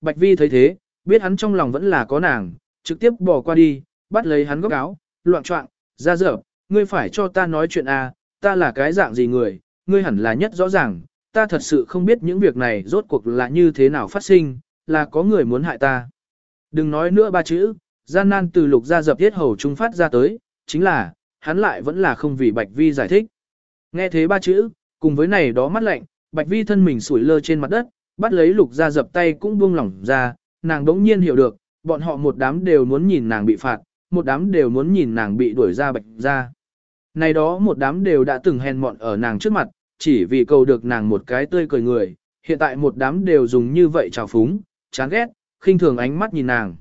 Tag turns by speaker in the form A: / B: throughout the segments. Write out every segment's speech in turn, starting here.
A: Bạch Vi thấy thế, biết hắn trong lòng vẫn là có nàng, trực tiếp bỏ qua đi, bắt lấy hắn góc áo, loạn trọng, ra dở, ngươi phải cho ta nói chuyện à, ta là cái dạng gì người, ngươi hẳn là nhất rõ ràng, ta thật sự không biết những việc này rốt cuộc là như thế nào phát sinh, là có người muốn hại ta. Đừng nói nữa ba chữ, gian nan từ lục ra dập thiết hầu trung phát ra tới, chính là, hắn lại vẫn là không vì Bạch Vi giải thích. Nghe thế ba chữ, cùng với này đó mắt lạnh, Bạch Vi thân mình sủi lơ trên mặt đất, bắt lấy lục ra dập tay cũng buông lỏng ra, nàng đống nhiên hiểu được, bọn họ một đám đều muốn nhìn nàng bị phạt, một đám đều muốn nhìn nàng bị đuổi ra bạch ra. Này đó một đám đều đã từng hèn mọn ở nàng trước mặt, chỉ vì cầu được nàng một cái tươi cười người, hiện tại một đám đều dùng như vậy trào phúng, chán ghét, khinh thường ánh mắt nhìn nàng.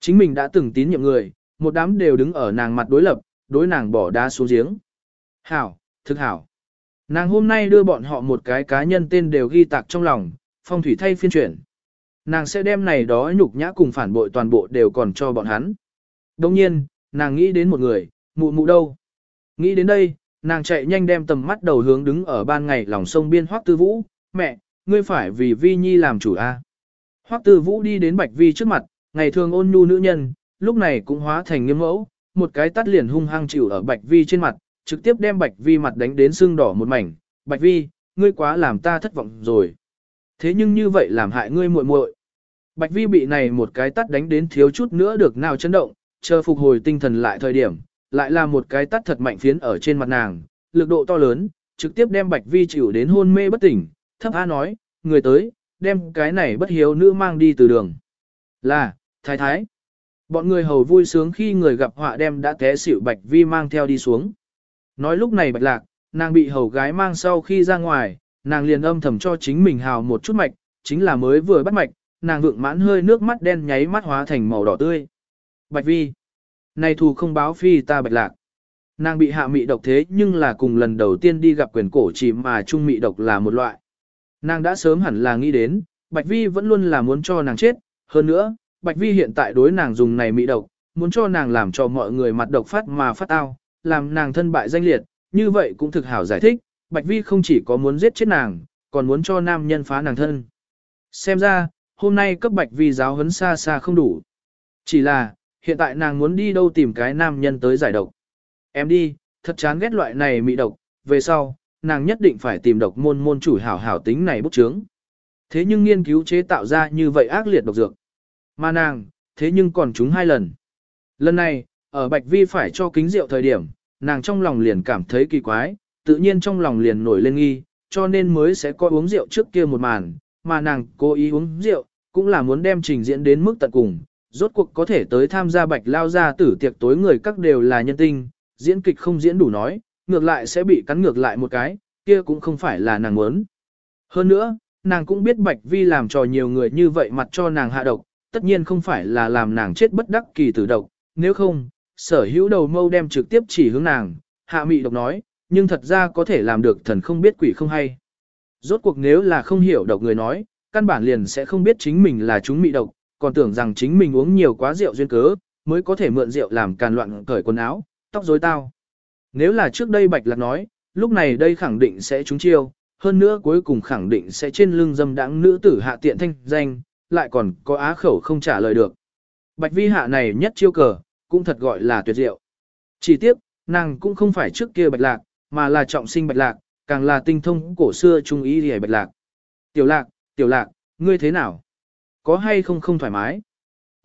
A: Chính mình đã từng tín nhiệm người, một đám đều đứng ở nàng mặt đối lập, đối nàng bỏ đá xuống giếng. Hảo, thực hảo. Nàng hôm nay đưa bọn họ một cái cá nhân tên đều ghi tạc trong lòng, phong thủy thay phiên chuyển. Nàng sẽ đem này đó nhục nhã cùng phản bội toàn bộ đều còn cho bọn hắn. Đồng nhiên, nàng nghĩ đến một người, mụ mụ đâu. Nghĩ đến đây, nàng chạy nhanh đem tầm mắt đầu hướng đứng ở ban ngày lòng sông biên Hoắc Tư Vũ, mẹ, ngươi phải vì Vi Nhi làm chủ a. À? Hoắc Tư Vũ đi đến Bạch Vi trước mặt, ngày thường ôn nhu nữ nhân, lúc này cũng hóa thành nghiêm mẫu, một cái tắt liền hung hăng chịu ở Bạch Vi trên mặt, trực tiếp đem Bạch Vi mặt đánh đến sưng đỏ một mảnh. Bạch Vi, ngươi quá làm ta thất vọng rồi. Thế nhưng như vậy làm hại ngươi muội muội. Bạch Vi bị này một cái tắt đánh đến thiếu chút nữa được nào chấn động, chờ phục hồi tinh thần lại thời điểm, lại là một cái tắt thật mạnh phiến ở trên mặt nàng, lực độ to lớn, trực tiếp đem Bạch Vi chịu đến hôn mê bất tỉnh, thấp a nói, người tới, đem cái này bất hiếu nữ mang đi từ đường. Là, thái thái. Bọn người hầu vui sướng khi người gặp họa đem đã té xỉu Bạch Vi mang theo đi xuống. Nói lúc này Bạch Lạc, nàng bị hầu gái mang sau khi ra ngoài, nàng liền âm thầm cho chính mình hào một chút mạch, chính là mới vừa bắt mạch, nàng vượng mãn hơi nước mắt đen nháy mắt hóa thành màu đỏ tươi. Bạch vi, này thù không báo phi ta bạch lạc. Nàng bị hạ mị độc thế nhưng là cùng lần đầu tiên đi gặp quyền cổ chỉ mà trung mị độc là một loại. Nàng đã sớm hẳn là nghĩ đến, Bạch Vi vẫn luôn là muốn cho nàng chết, hơn nữa, Bạch Vi hiện tại đối nàng dùng này mị độc, muốn cho nàng làm cho mọi người mặt độc phát mà phát ao, làm nàng thân bại danh liệt, như vậy cũng thực hảo giải thích, Bạch Vi không chỉ có muốn giết chết nàng, còn muốn cho nam nhân phá nàng thân. Xem ra, hôm nay cấp bạch vi giáo huấn xa xa không đủ. Chỉ là, hiện tại nàng muốn đi đâu tìm cái nam nhân tới giải độc. Em đi, thật chán ghét loại này mị độc, về sau, nàng nhất định phải tìm độc môn môn chủ hảo hảo tính này bút chướng. Thế nhưng nghiên cứu chế tạo ra như vậy ác liệt độc dược. Mà nàng, thế nhưng còn chúng hai lần. Lần này, ở Bạch Vi phải cho kính rượu thời điểm, nàng trong lòng liền cảm thấy kỳ quái, tự nhiên trong lòng liền nổi lên nghi, cho nên mới sẽ coi uống rượu trước kia một màn, mà nàng cố ý uống rượu, cũng là muốn đem trình diễn đến mức tận cùng, rốt cuộc có thể tới tham gia bạch lao ra tử tiệc tối người các đều là nhân tinh, diễn kịch không diễn đủ nói, ngược lại sẽ bị cắn ngược lại một cái, kia cũng không phải là nàng muốn. Hơn nữa, nàng cũng biết bạch vi làm trò nhiều người như vậy mặt cho nàng hạ độc, tất nhiên không phải là làm nàng chết bất đắc kỳ tử độc, nếu không, sở hữu đầu mâu đem trực tiếp chỉ hướng nàng, hạ mị độc nói, nhưng thật ra có thể làm được thần không biết quỷ không hay. Rốt cuộc nếu là không hiểu độc người nói, căn bản liền sẽ không biết chính mình là chúng mị độc, còn tưởng rằng chính mình uống nhiều quá rượu duyên cớ, mới có thể mượn rượu làm càn loạn cởi quần áo, tóc rối tao. Nếu là trước đây Bạch Lạc nói, lúc này đây khẳng định sẽ trúng chiêu, hơn nữa cuối cùng khẳng định sẽ trên lưng dâm đãng nữ tử hạ tiện thanh danh, lại còn có á khẩu không trả lời được. Bạch Vi hạ này nhất chiêu cờ, cũng thật gọi là tuyệt diệu. Chỉ tiếc, nàng cũng không phải trước kia Bạch Lạc, mà là trọng sinh Bạch Lạc, càng là tinh thông cổ xưa trung ý hề Bạch Lạc. Tiểu Lạc, Tiểu Lạc, ngươi thế nào? Có hay không không thoải mái?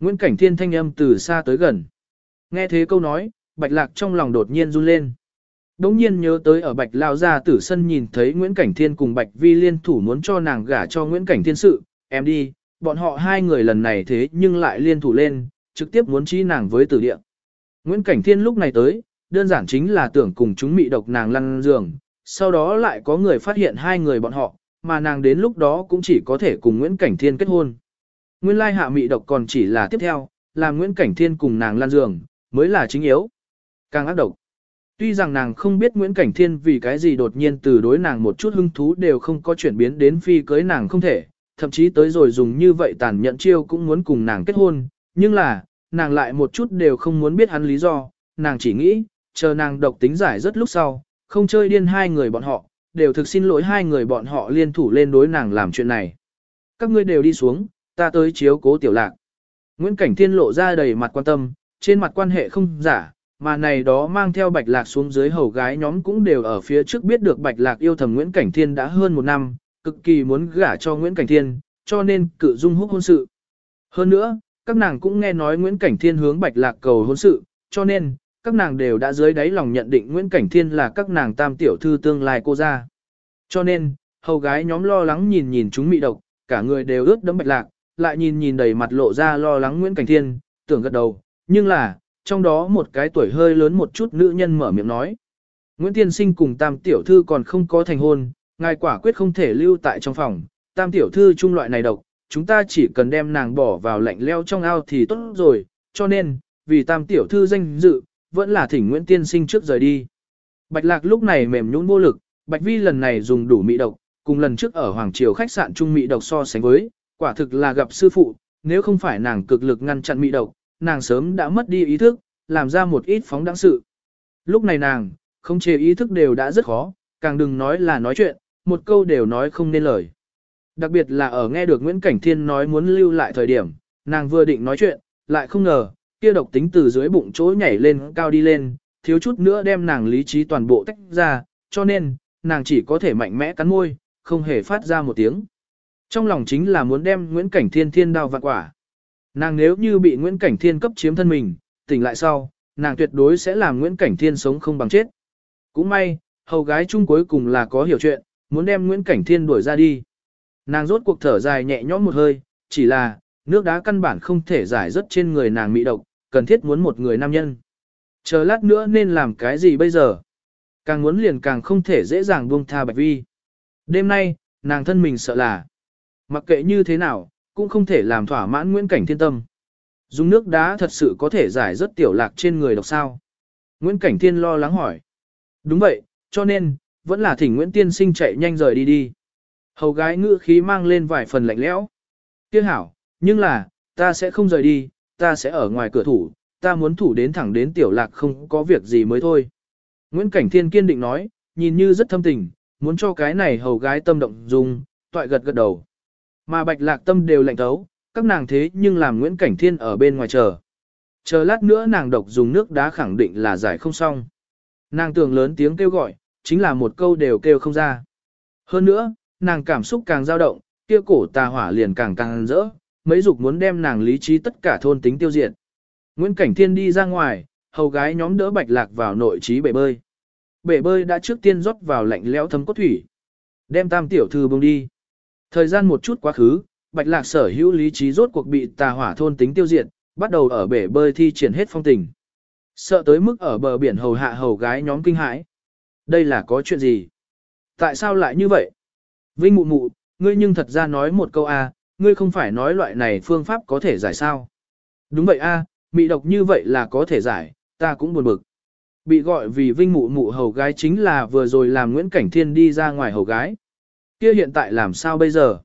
A: Nguyễn Cảnh Thiên thanh âm từ xa tới gần. Nghe thế câu nói, Bạch Lạc trong lòng đột nhiên run lên. Đống nhiên nhớ tới ở Bạch Lao ra tử sân nhìn thấy Nguyễn Cảnh Thiên cùng Bạch Vi liên thủ muốn cho nàng gả cho Nguyễn Cảnh Thiên sự, em đi, bọn họ hai người lần này thế nhưng lại liên thủ lên, trực tiếp muốn trí nàng với tử địa. Nguyễn Cảnh Thiên lúc này tới, đơn giản chính là tưởng cùng chúng mị độc nàng lăn giường, sau đó lại có người phát hiện hai người bọn họ, mà nàng đến lúc đó cũng chỉ có thể cùng Nguyễn Cảnh Thiên kết hôn. Nguyên lai hạ mị độc còn chỉ là tiếp theo, là Nguyễn Cảnh Thiên cùng nàng lan giường, mới là chính yếu. Càng ác độc. Tuy rằng nàng không biết Nguyễn Cảnh Thiên vì cái gì đột nhiên từ đối nàng một chút hứng thú đều không có chuyển biến đến phi cưới nàng không thể, thậm chí tới rồi dùng như vậy tàn nhẫn chiêu cũng muốn cùng nàng kết hôn, nhưng là, nàng lại một chút đều không muốn biết hắn lý do, nàng chỉ nghĩ, chờ nàng độc tính giải rất lúc sau, không chơi điên hai người bọn họ, đều thực xin lỗi hai người bọn họ liên thủ lên đối nàng làm chuyện này. Các ngươi đều đi xuống, ta tới chiếu cố tiểu lạc. Nguyễn Cảnh Thiên lộ ra đầy mặt quan tâm, trên mặt quan hệ không giả, mà này đó mang theo bạch lạc xuống dưới hầu gái nhóm cũng đều ở phía trước biết được bạch lạc yêu thầm Nguyễn Cảnh Thiên đã hơn một năm, cực kỳ muốn gả cho Nguyễn Cảnh Thiên, cho nên cự dung húc hôn sự. Hơn nữa, các nàng cũng nghe nói Nguyễn Cảnh Thiên hướng bạch lạc cầu hôn sự, cho nên, các nàng đều đã dưới đáy lòng nhận định Nguyễn Cảnh Thiên là các nàng tam tiểu thư tương lai cô ra. Cho nên, hầu gái nhóm lo lắng nhìn nhìn chúng mị độc, cả người đều ướt đẫm bạch lạc, lại nhìn nhìn đầy mặt lộ ra lo lắng Nguyễn Cảnh Thiên, tưởng gật đầu, nhưng là, trong đó một cái tuổi hơi lớn một chút nữ nhân mở miệng nói. Nguyễn Tiên Sinh cùng tam tiểu thư còn không có thành hôn, ngài quả quyết không thể lưu tại trong phòng, tam tiểu thư trung loại này độc, chúng ta chỉ cần đem nàng bỏ vào lạnh leo trong ao thì tốt rồi, cho nên, vì tam tiểu thư danh dự, vẫn là thỉnh Nguyễn Tiên Sinh trước rời đi. Bạch Lạc lúc này mềm nhũn vô lực, Bạch Vi lần này dùng đủ mị độc, cùng lần trước ở Hoàng Triều khách sạn trung mị độc so sánh với, quả thực là gặp sư phụ, nếu không phải nàng cực lực ngăn chặn mị độc, nàng sớm đã mất đi ý thức, làm ra một ít phóng đáng sự. Lúc này nàng, không chế ý thức đều đã rất khó, càng đừng nói là nói chuyện, một câu đều nói không nên lời. Đặc biệt là ở nghe được Nguyễn Cảnh Thiên nói muốn lưu lại thời điểm, nàng vừa định nói chuyện, lại không ngờ, kia độc tính từ dưới bụng chỗ nhảy lên cao đi lên, thiếu chút nữa đem nàng lý trí toàn bộ tách ra, cho nên, nàng chỉ có thể mạnh mẽ cắn môi, không hề phát ra một tiếng. Trong lòng chính là muốn đem Nguyễn Cảnh Thiên thiên đao vạn quả. Nàng nếu như bị Nguyễn Cảnh Thiên cấp chiếm thân mình, tỉnh lại sau, nàng tuyệt đối sẽ làm Nguyễn Cảnh Thiên sống không bằng chết. Cũng may, hầu gái chung cuối cùng là có hiểu chuyện, muốn đem Nguyễn Cảnh Thiên đuổi ra đi. Nàng rốt cuộc thở dài nhẹ nhõm một hơi, chỉ là, nước đá căn bản không thể giải rất trên người nàng mị độc, cần thiết muốn một người nam nhân. Chờ lát nữa nên làm cái gì bây giờ? Càng muốn liền càng không thể dễ dàng buông tha Bạch Vi. Đêm nay, nàng thân mình sợ là, mặc kệ như thế nào, cũng không thể làm thỏa mãn Nguyễn Cảnh Thiên tâm. Dùng nước đá thật sự có thể giải rất tiểu lạc trên người độc sao. Nguyễn Cảnh Thiên lo lắng hỏi. Đúng vậy, cho nên, vẫn là thỉnh Nguyễn Tiên Sinh chạy nhanh rời đi đi. Hầu gái ngữ khí mang lên vài phần lạnh lẽo. Tiếc hảo, nhưng là, ta sẽ không rời đi, ta sẽ ở ngoài cửa thủ, ta muốn thủ đến thẳng đến tiểu lạc không có việc gì mới thôi. Nguyễn Cảnh Thiên kiên định nói, nhìn như rất thâm tình, muốn cho cái này hầu gái tâm động dung, toại gật gật đầu. Mà bạch lạc tâm đều lạnh thấu, các nàng thế nhưng làm Nguyễn Cảnh Thiên ở bên ngoài chờ. Chờ lát nữa nàng độc dùng nước đá khẳng định là giải không xong. Nàng tưởng lớn tiếng kêu gọi, chính là một câu đều kêu không ra. Hơn nữa, nàng cảm xúc càng dao động, kia cổ tà hỏa liền càng càng rỡ, mấy dục muốn đem nàng lý trí tất cả thôn tính tiêu diệt. Nguyễn Cảnh Thiên đi ra ngoài, hầu gái nhóm đỡ bạch lạc vào nội trí bể bơi. Bể bơi đã trước tiên rót vào lạnh lẽo thấm cốt thủy. Đem tam tiểu thư bông đi. Thời gian một chút quá khứ, bạch lạc sở hữu lý trí rốt cuộc bị tà hỏa thôn tính tiêu diệt, bắt đầu ở bể bơi thi triển hết phong tình. Sợ tới mức ở bờ biển hầu hạ hầu gái nhóm kinh hãi. Đây là có chuyện gì? Tại sao lại như vậy? Vinh mụ mụ, ngươi nhưng thật ra nói một câu a, ngươi không phải nói loại này phương pháp có thể giải sao? Đúng vậy a, mị độc như vậy là có thể giải, ta cũng buồn bực. Bị gọi vì vinh mụ mụ hầu gái chính là vừa rồi làm Nguyễn Cảnh Thiên đi ra ngoài hầu gái. Kia hiện tại làm sao bây giờ?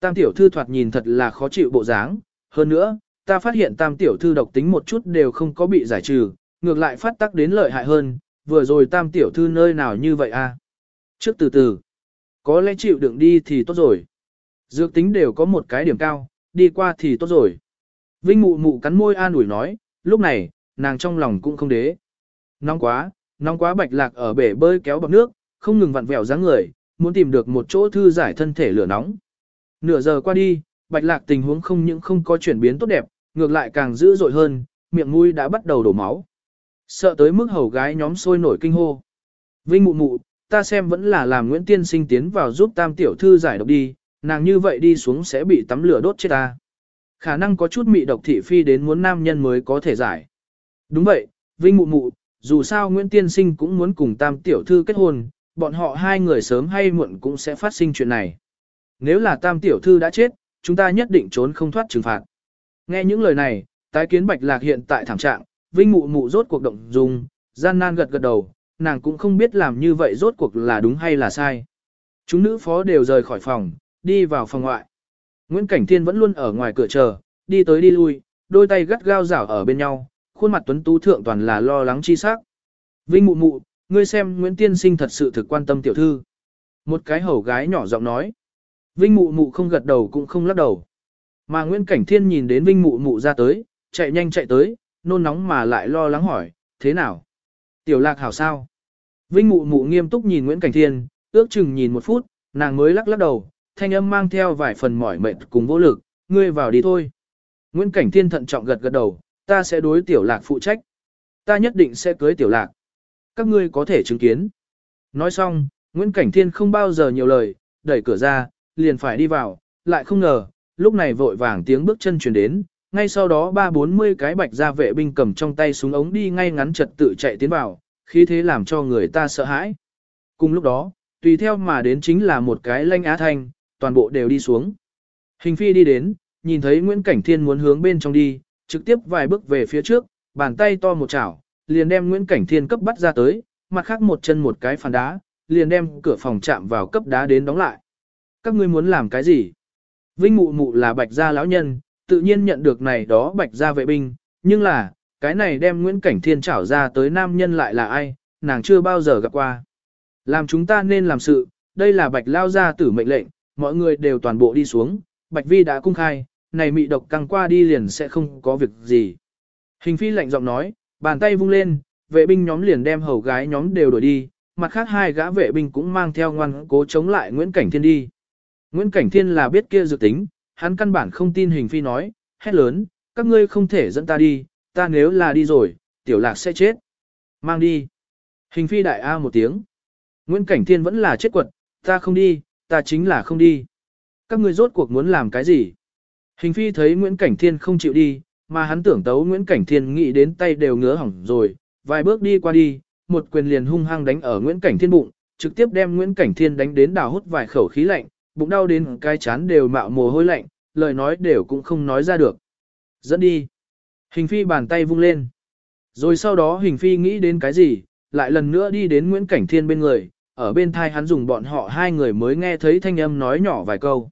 A: Tam tiểu thư thoạt nhìn thật là khó chịu bộ dáng, hơn nữa, ta phát hiện tam tiểu thư độc tính một chút đều không có bị giải trừ, ngược lại phát tắc đến lợi hại hơn, vừa rồi tam tiểu thư nơi nào như vậy a? Trước từ từ, có lẽ chịu đựng đi thì tốt rồi. Dược tính đều có một cái điểm cao, đi qua thì tốt rồi. Vinh mụ mụ cắn môi an ủi nói, lúc này, nàng trong lòng cũng không đế. Nóng quá, nóng quá bạch lạc ở bể bơi kéo bọc nước, không ngừng vặn vẹo dáng người, muốn tìm được một chỗ thư giải thân thể lửa nóng. Nửa giờ qua đi, bạch lạc tình huống không những không có chuyển biến tốt đẹp, ngược lại càng dữ dội hơn, miệng mũi đã bắt đầu đổ máu. Sợ tới mức hầu gái nhóm sôi nổi kinh hô. Vinh mụ mụ, ta xem vẫn là làm Nguyễn Tiên sinh tiến vào giúp tam tiểu thư giải độc đi, nàng như vậy đi xuống sẽ bị tắm lửa đốt chết ta. Khả năng có chút mị độc thị phi đến muốn nam nhân mới có thể giải. Đúng vậy, Vinh mụ mụ, dù sao Nguyễn Tiên sinh cũng muốn cùng tam tiểu thư kết hôn, bọn họ hai người sớm hay muộn cũng sẽ phát sinh chuyện này. Nếu là tam tiểu thư đã chết, chúng ta nhất định trốn không thoát trừng phạt. Nghe những lời này, tái kiến bạch lạc hiện tại thảm trạng, Vinh mụ mụ rốt cuộc động dùng, gian nan gật gật đầu, nàng cũng không biết làm như vậy rốt cuộc là đúng hay là sai. Chúng nữ phó đều rời khỏi phòng, đi vào phòng ngoại. Nguyễn Cảnh Thiên vẫn luôn ở ngoài cửa chờ, đi tới đi lui, đôi tay gắt gao rảo ở bên nhau, khuôn mặt tuấn tú thượng toàn là lo lắng chi sắc. Vinh mụ mụ, ngươi xem Nguyễn Tiên Sinh thật sự thực quan tâm tiểu thư. Một cái hầu gái nhỏ giọng nói. Vinh mụ mụ không gật đầu cũng không lắc đầu. Mà Nguyễn Cảnh Thiên nhìn đến Vinh Mụ Mụ ra tới, chạy nhanh chạy tới, nôn nóng mà lại lo lắng hỏi, thế nào? Tiểu lạc hảo sao? Vinh Mụ Mụ nghiêm túc nhìn Nguyễn Cảnh Thiên, ước chừng nhìn một phút, nàng mới lắc lắc đầu, thanh âm mang theo vài phần mỏi mệt cùng vô lực, ngươi vào đi thôi. Nguyễn Cảnh Thiên thận trọng gật gật đầu, ta sẽ đối tiểu lạc phụ trách. Ta nhất định sẽ cưới tiểu lạc. Các ngươi có thể chứng kiến. Nói xong, Nguyễn Cảnh Thiên không bao giờ nhiều lời, đẩy cửa ra, liền phải đi vào, lại không ngờ, lúc này vội vàng tiếng bước chân truyền đến, ngay sau đó ba bốn mươi cái bạch gia vệ binh cầm trong tay súng ống đi ngay ngắn trật tự chạy tiến vào, khi thế làm cho người ta sợ hãi. Cùng lúc đó, tùy theo mà đến chính là một cái lanh á thanh, toàn bộ đều đi xuống. Hình phi đi đến, nhìn thấy Nguyễn Cảnh Thiên muốn hướng bên trong đi, trực tiếp vài bước về phía trước, bàn tay to một chảo, liền đem Nguyễn Cảnh Thiên cấp bắt ra tới, mặt khác một chân một cái phản đá, liền đem cửa phòng chạm vào cấp đá đến đóng lại. Các ngươi muốn làm cái gì? Vinh mụ mụ là bạch gia lão nhân, tự nhiên nhận được này đó bạch gia vệ binh, nhưng là, cái này đem Nguyễn Cảnh Thiên chảo ra tới nam nhân lại là ai, nàng chưa bao giờ gặp qua. Làm chúng ta nên làm sự, đây là bạch lao gia tử mệnh lệnh, mọi người đều toàn bộ đi xuống, bạch vi đã cung khai, này mị độc căng qua đi liền sẽ không có việc gì. Hình phi lạnh giọng nói, bàn tay vung lên, vệ binh nhóm liền đem hầu gái nhóm đều đuổi đi, mặt khác hai gã vệ binh cũng mang theo ngoan cố chống lại Nguyễn Cảnh Thiên đi. Nguyễn Cảnh Thiên là biết kia dự tính, hắn căn bản không tin hình phi nói, hét lớn, các ngươi không thể dẫn ta đi, ta nếu là đi rồi, tiểu lạc sẽ chết. Mang đi. Hình phi đại A một tiếng. Nguyễn Cảnh Thiên vẫn là chết quật, ta không đi, ta chính là không đi. Các ngươi rốt cuộc muốn làm cái gì? Hình phi thấy Nguyễn Cảnh Thiên không chịu đi, mà hắn tưởng tấu Nguyễn Cảnh Thiên nghĩ đến tay đều ngứa hỏng rồi, vài bước đi qua đi, một quyền liền hung hăng đánh ở Nguyễn Cảnh Thiên bụng, trực tiếp đem Nguyễn Cảnh Thiên đánh đến đào hút vài khẩu khí lạnh, bụng đau đến cái chán đều mạo mồ hôi lạnh, lời nói đều cũng không nói ra được. Dẫn đi. Hình phi bàn tay vung lên. Rồi sau đó hình phi nghĩ đến cái gì, lại lần nữa đi đến Nguyễn Cảnh Thiên bên người, ở bên thai hắn dùng bọn họ hai người mới nghe thấy thanh âm nói nhỏ vài câu.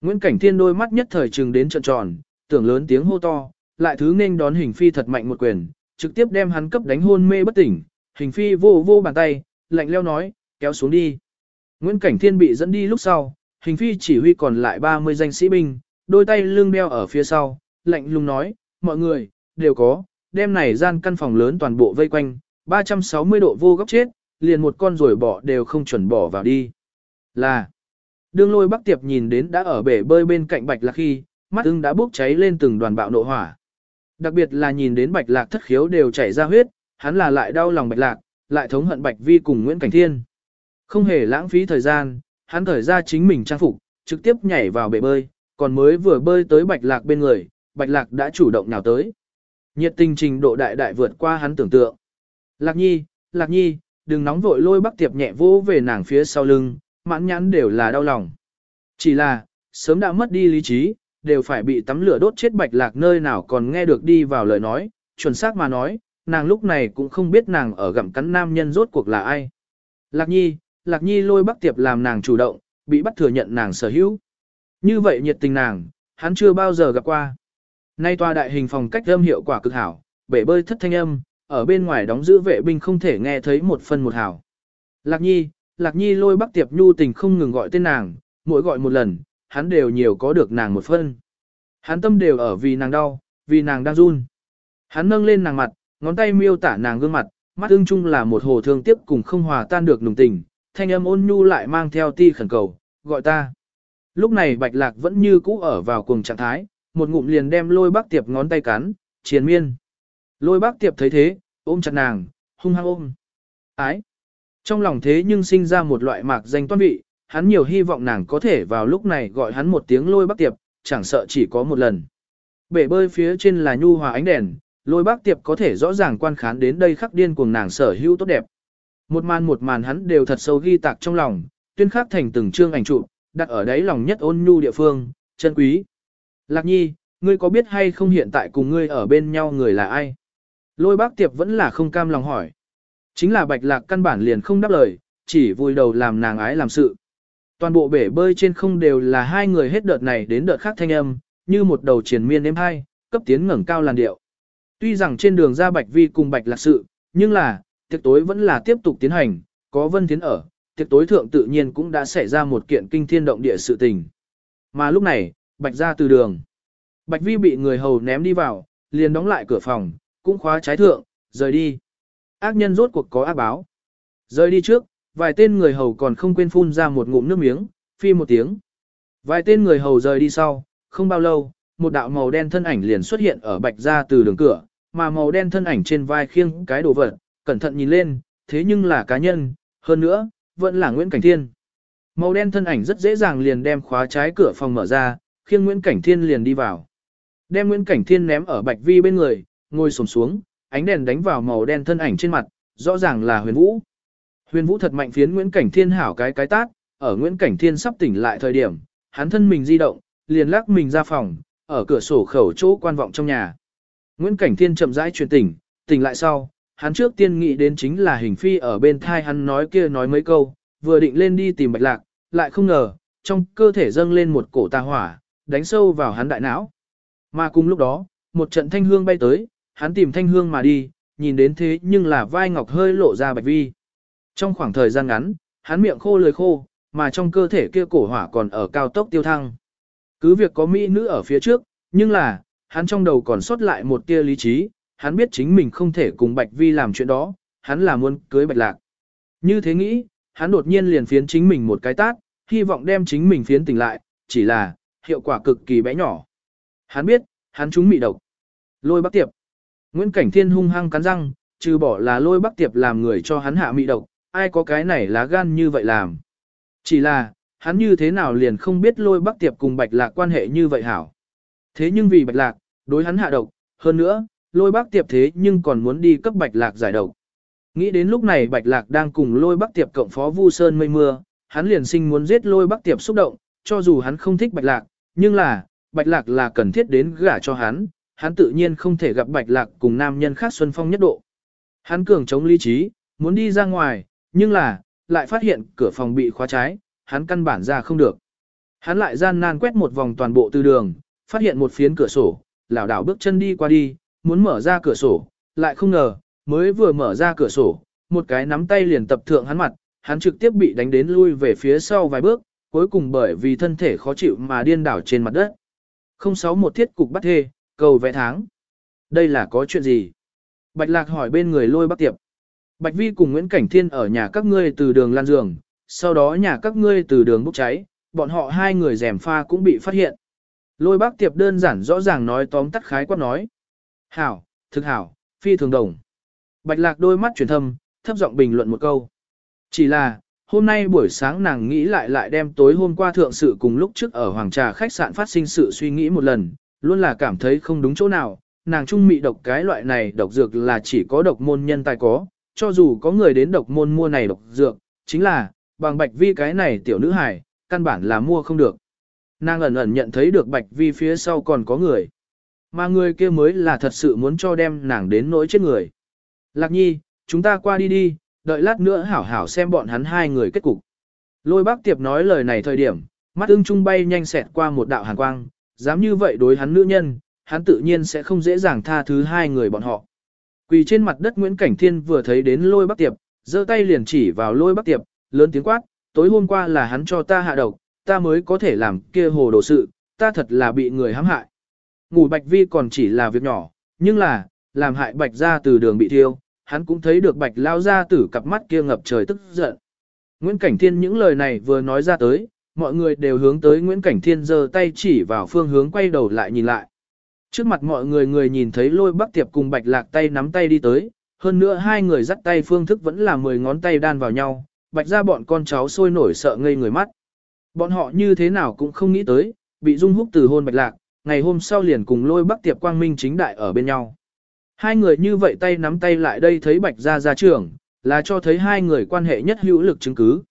A: Nguyễn Cảnh Thiên đôi mắt nhất thời trừng đến trận tròn, tưởng lớn tiếng hô to, lại thứ nên đón hình phi thật mạnh một quyền, trực tiếp đem hắn cấp đánh hôn mê bất tỉnh, hình phi vô vô bàn tay, lạnh leo nói, kéo xuống đi. Nguyễn Cảnh Thiên bị dẫn đi lúc sau, hình phi chỉ huy còn lại 30 danh sĩ binh, đôi tay lưng đeo ở phía sau, lạnh lùng nói, mọi người, đều có, đêm này gian căn phòng lớn toàn bộ vây quanh, 360 độ vô góc chết, liền một con rồi bỏ đều không chuẩn bỏ vào đi. Là, đương lôi bắc tiệp nhìn đến đã ở bể bơi bên cạnh bạch lạc khi, mắt ưng đã bốc cháy lên từng đoàn bạo nộ hỏa. Đặc biệt là nhìn đến bạch lạc thất khiếu đều chảy ra huyết, hắn là lại đau lòng bạch lạc, lại thống hận bạch vi cùng Nguyễn Cảnh Thiên. Không hề lãng phí thời gian, hắn thời ra chính mình trang phục, trực tiếp nhảy vào bể bơi, còn mới vừa bơi tới bạch lạc bên người, bạch lạc đã chủ động nào tới. Nhiệt tình trình độ đại đại vượt qua hắn tưởng tượng. Lạc nhi, lạc nhi, đừng nóng vội lôi bắc tiệp nhẹ vỗ về nàng phía sau lưng, mãn nhãn đều là đau lòng. Chỉ là, sớm đã mất đi lý trí, đều phải bị tắm lửa đốt chết bạch lạc nơi nào còn nghe được đi vào lời nói, chuẩn xác mà nói, nàng lúc này cũng không biết nàng ở gặm cắn nam nhân rốt cuộc là ai. Lạc nhi, lạc nhi lôi bắc tiệp làm nàng chủ động, bị bắt thừa nhận nàng sở hữu. Như vậy nhiệt tình nàng, hắn chưa bao giờ gặp qua. Nay tòa đại hình phòng cách âm hiệu quả cực hảo, bể bơi thất thanh âm, ở bên ngoài đóng giữ vệ binh không thể nghe thấy một phân một hảo. Lạc nhi, lạc nhi lôi bắc tiệp nhu tình không ngừng gọi tên nàng, mỗi gọi một lần, hắn đều nhiều có được nàng một phân. Hắn tâm đều ở vì nàng đau, vì nàng đang run. Hắn nâng lên nàng mặt, ngón tay miêu tả nàng gương mặt, mắt ưng chung là một hồ thương tiếc cùng không hòa tan được nùng tình, thanh âm ôn nhu lại mang theo ti khẩn cầu, gọi ta. Lúc này bạch lạc vẫn như cũ ở vào cùng trạng thái, một ngụm liền đem lôi bắc tiệp ngón tay cắn, triền miên. Lôi bác tiệp thấy thế, ôm chặt nàng, hung hăng ôm. Ái! Trong lòng thế nhưng sinh ra một loại mạc danh toan vị, hắn nhiều hy vọng nàng có thể vào lúc này gọi hắn một tiếng lôi bác tiệp, chẳng sợ chỉ có một lần. Bể bơi phía trên là nhu hòa ánh đèn, lôi bác tiệp có thể rõ ràng quan khán đến đây khắc điên cuồng nàng sở hữu tốt đẹp. Một màn một màn hắn đều thật sâu ghi tạc trong lòng, tuyên khắc thành từng chương ảnh chụp, đặt ở đáy lòng nhất ôn nhu địa phương, chân quý. Lạc nhi, ngươi có biết hay không hiện tại cùng ngươi ở bên nhau người là ai? Lôi bác tiệp vẫn là không cam lòng hỏi. Chính là bạch lạc căn bản liền không đáp lời, chỉ vui đầu làm nàng ái làm sự. Toàn bộ bể bơi trên không đều là hai người hết đợt này đến đợt khác thanh âm, như một đầu triển miên êm hai, cấp tiến ngẩng cao làn điệu. Tuy rằng trên đường ra bạch vi cùng bạch lạc sự, nhưng là, tiệc tối vẫn là tiếp tục tiến hành, có vân tiến ở, tiệc tối thượng tự nhiên cũng đã xảy ra một kiện kinh thiên động địa sự tình. Mà lúc này, bạch ra từ đường. Bạch Vi bị người hầu ném đi vào, liền đóng lại cửa phòng, cũng khóa trái thượng, rời đi. Ác nhân rốt cuộc có ác báo. Rời đi trước, vài tên người hầu còn không quên phun ra một ngụm nước miếng, phi một tiếng. Vài tên người hầu rời đi sau, không bao lâu, một đạo màu đen thân ảnh liền xuất hiện ở bạch ra từ đường cửa, mà màu đen thân ảnh trên vai khiêng cái đồ vật, cẩn thận nhìn lên, thế nhưng là cá nhân, hơn nữa, vẫn là Nguyễn Cảnh Thiên. Màu đen thân ảnh rất dễ dàng liền đem khóa trái cửa phòng mở ra, khiêng Nguyễn Cảnh Thiên liền đi vào. Đem Nguyễn Cảnh Thiên ném ở Bạch Vi bên người, ngồi xổm xuống, ánh đèn đánh vào màu đen thân ảnh trên mặt, rõ ràng là Huyền Vũ. Huyền Vũ thật mạnh phiến Nguyễn Cảnh Thiên hảo cái cái tát, ở Nguyễn Cảnh Thiên sắp tỉnh lại thời điểm, hắn thân mình di động, liền lắc mình ra phòng, ở cửa sổ khẩu chỗ quan vọng trong nhà. Nguyễn Cảnh Thiên chậm rãi truyền tỉnh, tỉnh lại sau, hắn trước tiên nghĩ đến chính là hình phi ở bên thai hắn nói kia nói mấy câu, vừa định lên đi tìm bạch lạc, lại không ngờ, trong cơ thể dâng lên một cổ tà hỏa, đánh sâu vào hắn đại não. Mà cùng lúc đó, một trận thanh hương bay tới, hắn tìm thanh hương mà đi, nhìn đến thế nhưng là vai ngọc hơi lộ ra bạch vi. Trong khoảng thời gian ngắn, hắn miệng khô lưỡi khô, mà trong cơ thể kia cổ hỏa còn ở cao tốc tiêu thăng. Cứ việc có mỹ nữ ở phía trước, nhưng là, hắn trong đầu còn sót lại một tia lý trí, hắn biết chính mình không thể cùng Bạch Vi làm chuyện đó, hắn là muốn cưới Bạch Lạc. Như thế nghĩ, hắn đột nhiên liền phiến chính mình một cái tát, hy vọng đem chính mình phiến tỉnh lại, chỉ là, hiệu quả cực kỳ bé nhỏ. Hắn biết, hắn trúng mị độc. Lôi bắc tiệp. Nguyễn Cảnh Thiên hung hăng cắn răng, trừ bỏ là lôi bắc tiệp làm người cho hắn hạ mị độc, ai có cái này lá gan như vậy làm. Chỉ là, hắn như thế nào liền không biết lôi bắc tiệp cùng bạch lạc quan hệ như vậy hảo. Thế nhưng vì bạch lạc, đối hắn hạ độc, hơn nữa, lôi bắc tiệp thế nhưng còn muốn đi cấp bạch lạc giải độc. Nghĩ đến lúc này bạch lạc đang cùng lôi bắc tiệp cộng phó vu sơn mây mưa, hắn liền sinh muốn giết lôi bắc tiệp xúc động, cho dù hắn không thích bạch lạc, nhưng là, bạch lạc là cần thiết đến gả cho hắn, hắn tự nhiên không thể gặp bạch lạc cùng nam nhân khác xuân phong nhất độ. Hắn cường chống lý trí, muốn đi ra ngoài, nhưng là, lại phát hiện cửa phòng bị khóa trái, hắn căn bản ra không được. Hắn lại gian nan quét một vòng toàn bộ tư đường, phát hiện một phiến cửa sổ, lảo đảo bước chân đi qua đi, muốn mở ra cửa sổ, lại không ngờ, mới vừa mở ra cửa sổ, một cái nắm tay liền tập thượng hắn mặt, hắn trực tiếp bị đánh đến lui về phía sau vài bước, cuối cùng bởi vì thân thể khó chịu mà điên đảo trên mặt đất. 061 thiết cục bắt thê, cầu vẽ tháng. Đây là có chuyện gì? Bạch Lạc hỏi bên người lôi bác tiệp. Bạch Vi cùng Nguyễn Cảnh Thiên ở nhà các ngươi từ đường lan giường, sau đó nhà các ngươi từ đường bốc cháy, bọn họ hai người rèm pha cũng bị phát hiện. Lôi bác tiệp đơn giản rõ ràng nói tóm tắt khái quát nói. Hảo, thực hảo, phi thường đồng. Bạch lạc đôi mắt chuyển thâm, thấp giọng bình luận một câu. Chỉ là, hôm nay buổi sáng nàng nghĩ lại lại đem tối hôm qua thượng sự cùng lúc trước ở Hoàng Trà khách sạn phát sinh sự suy nghĩ một lần, luôn là cảm thấy không đúng chỗ nào, nàng trung mị độc cái loại này độc dược là chỉ có độc môn nhân tài có, cho dù có người đến độc môn mua này độc dược, chính là, bằng bạch vi cái này tiểu nữ hài, căn bản là mua không được. Nàng ẩn ẩn nhận thấy được bạch vi phía sau còn có người. Mà người kia mới là thật sự muốn cho đem nàng đến nỗi chết người. Lạc nhi, chúng ta qua đi đi, đợi lát nữa hảo hảo xem bọn hắn hai người kết cục. Lôi bác tiệp nói lời này thời điểm, mắt ưng trung bay nhanh xẹt qua một đạo hàn quang, dám như vậy đối hắn nữ nhân, hắn tự nhiên sẽ không dễ dàng tha thứ hai người bọn họ. Quỳ trên mặt đất Nguyễn Cảnh Thiên vừa thấy đến lôi bác tiệp, giơ tay liền chỉ vào lôi bác tiệp, lớn tiếng quát, tối hôm qua là hắn cho ta hạ độc, ta mới có thể làm kia hồ đồ sự, ta thật là bị người hãm hại. Ngủ bạch vi còn chỉ là việc nhỏ, nhưng là, làm hại bạch ra từ đường bị thiêu, hắn cũng thấy được bạch lao ra tử cặp mắt kia ngập trời tức giận. Nguyễn Cảnh Thiên những lời này vừa nói ra tới, mọi người đều hướng tới Nguyễn Cảnh Thiên giơ tay chỉ vào phương hướng quay đầu lại nhìn lại. Trước mặt mọi người người nhìn thấy lôi bắc tiệp cùng bạch lạc tay nắm tay đi tới, hơn nữa hai người dắt tay phương thức vẫn là mười ngón tay đan vào nhau, bạch ra bọn con cháu sôi nổi sợ ngây người mắt. Bọn họ như thế nào cũng không nghĩ tới, bị dung húc từ hôn bạch lạc, ngày hôm sau liền cùng lôi bắc tiệp quang minh chính đại ở bên nhau. Hai người như vậy tay nắm tay lại đây thấy bạch gia gia trưởng, là cho thấy hai người quan hệ nhất hữu lực chứng cứ.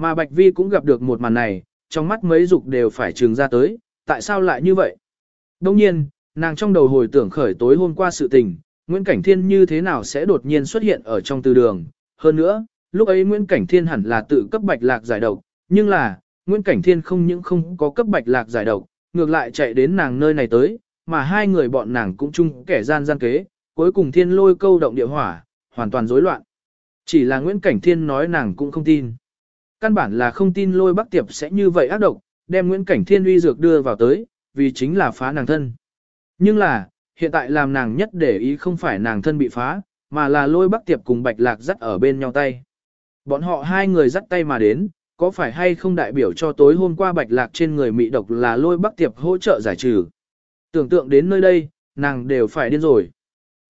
A: Mà bạch vi cũng gặp được một màn này, trong mắt mấy dục đều phải trường ra tới, tại sao lại như vậy? Đông nhiên, nàng trong đầu hồi tưởng khởi tối hôm qua sự tình, Nguyễn Cảnh Thiên như thế nào sẽ đột nhiên xuất hiện ở trong từ đường. Hơn nữa, lúc ấy Nguyễn Cảnh Thiên hẳn là tự cấp bạch lạc giải độc, nhưng là, Nguyễn Cảnh Thiên không những không có cấp bạch lạc giải độc, ngược lại chạy đến nàng nơi này tới, mà hai người bọn nàng cũng chung kẻ gian gian kế, cuối cùng thiên lôi câu động địa hỏa, hoàn toàn rối loạn. Chỉ là Nguyễn Cảnh Thiên nói nàng cũng không tin. Căn bản là không tin lôi bắc tiệp sẽ như vậy ác độc, đem Nguyễn Cảnh Thiên uy dược đưa vào tới, vì chính là phá nàng thân. Nhưng là, hiện tại làm nàng nhất để ý không phải nàng thân bị phá, mà là lôi bắc tiệp cùng bạch lạc dắt ở bên nhau tay. Bọn họ hai người dắt tay mà đến, có phải hay không đại biểu cho tối hôm qua bạch lạc trên người mị độc là lôi bắc tiệp hỗ trợ giải trừ. Tưởng tượng đến nơi đây, nàng đều phải điên rồi.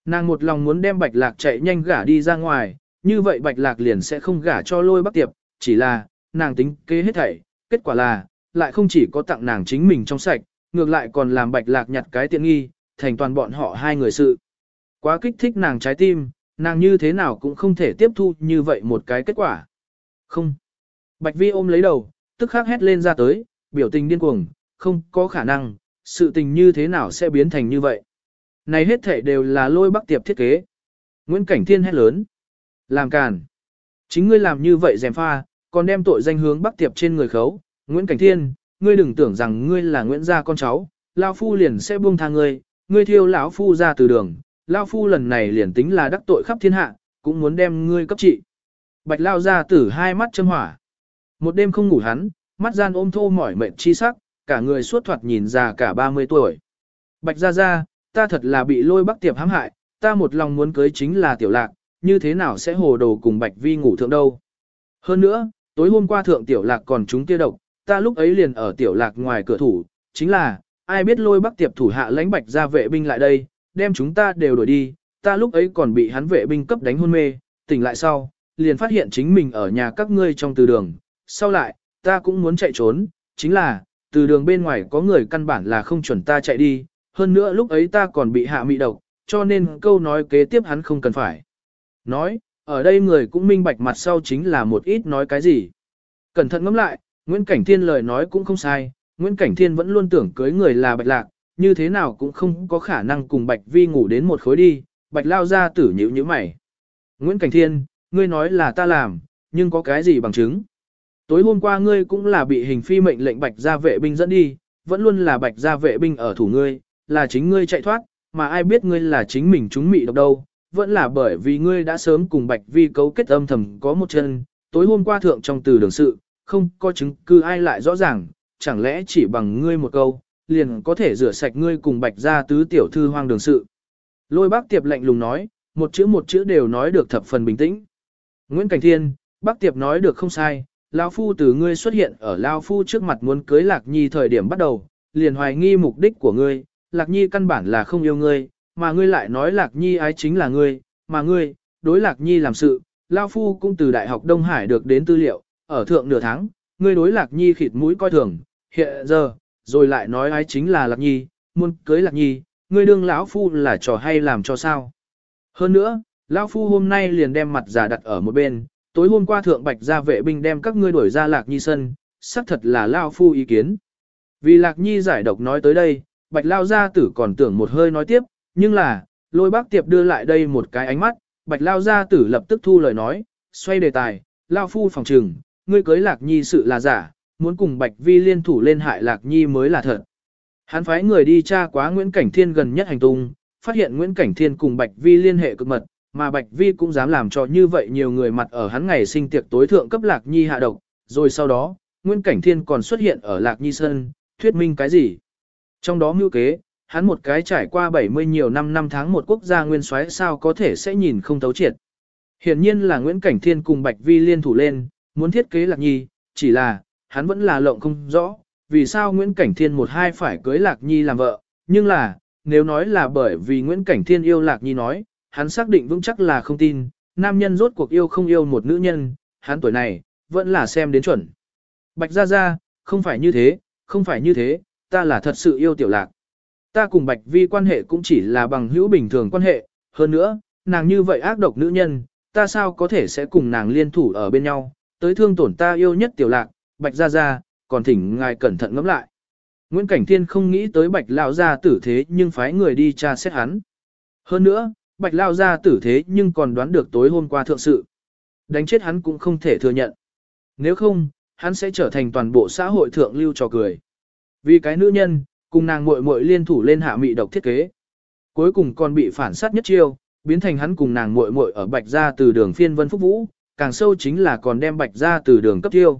A: Nàng một lòng muốn đem bạch lạc chạy nhanh gả đi ra ngoài, như vậy bạch lạc liền sẽ không gả cho lôi bắc tiệp, chỉ là, nàng tính kế hết thảy, kết quả là, lại không chỉ có tặng nàng chính mình trong sạch, ngược lại còn làm bạch lạc nhặt cái tiện nghi, thành toàn bọn họ hai người sự. Quá kích thích nàng trái tim, nàng như thế nào cũng không thể tiếp thu như vậy một cái kết quả. Không. Bạch vi ôm lấy đầu, tức khắc hét lên ra tới, biểu tình điên cuồng, không có khả năng, sự tình như thế nào sẽ biến thành như vậy. Này hết thể đều là lôi bắc tiệp thiết kế. Nguyễn Cảnh Thiên hét lớn. Làm càn. Chính ngươi làm như vậy dèm pha, còn đem tội danh hướng bắc tiệp trên người khấu. Nguyễn Cảnh Thiên, ngươi đừng tưởng rằng ngươi là Nguyễn gia con cháu, Lao Phu liền sẽ buông tha ngươi, ngươi thiêu lão Phu ra từ đường, Lao Phu lần này liền tính là đắc tội khắp thiên hạ, cũng muốn đem ngươi cấp trị. Bạch Lao ra tử hai mắt châm hỏa. Một đêm không ngủ hắn, mắt gian ôm thô mỏi mệt chi sắc, cả người suốt thoạt nhìn già cả 30 tuổi. Bạch ra ra, ta thật là bị lôi bắc tiệp hãm hại, ta một lòng muốn cưới chính là tiểu lạc, như thế nào sẽ hồ đồ cùng bạch vi ngủ thượng đâu. Hơn nữa, tối hôm qua thượng tiểu lạc còn chúng kia độc, ta lúc ấy liền ở tiểu lạc ngoài cửa thủ, chính là, ai biết lôi bắc tiệp thủ hạ lãnh bạch ra vệ binh lại đây, đem chúng ta đều đuổi đi, ta lúc ấy còn bị hắn vệ binh cấp đánh hôn mê, tỉnh lại sau, liền phát hiện chính mình ở nhà các ngươi trong từ đường, sau lại, ta cũng muốn chạy trốn, chính là, từ đường bên ngoài có người căn bản là không chuẩn ta chạy đi, hơn nữa lúc ấy ta còn bị hạ mị độc, cho nên câu nói kế tiếp hắn không cần phải. Nói, ở đây người cũng minh bạch mặt sau chính là một ít nói cái gì. Cẩn thận ngẫm lại, Nguyễn Cảnh Thiên lời nói cũng không sai, Nguyễn Cảnh Thiên vẫn luôn tưởng cưới người là Bạch Lạc, như thế nào cũng không có khả năng cùng Bạch Vi ngủ đến một khối đi, Bạch lao ra tử nhữ như mày. Nguyễn Cảnh Thiên, ngươi nói là ta làm, nhưng có cái gì bằng chứng? Tối hôm qua ngươi cũng là bị hình phi mệnh lệnh Bạch gia vệ binh dẫn đi, vẫn luôn là Bạch gia vệ binh ở thủ ngươi, là chính ngươi chạy thoát, mà ai biết ngươi là chính mình chúng mị độc đâu, vẫn là bởi vì ngươi đã sớm cùng Bạch Vi cấu kết âm thầm có một chân, tối hôm qua thượng trong từ đường sự, không có chứng cứ ai lại rõ ràng, chẳng lẽ chỉ bằng ngươi một câu, liền có thể rửa sạch ngươi cùng Bạch gia tứ tiểu thư hoang đường sự. Lôi bác tiệp lạnh lùng nói, một chữ một chữ đều nói được thập phần bình tĩnh. Nguyễn Cảnh Thiên, bác tiệp nói được không sai, Lao Phu từ ngươi xuất hiện ở Lao Phu trước mặt muốn cưới Lạc Nhi thời điểm bắt đầu, liền hoài nghi mục đích của ngươi, Lạc Nhi căn bản là không yêu ngươi, mà ngươi lại nói Lạc Nhi ái chính là ngươi, mà ngươi, đối Lạc Nhi làm sự, Lao Phu cũng từ Đại học Đông Hải được đến tư liệu, ở thượng nửa tháng, ngươi đối Lạc Nhi khịt mũi coi thường, hiện giờ, rồi lại nói ái chính là Lạc Nhi, muốn cưới Lạc Nhi, ngươi đương lão Phu là trò hay làm cho sao. Hơn nữa, Lão Phu hôm nay liền đem mặt giả đặt ở một bên, tối hôm qua thượng bạch gia vệ binh đem các ngươi đuổi ra Lạc Nhi sân, xác thật là Lão Phu ý kiến. Vì Lạc Nhi giải độc nói tới đây, bạch lao gia tử còn tưởng một hơi nói tiếp, nhưng là, lôi bác tiệp đưa lại đây một cái ánh mắt, bạch lao gia tử lập tức thu lời nói, xoay đề tài, lao phu phòng trừng, ngươi cưới lạc nhi sự là giả, muốn cùng bạch vi liên thủ lên hại lạc nhi mới là thật. Hắn phái người đi tra quá Nguyễn Cảnh Thiên gần nhất hành tung, phát hiện Nguyễn Cảnh Thiên cùng Bạch Vi liên hệ cực mật, mà Bạch Vi cũng dám làm cho như vậy nhiều người mặt ở hắn ngày sinh tiệc tối thượng cấp Lạc Nhi hạ độc, rồi sau đó, Nguyễn Cảnh Thiên còn xuất hiện ở Lạc Nhi Sơn, thuyết minh cái gì? Trong đó mưu kế, hắn một cái trải qua 70 nhiều năm năm tháng một quốc gia nguyên soái sao có thể sẽ nhìn không thấu triệt. Hiển nhiên là Nguyễn Cảnh Thiên cùng Bạch Vi liên thủ lên, muốn thiết kế Lạc Nhi, chỉ là, hắn vẫn là lộng không rõ, vì sao Nguyễn Cảnh Thiên một hai phải cưới Lạc Nhi làm vợ, nhưng là, nếu nói là bởi vì Nguyễn Cảnh Thiên yêu Lạc Nhi nói, hắn xác định vững chắc là không tin, nam nhân rốt cuộc yêu không yêu một nữ nhân, hắn tuổi này, vẫn là xem đến chuẩn. Bạch Gia Gia, không phải như thế, không phải như thế, ta là thật sự yêu tiểu lạc. Ta cùng Bạch Vi quan hệ cũng chỉ là bằng hữu bình thường quan hệ, hơn nữa, nàng như vậy ác độc nữ nhân, ta sao có thể sẽ cùng nàng liên thủ ở bên nhau, tới thương tổn ta yêu nhất tiểu lạc, Bạch Gia Gia, còn thỉnh ngài cẩn thận ngẫm lại. Nguyễn Cảnh Thiên không nghĩ tới Bạch Lao Gia tử thế nhưng phái người đi tra xét hắn. Hơn nữa, Bạch Lao Gia tử thế nhưng còn đoán được tối hôm qua thượng sự. Đánh chết hắn cũng không thể thừa nhận. Nếu không, hắn sẽ trở thành toàn bộ xã hội thượng lưu trò cười. Vì cái nữ nhân, cùng nàng muội muội liên thủ lên hạ mị độc thiết kế. Cuối cùng còn bị phản sát nhất chiêu, biến thành hắn cùng nàng muội muội ở Bạch Gia từ đường phiên vân phúc vũ, càng sâu chính là còn đem Bạch Gia từ đường cấp tiêu.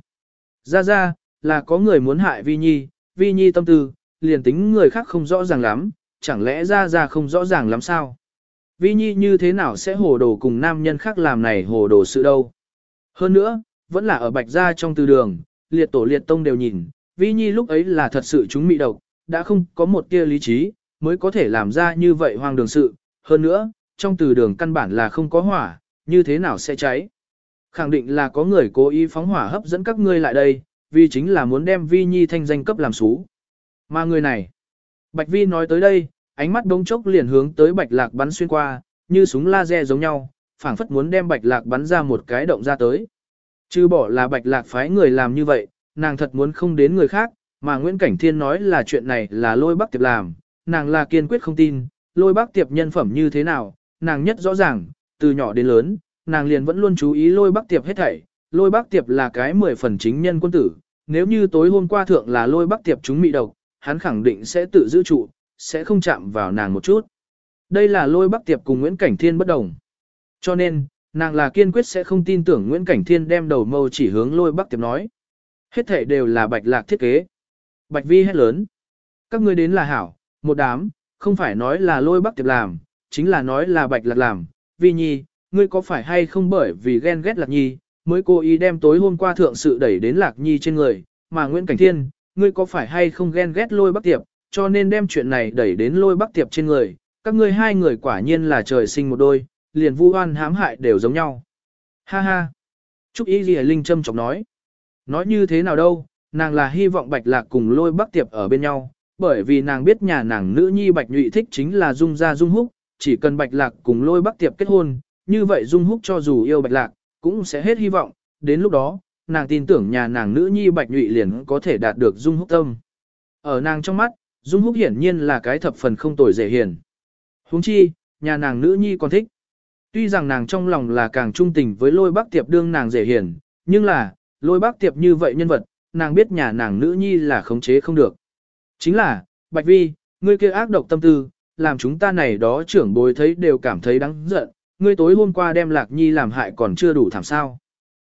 A: Ra ra, là có người muốn hại Vi Nhi, Vi Nhi tâm tư, liền tính người khác không rõ ràng lắm, chẳng lẽ ra ra không rõ ràng lắm sao? Vi Nhi như thế nào sẽ hồ đồ cùng nam nhân khác làm này hồ đồ sự đâu? Hơn nữa, vẫn là ở bạch gia trong từ đường, liệt tổ liệt tông đều nhìn, Vi Nhi lúc ấy là thật sự chúng mị độc, đã không có một tia lý trí, mới có thể làm ra như vậy hoang đường sự. Hơn nữa, trong từ đường căn bản là không có hỏa, như thế nào sẽ cháy? Khẳng định là có người cố ý phóng hỏa hấp dẫn các ngươi lại đây, vì chính là muốn đem Vi Nhi thanh danh cấp làm xú. Mà người này, Bạch Vi nói tới đây, ánh mắt đống chốc liền hướng tới Bạch Lạc bắn xuyên qua, như súng laser giống nhau, phảng phất muốn đem Bạch Lạc bắn ra một cái động ra tới. Chứ bỏ là Bạch Lạc phái người làm như vậy, nàng thật muốn không đến người khác, mà Nguyễn Cảnh Thiên nói là chuyện này là lôi bắc tiệp làm, nàng là kiên quyết không tin, lôi bắc tiệp nhân phẩm như thế nào, nàng nhất rõ ràng, từ nhỏ đến lớn, nàng liền vẫn luôn chú ý lôi bắc tiệp hết thảy, lôi bắc tiệp là cái mười phần chính nhân quân tử, nếu như tối hôm qua thượng là lôi bắc tiệp chúng mị độc, hắn khẳng định sẽ tự giữ trụ, sẽ không chạm vào nàng một chút. Đây là lôi bắc tiệp cùng Nguyễn Cảnh Thiên bất đồng. Cho nên, nàng là kiên quyết sẽ không tin tưởng Nguyễn Cảnh Thiên đem đầu mâu chỉ hướng lôi bắc tiệp nói. Hết thể đều là bạch lạc thiết kế. Bạch vi hét lớn. Các ngươi đến là hảo, một đám, không phải nói là lôi bắc tiệp làm, chính là nói là bạch lạc làm. Vi nhi, ngươi có phải hay không bởi vì ghen ghét lạc nhi, mới cố ý đem tối hôm qua thượng sự đẩy đến lạc nhi trên người, mà Nguyễn Cảnh Thiên, ngươi có phải hay không ghen ghét lôi bắc tiệp, cho nên đem chuyện này đẩy đến lôi bắc tiệp trên người, các ngươi hai người quả nhiên là trời sinh một đôi, liền vu oan hãm hại đều giống nhau. Ha ha. Trúc Y Ghi Linh châm chọc nói. Nói như thế nào đâu, nàng là hy vọng bạch lạc cùng lôi bắc tiệp ở bên nhau, bởi vì nàng biết nhà nàng nữ nhi bạch nhụy thích chính là dung gia dung húc, chỉ cần bạch lạc cùng lôi bắc tiệp kết hôn, như vậy dung húc cho dù yêu bạch lạc, cũng sẽ hết hy vọng, đến lúc đó, nàng tin tưởng nhà nàng nữ nhi bạch nhụy liền có thể đạt được dung húc tâm. Ở nàng trong mắt, dung húc hiển nhiên là cái thập phần không tồi dễ hiền. huống chi, nhà nàng nữ nhi còn thích. Tuy rằng nàng trong lòng là càng trung tình với lôi bác tiệp đương nàng dễ hiền, nhưng là, lôi bác tiệp như vậy nhân vật, nàng biết nhà nàng nữ nhi là khống chế không được. Chính là, Bạch Vi, ngươi kia ác độc tâm tư, làm chúng ta này đó trưởng bối thấy đều cảm thấy đáng giận, ngươi tối hôm qua đem Lạc Nhi làm hại còn chưa đủ thảm sao.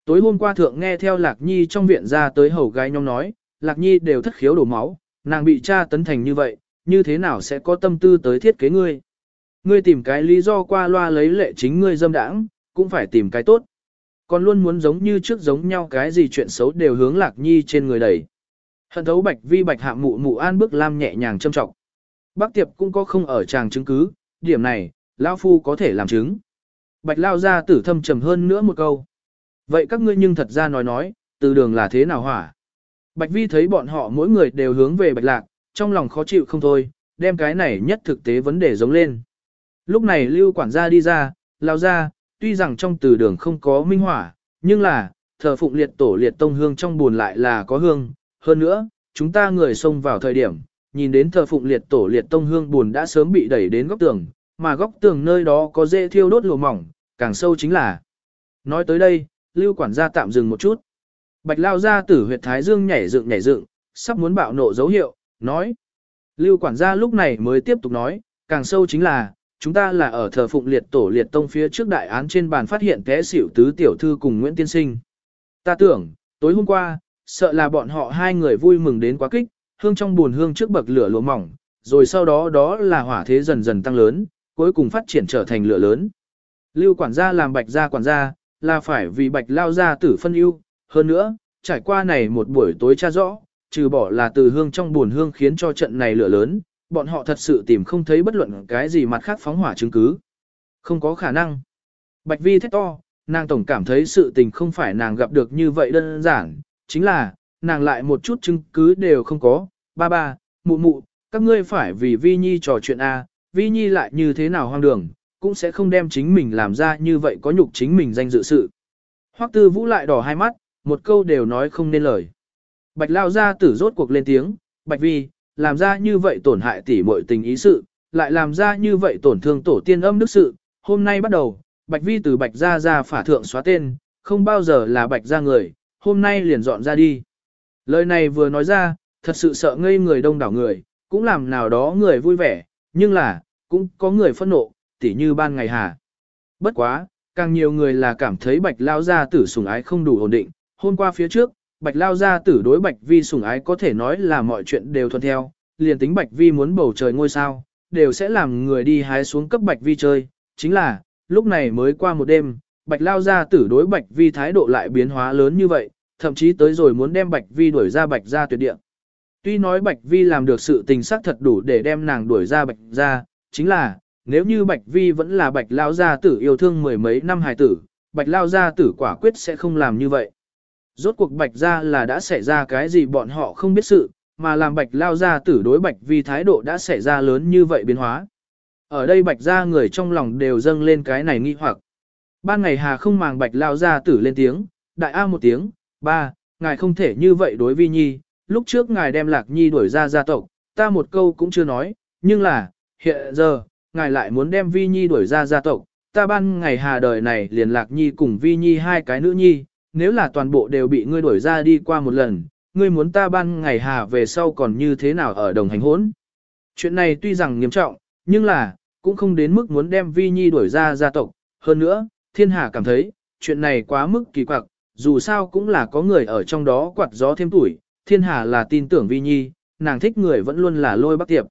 A: Tối hôm qua thượng nghe theo Lạc Nhi trong viện ra tới hầu gái nhóm nói, Lạc Nhi đều thất khiếu đổ máu, nàng bị cha tấn thành như vậy, như thế nào sẽ có tâm tư tới thiết kế ngươi. Ngươi tìm cái lý do qua loa lấy lệ chính ngươi dâm đãng, cũng phải tìm cái tốt. Còn luôn muốn giống như trước giống nhau cái gì chuyện xấu đều hướng Lạc Nhi trên người đẩy. Hận thấu bạch vi bạch hạ mụ mụ an bước lam nhẹ nhàng châm trọng. Bác tiệp cũng có không ở chàng chứng cứ, điểm này, lão Phu có thể làm chứng. Bạch Lao ra tử thâm trầm hơn nữa một câu. Vậy các ngươi nhưng thật ra nói nói, từ đường là thế nào hỏa? Bạch Vi thấy bọn họ mỗi người đều hướng về Bạch Lạc, trong lòng khó chịu không thôi, đem cái này nhất thực tế vấn đề giống lên. Lúc này Lưu quản gia đi ra, lao ra, tuy rằng trong từ đường không có minh hỏa, nhưng là, thờ phụng liệt tổ liệt tông hương trong buồn lại là có hương. Hơn nữa, chúng ta người xông vào thời điểm, nhìn đến thờ phụng liệt tổ liệt tông hương buồn đã sớm bị đẩy đến góc tường, mà góc tường nơi đó có dễ thiêu đốt lùa mỏng, càng sâu chính là. Nói tới đây, Lưu quản gia tạm dừng một chút. Bạch lao ra tử huyệt thái dương nhảy dựng nhảy dựng, sắp muốn bạo nộ dấu hiệu, nói. Lưu quản gia lúc này mới tiếp tục nói, càng sâu chính là, chúng ta là ở thờ phụng liệt tổ liệt tông phía trước đại án trên bàn phát hiện té xỉu tứ tiểu thư cùng Nguyễn Tiên Sinh. Ta tưởng, tối hôm qua, sợ là bọn họ hai người vui mừng đến quá kích, hương trong buồn hương trước bậc lửa lúa mỏng, rồi sau đó đó là hỏa thế dần dần tăng lớn, cuối cùng phát triển trở thành lửa lớn. Lưu quản gia làm bạch gia quản gia, là phải vì bạch lao gia tử phân ưu, hơn nữa, trải qua này một buổi tối tra rõ, trừ bỏ là từ hương trong buồn hương khiến cho trận này lửa lớn, bọn họ thật sự tìm không thấy bất luận cái gì mặt khác phóng hỏa chứng cứ. Không có khả năng. Bạch Vi thét to, nàng tổng cảm thấy sự tình không phải nàng gặp được như vậy đơn giản, chính là, nàng lại một chút chứng cứ đều không có. Ba ba, mụ mụ, các ngươi phải vì Vi Nhi trò chuyện A, Vi Nhi lại như thế nào hoang đường, cũng sẽ không đem chính mình làm ra như vậy có nhục chính mình danh dự sự. Hoắc tư vũ lại đỏ hai mắt, một câu đều nói không nên lời. Bạch lao ra tử rốt cuộc lên tiếng, Bạch Vi, làm ra như vậy tổn hại tỉ muội tình ý sự, lại làm ra như vậy tổn thương tổ tiên âm đức sự, hôm nay bắt đầu, Bạch Vi từ Bạch gia ra phả thượng xóa tên, không bao giờ là Bạch gia người, hôm nay liền dọn ra đi. Lời này vừa nói ra, thật sự sợ ngây người đông đảo người, cũng làm nào đó người vui vẻ, nhưng là, cũng có người phẫn nộ, tỉ như ban ngày hà. Bất quá, càng nhiều người là cảm thấy Bạch Lao gia tử sủng ái không đủ ổn định, hôm qua phía trước, Bạch Lao gia tử đối Bạch Vi sủng ái có thể nói là mọi chuyện đều thuận theo, liền tính Bạch Vi muốn bầu trời ngôi sao, đều sẽ làm người đi hái xuống cấp Bạch Vi chơi, chính là, lúc này mới qua một đêm, Bạch Lao gia tử đối Bạch Vi thái độ lại biến hóa lớn như vậy, thậm chí tới rồi muốn đem Bạch Vi đuổi ra Bạch gia tuyệt địa. Tuy nói Bạch Vi làm được sự tình sắc thật đủ để đem nàng đuổi ra Bạch gia, chính là, nếu như Bạch Vi vẫn là Bạch Lao gia tử yêu thương mười mấy năm hài tử, Bạch Lao gia tử quả quyết sẽ không làm như vậy. Rốt cuộc Bạch gia là đã xảy ra cái gì bọn họ không biết sự, mà làm Bạch Lao gia tử đối Bạch vì thái độ đã xảy ra lớn như vậy biến hóa. Ở đây Bạch gia người trong lòng đều dâng lên cái này nghi hoặc. Ban ngày Hà không màng Bạch Lao gia tử lên tiếng, đại A một tiếng, ba, ngài không thể như vậy đối Vi Nhi, lúc trước ngài đem Lạc Nhi đuổi ra gia tộc, ta một câu cũng chưa nói, nhưng là, hiện giờ, ngài lại muốn đem Vi Nhi đuổi ra gia tộc, ta ban ngày hà đời này liền Lạc Nhi cùng Vi Nhi hai cái nữ nhi, nếu là toàn bộ đều bị ngươi đuổi ra đi qua một lần, ngươi muốn ta ban ngày hà về sau còn như thế nào ở đồng hành hỗn. Chuyện này tuy rằng nghiêm trọng, nhưng là, cũng không đến mức muốn đem Vi Nhi đuổi ra gia tộc, hơn nữa, thiên hà cảm thấy, chuyện này quá mức kỳ quặc, dù sao cũng là có người ở trong đó quạt gió thêm tuổi, thiên hà là tin tưởng Vi Nhi, nàng thích người vẫn luôn là lôi bắc tiệp.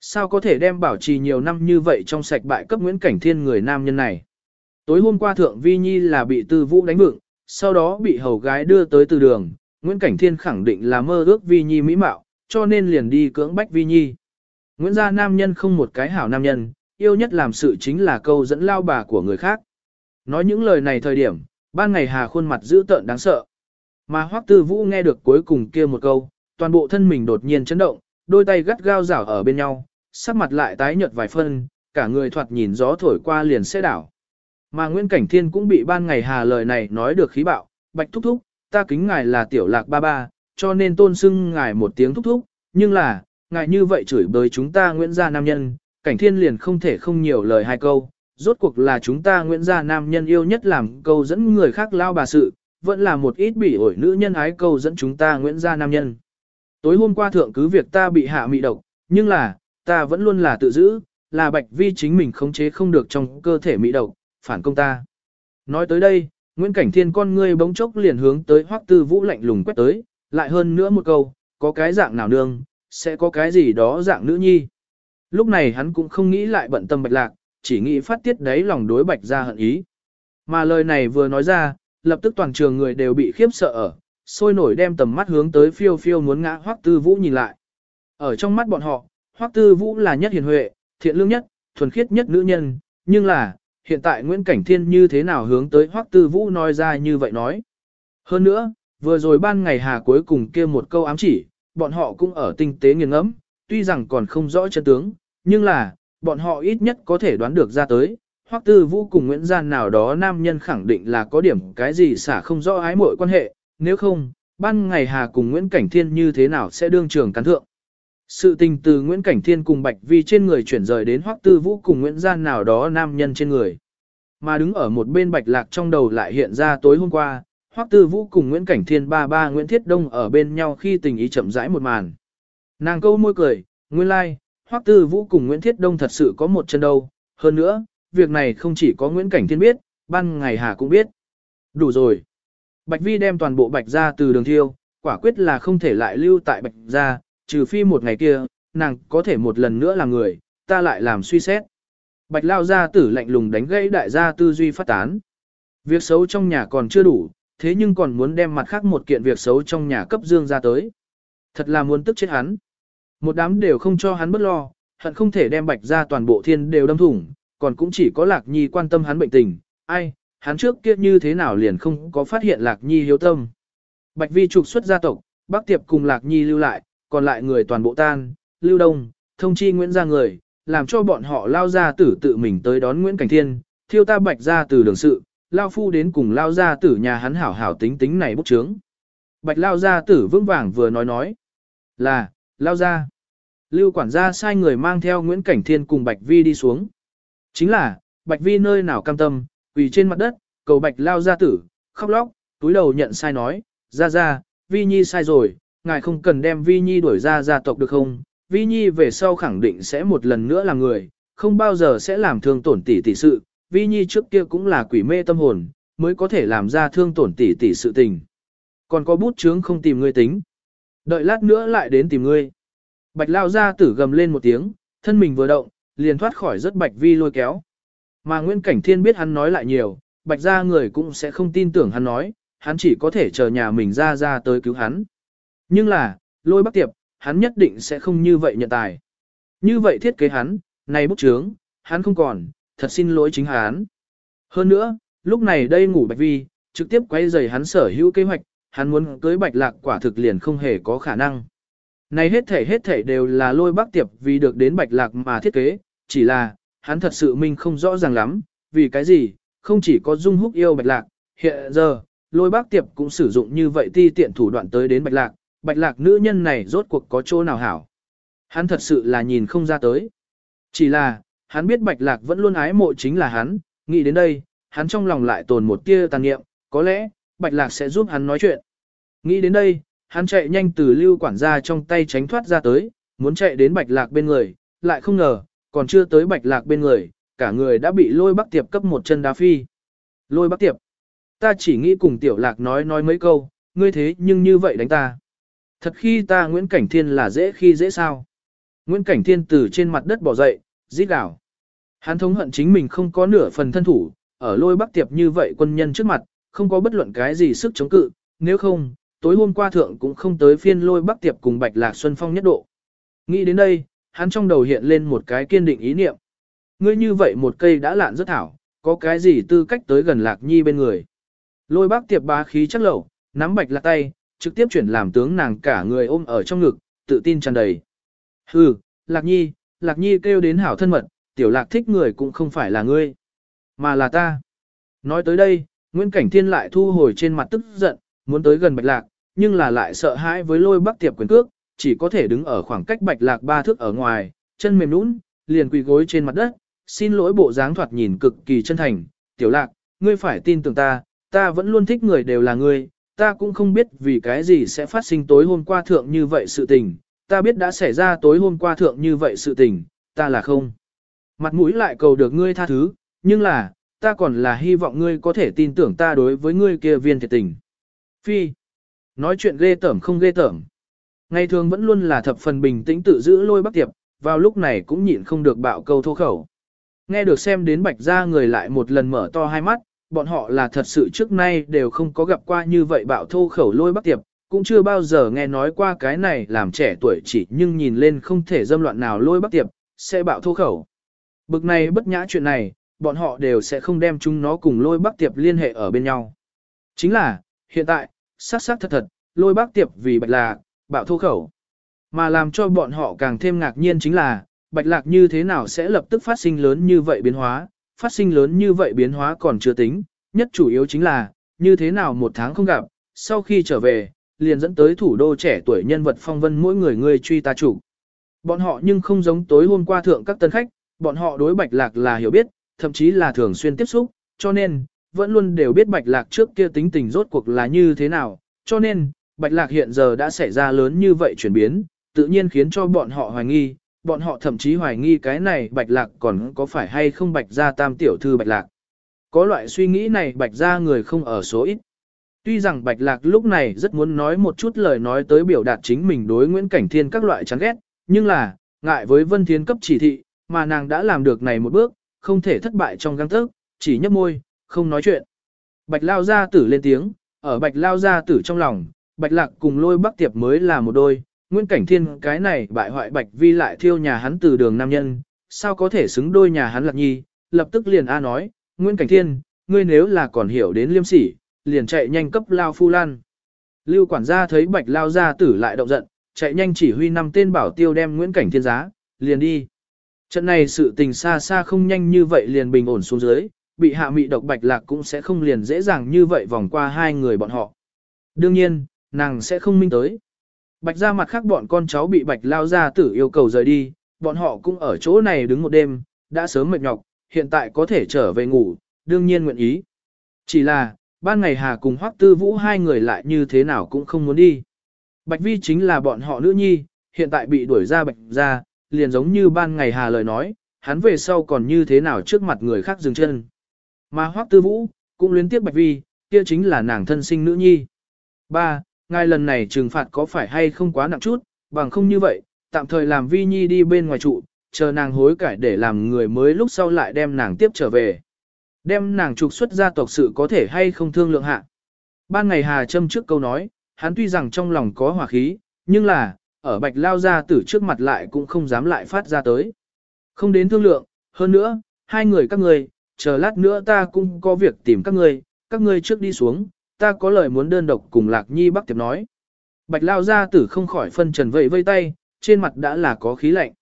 A: Sao có thể đem bảo trì nhiều năm như vậy trong sạch bại cấp Nguyễn Cảnh Thiên người nam nhân này? Tối hôm qua Thượng Vi Nhi là bị Tư Vũ đánh vựng, sau đó bị hầu gái đưa tới từ đường, Nguyễn Cảnh Thiên khẳng định là mơ ước Vi Nhi mỹ mạo, cho nên liền đi cưỡng bách Vi Nhi. Nguyễn gia nam nhân không một cái hảo nam nhân, yêu nhất làm sự chính là câu dẫn lao bà của người khác. Nói những lời này thời điểm, ban ngày Hà khuôn mặt dữ tợn đáng sợ. Mà Hoắc Tư Vũ nghe được cuối cùng kia một câu, toàn bộ thân mình đột nhiên chấn động, đôi tay gắt gao giảo ở bên nhau, sắc mặt lại tái nhợt vài phân, cả người thoạt nhìn gió thổi qua liền sẽ đảo. Mà Nguyễn Cảnh Thiên cũng bị ban ngày hà lời này nói được khí bạo, bạch thúc thúc, ta kính ngài là tiểu lạc ba ba, cho nên tôn xưng ngài một tiếng thúc thúc, nhưng là, ngài như vậy chửi bới chúng ta Nguyễn gia nam nhân, Cảnh Thiên liền không thể không nhiều lời hai câu, rốt cuộc là chúng ta Nguyễn gia nam nhân yêu nhất làm câu dẫn người khác lao bà sự, vẫn là một ít bị ổi nữ nhân ái câu dẫn chúng ta Nguyễn gia nam nhân. Tối hôm qua thượng cứ việc ta bị hạ mị độc, nhưng là, ta vẫn luôn là tự giữ, là bạch vi chính mình khống chế không được trong cơ thể mỹ độc, phản công ta. Nói tới đây, Nguyễn Cảnh Thiên con ngươi bỗng chốc liền hướng tới Hoắc Tư Vũ lạnh lùng quét tới, lại hơn nữa một câu, có cái dạng nào nương, sẽ có cái gì đó dạng nữ nhi. Lúc này hắn cũng không nghĩ lại bận tâm bạch lạc, chỉ nghĩ phát tiết đấy lòng đối bạch ra hận ý. Mà lời này vừa nói ra, lập tức toàn trường người đều bị khiếp sợ ở, sôi nổi đem tầm mắt hướng tới phiêu phiêu muốn ngã Hoắc Tư Vũ nhìn lại. Ở trong mắt bọn họ, Hoắc Tư Vũ là nhất hiền huệ, thiện lương nhất, thuần khiết nhất nữ nhân, nhưng là, hiện tại Nguyễn Cảnh Thiên như thế nào hướng tới Hoắc Tư Vũ nói ra như vậy nói. Hơn nữa, vừa rồi ban ngày hà cuối cùng kia một câu ám chỉ, bọn họ cũng ở tinh tế nghiền ngẫm, tuy rằng còn không rõ chân tướng, nhưng là, bọn họ ít nhất có thể đoán được ra tới. Hoắc Tư Vũ cùng Nguyễn Gian nào đó nam nhân khẳng định là có điểm cái gì xả không rõ ái mội quan hệ, nếu không, ban ngày Hà cùng Nguyễn Cảnh Thiên như thế nào sẽ đương trường cán thượng. Sự tình từ Nguyễn Cảnh Thiên cùng Bạch Vi trên người chuyển rời đến Hoắc Tư Vũ cùng Nguyễn Gian nào đó nam nhân trên người. Mà đứng ở một bên Bạch Lạc trong đầu lại hiện ra tối hôm qua, Hoắc Tư Vũ cùng Nguyễn Cảnh Thiên ba ba Nguyễn Thiết Đông ở bên nhau khi tình ý chậm rãi một màn. Nàng câu môi cười, nguyên lai, like, Hoắc Tư Vũ cùng Nguyễn Thiết Đông thật sự có một chân đâu, hơn nữa, việc này không chỉ có Nguyễn Cảnh Thiên biết, ban ngày Hà cũng biết. Đủ rồi. Bạch Vi đem toàn bộ Bạch ra từ đường thiêu, quả quyết là không thể lại lưu tại Bạch ra, trừ phi một ngày kia, nàng có thể một lần nữa là người, ta lại làm suy xét. Bạch lao gia tử lạnh lùng đánh gãy đại gia tư duy phát tán. Việc xấu trong nhà còn chưa đủ, thế nhưng còn muốn đem mặt khác một kiện việc xấu trong nhà cấp dương ra tới. Thật là muốn tức chết hắn. Một đám đều không cho hắn bất lo, hận không thể đem bạch ra toàn bộ thiên đều đâm thủng, còn cũng chỉ có lạc nhi quan tâm hắn bệnh tình. Ai, hắn trước kia như thế nào liền không có phát hiện lạc nhi hiếu tâm. Bạch vi trục xuất gia tộc, bác tiệp cùng lạc nhi lưu lại, còn lại người toàn bộ tan, lưu đông, thông chi Nguyễn ra người, làm cho bọn họ lao ra tử tự mình tới đón Nguyễn Cảnh Thiên, thiêu ta bạch ra từ đường sự, lao phu đến cùng lao ra tử nhà hắn hảo hảo tính tính này bốc trướng. Bạch lao ra tử vững vàng vừa nói nói, là, lao ra. Lưu quản gia sai người mang theo Nguyễn Cảnh Thiên cùng Bạch Vi đi xuống. Chính là, Bạch Vi nơi nào cam tâm, quỳ trên mặt đất, cầu Bạch lao ra tử, khóc lóc, túi đầu nhận sai nói, ra ra, Vi Nhi sai rồi, ngài không cần đem Vi Nhi đuổi ra gia tộc được không? Vi Nhi về sau khẳng định sẽ một lần nữa là người, không bao giờ sẽ làm thương tổn tỷ tỷ sự. Vi Nhi trước kia cũng là quỷ mê tâm hồn, mới có thể làm ra thương tổn tỷ tỷ sự tình. Còn có bút chướng không tìm ngươi tính. Đợi lát nữa lại đến tìm ngươi. Bạch Lao ra tử gầm lên một tiếng, thân mình vừa động, liền thoát khỏi rất bạch vi lôi kéo. Mà Nguyễn Cảnh Thiên biết hắn nói lại nhiều, bạch ra người cũng sẽ không tin tưởng hắn nói, hắn chỉ có thể chờ nhà mình ra ra tới cứu hắn. Nhưng là, lôi bắc tiệp, hắn nhất định sẽ không như vậy nhận tài. Như vậy thiết kế hắn, này bức trướng, hắn không còn, thật xin lỗi chính hắn. Hơn nữa, lúc này đây ngủ bạch vi, trực tiếp quay giày hắn sở hữu kế hoạch, hắn muốn cưới bạch lạc quả thực liền không hề có khả năng. Này hết thể hết thể đều là lôi bắc tiệp vì được đến bạch lạc mà thiết kế, chỉ là, hắn thật sự mình không rõ ràng lắm, vì cái gì, không chỉ có dung húc yêu bạch lạc, hiện giờ, lôi bác tiệp cũng sử dụng như vậy ti tiện thủ đoạn tới đến bạch lạc, bạch lạc nữ nhân này rốt cuộc có chỗ nào hảo. Hắn thật sự là nhìn không ra tới. Chỉ là, hắn biết bạch lạc vẫn luôn ái mộ chính là hắn, nghĩ đến đây, hắn trong lòng lại tồn một tia tàn niệm, có lẽ, bạch lạc sẽ giúp hắn nói chuyện. Nghĩ đến đây, hắn chạy nhanh từ lưu quản gia trong tay tránh thoát ra tới, muốn chạy đến bạch lạc bên người, lại không ngờ, còn chưa tới bạch lạc bên người, cả người đã bị lôi bắc tiệp cấp một chân đá phi. Lôi bắc tiệp, ta chỉ nghĩ cùng tiểu lạc nói nói mấy câu, ngươi thế nhưng như vậy đánh ta. Thật khi ta Nguyễn Cảnh Thiên là dễ khi dễ sao. Nguyễn Cảnh Thiên từ trên mặt đất bỏ dậy, rít đảo. Hắn thống hận chính mình không có nửa phần thân thủ, ở lôi bắc tiệp như vậy quân nhân trước mặt, không có bất luận cái gì sức chống cự, nếu không, tối hôm qua thượng cũng không tới phiên lôi bắc tiệp cùng bạch lạc xuân phong nhất độ. Nghĩ đến đây, hắn trong đầu hiện lên một cái kiên định ý niệm. Ngươi như vậy một cây đã lạn rất thảo, có cái gì tư cách tới gần lạc nhi bên người. Lôi bác tiệp bá khí chắc lẩu, nắm bạch lạc tay, trực tiếp chuyển làm tướng nàng cả người ôm ở trong ngực, tự tin tràn đầy. Hừ, lạc nhi, lạc nhi kêu đến hảo thân mật, tiểu lạc thích người cũng không phải là ngươi, mà là ta. Nói tới đây, Nguyễn Cảnh Thiên lại thu hồi trên mặt tức giận, muốn tới gần bạch lạc, nhưng là lại sợ hãi với lôi bắc tiệp quyền cước, chỉ có thể đứng ở khoảng cách bạch lạc ba thước ở ngoài, chân mềm nũng, liền quỳ gối trên mặt đất, xin lỗi bộ dáng thoạt nhìn cực kỳ chân thành, tiểu lạc, ngươi phải tin tưởng ta, ta vẫn luôn thích người đều là ngươi, ta cũng không biết vì cái gì sẽ phát sinh tối hôm qua thượng như vậy sự tình, ta biết đã xảy ra tối hôm qua thượng như vậy sự tình, ta là không. Mặt mũi lại cầu được ngươi tha thứ, nhưng là, ta còn là hy vọng ngươi có thể tin tưởng ta đối với ngươi kia viên thiệt tình. Phi, nói chuyện ghê tởm không ghê tởm. Ngày thường vẫn luôn là thập phần bình tĩnh tự giữ lôi bắc tiệp, vào lúc này cũng nhịn không được bạo câu thô khẩu. Nghe được xem đến bạch ra người lại một lần mở to hai mắt, bọn họ là thật sự trước nay đều không có gặp qua như vậy bạo thô khẩu lôi bắc tiệp, cũng chưa bao giờ nghe nói qua cái này làm trẻ tuổi chỉ nhưng nhìn lên không thể dâm loạn nào lôi bắc tiệp, sẽ bạo thô khẩu. Bực này bất nhã chuyện này, bọn họ đều sẽ không đem chúng nó cùng lôi bắc tiệp liên hệ ở bên nhau. Chính là, hiện tại, sát sát thật thật, lôi bắc tiệp vì bạch là, bạo thô khẩu. Mà làm cho bọn họ càng thêm ngạc nhiên chính là, bạch lạc như thế nào sẽ lập tức phát sinh lớn như vậy biến hóa, phát sinh lớn như vậy biến hóa còn chưa tính, nhất chủ yếu chính là, như thế nào một tháng không gặp, sau khi trở về, liền dẫn tới thủ đô trẻ tuổi nhân vật phong vân mỗi người người truy ta chủ. Bọn họ nhưng không giống tối hôm qua thượng các tân khách, bọn họ đối bạch lạc là hiểu biết, thậm chí là thường xuyên tiếp xúc, cho nên, vẫn luôn đều biết bạch lạc trước kia tính tình rốt cuộc là như thế nào, cho nên, bạch lạc hiện giờ đã xảy ra lớn như vậy chuyển biến, tự nhiên khiến cho bọn họ hoài nghi, bọn họ thậm chí hoài nghi cái này bạch lạc còn có phải hay không bạch gia tam tiểu thư bạch lạc. Có loại suy nghĩ này bạch gia người không ở số ít. Tuy rằng bạch lạc lúc này rất muốn nói một chút lời nói tới biểu đạt chính mình đối Nguyễn Cảnh Thiên các loại chán ghét, nhưng là, ngại với Vân Thiên cấp chỉ thị, mà nàng đã làm được này một bước, không thể thất bại trong găng thức, chỉ nhấp môi, không nói chuyện. Bạch lao gia tử lên tiếng, ở bạch lao gia tử trong lòng, bạch lạc cùng lôi bắc tiệp mới là một đôi, Nguyễn Cảnh Thiên cái này bại hoại Bạch Vi lại thiêu nhà hắn từ đường nam nhân, sao có thể xứng đôi nhà hắn Lạc Nhi, lập tức liền A nói, Nguyễn Cảnh Thiên, ngươi nếu là còn hiểu đến liêm sỉ, liền chạy nhanh cấp lao phu lan. Lưu quản gia thấy Bạch lao gia tử lại động giận, chạy nhanh chỉ huy năm tên bảo tiêu đem Nguyễn Cảnh Thiên giá, liền đi. Trận này sự tình xa xa không nhanh như vậy liền bình ổn xuống dưới, bị hạ mị độc Bạch Lạc cũng sẽ không liền dễ dàng như vậy vòng qua hai người bọn họ. Đương nhiên, nàng sẽ không minh tới. Bạch ra mặt khác bọn con cháu bị bạch lao ra tử yêu cầu rời đi, bọn họ cũng ở chỗ này đứng một đêm, đã sớm mệt nhọc, hiện tại có thể trở về ngủ, đương nhiên nguyện ý. Chỉ là, ban ngày Hà cùng Hoắc Tư Vũ hai người lại như thế nào cũng không muốn đi. Bạch Vi chính là bọn họ nữ nhi, hiện tại bị đuổi ra bạch ra, liền giống như ban ngày Hà lời nói, hắn về sau còn như thế nào trước mặt người khác dừng chân. Mà Hoắc Tư Vũ, cũng luyến tiếc Bạch Vi, kia chính là nàng thân sinh nữ nhi. Ba, ngài lần này trừng phạt có phải hay không quá nặng chút, bằng không như vậy, tạm thời làm vi nhi đi bên ngoài trụ, chờ nàng hối cải để làm người mới lúc sau lại đem nàng tiếp trở về. Đem nàng trục xuất gia tộc sự có thể hay không thương lượng hạ. Ban ngày Hà Trâm trước câu nói, hắn tuy rằng trong lòng có hỏa khí, nhưng là, ở bạch lao ra tử trước mặt lại cũng không dám lại phát ra tới. Không đến thương lượng, hơn nữa, hai người các người, chờ lát nữa ta cũng có việc tìm các người, các ngươi trước đi xuống, ta có lời muốn đơn độc cùng Lạc Nhi Bắc Tiệp nói. Bạch lao ra tử không khỏi phân trần vẫy vây tay, trên mặt đã là có khí lạnh.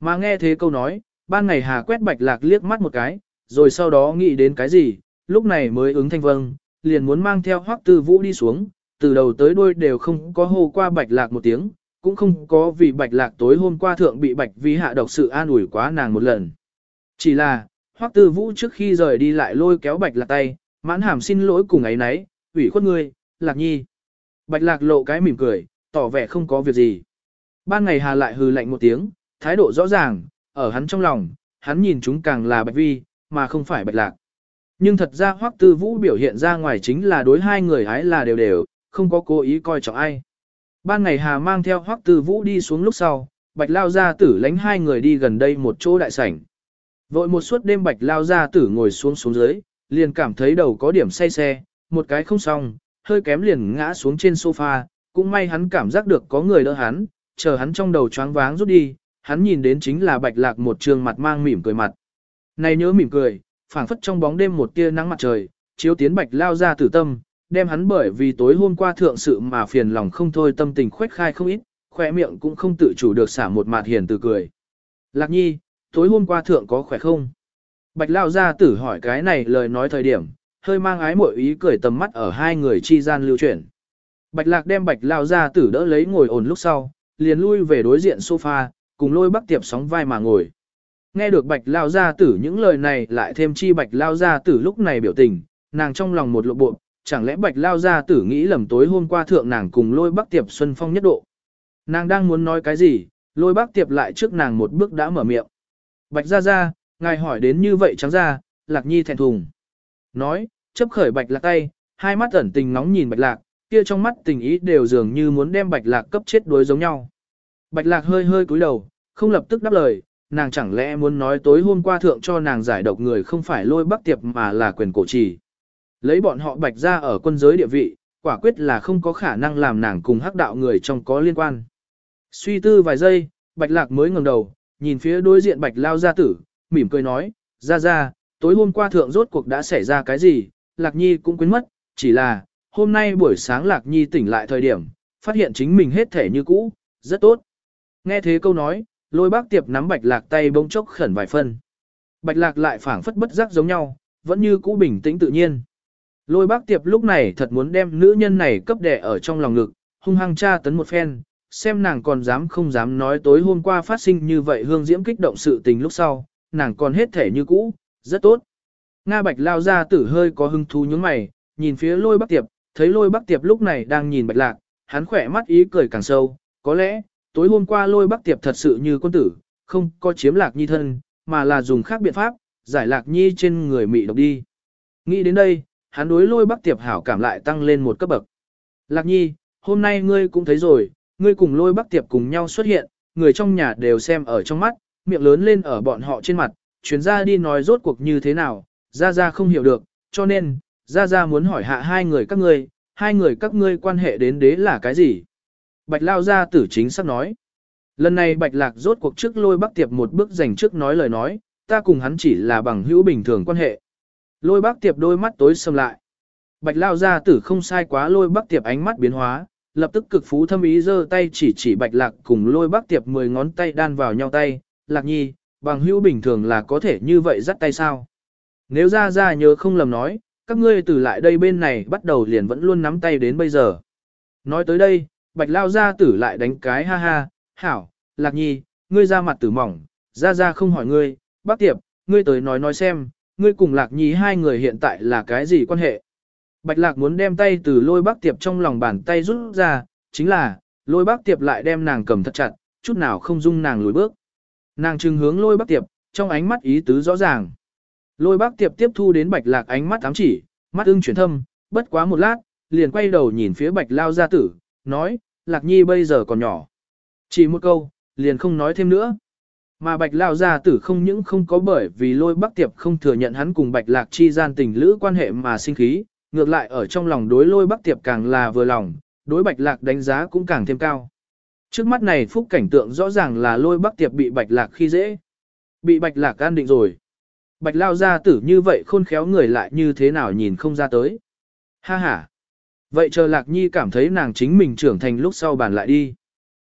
A: Mà nghe thế câu nói, ban ngày Hà quét Bạch Lạc liếc mắt một cái, rồi sau đó nghĩ đến cái gì, lúc này mới ứng thanh vâng, liền muốn mang theo Hoắc Tư Vũ đi xuống, từ đầu tới đuôi đều không có hô qua Bạch Lạc một tiếng, cũng không có vì Bạch Lạc tối hôm qua thượng bị Bạch Vi hạ độc sự an ủi quá nàng một lần. Chỉ là, Hoắc Tư Vũ trước khi rời đi lại lôi kéo Bạch Lạc tay, mãn hàm xin lỗi cùng ấy nấy, ủy khuất ngươi, Lạc Nhi. Bạch Lạc lộ cái mỉm cười, tỏ vẻ không có việc gì. Ban ngày Hà lại hừ lạnh một tiếng, thái độ rõ ràng, ở hắn trong lòng, hắn nhìn chúng càng là Bạch Vi, mà không phải Bạch Lạc. Nhưng thật ra Hoắc Tư Vũ biểu hiện ra ngoài chính là đối hai người hái là đều đều, không có cố ý coi trọng ai. Ban ngày Hà mang theo Hoắc Tư Vũ đi xuống lúc sau, Bạch Lao Gia Tử lánh hai người đi gần đây một chỗ đại sảnh. Vội một suốt đêm Bạch Lao Gia Tử ngồi xuống xuống dưới, liền cảm thấy đầu có điểm say xe, một cái không xong, hơi kém liền ngã xuống trên sofa, cũng may hắn cảm giác được có người đỡ hắn, chờ hắn trong đầu choáng váng rút đi, hắn nhìn đến chính là Bạch Lạc một trường mặt mang mỉm cười mặt. Này nhớ mỉm cười, phảng phất trong bóng đêm một tia nắng mặt trời, chiếu tiến Bạch Lao ra tử tâm, đem hắn bởi vì tối hôm qua thượng sự mà phiền lòng không thôi tâm tình khuếch khai không ít, khỏe miệng cũng không tự chủ được xả một mặt hiền từ cười. Lạc nhi, tối hôm qua thượng có khỏe không? Bạch Lao ra tử hỏi cái này lời nói thời điểm, hơi mang ái mội ý cười tầm mắt ở hai người chi gian lưu chuyển. Bạch Lạc đem Bạch Lao gia tử đỡ lấy ngồi ổn lúc sau, liền lui về đối diện sofa, cùng lôi bắc tiệp sóng vai mà ngồi. Nghe được Bạch Lao gia tử những lời này lại thêm chi Bạch Lao gia tử lúc này biểu tình, nàng trong lòng một lộ bộ, chẳng lẽ Bạch Lao gia tử nghĩ lầm tối hôm qua thượng nàng cùng lôi bắc tiệp xuân phong nhất độ. Nàng đang muốn nói cái gì, lôi bắc tiệp lại trước nàng một bước đã mở miệng. Bạch gia gia, ngài hỏi đến như vậy trắng ra, lạc nhi thẹn thùng. Nói, chấp khởi bạch lạc tay, hai mắt ẩn tình nóng nhìn bạch lạc, kia trong mắt tình ý đều dường như muốn đem bạch lạc cấp chết đối giống nhau. Bạch lạc hơi hơi cúi đầu, không lập tức đáp lời, nàng chẳng lẽ muốn nói tối hôm qua thượng cho nàng giải độc người không phải lôi bắc tiệp mà là quyền cổ trì. Lấy bọn họ bạch ra ở quân giới địa vị, quả quyết là không có khả năng làm nàng cùng hắc đạo người trong có liên quan. Suy tư vài giây, bạch lạc mới ngẩng đầu, nhìn phía đối diện bạch lao gia tử, mỉm cười nói, ra ra, tối hôm qua thượng rốt cuộc đã xảy ra cái gì, Lạc Nhi cũng quên mất, chỉ là, hôm nay buổi sáng Lạc Nhi tỉnh lại thời điểm, phát hiện chính mình hết thể như cũ, rất tốt. Nghe thế câu nói, lôi bác tiệp nắm bạch lạc tay bông chốc khẩn vài phân. Bạch lạc lại phảng phất bất giác giống nhau, vẫn như cũ bình tĩnh tự nhiên. Lôi bác tiệp lúc này thật muốn đem nữ nhân này cấp đẻ ở trong lòng ngực, hung hăng tra tấn một phen, xem nàng còn dám không dám nói tối hôm qua phát sinh như vậy hương diễm kích động sự tình lúc sau, nàng còn hết thể như cũ, rất tốt. Nga Bạch lao ra tử hơi có hứng thú nhướng mày, nhìn phía lôi bắc tiệp, thấy lôi bắc tiệp lúc này đang nhìn Bạch lạc, hắn khỏe mắt ý cười càng sâu, có lẽ, tối hôm qua lôi bắc tiệp thật sự như con tử, không có chiếm lạc nhi thân, mà là dùng khác biện pháp, giải lạc nhi trên người mị độc đi. Nghĩ đến đây, hắn đối lôi bắc tiệp hảo cảm lại tăng lên một cấp bậc. Lạc nhi, hôm nay ngươi cũng thấy rồi, ngươi cùng lôi bắc tiệp cùng nhau xuất hiện, người trong nhà đều xem ở trong mắt, miệng lớn lên ở bọn họ trên mặt, chuyến ra đi nói rốt cuộc như thế nào, ra ra không hiểu được, cho nên, ra ra muốn hỏi hạ hai người các ngươi, hai người các ngươi quan hệ đến đế là cái gì? Bạch Lao gia tử chính xác nói. Lần này Bạch Lạc rốt cuộc trước lôi bác tiệp một bước dành trước nói lời nói, ta cùng hắn chỉ là bằng hữu bình thường quan hệ. Lôi bác tiệp đôi mắt tối sầm lại. Bạch Lao gia tử không sai quá lôi bác tiệp ánh mắt biến hóa, lập tức cực phú thâm ý giơ tay chỉ chỉ Bạch Lạc cùng lôi bác tiệp mười ngón tay đan vào nhau tay, lạc nhi, bằng hữu bình thường là có thể như vậy dắt tay sao. Nếu ra ra nhớ không lầm nói, các ngươi từ lại đây bên này bắt đầu liền vẫn luôn nắm tay đến bây giờ. Nói tới đây, bạch lao ra tử lại đánh cái ha ha, hảo, lạc nhi, ngươi ra mặt tử mỏng, ra ra không hỏi ngươi, bác tiệp, ngươi tới nói nói xem, ngươi cùng lạc nhi hai người hiện tại là cái gì quan hệ. Bạch lạc muốn đem tay từ lôi bác tiệp trong lòng bàn tay rút ra, chính là, lôi bác tiệp lại đem nàng cầm thật chặt, chút nào không dung nàng lùi bước. Nàng trừng hướng lôi bác tiệp, trong ánh mắt ý tứ rõ ràng. Lôi bác tiệp tiếp thu đến bạch lạc ánh mắt ám chỉ, mắt ưng chuyển thâm, bất quá một lát, liền quay đầu nhìn phía bạch lao gia tử, nói, lạc nhi bây giờ còn nhỏ. Chỉ một câu, liền không nói thêm nữa. Mà bạch lao gia tử không những không có bởi vì lôi bác tiệp không thừa nhận hắn cùng bạch lạc chi gian tình lữ quan hệ mà sinh khí, ngược lại ở trong lòng đối lôi bác tiệp càng là vừa lòng, đối bạch lạc đánh giá cũng càng thêm cao. Trước mắt này phúc cảnh tượng rõ ràng là lôi bắc tiệp bị bạch lạc khi dễ. Bị bạch lạc an định rồi. Bạch lao gia tử như vậy khôn khéo người lại như thế nào nhìn không ra tới. Ha ha. Vậy chờ lạc nhi cảm thấy nàng chính mình trưởng thành lúc sau bàn lại đi.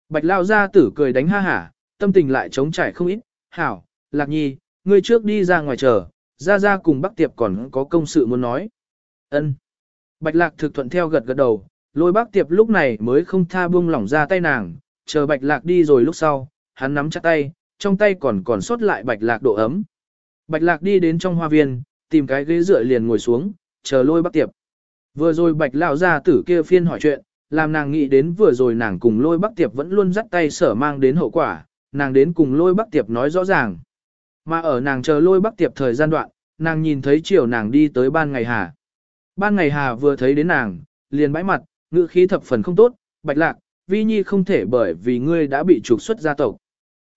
A: Bạch lao gia tử cười đánh ha hả, tâm tình lại trống trải không ít. Hảo, lạc nhi, ngươi trước đi ra ngoài chờ, ra ra cùng bác tiệp còn có công sự muốn nói. Ân. Bạch lạc thực thuận theo gật gật đầu, lôi bác tiệp lúc này mới không tha buông lỏng ra tay nàng, chờ bạch lạc đi rồi lúc sau, hắn nắm chặt tay, trong tay còn còn sót lại bạch lạc độ ấm. Bạch lạc đi đến trong hoa viên, tìm cái ghế dựa liền ngồi xuống, chờ lôi bắc tiệp. Vừa rồi bạch lão gia tử kia phiên hỏi chuyện, làm nàng nghĩ đến vừa rồi nàng cùng lôi bắc tiệp vẫn luôn dắt tay sở mang đến hậu quả, nàng đến cùng lôi bắc tiệp nói rõ ràng. Mà ở nàng chờ lôi bắc tiệp thời gian đoạn, nàng nhìn thấy chiều nàng đi tới ban ngày hà. Ban ngày hà vừa thấy đến nàng, liền bãi mặt, ngữ khí thập phần không tốt, bạch lạc, vi nhi không thể bởi vì ngươi đã bị trục xuất gia tộc.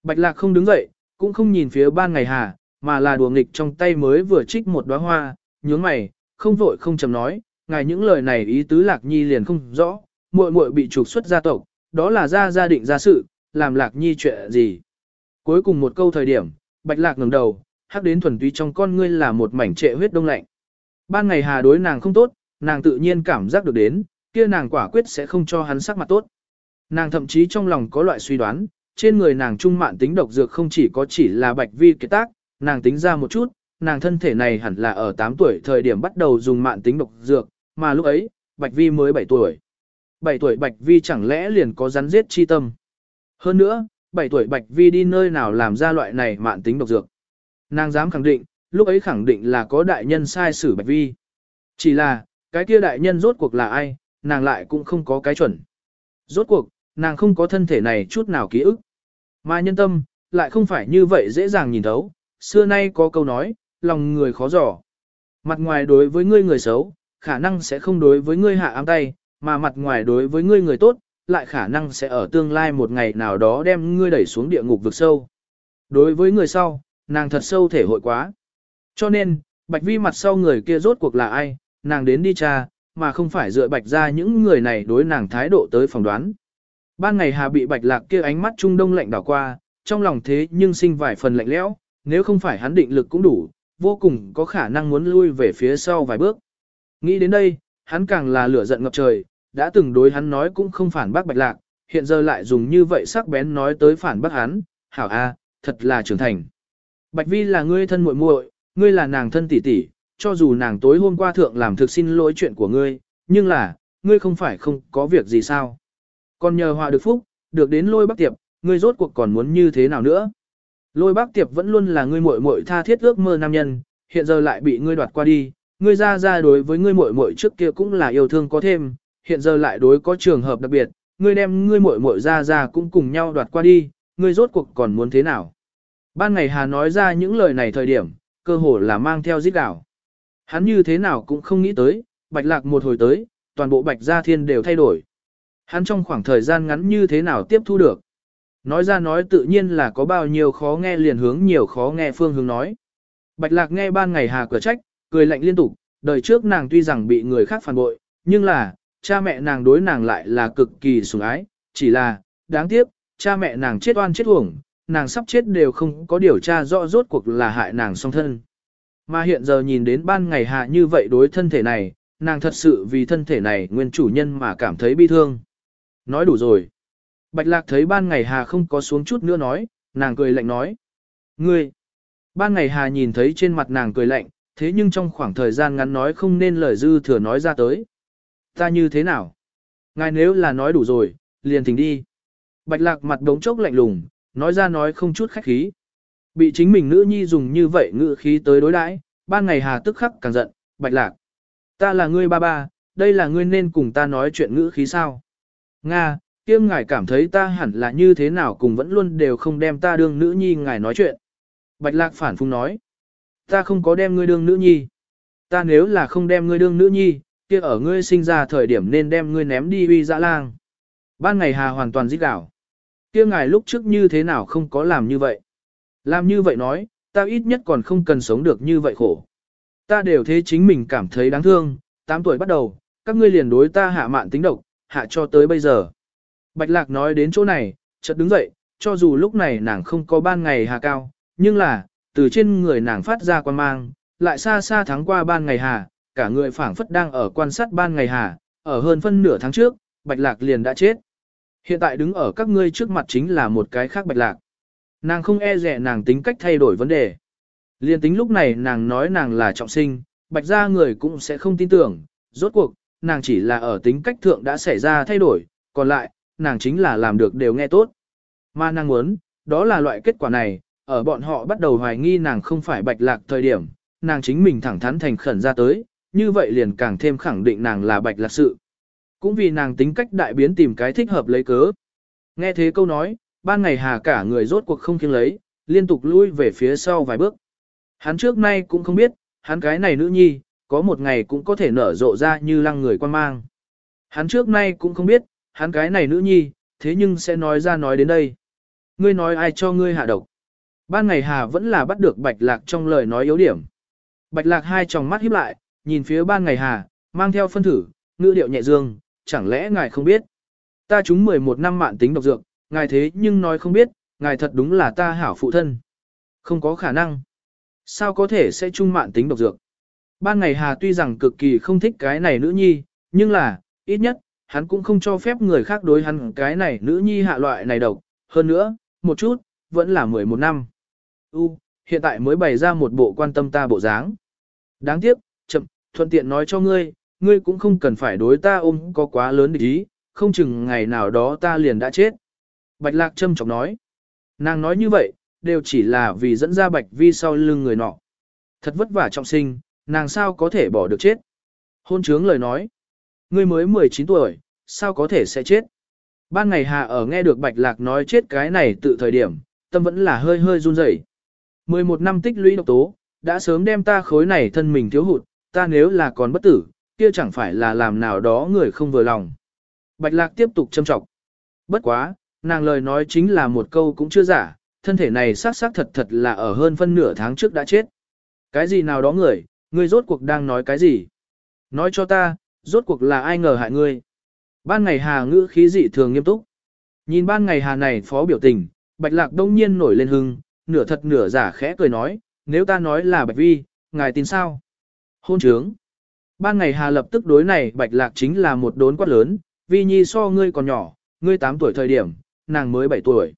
A: Bạch lạc không đứng dậy, cũng không nhìn phía ban ngày hà, mà là đùa nghịch trong tay mới vừa trích một đóa hoa, nhướng mày, không vội không chầm nói, ngài những lời này ý tứ lạc nhi liền không rõ, muội muội bị trục xuất gia tộc, đó là gia gia định gia sự, làm lạc nhi chuyện gì. Cuối cùng một câu thời điểm, bạch lạc ngẩng đầu, hắc đến thuần túy trong con ngươi là một mảnh trệ huyết đông lạnh. Ban ngày hà đối nàng không tốt, nàng tự nhiên cảm giác được đến, kia nàng quả quyết sẽ không cho hắn sắc mặt tốt. Nàng thậm chí trong lòng có loại suy đoán, trên người nàng trung mạn tính độc dược không chỉ có chỉ là bạch vi kế tác, nàng tính ra một chút, nàng thân thể này hẳn là ở 8 tuổi thời điểm bắt đầu dùng mạn tính độc dược, mà lúc ấy, bạch vi mới 7 tuổi. 7 tuổi Bạch Vi chẳng lẽ liền có rắn giết chi tâm. Hơn nữa, 7 tuổi Bạch Vi đi nơi nào làm ra loại này mạn tính độc dược. Nàng dám khẳng định, lúc ấy khẳng định là có đại nhân sai xử Bạch Vi. Chỉ là, cái kia đại nhân rốt cuộc là ai, nàng lại cũng không có cái chuẩn. Rốt cuộc, nàng không có thân thể này chút nào ký ức. Mà nhân tâm, lại không phải như vậy dễ dàng nhìn thấu. Xưa nay có câu nói, lòng người khó dò. Mặt ngoài đối với ngươi người xấu, khả năng sẽ không đối với ngươi hạ ám tay, mà mặt ngoài đối với ngươi người tốt, lại khả năng sẽ ở tương lai một ngày nào đó đem ngươi đẩy xuống địa ngục vực sâu. Đối với người sau, nàng thật sâu thể hội quá. Cho nên, bạch vi mặt sau người kia rốt cuộc là ai, nàng đến đi tra, mà không phải dựa bạch ra những người này đối nàng thái độ tới phỏng đoán. Ban ngày Hà bị bạch lạc kia ánh mắt trung đông lạnh đảo qua, trong lòng thế nhưng sinh vài phần lạnh lẽo, nếu không phải hắn định lực cũng đủ, vô cùng có khả năng muốn lui về phía sau vài bước. Nghĩ đến đây, hắn càng là lửa giận ngập trời, đã từng đối hắn nói cũng không phản bác bạch lạc, hiện giờ lại dùng như vậy sắc bén nói tới phản bác hắn, hảo a, thật là trưởng thành. Bạch vi là ngươi thân muội muội, ngươi là nàng thân tỷ tỷ, cho dù nàng tối hôm qua thượng làm thực xin lỗi chuyện của ngươi, nhưng là, ngươi không phải không có việc gì sao. Còn nhờ họa được phúc, được đến lôi bác tiệp, ngươi rốt cuộc còn muốn như thế nào nữa. Lôi bác tiệp vẫn luôn là ngươi muội muội tha thiết ước mơ nam nhân, hiện giờ lại bị ngươi đoạt qua đi, ngươi ra ra đối với ngươi muội muội trước kia cũng là yêu thương có thêm, hiện giờ lại đối có trường hợp đặc biệt, ngươi đem ngươi muội muội ra ra cũng cùng nhau đoạt qua đi, ngươi rốt cuộc còn muốn thế nào? Ban ngày Hà nói ra những lời này thời điểm, cơ hồ là mang theo giết đảo. Hắn như thế nào cũng không nghĩ tới, bạch lạc một hồi tới, toàn bộ bạch gia thiên đều thay đổi. Hắn trong khoảng thời gian ngắn như thế nào tiếp thu được. Nói ra nói tự nhiên là có bao nhiêu khó nghe liền hướng nhiều khó nghe phương hướng nói. Bạch lạc nghe ban ngày Hà cửa trách, cười lạnh liên tục, đời trước nàng tuy rằng bị người khác phản bội, nhưng là, cha mẹ nàng đối nàng lại là cực kỳ sủng ái, chỉ là, đáng tiếc, cha mẹ nàng chết oan chết uổng, nàng sắp chết đều không có điều tra rõ rốt cuộc là hại nàng song thân. Mà hiện giờ nhìn đến ban ngày hạ như vậy đối thân thể này, nàng thật sự vì thân thể này nguyên chủ nhân mà cảm thấy bi thương. Nói đủ rồi. Bạch lạc thấy ban ngày hà không có xuống chút nữa nói, nàng cười lạnh nói. Ngươi! Ban ngày hà nhìn thấy trên mặt nàng cười lạnh, thế nhưng trong khoảng thời gian ngắn nói không nên lời dư thừa nói ra tới. Ta như thế nào? Ngài nếu là nói đủ rồi, liền thỉnh đi. Bạch lạc mặt đống chốc lạnh lùng, nói ra nói không chút khách khí. Bị chính mình nữ nhi dùng như vậy ngữ khí tới đối đãi, ban ngày hà tức khắc càng giận, bạch lạc. Ta là ngươi ba ba, đây là ngươi nên cùng ta nói chuyện ngữ khí sao? Nga, kiêm ngài cảm thấy ta hẳn là như thế nào cùng vẫn luôn đều không đem ta đương nữ nhi ngài nói chuyện. Bạch lạc phản phung nói. Ta không có đem ngươi đương nữ nhi. Ta nếu là không đem ngươi đương nữ nhi, kia ở ngươi sinh ra thời điểm nên đem ngươi ném đi uy dã lang. Ban ngày hà hoàn toàn giết đảo. Kia ngài lúc trước như thế nào không có làm như vậy? Làm như vậy nói, ta ít nhất còn không cần sống được như vậy khổ. Ta đều thế chính mình cảm thấy đáng thương, 8 tuổi bắt đầu, các ngươi liền đối ta hạ mạn tính độc, hạ cho tới bây giờ. Bạch Lạc nói đến chỗ này, chợt đứng dậy, cho dù lúc này nàng không có ban ngày hà cao, nhưng là, từ trên người nàng phát ra quan mang, lại xa xa tháng qua ban ngày hà, cả người phảng phất đang ở quan sát ban ngày hà, ở hơn phân nửa tháng trước, Bạch Lạc liền đã chết. Hiện tại đứng ở các ngươi trước mặt chính là một cái khác Bạch Lạc. Nàng không e rẻ nàng tính cách thay đổi vấn đề. Liên tính lúc này nàng nói nàng là trọng sinh, Bạch gia người cũng sẽ không tin tưởng, rốt cuộc, nàng chỉ là ở tính cách thượng đã xảy ra thay đổi, còn lại, nàng chính là làm được đều nghe tốt. Mà nàng muốn, đó là loại kết quả này, ở bọn họ bắt đầu hoài nghi nàng không phải bạch lạc thời điểm, nàng chính mình thẳng thắn thành khẩn ra tới, như vậy liền càng thêm khẳng định nàng là bạch lạc sự. Cũng vì nàng tính cách đại biến tìm cái thích hợp lấy cớ. Nghe thế câu nói, ban ngày hà cả người rốt cuộc không kiêng lấy, liên tục lui về phía sau vài bước. Hắn trước nay cũng không biết, hắn cái này nữ nhi, có một ngày cũng có thể nở rộ ra như lăng người quan mang. Hắn trước nay cũng không biết, hắn cái này nữ nhi, thế nhưng sẽ nói ra nói đến đây. Ngươi nói ai cho ngươi hạ độc. Ban ngày Hà vẫn là bắt được Bạch Lạc trong lời nói yếu điểm. Bạch Lạc hai tròng mắt híp lại, nhìn phía ban ngày Hà, mang theo phân thử, ngữ điệu nhẹ dương, chẳng lẽ ngài không biết. Ta chúng 11 năm mạn tính độc dược, ngài thế nhưng nói không biết, ngài thật đúng là ta hảo phụ thân. Không có khả năng. Sao có thể sẽ chung mạn tính độc dược? Ban ngày Hà tuy rằng cực kỳ không thích cái này nữ nhi, nhưng là, ít nhất, hắn cũng không cho phép người khác đối hắn cái này nữ nhi hạ loại này độc. Hơn nữa, một chút, vẫn là 11 năm. U, hiện tại mới bày ra một bộ quan tâm ta bộ dáng. Đáng tiếc, chậm, thuận tiện nói cho ngươi, ngươi cũng không cần phải đối ta ôm có quá lớn địch ý, không chừng ngày nào đó ta liền đã chết. Bạch Lạc châm chọc nói. Nàng nói như vậy, đều chỉ là vì dẫn ra Bạch Vi sau lưng người nọ. Thật vất vả trọng sinh, nàng sao có thể bỏ được chết. Hôn trướng lời nói. Ngươi mới 19 tuổi, sao có thể sẽ chết. Ban ngày Hà ở nghe được Bạch Lạc nói chết cái này tự thời điểm, tâm vẫn là hơi hơi run rẩy. 11 năm tích lũy độc tố, đã sớm đem ta khối này thân mình thiếu hụt, ta nếu là còn bất tử, kia chẳng phải là làm nào đó người không vừa lòng. Bạch Lạc tiếp tục châm trọng. Bất quá, nàng lời nói chính là một câu cũng chưa giả, thân thể này xác xác thật thật là ở hơn phân nửa tháng trước đã chết. Cái gì nào đó người, ngươi rốt cuộc đang nói cái gì? Nói cho ta, rốt cuộc là ai ngờ hại ngươi? Ban ngày hà ngữ khí dị thường nghiêm túc. Nhìn ban ngày hà này phó biểu tình, bạch lạc đông nhiên nổi lên hưng, nửa thật nửa giả khẽ cười nói, nếu ta nói là bạch vi, ngài tin sao? Hôn trướng. Ban ngày hà lập tức đối này bạch lạc chính là một đốn quát lớn, vi nhi so ngươi còn nhỏ, ngươi 8 tuổi thời điểm, nàng mới 7 tuổi.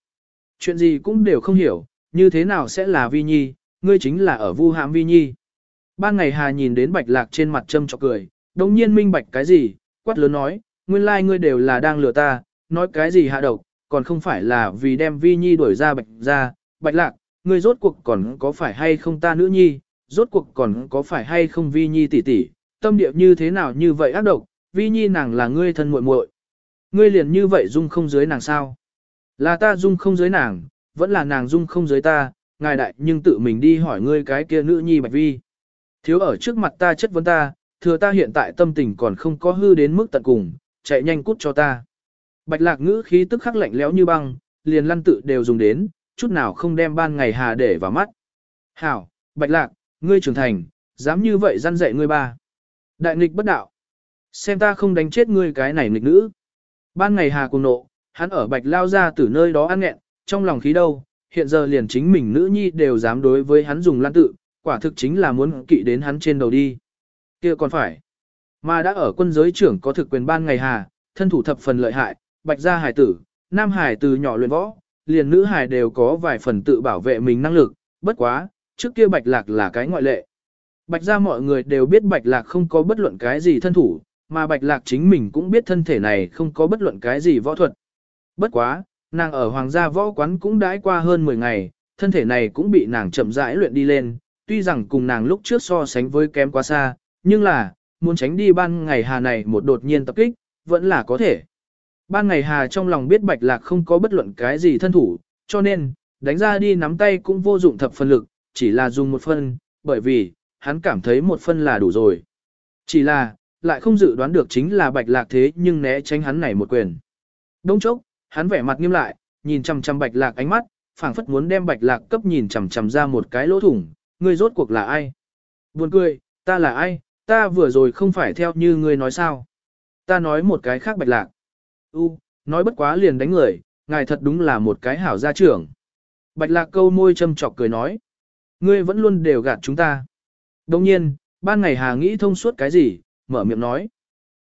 A: Chuyện gì cũng đều không hiểu, như thế nào sẽ là vi nhi, ngươi chính là ở vu hãm vi nhi. Ban ngày hà nhìn đến bạch lạc trên mặt châm chọc cười, đồng nhiên minh bạch cái gì, quát lớn nói, nguyên lai like ngươi đều là đang lừa ta, nói cái gì hạ độc, còn không phải là vì đem vi nhi đuổi ra bạch ra, bạch lạc, ngươi rốt cuộc còn có phải hay không ta nữ nhi, rốt cuộc còn có phải hay không vi nhi tỷ tỷ, tâm địa như thế nào như vậy ác độc, vi nhi nàng là ngươi thân muội muội, ngươi liền như vậy dung không dưới nàng sao? Là ta dung không dưới nàng, vẫn là nàng dung không dưới ta, ngài đại nhưng tự mình đi hỏi ngươi cái kia nữ nhi bạch vi. Thiếu ở trước mặt ta chất vấn ta, thừa ta hiện tại tâm tình còn không có hư đến mức tận cùng, chạy nhanh cút cho ta. Bạch lạc ngữ khí tức khắc lạnh lẽo như băng, liền lăn tự đều dùng đến, chút nào không đem ban ngày hà để vào mắt. Hảo, bạch lạc, ngươi trưởng thành, dám như vậy răn dạy ngươi ba. Đại nghịch bất đạo. Xem ta không đánh chết ngươi cái này nghịch nữ. Ban ngày hà cùng nộ, hắn ở bạch lao ra từ nơi đó ăn nghẹn, trong lòng khí đâu, hiện giờ liền chính mình nữ nhi đều dám đối với hắn dùng lan tự, quả thực chính là muốn kỵ đến hắn trên đầu đi. kia còn phải. Mà đã ở quân giới trưởng có thực quyền ban ngày hà, thân thủ thập phần lợi hại, bạch gia hải tử, nam hải từ nhỏ luyện võ, liền nữ hải đều có vài phần tự bảo vệ mình năng lực, bất quá, trước kia bạch lạc là cái ngoại lệ. Bạch gia mọi người đều biết bạch lạc không có bất luận cái gì thân thủ, mà bạch lạc chính mình cũng biết thân thể này không có bất luận cái gì võ thuật. Bất quá, nàng ở hoàng gia võ quán cũng đãi qua hơn 10 ngày, thân thể này cũng bị nàng chậm rãi luyện đi lên, tuy rằng cùng nàng lúc trước so sánh với kém quá xa, nhưng là, muốn tránh đi ban ngày hà này một đột nhiên tập kích, vẫn là có thể. Ban ngày hà trong lòng biết bạch lạc không có bất luận cái gì thân thủ, cho nên, đánh ra đi nắm tay cũng vô dụng thập phân lực, chỉ là dùng một phân, bởi vì, hắn cảm thấy một phân là đủ rồi. Chỉ là, lại không dự đoán được chính là bạch lạc thế nhưng né tránh hắn này một quyền. Đông chốc, hắn vẻ mặt nghiêm lại, nhìn chăm chăm bạch lạc ánh mắt, phảng phất muốn đem bạch lạc cấp nhìn chằm chằm ra một cái lỗ thủng, ngươi rốt cuộc là ai? Buồn cười, ta là ai, ta vừa rồi không phải theo như ngươi nói sao? Ta nói một cái khác bạch lạc. U, nói bất quá liền đánh người, ngài thật đúng là một cái hảo gia trưởng. Bạch lạc câu môi châm chọc cười nói. Ngươi vẫn luôn đều gạt chúng ta. Đồng nhiên, ban ngày Hà nghĩ thông suốt cái gì, mở miệng nói.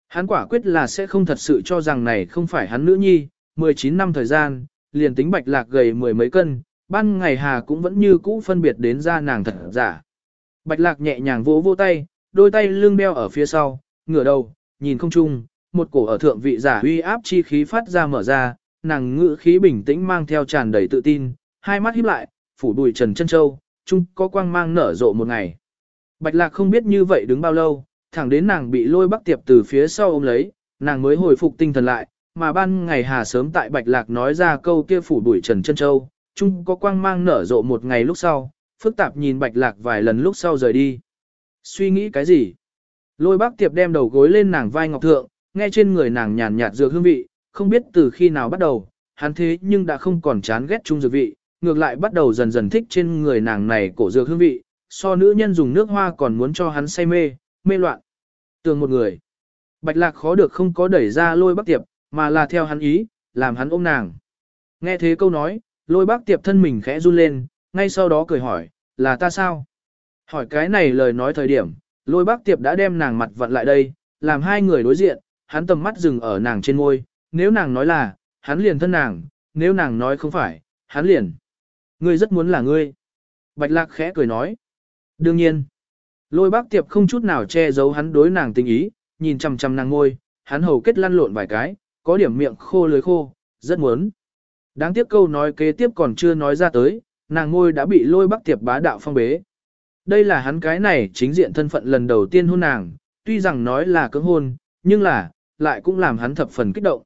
A: Hắn quả quyết là sẽ không thật sự cho rằng này không phải hắn nữ nhi, 19 năm thời gian, liền tính bạch lạc gầy mười mấy cân, ban ngày Hà cũng vẫn như cũ phân biệt đến ra nàng thật giả. Bạch lạc nhẹ nhàng vỗ vỗ tay, đôi tay lưng đeo ở phía sau, ngửa đầu, nhìn không chung, một cổ ở thượng vị giả uy áp chi khí phát ra mở ra, nàng ngự khí bình tĩnh mang theo tràn đầy tự tin, hai mắt híp lại, phủ bụi trần chân châu, chung có quang mang nở rộ một ngày. Bạch lạc không biết như vậy đứng bao lâu, thẳng đến nàng bị lôi bắc tiệp từ phía sau ôm lấy, nàng mới hồi phục tinh thần lại, mà ban ngày hà sớm tại bạch lạc nói ra câu kia phủ bụi trần chân châu, chung có quang mang nở rộ một ngày lúc sau, phức tạp nhìn bạch lạc vài lần lúc sau rời đi. Suy nghĩ cái gì? Lôi bác tiệp đem đầu gối lên nàng vai ngọc thượng, nghe trên người nàng nhàn nhạt dược hương vị, không biết từ khi nào bắt đầu, hắn thế nhưng đã không còn chán ghét chung dược vị, ngược lại bắt đầu dần dần thích trên người nàng này cổ dược hương vị, so nữ nhân dùng nước hoa còn muốn cho hắn say mê, mê loạn. Tường một người, bạch lạc khó được không có đẩy ra lôi bác tiệp, mà là theo hắn ý, làm hắn ôm nàng. Nghe thế câu nói, lôi bác tiệp thân mình khẽ run lên, ngay sau đó cười hỏi, là ta sao? Hỏi cái này lời nói thời điểm, lôi bác tiệp đã đem nàng mặt vặn lại đây, làm hai người đối diện, hắn tầm mắt dừng ở nàng trên môi, nếu nàng nói là, hắn liền thân nàng, nếu nàng nói không phải, hắn liền. Ngươi rất muốn là ngươi. Bạch lạc khẽ cười nói. Đương nhiên. Lôi bác tiệp không chút nào che giấu hắn đối nàng tình ý, nhìn chằm chằm nàng ngôi, hắn hầu kết lăn lộn vài cái, có điểm miệng khô lưới khô, rất muốn. Đáng tiếc câu nói kế tiếp còn chưa nói ra tới, nàng ngôi đã bị lôi bác tiệp bá đạo phong bế. Đây là hắn cái này chính diện thân phận lần đầu tiên hôn nàng, tuy rằng nói là cưỡng hôn, nhưng là, lại cũng làm hắn thập phần kích động.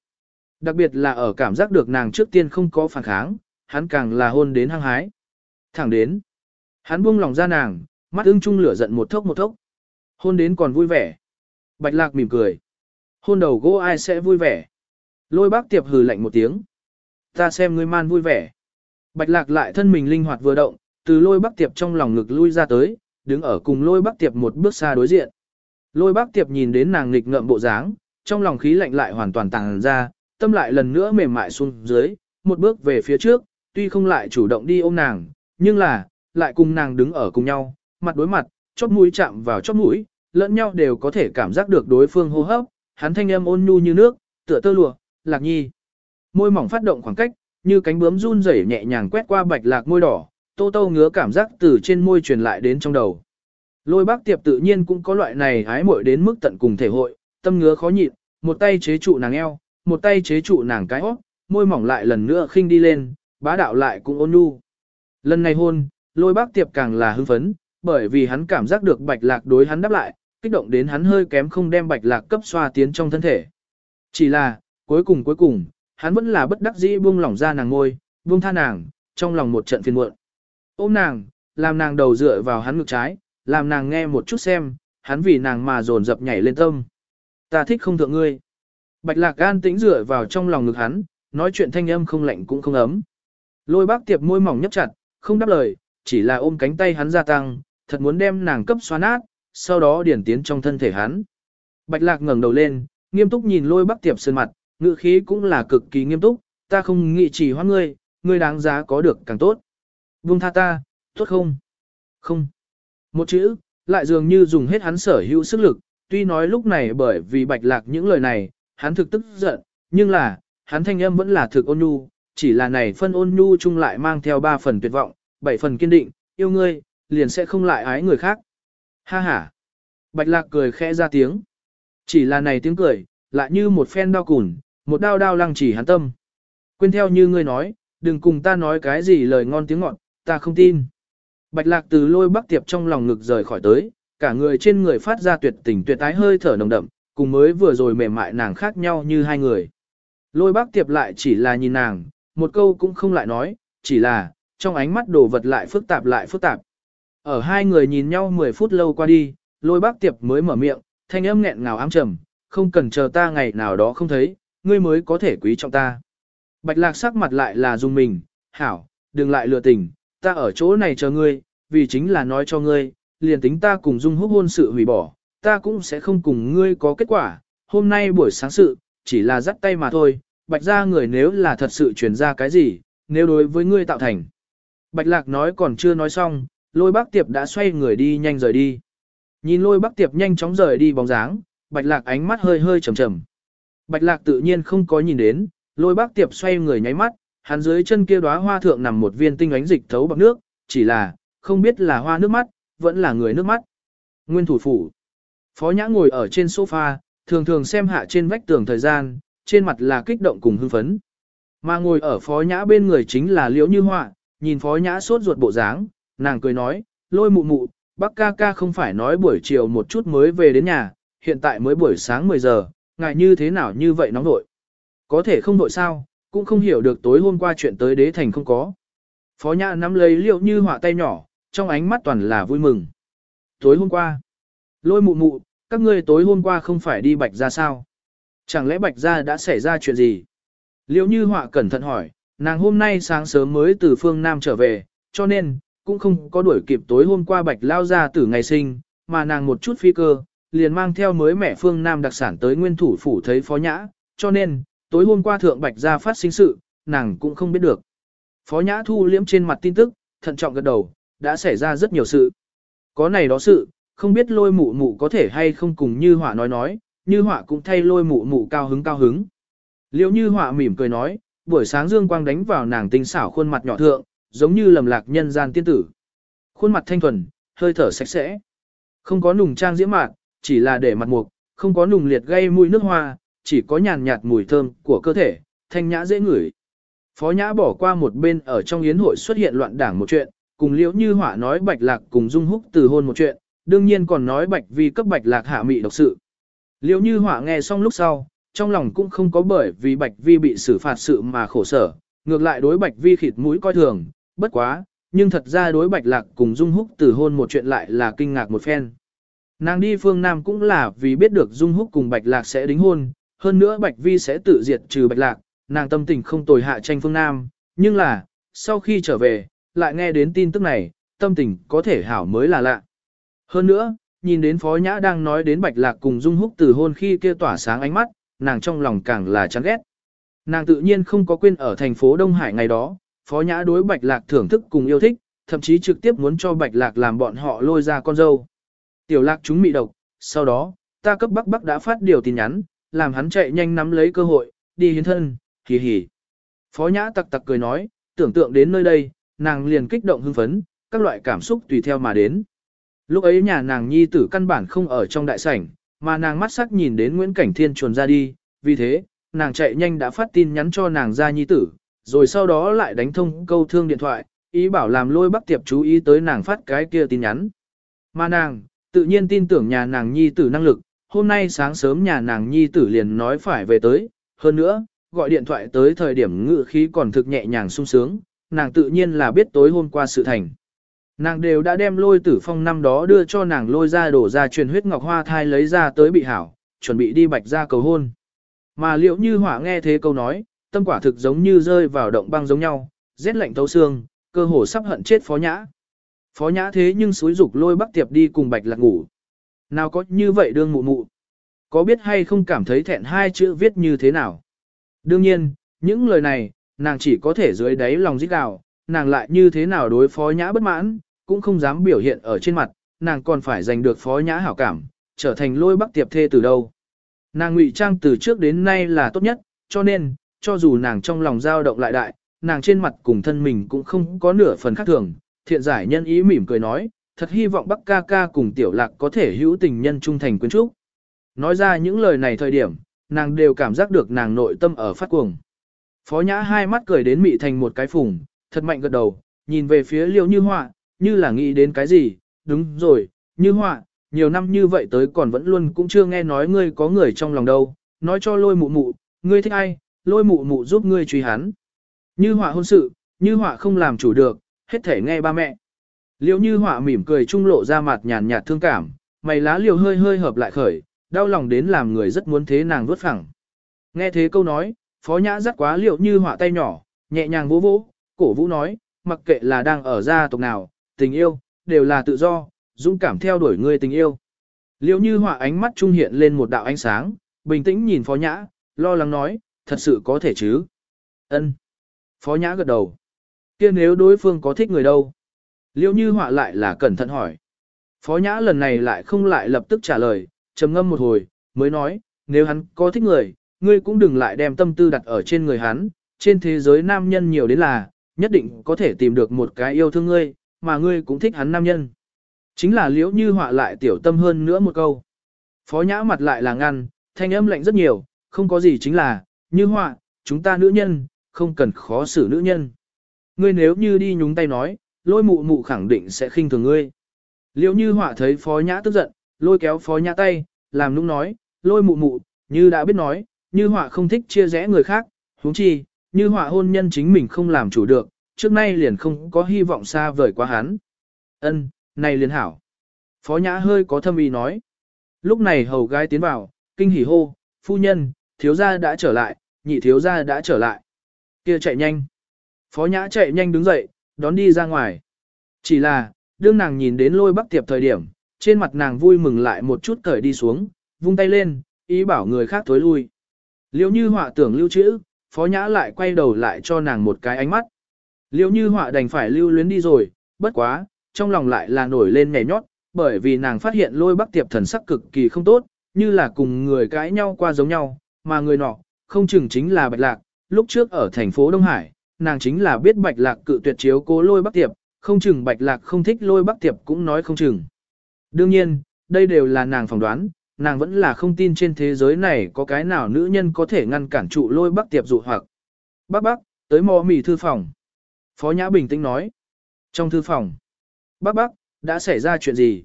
A: Đặc biệt là ở cảm giác được nàng trước tiên không có phản kháng, hắn càng là hôn đến hăng hái. Thẳng đến, hắn buông lòng ra nàng, mắt ưng chung lửa giận một thốc một thốc. Hôn đến còn vui vẻ. Bạch lạc mỉm cười. Hôn đầu gỗ ai sẽ vui vẻ. Lôi bác tiệp hừ lạnh một tiếng. Ta xem ngươi man vui vẻ. Bạch lạc lại thân mình linh hoạt vừa động, từ lôi bắc tiệp trong lòng ngực lui ra tới, đứng ở cùng lôi bắc tiệp một bước xa đối diện. Lôi bắc tiệp nhìn đến nàng nghịch ngợm bộ dáng, trong lòng khí lạnh lại hoàn toàn tàng ra, tâm lại lần nữa mềm mại xuống dưới, một bước về phía trước, tuy không lại chủ động đi ôm nàng, nhưng là, lại cùng nàng đứng ở cùng nhau, mặt đối mặt, chóp mũi chạm vào chóp mũi, lẫn nhau đều có thể cảm giác được đối phương hô hấp, hắn thanh âm ôn nhu như nước, tựa tơ lụa, lạc nhi. Môi mỏng phát động khoảng cách, như cánh bướm run rẩy nhẹ nhàng quét qua bạch lạc môi đỏ, tô tô ngứa cảm giác từ trên môi truyền lại đến trong đầu. Lôi bác tiệp tự nhiên cũng có loại này hái muội đến mức tận cùng thể hội, tâm ngứa khó nhịn, một tay chế trụ nàng eo, một tay chế trụ nàng cái hót, môi mỏng lại lần nữa khinh đi lên, bá đạo lại cũng ôn nhu. Lần này hôn, lôi bác tiệp càng là hưng phấn, bởi vì hắn cảm giác được bạch lạc đối hắn đáp lại, kích động đến hắn hơi kém không đem bạch lạc cấp xoa tiến trong thân thể. Chỉ là, cuối cùng cuối cùng, hắn vẫn là bất đắc dĩ buông lỏng ra nàng ngôi, buông tha nàng, trong lòng một trận phiền muộn. Ôm nàng, làm nàng đầu dựa vào hắn ngực trái, làm nàng nghe một chút xem, hắn vì nàng mà dồn dập nhảy lên tâm. Ta thích không thượng ngươi. Bạch lạc gan tĩnh dựa vào trong lòng ngực hắn, nói chuyện thanh âm không lạnh cũng không ấm. Lôi bác tiệp môi mỏng nhấp chặt, không đáp lời, chỉ là ôm cánh tay hắn gia tăng, thật muốn đem nàng cấp xoa nát, sau đó điển tiến trong thân thể hắn. Bạch lạc ngẩng đầu lên, nghiêm túc nhìn lôi bác tiệp sơn mặt, ngữ khí cũng là cực kỳ nghiêm túc, ta không nghĩ chỉ hoan ngươi, ngươi đáng giá có được càng tốt. Vương tha ta, tốt không? Không. Một chữ, lại dường như dùng hết hắn sở hữu sức lực, tuy nói lúc này bởi vì bạch lạc những lời này, hắn thực tức giận, nhưng là, hắn thanh âm vẫn là thực ôn nhu, chỉ là này phân ôn nhu chung lại mang theo ba phần tuyệt vọng, bảy phần kiên định, yêu ngươi, liền sẽ không lại ái người khác. Ha ha. Bạch lạc cười khẽ ra tiếng. Chỉ là này tiếng cười, lại như một phen đau cùn, một đao đao lăng chỉ hắn tâm. Quên theo như ngươi nói, đừng cùng ta nói cái gì lời ngon tiếng ngọt, ta không tin. Bạch lạc từ lôi bắc tiệp trong lòng ngực rời khỏi tới, cả người trên người phát ra tuyệt tình tuyệt tái hơi thở nồng đậm, cùng mới vừa rồi mềm mại nàng khác nhau như hai người. Lôi bác tiệp lại chỉ là nhìn nàng, một câu cũng không lại nói, chỉ là, trong ánh mắt đồ vật lại phức tạp lại phức tạp. Ở hai người nhìn nhau 10 phút lâu qua đi, lôi bác tiệp mới mở miệng, thanh âm nghẹn ngào ám trầm, không cần chờ ta ngày nào đó không thấy, ngươi mới có thể quý trọng ta. Bạch lạc sắc mặt lại là dùng mình, hảo, đừng lại lừa tình, ta ở chỗ này chờ ngươi, vì chính là nói cho ngươi, liền tính ta cùng dung húc hôn sự hủy bỏ, ta cũng sẽ không cùng ngươi có kết quả, hôm nay buổi sáng sự, chỉ là dắt tay mà thôi, bạch ra người nếu là thật sự truyền ra cái gì, nếu đối với ngươi tạo thành. Bạch lạc nói còn chưa nói xong, lôi bác tiệp đã xoay người đi nhanh rời đi. Nhìn lôi bác tiệp nhanh chóng rời đi bóng dáng, bạch lạc ánh mắt hơi hơi trầm trầm. Bạch lạc tự nhiên không có nhìn đến, lôi bác tiệp xoay người nháy mắt, hắn dưới chân kia đóa hoa thượng nằm một viên tinh ánh dịch thấu bằng nước, chỉ là, không biết là hoa nước mắt, vẫn là người nước mắt. Nguyên thủ phủ. Phó Nhã ngồi ở trên sofa, thường thường xem hạ trên vách tường thời gian, trên mặt là kích động cùng hưng phấn. Mà ngồi ở Phó Nhã bên người chính là Liễu Như Họa, nhìn Phó Nhã sốt ruột bộ dáng, nàng cười nói, lôi mụ mụ, bác ca ca không phải nói buổi chiều một chút mới về đến nhà, hiện tại mới buổi sáng 10 giờ, ngại như thế nào như vậy nóng nội. Có thể không nội sao, cũng không hiểu được tối hôm qua chuyện tới đế thành không có. Phó Nhã nắm lấy Liễu Như Họa tay nhỏ, trong ánh mắt toàn là vui mừng. Tối hôm qua, lôi mụ mụ, các ngươi tối hôm qua không phải đi bạch ra sao? Chẳng lẽ bạch ra đã xảy ra chuyện gì? Liễu như họa cẩn thận hỏi, nàng hôm nay sáng sớm mới từ phương Nam trở về, cho nên, cũng không có đuổi kịp tối hôm qua bạch lao ra từ ngày sinh, mà nàng một chút phi cơ, liền mang theo mới mẹ phương Nam đặc sản tới nguyên thủ phủ thấy phó nhã, cho nên, tối hôm qua thượng bạch ra phát sinh sự, nàng cũng không biết được. Phó nhã thu liễm trên mặt tin tức, thận trọng gật đầu, đã xảy ra rất nhiều sự. Có này đó sự, không biết lôi mụ mụ có thể hay không cùng như họa nói nói, như họa cũng thay lôi mụ mụ cao hứng cao hứng. Liễu như họa mỉm cười nói, buổi sáng dương quang đánh vào nàng tinh xảo khuôn mặt nhỏ thượng, giống như lầm lạc nhân gian tiên tử. Khuôn mặt thanh thuần, hơi thở sạch sẽ. Không có nùng trang diễm mạn, chỉ là để mặt mục, không có nùng liệt gây mùi nước hoa, chỉ có nhàn nhạt mùi thơm của cơ thể, thanh nhã dễ ngửi. Phó nhã bỏ qua một bên ở trong yến hội xuất hiện loạn đảng một chuyện, cùng liễu như hỏa nói bạch lạc cùng dung húc từ hôn một chuyện, đương nhiên còn nói bạch vi cấp bạch lạc hạ mị độc sự. Liễu như hỏa nghe xong lúc sau, trong lòng cũng không có bởi vì bạch vi bị xử phạt sự mà khổ sở, ngược lại đối bạch vi khịt mũi coi thường, bất quá, nhưng thật ra đối bạch lạc cùng dung húc từ hôn một chuyện lại là kinh ngạc một phen. Nàng đi phương Nam cũng là vì biết được dung húc cùng bạch lạc sẽ đính hôn, hơn nữa bạch vi sẽ tự diệt trừ bạch lạc, nàng tâm tình không tồi hạ tranh phương Nam, nhưng là, sau khi trở về, lại nghe đến tin tức này, tâm tình có thể hảo mới là lạ. Hơn nữa, nhìn đến Phó Nhã đang nói đến Bạch Lạc cùng Dung Húc từ hôn khi kia tỏa sáng ánh mắt, nàng trong lòng càng là chán ghét. Nàng tự nhiên không có quên ở thành phố Đông Hải ngày đó, Phó Nhã đối Bạch Lạc thưởng thức cùng yêu thích, thậm chí trực tiếp muốn cho Bạch Lạc làm bọn họ lôi ra con dâu. Tiểu Lạc chúng mị độc, sau đó, ta cấp Bắc Bắc đã phát điều tin nhắn, làm hắn chạy nhanh nắm lấy cơ hội, đi hiến thân, hì hì. Phó Nhã tặc tặc cười nói, tưởng tượng đến nơi đây, nàng liền kích động hưng phấn, các loại cảm xúc tùy theo mà đến. Lúc ấy nhà nàng nhi tử căn bản không ở trong đại sảnh, mà nàng mắt sắc nhìn đến Nguyễn Cảnh Thiên chuồn ra đi, vì thế, nàng chạy nhanh đã phát tin nhắn cho nàng ra nhi tử, rồi sau đó lại đánh thông câu thương điện thoại, ý bảo làm lôi bắc tiệp chú ý tới nàng phát cái kia tin nhắn. Mà nàng, tự nhiên tin tưởng nhà nàng nhi tử năng lực, hôm nay sáng sớm nhà nàng nhi tử liền nói phải về tới, hơn nữa, gọi điện thoại tới thời điểm ngự khí còn thực nhẹ nhàng sung sướng, nàng tự nhiên là biết tối hôm qua sự thành. Nàng đều đã đem lôi tử phong năm đó đưa cho nàng lôi ra đổ ra truyền huyết ngọc hoa thai lấy ra tới bị hảo, chuẩn bị đi bạch ra cầu hôn. Mà liệu như hỏa nghe thế câu nói, tâm quả thực giống như rơi vào động băng giống nhau, rét lạnh thấu xương, cơ hồ sắp hận chết phó nhã. Phó nhã thế nhưng suối dục lôi bắc tiệp đi cùng bạch lạc ngủ. Nào có như vậy đương mụ mụ. Có biết hay không cảm thấy thẹn hai chữ viết như thế nào? Đương nhiên, những lời này, nàng chỉ có thể dưới đáy lòng rít gào, nàng lại như thế nào đối phó nhã bất mãn, cũng không dám biểu hiện ở trên mặt, nàng còn phải giành được phó nhã hảo cảm, trở thành lôi bắc tiệp thê từ đâu. Nàng ngụy trang từ trước đến nay là tốt nhất, cho nên, cho dù nàng trong lòng dao động lại đại, nàng trên mặt cùng thân mình cũng không có nửa phần khác thường, thiện giải nhân ý mỉm cười nói, thật hy vọng Bắc ca ca cùng tiểu lạc có thể hữu tình nhân trung thành quyến trúc. Nói ra những lời này thời điểm, nàng đều cảm giác được nàng nội tâm ở phát cuồng. Phó nhã hai mắt cười đến mị thành một cái phùng, thật mạnh gật đầu, nhìn về phía liêu như họa, như là nghĩ đến cái gì, đúng rồi, như họa, nhiều năm như vậy tới còn vẫn luôn cũng chưa nghe nói ngươi có người trong lòng đâu, nói cho lôi mụ mụ, ngươi thích ai, lôi mụ mụ giúp ngươi truy hắn. Như họa hôn sự, như họa không làm chủ được, hết thể nghe ba mẹ. Liêu như họa mỉm cười trung lộ ra mặt nhàn nhạt thương cảm, mày lá liều hơi hơi hợp lại khởi, đau lòng đến làm người rất muốn thế nàng vớt phẳng. Nghe thế câu nói, phó nhã rất quá liệu như họa tay nhỏ, nhẹ nhàng vỗ vỗ, cổ vũ nói, mặc kệ là đang ở gia tộc nào, tình yêu, đều là tự do, dũng cảm theo đuổi người tình yêu. Liệu như họa ánh mắt trung hiện lên một đạo ánh sáng, bình tĩnh nhìn phó nhã, lo lắng nói, thật sự có thể chứ. ân Phó nhã gật đầu kia nếu đối phương có thích người đâu? Liễu như họa lại là cẩn thận hỏi. Phó nhã lần này lại không lại lập tức trả lời, trầm ngâm một hồi, mới nói, nếu hắn có thích người, ngươi cũng đừng lại đem tâm tư đặt ở trên người hắn, trên thế giới nam nhân nhiều đến là, nhất định có thể tìm được một cái yêu thương ngươi, mà ngươi cũng thích hắn nam nhân. Chính là liễu như họa lại tiểu tâm hơn nữa một câu. Phó nhã mặt lại là ngăn, thanh âm lạnh rất nhiều, không có gì chính là, như họa, chúng ta nữ nhân, không cần khó xử nữ nhân. Ngươi nếu như đi nhúng tay nói, lôi mụ mụ khẳng định sẽ khinh thường ngươi. Liễu như họa thấy phó nhã tức giận, lôi kéo phó nhã tay, làm nũng nói, lôi mụ mụ, như đã biết nói, như họa không thích chia rẽ người khác, huống chi, như họa hôn nhân chính mình không làm chủ được, trước nay liền không có hy vọng xa vời quá hắn. Ân, này liền hảo. Phó nhã hơi có thâm ý nói. Lúc này hầu gái tiến vào, kinh hỉ hô, phu nhân, thiếu gia đã trở lại, nhị thiếu gia đã trở lại. Kia chạy nhanh. Phó nhã chạy nhanh đứng dậy, đón đi ra ngoài. Chỉ là, đương nàng nhìn đến lôi bắc tiệp thời điểm, trên mặt nàng vui mừng lại một chút cởi đi xuống, vung tay lên, ý bảo người khác thối lui. Liêu như họa tưởng lưu trữ, phó nhã lại quay đầu lại cho nàng một cái ánh mắt. Liêu như họa đành phải lưu luyến đi rồi, bất quá, trong lòng lại là nổi lên nhảy nhót, bởi vì nàng phát hiện lôi bắc tiệp thần sắc cực kỳ không tốt, như là cùng người cãi nhau qua giống nhau, mà người nọ, không chừng chính là bạch lạc, lúc trước ở thành phố Đông Hải, nàng chính là biết bạch lạc cự tuyệt chiếu cố lôi bắc tiệp, không chừng bạch lạc không thích lôi bắc tiệp cũng nói không chừng. Đương nhiên, đây đều là nàng phỏng đoán, nàng vẫn là không tin trên thế giới này có cái nào nữ nhân có thể ngăn cản trụ lôi bắc tiệp dụ hoặc. Bác bác, tới mò mì thư phòng. Phó Nhã bình tĩnh nói. Trong thư phòng. Bác bác, đã xảy ra chuyện gì?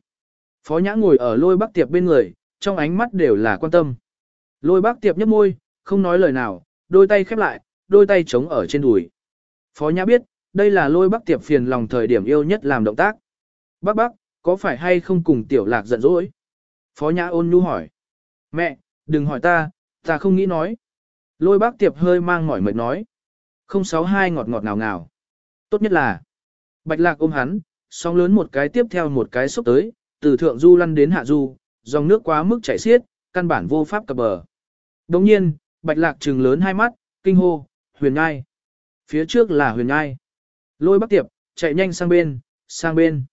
A: Phó Nhã ngồi ở lôi bắc tiệp bên người, trong ánh mắt đều là quan tâm. Lôi bắc tiệp nhấp môi, không nói lời nào, đôi tay khép lại, đôi tay chống ở trên đùi. Phó Nhã biết, đây là lôi bắc tiệp phiền lòng thời điểm yêu nhất làm động tác. Bác bác, có phải hay không cùng tiểu lạc giận dỗi? Phó Nhã ôn nhu hỏi. Mẹ, đừng hỏi ta, ta không nghĩ nói. Lôi bác tiệp hơi mang mỏi mệt nói. 062 ngọt ngọt ngào ngào. Tốt nhất là, bạch lạc ôm hắn, sóng lớn một cái tiếp theo một cái xúc tới, từ thượng du lăn đến hạ du, dòng nước quá mức chảy xiết, căn bản vô pháp cập bờ. Đồng nhiên, bạch lạc trừng lớn hai mắt, kinh hô, huyền ngai. Phía trước là huyền ngai. Lôi bác tiệp, chạy nhanh sang bên, sang bên.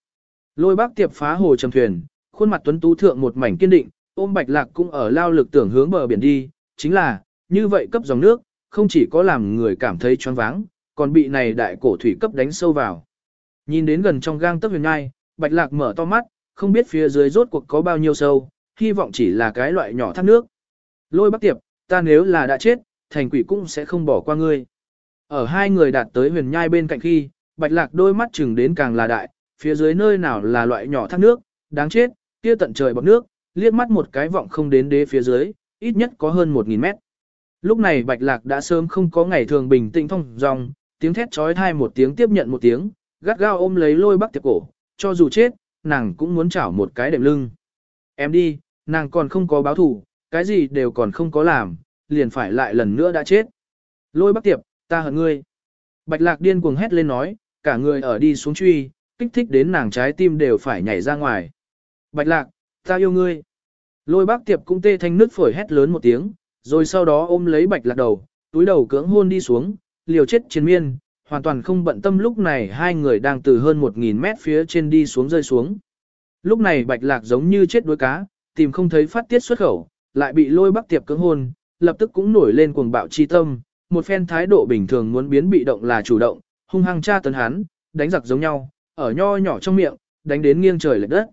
A: Lôi bác tiệp phá hồ trầm thuyền, khuôn mặt tuấn tú thượng một mảnh kiên định, ôm bạch lạc cũng ở lao lực tưởng hướng bờ biển đi, chính là, như vậy cấp dòng nước, không chỉ có làm người cảm thấy choáng váng, còn bị này đại cổ thủy cấp đánh sâu vào. Nhìn đến gần trong gang tấc huyền ngai, bạch lạc mở to mắt, không biết phía dưới rốt cuộc có bao nhiêu sâu, hy vọng chỉ là cái loại nhỏ thác nước. Lôi bác tiệp, ta nếu là đã chết, thành quỷ cũng sẽ không bỏ qua ngươi. Ở hai người đạt tới huyền nhai bên cạnh khi, bạch lạc đôi mắt chừng đến càng là đại, phía dưới nơi nào là loại nhỏ thác nước, đáng chết, kia tận trời bọc nước, liếc mắt một cái vọng không đến đế phía dưới, ít nhất có hơn 1.000 mét. Lúc này bạch lạc đã sớm không có ngày thường bình tĩnh thông dòng, tiếng thét trói thai một tiếng tiếp nhận một tiếng, gắt gao ôm lấy lôi bắc tiệp cổ, cho dù chết, nàng cũng muốn chảo một cái đệm lưng. Em đi, nàng còn không có báo thủ, cái gì đều còn không có làm, liền phải lại lần nữa đã chết. Lôi bắc tiệp, ta hận ngươi. Bạch lạc điên cuồng hét lên nói, cả người ở đi xuống truy, kích thích đến nàng trái tim đều phải nhảy ra ngoài. Bạch lạc, ta yêu ngươi. Lôi bác tiệp cũng tê thanh nứt phổi hét lớn một tiếng, rồi sau đó ôm lấy bạch lạc đầu, túi đầu cưỡng hôn đi xuống, liều chết chiến miên, hoàn toàn không bận tâm lúc này hai người đang từ hơn 1.000 mét phía trên đi xuống rơi xuống. Lúc này bạch lạc giống như chết đuối cá, tìm không thấy phát tiết xuất khẩu, lại bị lôi bác tiệp cưỡng hôn, lập tức cũng nổi lên cuồng bạo chi tâm, một phen thái độ bình thường muốn biến bị động là chủ động, hung hăng tra tấn hắn, đánh giặc giống nhau, ở nho nhỏ trong miệng, đánh đến nghiêng trời lệch đất.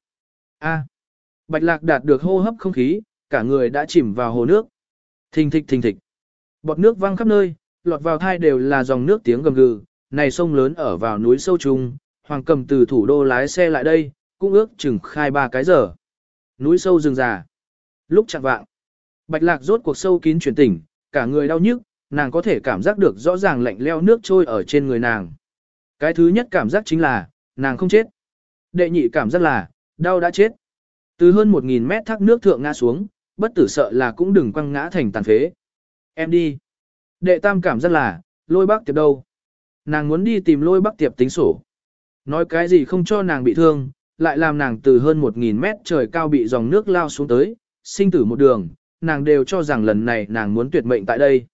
A: A. Bạch lạc đạt được hô hấp không khí, cả người đã chìm vào hồ nước. Thình thịch thình thịch. Bọt nước văng khắp nơi, lọt vào thai đều là dòng nước tiếng gầm gừ, này sông lớn ở vào núi sâu trung, hoàng cầm từ thủ đô lái xe lại đây, cũng ước chừng khai ba cái giờ. Núi sâu rừng già. Lúc chạng vạng, bạch lạc rốt cuộc sâu kín chuyển tỉnh, cả người đau nhức, nàng có thể cảm giác được rõ ràng lạnh leo nước trôi ở trên người nàng. Cái thứ nhất cảm giác chính là, nàng không chết. Đệ nhị cảm giác là, đau đã chết. Từ hơn 1.000 mét thác nước thượng ngã xuống, bất tử sợ là cũng đừng quăng ngã thành tàn phế. Em đi. Đệ tam cảm giác là, lôi bác tiệp đâu. Nàng muốn đi tìm lôi bắc tiệp tính sổ. Nói cái gì không cho nàng bị thương, lại làm nàng từ hơn 1.000 mét trời cao bị dòng nước lao xuống tới, sinh tử một đường, nàng đều cho rằng lần này nàng muốn tuyệt mệnh tại đây.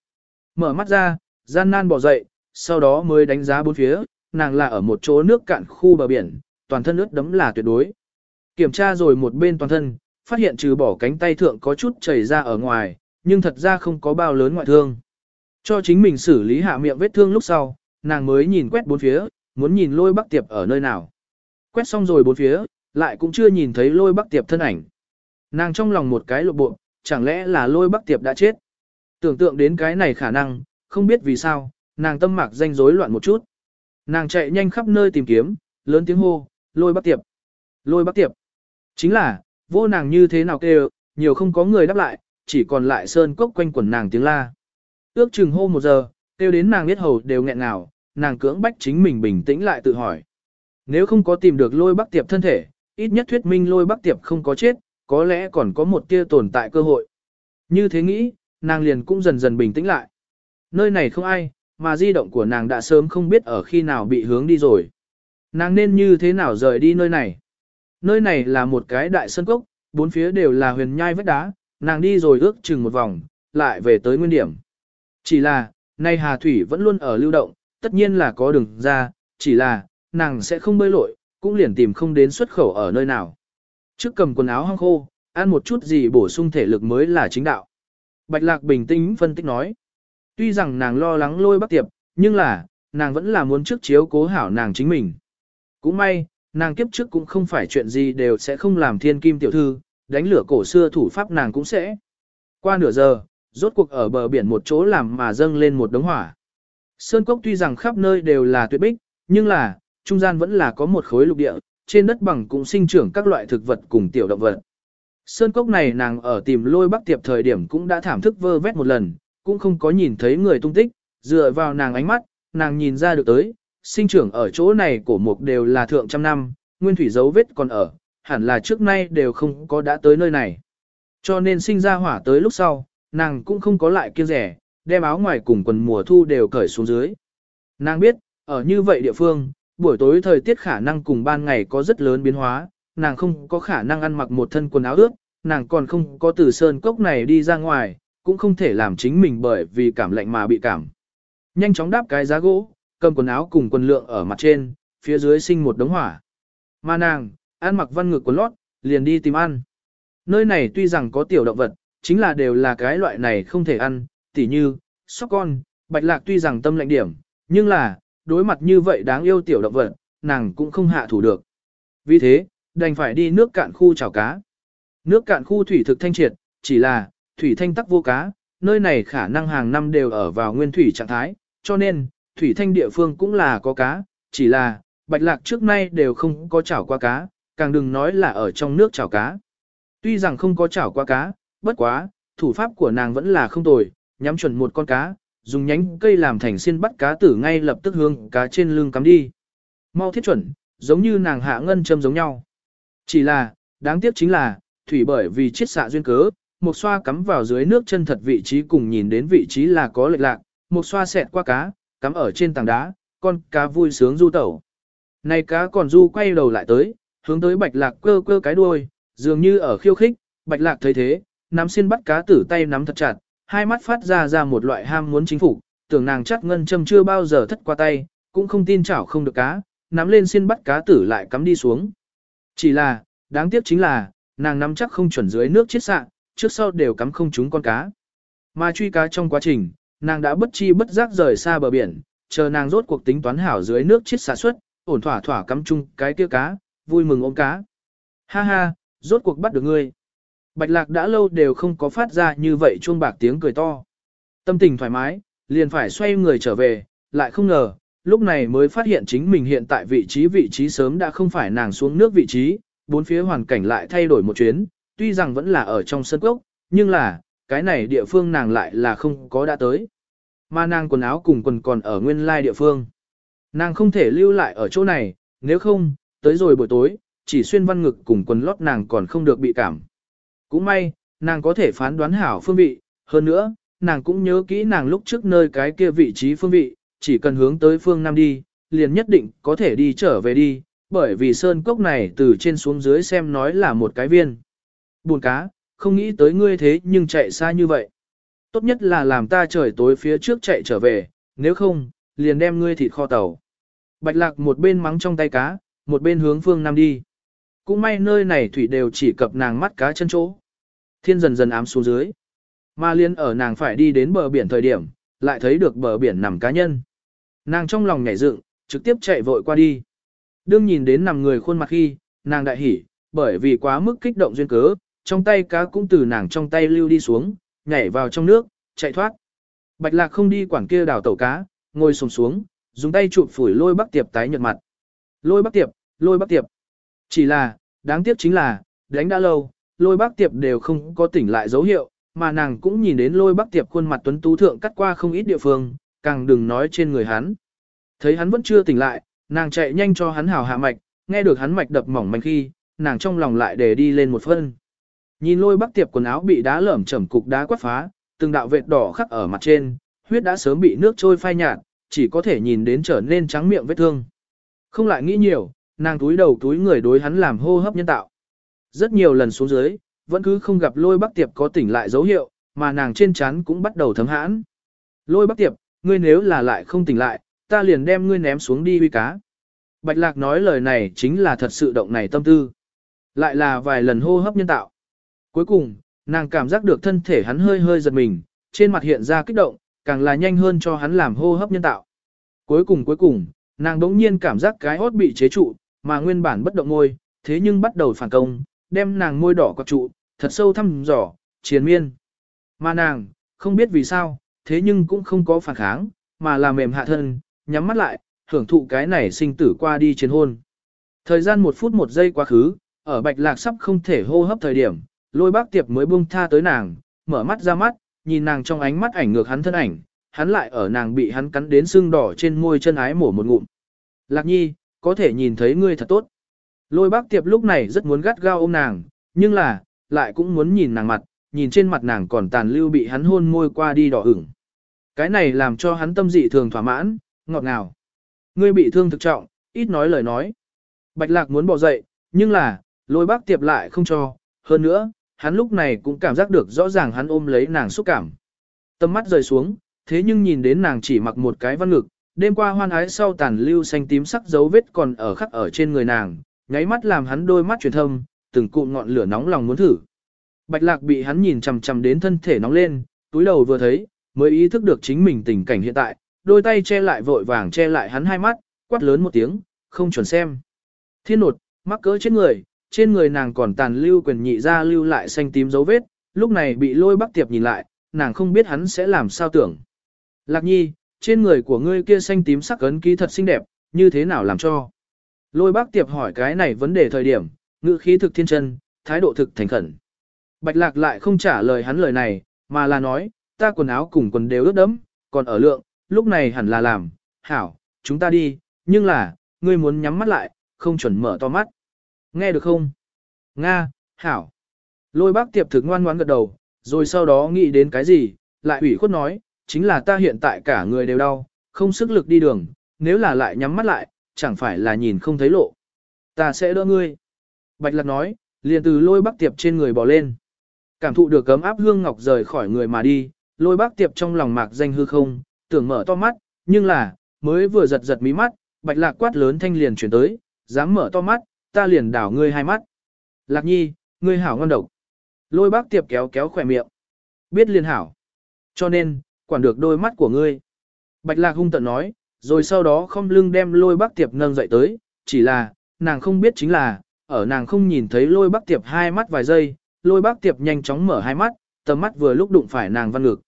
A: Mở mắt ra, gian nan bỏ dậy, sau đó mới đánh giá bốn phía, nàng là ở một chỗ nước cạn khu bờ biển, toàn thân ướt đẫm là tuyệt đối. Kiểm tra rồi một bên toàn thân, phát hiện trừ bỏ cánh tay thượng có chút chảy ra ở ngoài, nhưng thật ra không có bao lớn ngoại thương. Cho chính mình xử lý hạ miệng vết thương lúc sau, nàng mới nhìn quét bốn phía, muốn nhìn lôi bắc tiệp ở nơi nào. Quét xong rồi bốn phía, lại cũng chưa nhìn thấy lôi bắc tiệp thân ảnh. Nàng trong lòng một cái lộ bộ, chẳng lẽ là lôi bắc tiệp đã chết. Tưởng tượng đến cái này khả năng, không biết vì sao, nàng tâm mạc danh rối loạn một chút. Nàng chạy nhanh khắp nơi tìm kiếm, lớn tiếng hô, lôi bắc tiệp, lôi bắc tiệp. Chính là, vô nàng như thế nào kêu, nhiều không có người đáp lại, chỉ còn lại sơn cốc quanh quần nàng tiếng la. Ước chừng hô một giờ, kêu đến nàng biết hầu đều nghẹn ngào, nàng cưỡng bách chính mình bình tĩnh lại tự hỏi. Nếu không có tìm được lôi bắc tiệp thân thể, ít nhất thuyết minh lôi bắc tiệp không có chết, có lẽ còn có một tia tồn tại cơ hội. Như thế nghĩ, nàng liền cũng dần dần bình tĩnh lại. Nơi này không ai, mà di động của nàng đã sớm không biết ở khi nào bị hướng đi rồi. Nàng nên như thế nào rời đi nơi này. Nơi này là một cái đại sân cốc, bốn phía đều là huyền nhai vách đá, nàng đi rồi ước chừng một vòng, lại về tới nguyên điểm. Chỉ là, nay Hà Thủy vẫn luôn ở lưu động, tất nhiên là có đường ra, chỉ là, nàng sẽ không bơi lội, cũng liền tìm không đến xuất khẩu ở nơi nào. Trước cầm quần áo hong khô, ăn một chút gì bổ sung thể lực mới là chính đạo. Bạch Lạc bình tĩnh phân tích nói. Tuy rằng nàng lo lắng lôi bắc tiệp, nhưng là, nàng vẫn là muốn trước chiếu cố hảo nàng chính mình. Cũng may, nàng kiếp trước cũng không phải chuyện gì đều sẽ không làm thiên kim tiểu thư, đánh lửa cổ xưa thủ pháp nàng cũng sẽ. Qua nửa giờ, rốt cuộc ở bờ biển một chỗ làm mà dâng lên một đống hỏa. Sơn cốc tuy rằng khắp nơi đều là tuyệt bích, nhưng là, trung gian vẫn là có một khối lục địa, trên đất bằng cũng sinh trưởng các loại thực vật cùng tiểu động vật. Sơn cốc này nàng ở tìm lôi bắc tiệp thời điểm cũng đã thảm thức vơ vét một lần, cũng không có nhìn thấy người tung tích, dựa vào nàng ánh mắt, nàng nhìn ra được tới, sinh trưởng ở chỗ này cổ mục đều là thượng trăm năm, nguyên thủy dấu vết còn ở, hẳn là trước nay đều không có đã tới nơi này. Cho nên sinh ra hỏa tới lúc sau, nàng cũng không có lại kiêng rẻ, đem áo ngoài cùng quần mùa thu đều cởi xuống dưới. Nàng biết, ở như vậy địa phương, buổi tối thời tiết khả năng cùng ban ngày có rất lớn biến hóa, nàng không có khả năng ăn mặc một thân quần áo ướt, nàng còn không có từ sơn cốc này đi ra ngoài, cũng không thể làm chính mình bởi vì cảm lạnh mà bị cảm. Nhanh chóng đáp cái giá gỗ, cầm quần áo cùng quần lượng ở mặt trên, phía dưới sinh một đống hỏa. Mà nàng, ăn mặc văn ngực quần lót, liền đi tìm ăn. Nơi này tuy rằng có tiểu động vật, chính là đều là cái loại này không thể ăn, tỉ như, sóc con, bạch lạc tuy rằng tâm lạnh điểm, nhưng là, đối mặt như vậy đáng yêu tiểu động vật, nàng cũng không hạ thủ được. Vì thế, đành phải đi nước cạn khu chảo cá. Nước cạn khu thủy thực thanh triệt, chỉ là, thủy thanh tắc vô cá, nơi này khả năng hàng năm đều ở vào nguyên thủy trạng thái, cho nên, thủy thanh địa phương cũng là có cá, chỉ là, bạch lạc trước nay đều không có chảo qua cá, càng đừng nói là ở trong nước chảo cá. Tuy rằng không có chảo qua cá, bất quá, thủ pháp của nàng vẫn là không tồi, nhắm chuẩn một con cá, dùng nhánh cây làm thành xiên bắt cá tử ngay lập tức hướng cá trên lưng cắm đi. Mau thiết chuẩn, giống như nàng hạ ngân châm giống nhau. Chỉ là, đáng tiếc chính là, thủy bởi vì chiết xạ duyên cớ, một xoa cắm vào dưới nước chân thật vị trí cùng nhìn đến vị trí là có lệch lạc, một xoa xẹt qua cá, cắm ở trên tảng đá, con cá vui sướng du tẩu. Này cá còn du quay đầu lại tới, hướng tới bạch lạc cơ cơ cái đuôi, dường như ở khiêu khích, bạch lạc thấy thế, nắm xiên bắt cá tử tay nắm thật chặt, hai mắt phát ra ra một loại ham muốn chính phủ, tưởng nàng chắc ngân châm chưa bao giờ thất qua tay, cũng không tin chảo không được cá, nắm lên xiên bắt cá tử lại cắm đi xuống. Chỉ là, đáng tiếc chính là, nàng nắm chắc không chuẩn dưới nước chết sạng, trước sau đều cắm không trúng con cá. Mà truy cá trong quá trình, nàng đã bất chi bất giác rời xa bờ biển, chờ nàng rốt cuộc tính toán hảo dưới nước chết xả xuất, ổn thỏa thỏa cắm chung cái kia cá, vui mừng ôm cá. Ha ha, rốt cuộc bắt được ngươi. Bạch lạc đã lâu đều không có phát ra như vậy chuông bạc tiếng cười to. Tâm tình thoải mái, liền phải xoay người trở về, lại không ngờ, lúc này mới phát hiện chính mình hiện tại vị trí vị trí sớm đã không phải nàng xuống nước vị trí, bốn phía hoàn cảnh lại thay đổi một chuyến, tuy rằng vẫn là ở trong sân cốc, nhưng là, cái này địa phương nàng lại là không có đã tới. Mà nàng quần áo cùng quần còn ở nguyên lai địa phương. Nàng không thể lưu lại ở chỗ này, nếu không, tới rồi buổi tối, chỉ xuyên văn ngực cùng quần lót nàng còn không được bị cảm. Cũng may, nàng có thể phán đoán hảo phương vị, hơn nữa, nàng cũng nhớ kỹ nàng lúc trước nơi cái kia vị trí phương vị, chỉ cần hướng tới phương Nam đi, liền nhất định có thể đi trở về đi, bởi vì sơn cốc này từ trên xuống dưới xem nói là một cái viên. Buồn cá, không nghĩ tới ngươi thế nhưng chạy xa như vậy. Tốt nhất là làm ta trời tối phía trước chạy trở về, nếu không, liền đem ngươi thịt kho tàu. Bạch lạc một bên mắng trong tay cá, một bên hướng phương Nam đi. Cũng may nơi này thủy đều chỉ cập nàng mắt cá chân chỗ. Thiên dần dần ám xuống dưới. Mà liên ở nàng phải đi đến bờ biển thời điểm, lại thấy được bờ biển nằm cá nhân. Nàng trong lòng nhảy dựng, trực tiếp chạy vội qua đi. Đương nhìn đến nằm người khuôn mặt khi, nàng đại hỉ, bởi vì quá mức kích động duyên cớ, trong tay cá cũng từ nàng trong tay lưu đi xuống, nhảy vào trong nước, chạy thoát. Bạch lạc không đi quản kia đào tẩu cá, ngồi sồm xuống, dùng tay chụp phủi lôi bắc tiệp tái nhợt mặt. Lôi bắc tiệp, lôi bắc tiệp. Chỉ là, đáng tiếc chính là, đánh đã lâu, lôi bắc tiệp đều không có tỉnh lại dấu hiệu, mà nàng cũng nhìn đến lôi bắc tiệp khuôn mặt tuấn tú thượng cắt qua không ít địa phương, càng đừng nói trên người hắn. Thấy hắn vẫn chưa tỉnh lại, nàng chạy nhanh cho hắn hào hạ mạch, nghe được hắn mạch đập mỏng manh khi, nàng trong lòng lại để đi lên một phân. Nhìn lôi bắc tiệp quần áo bị đá lởm chởm cục đá quát phá, từng đạo vệt đỏ khắc ở mặt trên, huyết đã sớm bị nước trôi phai nhạt, chỉ có thể nhìn đến trở nên trắng miệng vết thương. Không lại nghĩ nhiều, nàng túi đầu túi người đối hắn làm hô hấp nhân tạo. Rất nhiều lần xuống dưới, vẫn cứ không gặp lôi bắc tiệp có tỉnh lại dấu hiệu, mà nàng trên chán cũng bắt đầu thấm hãn. Lôi bắc tiệp, ngươi nếu là lại không tỉnh lại, ta liền đem ngươi ném xuống đi uy cá. Bạch lạc nói lời này chính là thật sự động này tâm tư. Lại là vài lần hô hấp nhân tạo. Cuối cùng, nàng cảm giác được thân thể hắn hơi hơi giật mình, trên mặt hiện ra kích động, càng là nhanh hơn cho hắn làm hô hấp nhân tạo. Cuối cùng cuối cùng, nàng đống nhiên cảm giác cái hốt bị chế trụ, mà nguyên bản bất động môi, thế nhưng bắt đầu phản công, đem nàng môi đỏ quạt trụ, thật sâu thăm dò, triền miên. Mà nàng, không biết vì sao, thế nhưng cũng không có phản kháng, mà là mềm hạ thân, nhắm mắt lại, hưởng thụ cái này sinh tử qua đi chiến hôn. Thời gian một phút một giây quá khứ, ở bạch lạc sắp không thể hô hấp thời điểm, lôi bác tiệp mới buông tha tới nàng, mở mắt ra mắt, nhìn nàng trong ánh mắt ảnh ngược hắn thân ảnh, hắn lại ở nàng bị hắn cắn đến sưng đỏ trên môi chân ái mổ một ngụm. Lạc nhi, có thể nhìn thấy ngươi thật tốt. Lôi bác tiệp lúc này rất muốn gắt gao ôm nàng, nhưng là, lại cũng muốn nhìn nàng mặt, nhìn trên mặt nàng còn tàn lưu bị hắn hôn môi qua đi đỏ ửng. Cái này làm cho hắn tâm dị thường thỏa mãn, ngọt ngào. Ngươi bị thương thực trọng, ít nói lời nói. Bạch lạc muốn bỏ dậy, nhưng là, lôi bác tiệp lại không cho. Hơn nữa, hắn lúc này cũng cảm giác được rõ ràng hắn ôm lấy nàng xúc cảm. Tâm mắt rời xuống, thế nhưng nhìn đến nàng chỉ mặc một cái văn ngực, đêm qua hoan ái sau tàn lưu xanh tím sắc dấu vết còn ở khắc ở trên người nàng, nháy mắt làm hắn đôi mắt truyền thâm, từng cụm ngọn lửa nóng lòng muốn thử. Bạch lạc bị hắn nhìn chằm chằm đến thân thể nóng lên, túi đầu vừa thấy, mới ý thức được chính mình tình cảnh hiện tại, đôi tay che lại vội vàng che lại hắn hai mắt, quát lớn một tiếng, không chuẩn xem. Thiên nột, mắc cỡ trên người, trên người nàng còn tàn lưu quyền nhị ra lưu lại xanh tím dấu vết, lúc này bị lôi bắc tiệp nhìn lại, nàng không biết hắn sẽ làm sao tưởng. Lạc nhi, trên người của ngươi kia xanh tím sắc ấn ký thật xinh đẹp, như thế nào làm cho? Lôi bác tiệp hỏi cái này vấn đề thời điểm, ngữ khí thực thiên chân, thái độ thực thành khẩn. Bạch lạc lại không trả lời hắn lời này, mà là nói, ta quần áo cùng quần đều ướt đẫm, còn ở lượng, lúc này hẳn là làm, hảo, chúng ta đi, nhưng là, ngươi muốn nhắm mắt lại, không chuẩn mở to mắt. Nghe được không? Nga, hảo. Lôi bác tiệp thực ngoan ngoãn gật đầu, rồi sau đó nghĩ đến cái gì, lại ủy khuất nói, chính là ta hiện tại cả người đều đau, không sức lực đi đường, nếu là lại nhắm mắt lại, chẳng phải là nhìn không thấy lộ. Ta sẽ đỡ ngươi. Bạch lạc nói, liền từ lôi bác tiệp trên người bỏ lên. Cảm thụ được cấm áp hương ngọc rời khỏi người mà đi, lôi bác tiệp trong lòng mạc danh hư không, tưởng mở to mắt, nhưng là, mới vừa giật giật mí mắt, bạch lạc quát lớn thanh liền chuyển tới, dám mở to mắt, ta liền đảo ngươi hai mắt. Lạc nhi, ngươi hảo ngon độc. Lôi bác tiệp kéo kéo khỏe miệng. Biết liền hảo. Cho nên, quản được đôi mắt của ngươi. Bạch lạc hung tận nói, rồi sau đó không lưng đem lôi bác tiệp nâng dậy tới, chỉ là, nàng không biết chính là, ở nàng không nhìn thấy lôi bác tiệp hai mắt vài giây, lôi bác tiệp nhanh chóng mở hai mắt, tầm mắt vừa lúc đụng phải nàng văn ngực.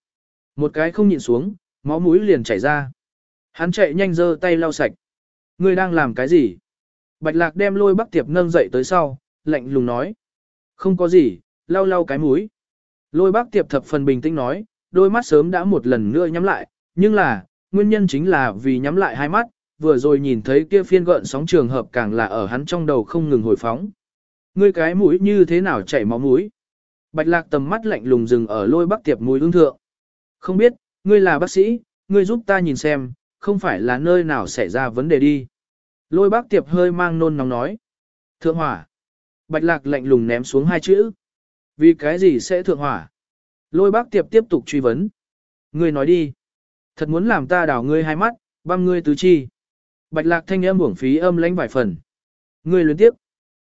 A: Một cái không nhìn xuống, máu mũi liền chảy ra. Hắn chạy nhanh giơ tay lau sạch. Ngươi đang làm cái gì? Bạch lạc đem lôi bác tiệp nâng dậy tới sau, lạnh lùng nói. Không có gì, lau lau cái mũi. Lôi bác tiệp thập phần bình tĩnh nói, đôi mắt sớm đã một lần nữa nhắm lại, nhưng là, nguyên nhân chính là vì nhắm lại hai mắt, vừa rồi nhìn thấy kia phiên gợn sóng trường hợp càng là ở hắn trong đầu không ngừng hồi phóng. Ngươi cái mũi như thế nào chảy máu mũi? Bạch lạc tầm mắt lạnh lùng dừng ở lôi bắc tiệp mũi hương thượng. Không biết, ngươi là bác sĩ, ngươi giúp ta nhìn xem, không phải là nơi nào xảy ra vấn đề đi. Lôi bác tiệp hơi mang nôn nóng nói. Thượng hỏa. Bạch lạc lạnh lùng ném xuống hai chữ. Vì cái gì sẽ thượng hỏa? Lôi bác tiệp tiếp tục truy vấn. Ngươi nói đi. Thật muốn làm ta đảo ngươi hai mắt, băm ngươi tứ chi. Bạch lạc thanh âm uổng phí âm lãnh vài phần. Ngươi luyến tiếp.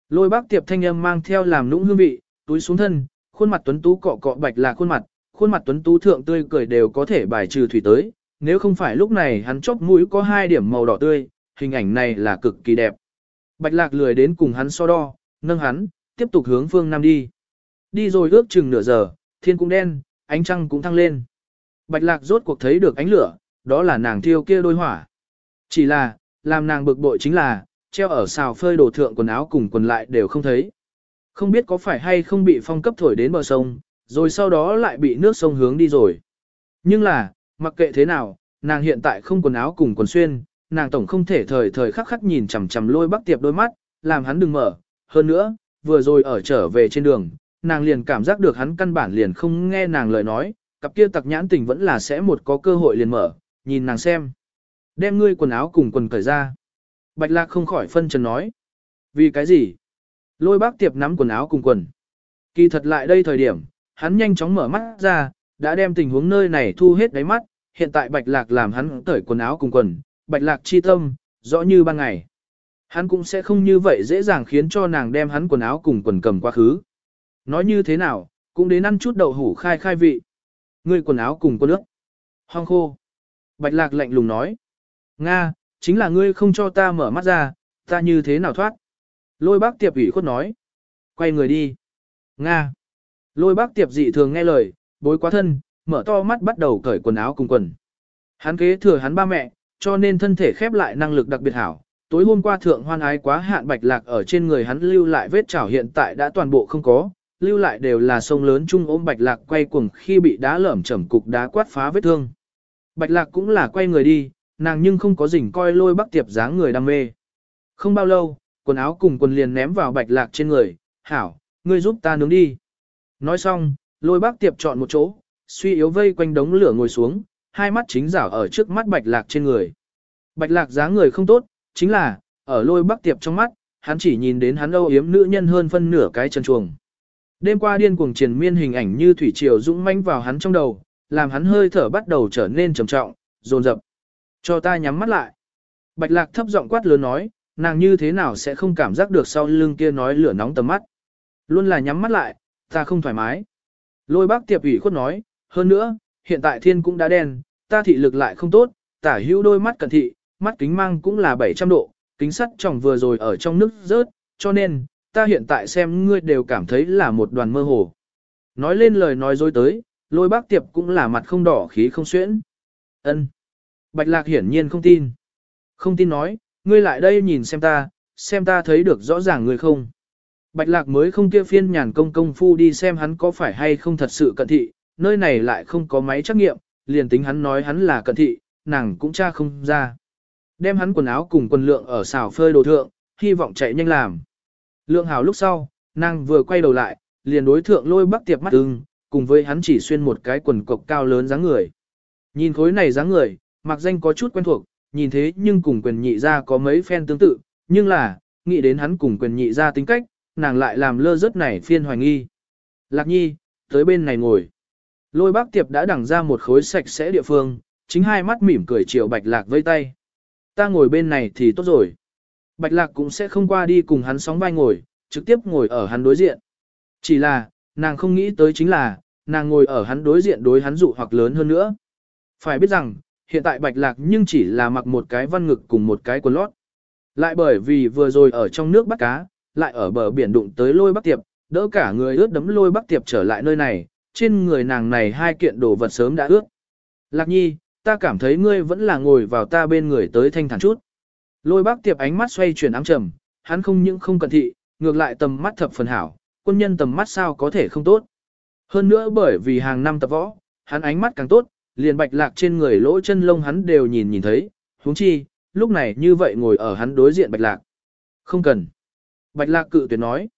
A: Lôi bác tiệp thanh âm mang theo làm nũng hương vị, túi xuống thân, khuôn mặt tuấn tú cọ cọ bạch lạc khuôn mặt, khuôn mặt tuấn tú thượng tươi cười đều có thể bài trừ thủy tới, nếu không phải lúc này hắn chóp mũi có hai điểm màu đỏ tươi, hình ảnh này là cực kỳ đẹp. Bạch lạc lười đến cùng hắn so đo, nâng hắn, tiếp tục hướng phương Nam đi. Đi rồi ước chừng nửa giờ, thiên cũng đen, ánh trăng cũng thăng lên. Bạch lạc rốt cuộc thấy được ánh lửa, đó là nàng thiêu kia đôi hỏa. Chỉ là, làm nàng bực bội chính là, treo ở xào phơi đồ thượng quần áo cùng quần lại đều không thấy. Không biết có phải hay không bị phong cấp thổi đến bờ sông, rồi sau đó lại bị nước sông hướng đi rồi. Nhưng là, mặc kệ thế nào, nàng hiện tại không quần áo cùng quần xuyên, nàng tổng không thể thời thời khắc khắc nhìn chằm chằm lôi bắc tiệp đôi mắt, làm hắn đừng mở. Hơn nữa, vừa rồi ở trở về trên đường, nàng liền cảm giác được hắn căn bản liền không nghe nàng lời nói, cặp kia tặc nhãn tình vẫn là sẽ một có cơ hội liền mở, nhìn nàng xem. Đem ngươi quần áo cùng quần cởi ra. Bạch lạc không khỏi phân trần nói. Vì cái gì? Lôi bác tiệp nắm quần áo cùng quần. Kỳ thật lại đây thời điểm, hắn nhanh chóng mở mắt ra, đã đem tình huống nơi này thu hết đáy mắt, hiện tại bạch lạc làm hắn cởi quần áo cùng quần, bạch lạc chi tâm, rõ như ban ngày. Hắn cũng sẽ không như vậy dễ dàng khiến cho nàng đem hắn quần áo cùng quần cầm quá khứ. Nói như thế nào, cũng đến ăn chút đậu hủ khai khai vị. người quần áo cùng quần nước. Hong khô. Bạch lạc lạnh lùng nói. Nga, chính là ngươi không cho ta mở mắt ra, ta như thế nào thoát. Lôi bác tiệp ủy khuất nói. Quay người đi. Nga. Lôi bác tiệp dị thường nghe lời, bối quá thân, mở to mắt bắt đầu cởi quần áo cùng quần. Hắn kế thừa hắn ba mẹ, cho nên thân thể khép lại năng lực đặc biệt hảo. Tối hôm qua thượng hoan ái quá hạn bạch lạc ở trên người hắn lưu lại vết chảo hiện tại đã toàn bộ không có, lưu lại đều là sông lớn chung ôm bạch lạc quay cuồng khi bị đá lởm chẩm cục đá quát phá vết thương. Bạch lạc cũng là quay người đi, nàng nhưng không có rảnh coi lôi bắc tiệp dáng người đam mê. Không bao lâu, quần áo cùng quần liền ném vào bạch lạc trên người, hảo, ngươi giúp ta nướng đi. Nói xong, lôi bác tiệp chọn một chỗ, suy yếu vây quanh đống lửa ngồi xuống, hai mắt chính rảo ở trước mắt bạch lạc trên người. Bạch lạc dáng người không tốt, chính là, ở lôi bác tiệp trong mắt, hắn chỉ nhìn đến hắn âu yếm nữ nhân hơn phân nửa cái chân chuồng. Đêm qua điên cuồng triển miên hình ảnh như thủy triều dũng manh vào hắn trong đầu, làm hắn hơi thở bắt đầu trở nên trầm trọng, dồn dập. Cho ta nhắm mắt lại. Bạch lạc thấp giọng quát lớn nói, nàng như thế nào sẽ không cảm giác được sau lưng kia nói lửa nóng tầm mắt. Luôn là nhắm mắt lại, ta không thoải mái. Lôi bác tiệp ủy khuất nói, hơn nữa, hiện tại thiên cũng đã đen, ta thị lực lại không tốt, tả hữu đôi mắt cận thị, mắt kính mang cũng là 700 độ, kính sắt tròng vừa rồi ở trong nước rớt, cho nên, ta hiện tại xem ngươi đều cảm thấy là một đoàn mơ hồ. Nói lên lời nói dối tới, lôi bác tiệp cũng là mặt không đỏ khí không xuyễn. ân Bạch lạc hiển nhiên không tin. Không tin nói, ngươi lại đây nhìn xem ta, xem ta thấy được rõ ràng ngươi không. Bạch lạc mới không kia phiên nhàn công công phu đi xem hắn có phải hay không thật sự cận thị, nơi này lại không có máy trắc nghiệm, liền tính hắn nói hắn là cận thị, nàng cũng tra không ra. Đem hắn quần áo cùng quần lượng ở xào phơi đồ thượng, hy vọng chạy nhanh làm. Lượng hào lúc sau, nàng vừa quay đầu lại, liền đối thượng lôi bắc tiệp mắt ưng, cùng với hắn chỉ xuyên một cái quần cộc cao lớn dáng người. Nhìn khối này dáng người, mặc danh có chút quen thuộc, nhìn thế nhưng cùng quyền nhị ra có mấy phen tương tự, nhưng là, nghĩ đến hắn cùng quyền nhị ra tính cách, nàng lại làm lơ rớt này phiên hoài nghi. Lạc nhi, tới bên này ngồi. Lôi bác tiệp đã đẳng ra một khối sạch sẽ địa phương, chính hai mắt mỉm cười chiều bạch lạc vây tay. Ta ngồi bên này thì tốt rồi. Bạch lạc cũng sẽ không qua đi cùng hắn sóng vai ngồi, trực tiếp ngồi ở hắn đối diện. Chỉ là, nàng không nghĩ tới chính là, nàng ngồi ở hắn đối diện đối hắn dụ hoặc lớn hơn nữa. Phải biết rằng, hiện tại bạch lạc nhưng chỉ là mặc một cái văn ngực cùng một cái quần lót. Lại bởi vì vừa rồi ở trong nước bắt cá, lại ở bờ biển đụng tới lôi bắc tiệp, đỡ cả người ướt đấm lôi bắc tiệp trở lại nơi này, trên người nàng này hai kiện đồ vật sớm đã ướt. Lạc nhi, ta cảm thấy ngươi vẫn là ngồi vào ta bên người tới thanh thản chút. Lôi bắc tiệp ánh mắt xoay chuyển ám trầm, hắn không những không cẩn thị, ngược lại tầm mắt thập phần hảo, quân nhân tầm mắt sao có thể không tốt. Hơn nữa bởi vì hàng năm tập võ, hắn ánh mắt càng tốt, liền bạch lạc trên người lỗ chân lông hắn đều nhìn nhìn thấy, huống chi, lúc này như vậy ngồi ở hắn đối diện bạch lạc. Không cần. Bạch lạc cự tuyệt nói.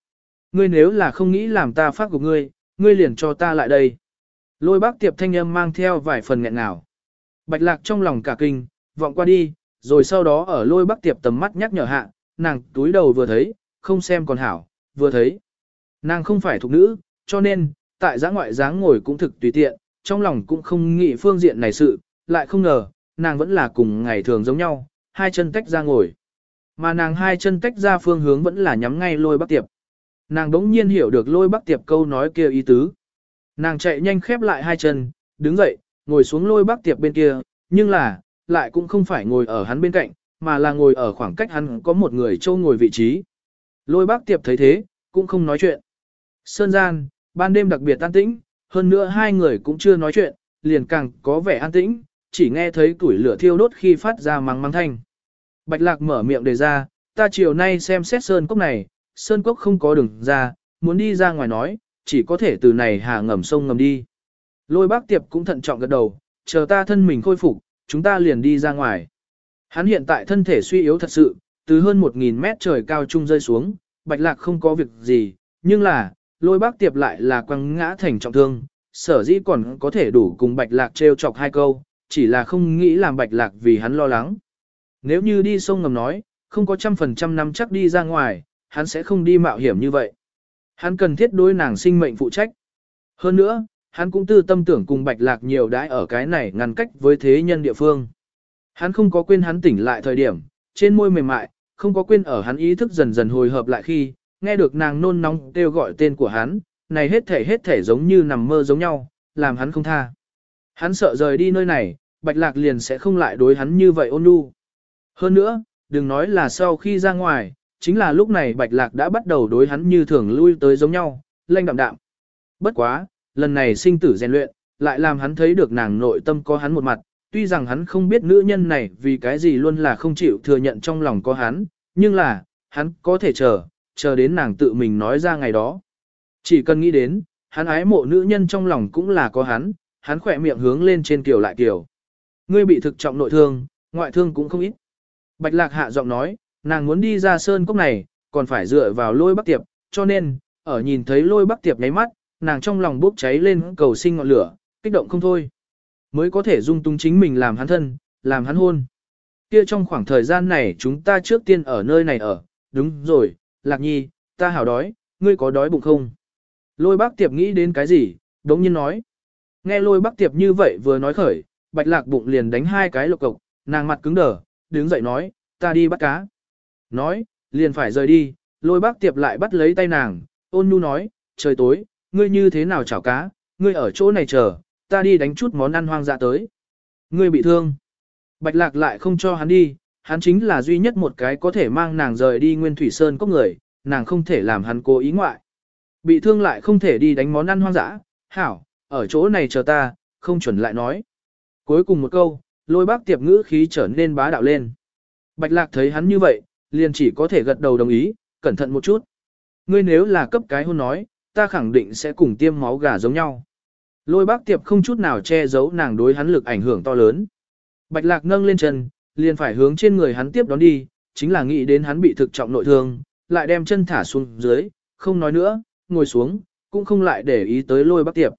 A: Ngươi nếu là không nghĩ làm ta phát của ngươi, ngươi liền cho ta lại đây. Lôi bác tiệp thanh âm mang theo vài phần nghẹn ngào. Bạch lạc trong lòng cả kinh, vọng qua đi, rồi sau đó ở lôi bắc tiệp tầm mắt nhắc nhở hạ, nàng túi đầu vừa thấy, không xem còn hảo, vừa thấy. Nàng không phải thuộc nữ, cho nên, tại giã ngoại dáng ngồi cũng thực tùy tiện, trong lòng cũng không nghĩ phương diện này sự, lại không ngờ, nàng vẫn là cùng ngày thường giống nhau, hai chân tách ra ngồi. Mà nàng hai chân tách ra phương hướng vẫn là nhắm ngay lôi bắc tiệp. Nàng đống nhiên hiểu được lôi bắc tiệp câu nói kia ý tứ. Nàng chạy nhanh khép lại hai chân, đứng dậy, ngồi xuống lôi bắc tiệp bên kia, nhưng là, lại cũng không phải ngồi ở hắn bên cạnh, mà là ngồi ở khoảng cách hắn có một người châu ngồi vị trí. Lôi bắc tiệp thấy thế, cũng không nói chuyện. Sơn gian, ban đêm đặc biệt tan tĩnh, hơn nữa hai người cũng chưa nói chuyện, liền càng có vẻ an tĩnh, chỉ nghe thấy củi lửa thiêu đốt khi phát ra mắng mắng thanh. Bạch lạc mở miệng đề ra, ta chiều nay xem xét sơn cốc này, sơn cốc không có đường ra, muốn đi ra ngoài nói, chỉ có thể từ này hạ ngầm sông ngầm đi. Lôi bác tiệp cũng thận trọng gật đầu, chờ ta thân mình khôi phục, chúng ta liền đi ra ngoài. Hắn hiện tại thân thể suy yếu thật sự, từ hơn 1.000 mét trời cao trung rơi xuống, bạch lạc không có việc gì, nhưng là, lôi bác tiệp lại là quăng ngã thành trọng thương, sở dĩ còn có thể đủ cùng bạch lạc treo chọc hai câu, chỉ là không nghĩ làm bạch lạc vì hắn lo lắng. Nếu như đi sông ngầm nói, không có trăm phần trăm năm chắc đi ra ngoài, hắn sẽ không đi mạo hiểm như vậy. Hắn cần thiết đối nàng sinh mệnh phụ trách. Hơn nữa, hắn cũng tư tâm tưởng cùng bạch lạc nhiều đãi ở cái này ngăn cách với thế nhân địa phương. Hắn không có quên hắn tỉnh lại thời điểm, trên môi mềm mại, không có quên ở hắn ý thức dần dần hồi hợp lại khi, nghe được nàng nôn nóng kêu gọi tên của hắn, này hết thể hết thể giống như nằm mơ giống nhau, làm hắn không tha. Hắn sợ rời đi nơi này, bạch lạc liền sẽ không lại đối hắn như vậy ôn nhu. Hơn nữa, đừng nói là sau khi ra ngoài, chính là lúc này bạch lạc đã bắt đầu đối hắn như thường lui tới giống nhau, lanh đạm đạm. Bất quá, lần này sinh tử rèn luyện, lại làm hắn thấy được nàng nội tâm có hắn một mặt, tuy rằng hắn không biết nữ nhân này vì cái gì luôn là không chịu thừa nhận trong lòng có hắn, nhưng là, hắn có thể chờ, chờ đến nàng tự mình nói ra ngày đó. Chỉ cần nghĩ đến, hắn ái mộ nữ nhân trong lòng cũng là có hắn, hắn khỏe miệng hướng lên trên kiều lại kiều. Ngươi bị thực trọng nội thương, ngoại thương cũng không ít. Bạch lạc hạ giọng nói, nàng muốn đi ra sơn cốc này, còn phải dựa vào lôi bắc tiệp, cho nên, ở nhìn thấy lôi bắc tiệp nháy mắt, nàng trong lòng bốc cháy lên cầu sinh ngọn lửa, kích động không thôi. Mới có thể dung tung chính mình làm hắn thân, làm hắn hôn. Kia trong khoảng thời gian này chúng ta trước tiên ở nơi này ở, đúng rồi, lạc nhi, ta hảo đói, ngươi có đói bụng không? Lôi bác tiệp nghĩ đến cái gì, đống nhiên nói. Nghe lôi bác tiệp như vậy vừa nói khởi, bạch lạc bụng liền đánh hai cái lộc cộc, nàng mặt cứng đờ, đứng dậy nói, ta đi bắt cá. Nói, liền phải rời đi, lôi bác tiệp lại bắt lấy tay nàng, ôn nhu nói, trời tối, ngươi như thế nào chảo cá, ngươi ở chỗ này chờ, ta đi đánh chút món ăn hoang dã tới. Ngươi bị thương. Bạch lạc lại không cho hắn đi, hắn chính là duy nhất một cái có thể mang nàng rời đi nguyên thủy sơn cốc người, nàng không thể làm hắn cố ý ngoại. Bị thương lại không thể đi đánh món ăn hoang dã, hảo, ở chỗ này chờ ta, không chuẩn lại nói. Cuối cùng một câu, lôi bác tiệp ngữ khí trở nên bá đạo lên. Bạch lạc thấy hắn như vậy, liền chỉ có thể gật đầu đồng ý, cẩn thận một chút. Ngươi nếu là cấp cái hôn nói, ta khẳng định sẽ cùng tiêm máu gà giống nhau. Lôi bác tiệp không chút nào che giấu nàng đối hắn lực ảnh hưởng to lớn. Bạch lạc nâng lên chân, liền phải hướng trên người hắn tiếp đón đi, chính là nghĩ đến hắn bị thực trọng nội thương, lại đem chân thả xuống dưới, không nói nữa, ngồi xuống, cũng không lại để ý tới lôi bác tiệp.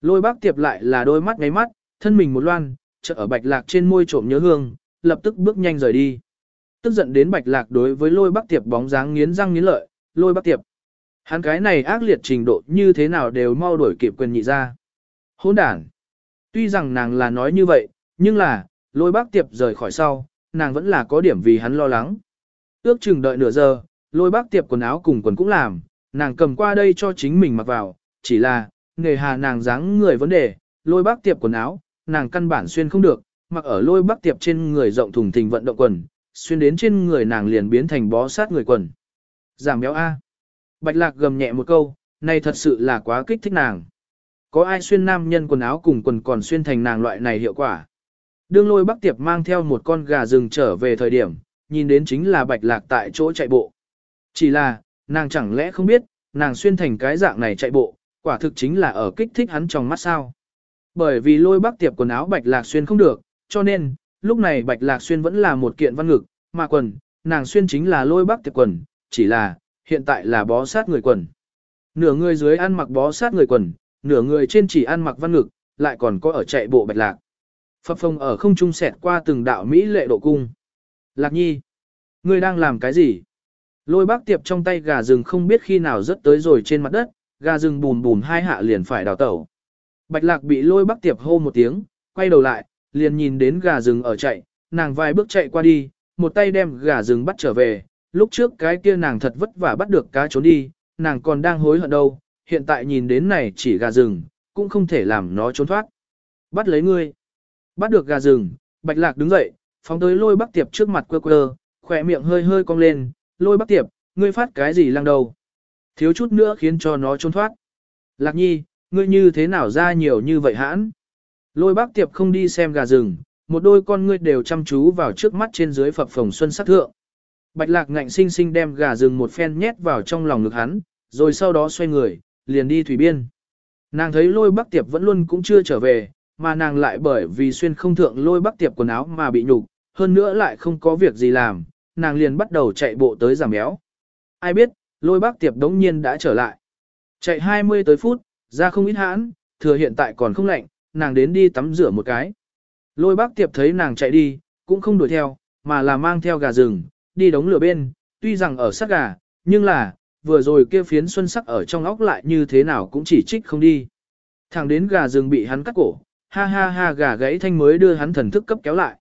A: Lôi bác tiệp lại là đôi mắt ngáy mắt, thân mình một loan, chợ ở bạch lạc trên môi trộm nhớ hương, lập tức bước nhanh rời đi. Tức giận đến bạch lạc đối với lôi bác tiệp bóng dáng nghiến răng nghiến lợi, lôi bác tiệp. Hắn cái này ác liệt trình độ như thế nào đều mau đuổi kịp quyền nhị ra. Hôn đản. Tuy rằng nàng là nói như vậy, nhưng là, lôi bác tiệp rời khỏi sau, nàng vẫn là có điểm vì hắn lo lắng. Ước chừng đợi nửa giờ, lôi bác tiệp quần áo cùng quần cũng làm, nàng cầm qua đây cho chính mình mặc vào, chỉ là, nghề hà nàng dáng người vấn đề, lôi bác tiệp quần áo, nàng căn bản xuyên không được, mặc ở lôi bác tiệp trên người rộng thùng thình vận động quần, xuyên đến trên người nàng liền biến thành bó sát người quần. Giảm béo A. Bạch lạc gầm nhẹ một câu, này thật sự là quá kích thích nàng. Có ai xuyên nam nhân quần áo cùng quần còn xuyên thành nàng loại này hiệu quả. Đương lôi bắc tiệp mang theo một con gà rừng trở về thời điểm, nhìn đến chính là bạch lạc tại chỗ chạy bộ. Chỉ là, nàng chẳng lẽ không biết, nàng xuyên thành cái dạng này chạy bộ, quả thực chính là ở kích thích hắn trong mắt sao. Bởi vì lôi bắc tiệp quần áo bạch lạc xuyên không được, cho nên, lúc này bạch lạc xuyên vẫn là một kiện văn ngực, mà quần, nàng xuyên chính là lôi bắc tiệp quần, chỉ là, hiện tại là bó sát người quần. Nửa người dưới ăn mặc bó sát người quần, nửa người trên chỉ ăn mặc văn ngực, lại còn có ở chạy bộ bạch lạc. Phập phồng ở không trung sẹt qua từng đạo Mỹ lệ độ cung. Lạc nhi, ngươi đang làm cái gì? Lôi bác tiệp trong tay gà rừng không biết khi nào rớt tới rồi trên mặt đất, gà rừng bùn bùn hai hạ liền phải đào tẩu. Bạch lạc bị lôi bác tiệp hô một tiếng, quay đầu lại, liền nhìn đến gà rừng ở chạy, nàng vài bước chạy qua đi, một tay đem gà rừng bắt trở về, lúc trước cái kia nàng thật vất vả bắt được cá trốn đi, nàng còn đang hối hận đâu, hiện tại nhìn đến này chỉ gà rừng, cũng không thể làm nó trốn thoát. Bắt lấy ngươi. Bắt được gà rừng, bạch lạc đứng dậy, phóng tới lôi bắc tiệp trước mặt quơ quơ, khỏe miệng hơi hơi cong lên, lôi bắc tiệp, ngươi phát cái gì lăng đầu. Thiếu chút nữa khiến cho nó trốn thoát. Lạc nhi, ngươi như thế nào ra nhiều như vậy hãn? Lôi bác tiệp không đi xem gà rừng, một đôi con ngươi đều chăm chú vào trước mắt trên dưới phập phồng xuân sắc thượng. Bạch lạc ngạnh sinh sinh đem gà rừng một phen nhét vào trong lòng ngực hắn, rồi sau đó xoay người, liền đi thủy biên. Nàng thấy lôi bác tiệp vẫn luôn cũng chưa trở về, mà nàng lại bởi vì xuyên không thượng lôi bác tiệp quần áo mà bị nhục, hơn nữa lại không có việc gì làm, nàng liền bắt đầu chạy bộ tới giảm béo. Ai biết, lôi bác tiệp đống nhiên đã trở lại. Chạy 20 tới phút, ra không ít hãn, thừa hiện tại còn không lạnh, nàng đến đi tắm rửa một cái. Lôi bác tiệp thấy nàng chạy đi, cũng không đuổi theo, mà là mang theo gà rừng, đi đống lửa bên, tuy rằng ở sát gà, nhưng là, vừa rồi kia phiến xuân sắc ở trong óc lại như thế nào cũng chỉ trích không đi. Thẳng đến gà rừng bị hắn cắt cổ, ha ha ha gà gãy thanh mới đưa hắn thần thức cấp kéo lại.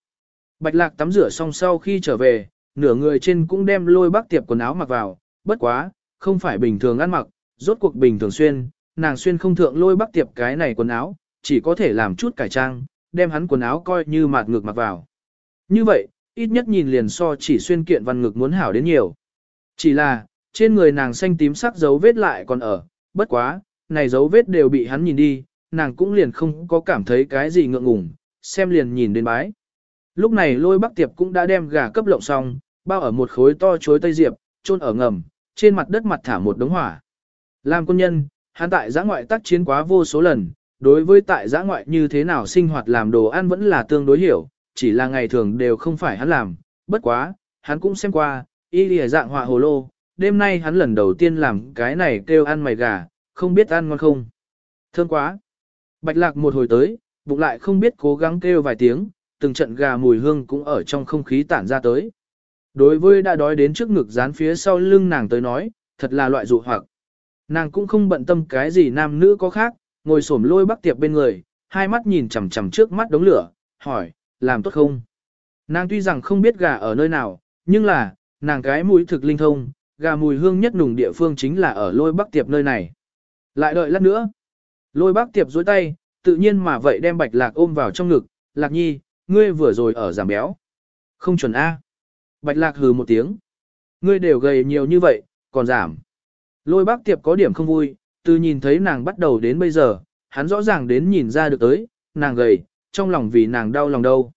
A: Bạch lạc tắm rửa xong sau khi trở về, nửa người trên cũng đem lôi bác tiệp quần áo mặc vào, bất quá, không phải bình thường ăn mặc, rốt cuộc bình thường xuyên, nàng xuyên không thượng lôi bác tiệp cái này quần áo, chỉ có thể làm chút cải trang, đem hắn quần áo coi như mạt ngược mặc vào. Như vậy, ít nhất nhìn liền so chỉ xuyên kiện văn ngực muốn hảo đến nhiều. Chỉ là, trên người nàng xanh tím sắc dấu vết lại còn ở, bất quá, này dấu vết đều bị hắn nhìn đi, nàng cũng liền không có cảm thấy cái gì ngượng ngùng, xem liền nhìn đến bái. Lúc này lôi bắc tiệp cũng đã đem gà cấp lộng xong, bao ở một khối to chối tây diệp, chôn ở ngầm, trên mặt đất mặt thả một đống hỏa. Làm quân nhân, hắn tại giã ngoại tác chiến quá vô số lần, đối với tại giã ngoại như thế nào sinh hoạt làm đồ ăn vẫn là tương đối hiểu, chỉ là ngày thường đều không phải hắn làm, bất quá, hắn cũng xem qua, y lìa dạng họa hồ lô, đêm nay hắn lần đầu tiên làm cái này kêu ăn mày gà, không biết ăn ngon không. Thương quá. Bạch lạc một hồi tới, bụng lại không biết cố gắng kêu vài tiếng, từng trận gà mùi hương cũng ở trong không khí tản ra tới. Đối với đã đói đến trước ngực dán phía sau lưng nàng tới nói, thật là loại dụ hoặc. Nàng cũng không bận tâm cái gì nam nữ có khác, ngồi xổm lôi bắc tiệp bên người, hai mắt nhìn chằm chằm trước mắt đống lửa, hỏi, làm tốt không? Nàng tuy rằng không biết gà ở nơi nào, nhưng là, nàng cái mũi thực linh thông, gà mùi hương nhất nùng địa phương chính là ở lôi bắc tiệp nơi này. Lại đợi lát nữa. Lôi bác tiệp dối tay, tự nhiên mà vậy đem bạch lạc ôm vào trong ngực, lạc nhi, ngươi vừa rồi ở giảm béo. Không chuẩn A. Bạch lạc hừ một tiếng. Ngươi đều gầy nhiều như vậy, còn giảm. Lôi bác tiệp có điểm không vui, từ nhìn thấy nàng bắt đầu đến bây giờ, hắn rõ ràng đến nhìn ra được tới, nàng gầy, trong lòng vì nàng đau lòng đâu.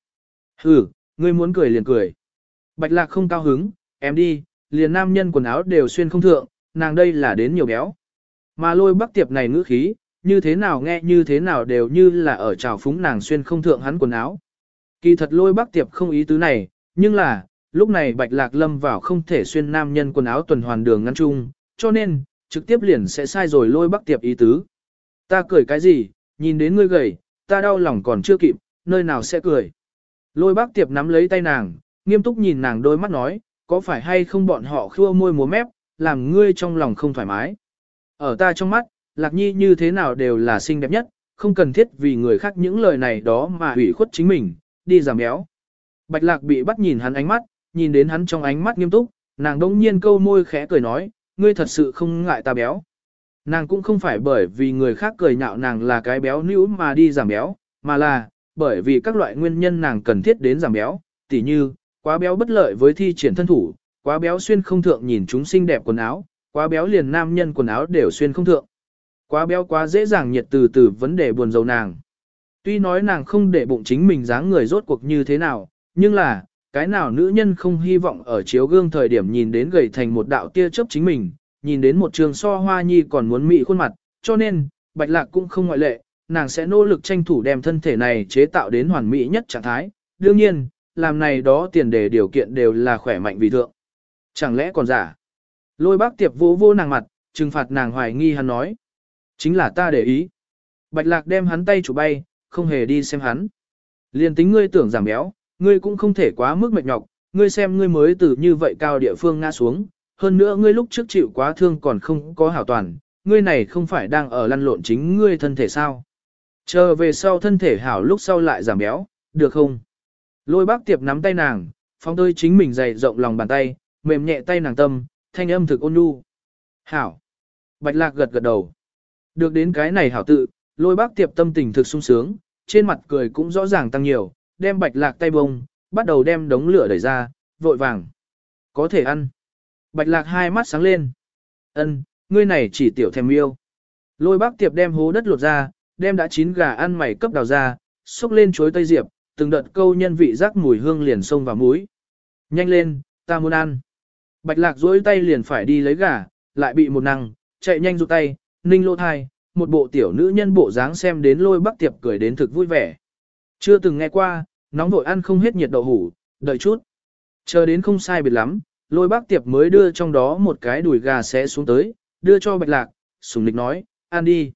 A: Hừ, ngươi muốn cười liền cười. Bạch lạc không cao hứng, em đi, liền nam nhân quần áo đều xuyên không thượng, nàng đây là đến nhiều béo. Mà lôi bác tiệp này ngữ khí, như thế nào nghe như thế nào đều như là ở trào phúng nàng xuyên không thượng hắn quần áo. Kỳ thật lôi bác tiệp không ý tứ này, nhưng là, lúc này bạch lạc lâm vào không thể xuyên nam nhân quần áo tuần hoàn đường ngăn chung, cho nên, trực tiếp liền sẽ sai rồi lôi bác tiệp ý tứ. Ta cười cái gì, nhìn đến ngươi gầy, ta đau lòng còn chưa kịp, nơi nào sẽ cười. Lôi bác tiệp nắm lấy tay nàng, nghiêm túc nhìn nàng đôi mắt nói, có phải hay không bọn họ khua môi múa mép, làm ngươi trong lòng không thoải mái. Ở ta trong mắt, lạc nhi như thế nào đều là xinh đẹp nhất, không cần thiết vì người khác những lời này đó mà hủy khuất chính mình, đi giảm béo. Bạch lạc bị bắt nhìn hắn ánh mắt, nhìn đến hắn trong ánh mắt nghiêm túc, nàng đông nhiên câu môi khẽ cười nói, ngươi thật sự không ngại ta béo. Nàng cũng không phải bởi vì người khác cười nhạo nàng là cái béo nữ mà đi giảm béo, mà là, bởi vì các loại nguyên nhân nàng cần thiết đến giảm béo, tỉ như, quá béo bất lợi với thi triển thân thủ, quá béo xuyên không thượng nhìn chúng xinh đẹp quần áo, quá béo liền nam nhân quần áo đều xuyên không thượng. Quá béo quá dễ dàng nhiệt từ từ vấn đề buồn rầu nàng. Tuy nói nàng không để bụng chính mình dáng người rốt cuộc như thế nào, nhưng là, cái nào nữ nhân không hy vọng ở chiếu gương thời điểm nhìn đến gầy thành một đạo tia chớp chính mình, nhìn đến một trường so hoa nhi còn muốn mị khuôn mặt, cho nên, bạch lạc cũng không ngoại lệ, nàng sẽ nỗ lực tranh thủ đem thân thể này chế tạo đến hoàn mỹ nhất trạng thái. Đương nhiên, làm này đó tiền đề điều kiện đều là khỏe mạnh vì thượng. Chẳng lẽ còn giả? Lôi bác tiệp vô vô nàng mặt, trừng phạt nàng hoài nghi hắn nói. Chính là ta để ý. Bạch lạc đem hắn tay chủ bay, không hề đi xem hắn. Liên tính ngươi tưởng giảm béo, ngươi cũng không thể quá mức mệt nhọc, ngươi xem ngươi mới từ như vậy cao địa phương ngã xuống, hơn nữa ngươi lúc trước chịu quá thương còn không có hảo toàn, ngươi này không phải đang ở lăn lộn chính ngươi thân thể sao. Chờ về sau thân thể hảo lúc sau lại giảm béo, được không? Lôi bác tiệp nắm tay nàng, phong tơi chính mình dày rộng lòng bàn tay, mềm nhẹ tay nàng tâm, thanh âm thực ôn nhu. Hảo. Bạch lạc gật gật đầu. Được đến cái này hảo tự, lôi bác tiệp tâm tình thực sung sướng, trên mặt cười cũng rõ ràng tăng nhiều, đem bạch lạc tay bông, bắt đầu đem đống lửa đẩy ra, vội vàng. Có thể ăn. Bạch lạc hai mắt sáng lên. ân ngươi này chỉ tiểu thèm yêu. Lôi bác tiệp đem hố đất lột ra, đem đã chín gà ăn mày cấp đào ra, xúc lên chuối tây diệp, từng đợt câu nhân vị rác mùi hương liền xông vào mũi. Nhanh lên, ta muốn ăn. Bạch lạc duỗi tay liền phải đi lấy gà, lại bị một năng, chạy nhanh rụt tay, ninh lô thai, một bộ tiểu nữ nhân bộ dáng xem đến lôi bắc tiệp cười đến thực vui vẻ. Chưa từng nghe qua, nóng vội ăn không hết nhiệt đậu hủ, đợi chút. Chờ đến không sai biệt lắm, lôi bác tiệp mới đưa trong đó một cái đùi gà sẽ xuống tới, đưa cho bạch lạc, sùng nịch nói, ăn đi.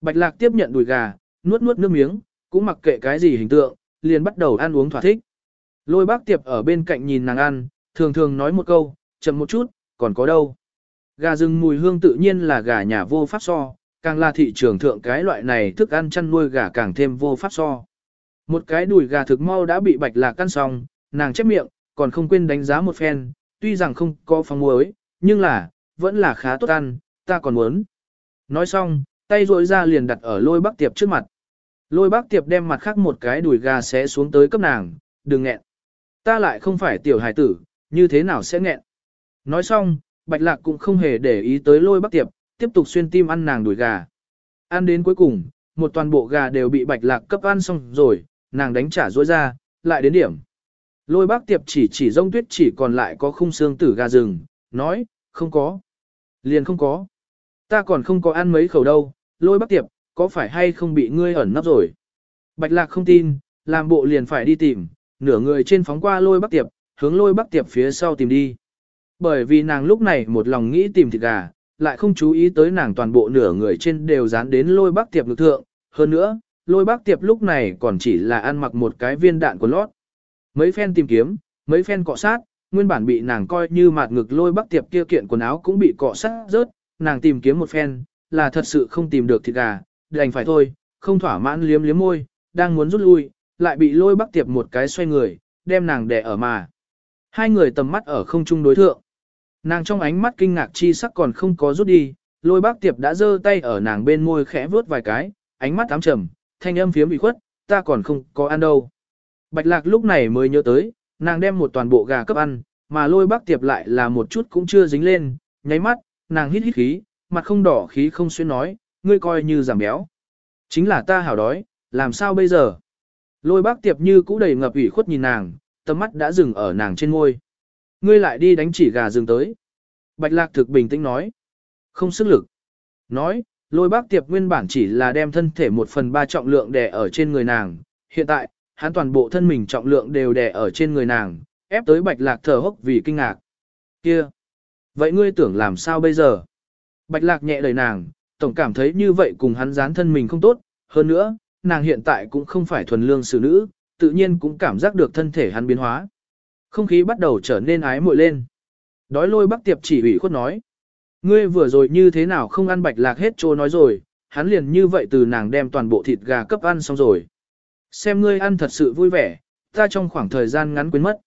A: Bạch lạc tiếp nhận đùi gà, nuốt nuốt nước miếng, cũng mặc kệ cái gì hình tượng, liền bắt đầu ăn uống thỏa thích. Lôi bác tiệp ở bên cạnh nhìn nàng ăn, thường thường nói một câu, chậm một chút, còn có đâu. Gà rừng mùi hương tự nhiên là gà nhà vô pháp so, càng là thị trường thượng cái loại này thức ăn chăn nuôi gà càng thêm vô pháp so. Một cái đùi gà thực mau đã bị bạch lạc căn xong, nàng chép miệng, còn không quên đánh giá một phen, tuy rằng không có phong muối, nhưng là, vẫn là khá tốt ăn, ta còn muốn. Nói xong, tay rội ra liền đặt ở lôi bác tiệp trước mặt. Lôi bác tiệp đem mặt khác một cái đùi gà xé xuống tới cấp nàng, đừng nghẹn. Ta lại không phải tiểu hài tử, như thế nào sẽ nghẹn. Nói xong, bạch lạc cũng không hề để ý tới lôi Bắc tiệp, tiếp tục xuyên tim ăn nàng đùi gà. Ăn đến cuối cùng, một toàn bộ gà đều bị bạch lạc cấp ăn xong rồi, nàng đánh trả rối ra, lại đến điểm. Lôi bác tiệp chỉ chỉ rông tuyết chỉ còn lại có khung xương tử gà rừng, nói, không có. Liền không có. Ta còn không có ăn mấy khẩu đâu, lôi bác tiệp, có phải hay không bị ngươi ẩn nấp rồi? Bạch lạc không tin, làm bộ liền phải đi tìm, nửa người trên phóng qua lôi bác tiệp, hướng lôi bác tiệp phía sau tìm đi. Bởi vì nàng lúc này một lòng nghĩ tìm thịt gà, lại không chú ý tới nàng toàn bộ nửa người trên đều dán đến lôi bác tiệp lực thượng. Hơn nữa, lôi bác tiệp lúc này còn chỉ là ăn mặc một cái viên đạn của lót. Mấy phen tìm kiếm, mấy phen cọ sát, nguyên bản bị nàng coi như mạt ngực lôi bác tiệp kia kiện quần áo cũng bị cọ sát rớt, nàng tìm kiếm một phen, là thật sự không tìm được thịt gà, đành phải thôi, không thỏa mãn liếm liếm môi, đang muốn rút lui, lại bị lôi bác tiệp một cái xoay người, đem nàng đè ở mà. Hai người tầm mắt ở không trung đối thượng. Nàng trong ánh mắt kinh ngạc chi sắc còn không có rút đi, lôi bác tiệp đã giơ tay ở nàng bên môi khẽ vướt vài cái, ánh mắt ám trầm, thanh âm phiếm bị khuất, ta còn không có ăn đâu. Bạch lạc lúc này mới nhớ tới, nàng đem một toàn bộ gà cấp ăn, mà lôi bác tiệp lại là một chút cũng chưa dính lên, nháy mắt, nàng hít hít khí, mặt không đỏ khí không xuyên nói, ngươi coi như giảm béo. Chính là ta hảo đói, làm sao bây giờ? Lôi bác tiệp như cũ đầy ngập ủy khuất nhìn nàng, tầm mắt đã dừng ở nàng trên ngôi. Ngươi lại đi đánh chỉ gà rừng tới. Bạch lạc thực bình tĩnh nói. Không sức lực. Nói, lôi bác tiệp nguyên bản chỉ là đem thân thể một phần ba trọng lượng đè ở trên người nàng. Hiện tại, hắn toàn bộ thân mình trọng lượng đều đè ở trên người nàng, ép tới bạch lạc thở hốc vì kinh ngạc. Kia! Vậy ngươi tưởng làm sao bây giờ? Bạch lạc nhẹ lời nàng, tổng cảm thấy như vậy cùng hắn dán thân mình không tốt. Hơn nữa, nàng hiện tại cũng không phải thuần lương xử nữ, tự nhiên cũng cảm giác được thân thể hắn biến hóa. Không khí bắt đầu trở nên ái muội lên. Đói lôi bác tiệp chỉ ủy khuất nói. Ngươi vừa rồi như thế nào không ăn bạch lạc hết trô nói rồi, hắn liền như vậy từ nàng đem toàn bộ thịt gà cấp ăn xong rồi. Xem ngươi ăn thật sự vui vẻ, ta trong khoảng thời gian ngắn quên mất.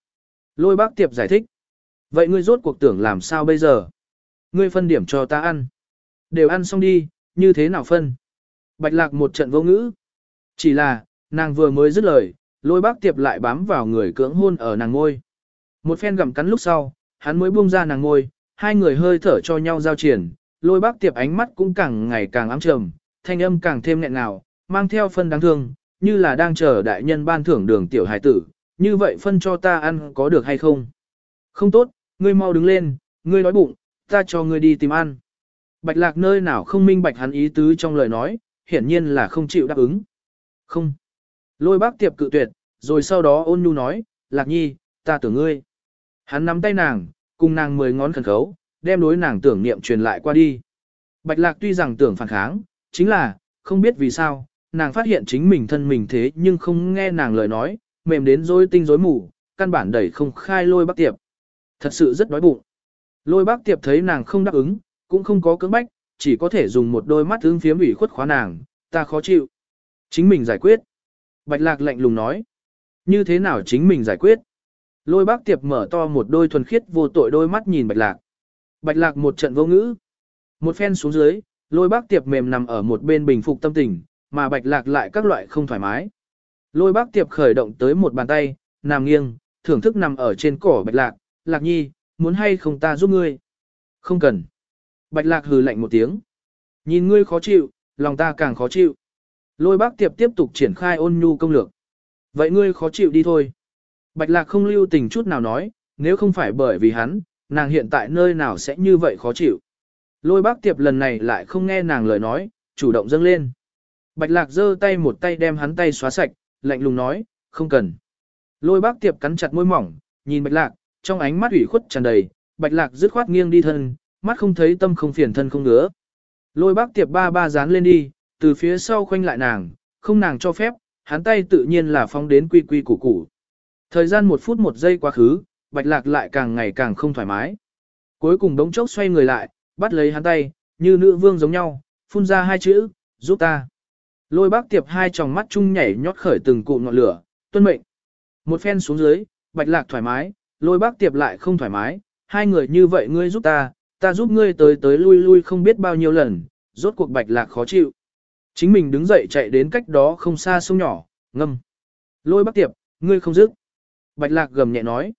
A: Lôi bác tiệp giải thích. Vậy ngươi rốt cuộc tưởng làm sao bây giờ? Ngươi phân điểm cho ta ăn. Đều ăn xong đi, như thế nào phân? Bạch lạc một trận vô ngữ. Chỉ là, nàng vừa mới dứt lời, lôi bác tiệp lại bám vào người cưỡng hôn ở nàng ngôi. Một phen gặm cắn lúc sau, hắn mới buông ra nàng ngôi, hai người hơi thở cho nhau giao triển, lôi bác tiệp ánh mắt cũng càng ngày càng ám trầm, thanh âm càng thêm nghẹn ngào, mang theo phân đáng thương, như là đang chờ đại nhân ban thưởng đường tiểu hải tử, như vậy phân cho ta ăn có được hay không? Không tốt, ngươi mau đứng lên, ngươi đói bụng, ta cho ngươi đi tìm ăn. Bạch lạc nơi nào không minh bạch hắn ý tứ trong lời nói, hiển nhiên là không chịu đáp ứng. Không. Lôi bác tiệp cự tuyệt, rồi sau đó ôn nhu nói, lạc nhi, ta tưởng ngươi. Hắn nắm tay nàng, cùng nàng mười ngón khẩn khấu, đem đối nàng tưởng niệm truyền lại qua đi. Bạch lạc tuy rằng tưởng phản kháng, chính là, không biết vì sao, nàng phát hiện chính mình thân mình thế nhưng không nghe nàng lời nói, mềm đến rối tinh rối mù, căn bản đẩy không khai lôi bác tiệp. Thật sự rất đói bụng. Lôi bác tiệp thấy nàng không đáp ứng, cũng không có cưỡng bách, chỉ có thể dùng một đôi mắt ứng phiếm ủy khuất khóa nàng, ta khó chịu. Chính mình giải quyết. Bạch lạc lạnh lùng nói. Như thế nào chính mình giải quyết? Lôi bác tiệp mở to một đôi thuần khiết vô tội đôi mắt nhìn bạch lạc. Bạch lạc một trận vô ngữ. Một phen xuống dưới, lôi bác tiệp mềm nằm ở một bên bình phục tâm tình, mà bạch lạc lại các loại không thoải mái. Lôi bác tiệp khởi động tới một bàn tay, nằm nghiêng, thưởng thức nằm ở trên cổ bạch lạc, lạc nhi, muốn hay không ta giúp ngươi? Không cần. Bạch lạc hừ lạnh một tiếng. Nhìn ngươi khó chịu, lòng ta càng khó chịu. Lôi bác tiệp tiếp tục triển khai ôn nhu công lược. Vậy ngươi khó chịu đi thôi. Bạch lạc không lưu tình chút nào nói, nếu không phải bởi vì hắn, nàng hiện tại nơi nào sẽ như vậy khó chịu. Lôi bác tiệp lần này lại không nghe nàng lời nói, chủ động dâng lên. Bạch lạc giơ tay một tay đem hắn tay xóa sạch, lạnh lùng nói, không cần. Lôi bác tiệp cắn chặt môi mỏng, nhìn bạch lạc, trong ánh mắt ủy khuất tràn đầy, bạch lạc dứt khoát nghiêng đi thân, mắt không thấy tâm không phiền thân không ngứa. Lôi bác tiệp ba ba dán lên đi, từ phía sau khoanh lại nàng, không nàng cho phép, hắn tay tự nhiên là phong đến quy quy củ củ. Thời gian một phút một giây quá khứ, bạch lạc lại càng ngày càng không thoải mái. Cuối cùng đống chốc xoay người lại, bắt lấy hắn tay, như nữ vương giống nhau, phun ra hai chữ, giúp ta. Lôi bác tiệp hai tròng mắt chung nhảy nhót khởi từng cụm ngọn lửa, tuân mệnh. Một phen xuống dưới, bạch lạc thoải mái, lôi bác tiệp lại không thoải mái, hai người như vậy ngươi giúp ta, ta giúp ngươi tới tới lui lui không biết bao nhiêu lần, rốt cuộc bạch lạc khó chịu. Chính mình đứng dậy chạy đến cách đó không xa sông nhỏ, ngâm. Lôi bác tiệp, ngươi không dứt. Bạch lạc gầm nhẹ nói.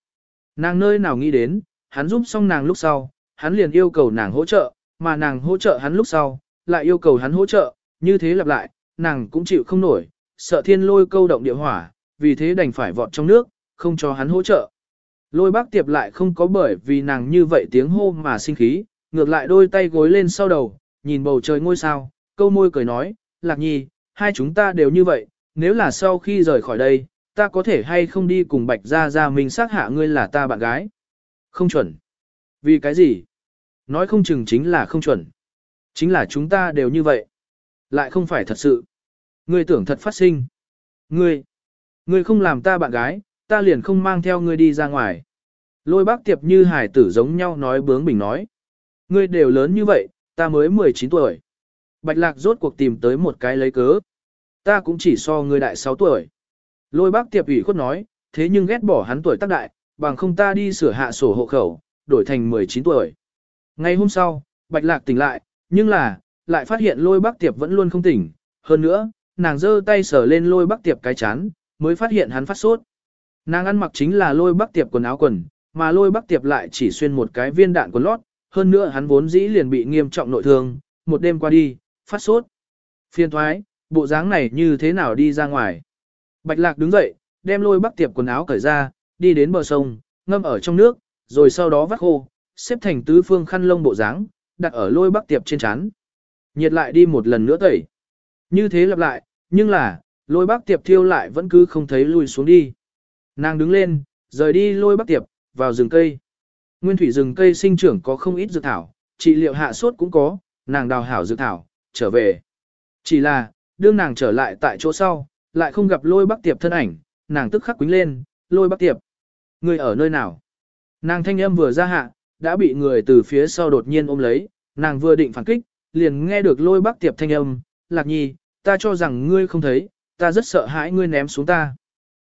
A: Nàng nơi nào nghĩ đến, hắn giúp xong nàng lúc sau, hắn liền yêu cầu nàng hỗ trợ, mà nàng hỗ trợ hắn lúc sau, lại yêu cầu hắn hỗ trợ, như thế lặp lại, nàng cũng chịu không nổi, sợ thiên lôi câu động địa hỏa, vì thế đành phải vọt trong nước, không cho hắn hỗ trợ. Lôi bác tiệp lại không có bởi vì nàng như vậy tiếng hô mà sinh khí, ngược lại đôi tay gối lên sau đầu, nhìn bầu trời ngôi sao, câu môi cười nói, lạc nhi, hai chúng ta đều như vậy, nếu là sau khi rời khỏi đây, ta có thể hay không đi cùng bạch ra ra mình xác hạ ngươi là ta bạn gái. Không chuẩn. Vì cái gì? Nói không chừng chính là không chuẩn. Chính là chúng ta đều như vậy. Lại không phải thật sự. Ngươi tưởng thật phát sinh. Ngươi. Ngươi không làm ta bạn gái, ta liền không mang theo ngươi đi ra ngoài. Lôi bác tiệp như hải tử giống nhau nói bướng bình nói. Ngươi đều lớn như vậy, ta mới 19 tuổi. Bạch lạc rốt cuộc tìm tới một cái lấy cớ. Ta cũng chỉ so ngươi đại 6 tuổi. Lôi bác tiệp ủy khuất nói, thế nhưng ghét bỏ hắn tuổi tác đại, bằng không ta đi sửa hạ sổ hộ khẩu, đổi thành 19 tuổi. Ngày hôm sau, Bạch Lạc tỉnh lại, nhưng là, lại phát hiện lôi bác tiệp vẫn luôn không tỉnh. Hơn nữa, nàng giơ tay sờ lên lôi bác tiệp cái chán, mới phát hiện hắn phát sốt. Nàng ăn mặc chính là lôi bác tiệp quần áo quần, mà lôi bác tiệp lại chỉ xuyên một cái viên đạn quần lót. Hơn nữa hắn vốn dĩ liền bị nghiêm trọng nội thương, một đêm qua đi, phát sốt. Phiên thoái, bộ dáng này như thế nào đi ra ngoài. Bạch lạc đứng dậy, đem lôi bắc tiệp quần áo cởi ra, đi đến bờ sông, ngâm ở trong nước, rồi sau đó vắt khô, xếp thành tứ phương khăn lông bộ dáng, đặt ở lôi bắc tiệp trên chán. Nhiệt lại đi một lần nữa tẩy. Như thế lặp lại, nhưng là, lôi bắc tiệp thiêu lại vẫn cứ không thấy lùi xuống đi. Nàng đứng lên, rời đi lôi bắc tiệp, vào rừng cây. Nguyên thủy rừng cây sinh trưởng có không ít dược thảo, trị liệu hạ sốt cũng có, nàng đào hảo dược thảo, trở về. Chỉ là, đương nàng trở lại tại chỗ sau, lại không gặp lôi bác tiệp thân ảnh, nàng tức khắc quính lên, lôi bác tiệp. Người ở nơi nào? Nàng thanh âm vừa ra hạ, đã bị người từ phía sau đột nhiên ôm lấy, nàng vừa định phản kích, liền nghe được lôi bác tiệp thanh âm, lạc nhi, ta cho rằng ngươi không thấy, ta rất sợ hãi ngươi ném xuống ta.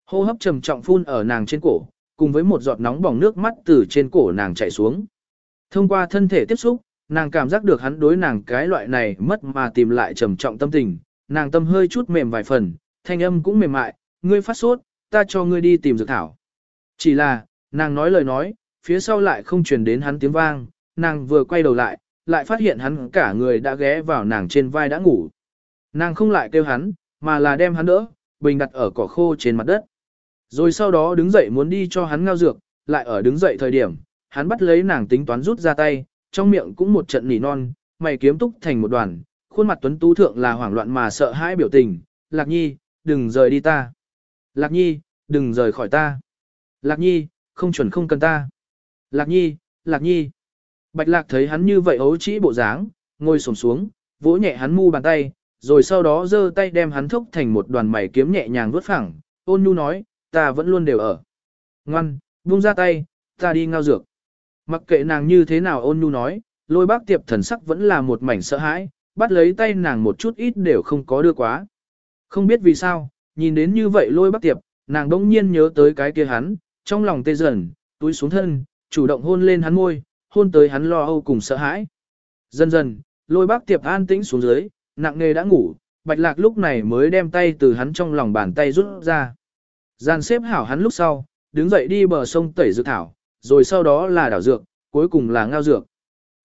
A: Hô hấp trầm trọng phun ở nàng trên cổ, cùng với một giọt nóng bỏng nước mắt từ trên cổ nàng chảy xuống. Thông qua thân thể tiếp xúc, nàng cảm giác được hắn đối nàng cái loại này mất mà tìm lại trầm trọng tâm tình, nàng tâm hơi chút mềm vài phần, thanh âm cũng mềm mại, ngươi phát sốt, ta cho ngươi đi tìm dược thảo. Chỉ là, nàng nói lời nói, phía sau lại không truyền đến hắn tiếng vang, nàng vừa quay đầu lại, lại phát hiện hắn cả người đã ghé vào nàng trên vai đã ngủ. Nàng không lại kêu hắn, mà là đem hắn đỡ, bình đặt ở cỏ khô trên mặt đất. Rồi sau đó đứng dậy muốn đi cho hắn ngao dược, lại ở đứng dậy thời điểm, hắn bắt lấy nàng tính toán rút ra tay, trong miệng cũng một trận nỉ non, mày kiếm túc thành một đoàn, khuôn mặt tuấn tú thượng là hoảng loạn mà sợ hãi biểu tình, Lạc Nhi, đừng rời đi ta. Lạc Nhi, đừng rời khỏi ta. Lạc Nhi, không chuẩn không cần ta. Lạc Nhi, Lạc Nhi. Bạch Lạc thấy hắn như vậy ấu trĩ bộ dáng, ngồi sổm xuống, vỗ nhẹ hắn mu bàn tay, rồi sau đó giơ tay đem hắn thúc thành một đoàn mày kiếm nhẹ nhàng vuốt phẳng, ôn nhu nói, ta vẫn luôn đều ở. Ngoan, buông ra tay, ta đi ngao dược. Mặc kệ nàng như thế nào ôn nhu nói, lôi bác tiệp thần sắc vẫn là một mảnh sợ hãi, bắt lấy tay nàng một chút ít đều không có đưa quá. Không biết vì sao, nhìn đến như vậy lôi bác tiệp, nàng đông nhiên nhớ tới cái kia hắn, trong lòng tê dần, túi xuống thân, chủ động hôn lên hắn môi, hôn tới hắn lo âu cùng sợ hãi. Dần dần, lôi bác tiệp an tĩnh xuống dưới, nặng nề đã ngủ, bạch lạc lúc này mới đem tay từ hắn trong lòng bàn tay rút ra. Gian xếp hảo hắn lúc sau, đứng dậy đi bờ sông tẩy dược thảo, rồi sau đó là đảo dược, cuối cùng là ngao dược.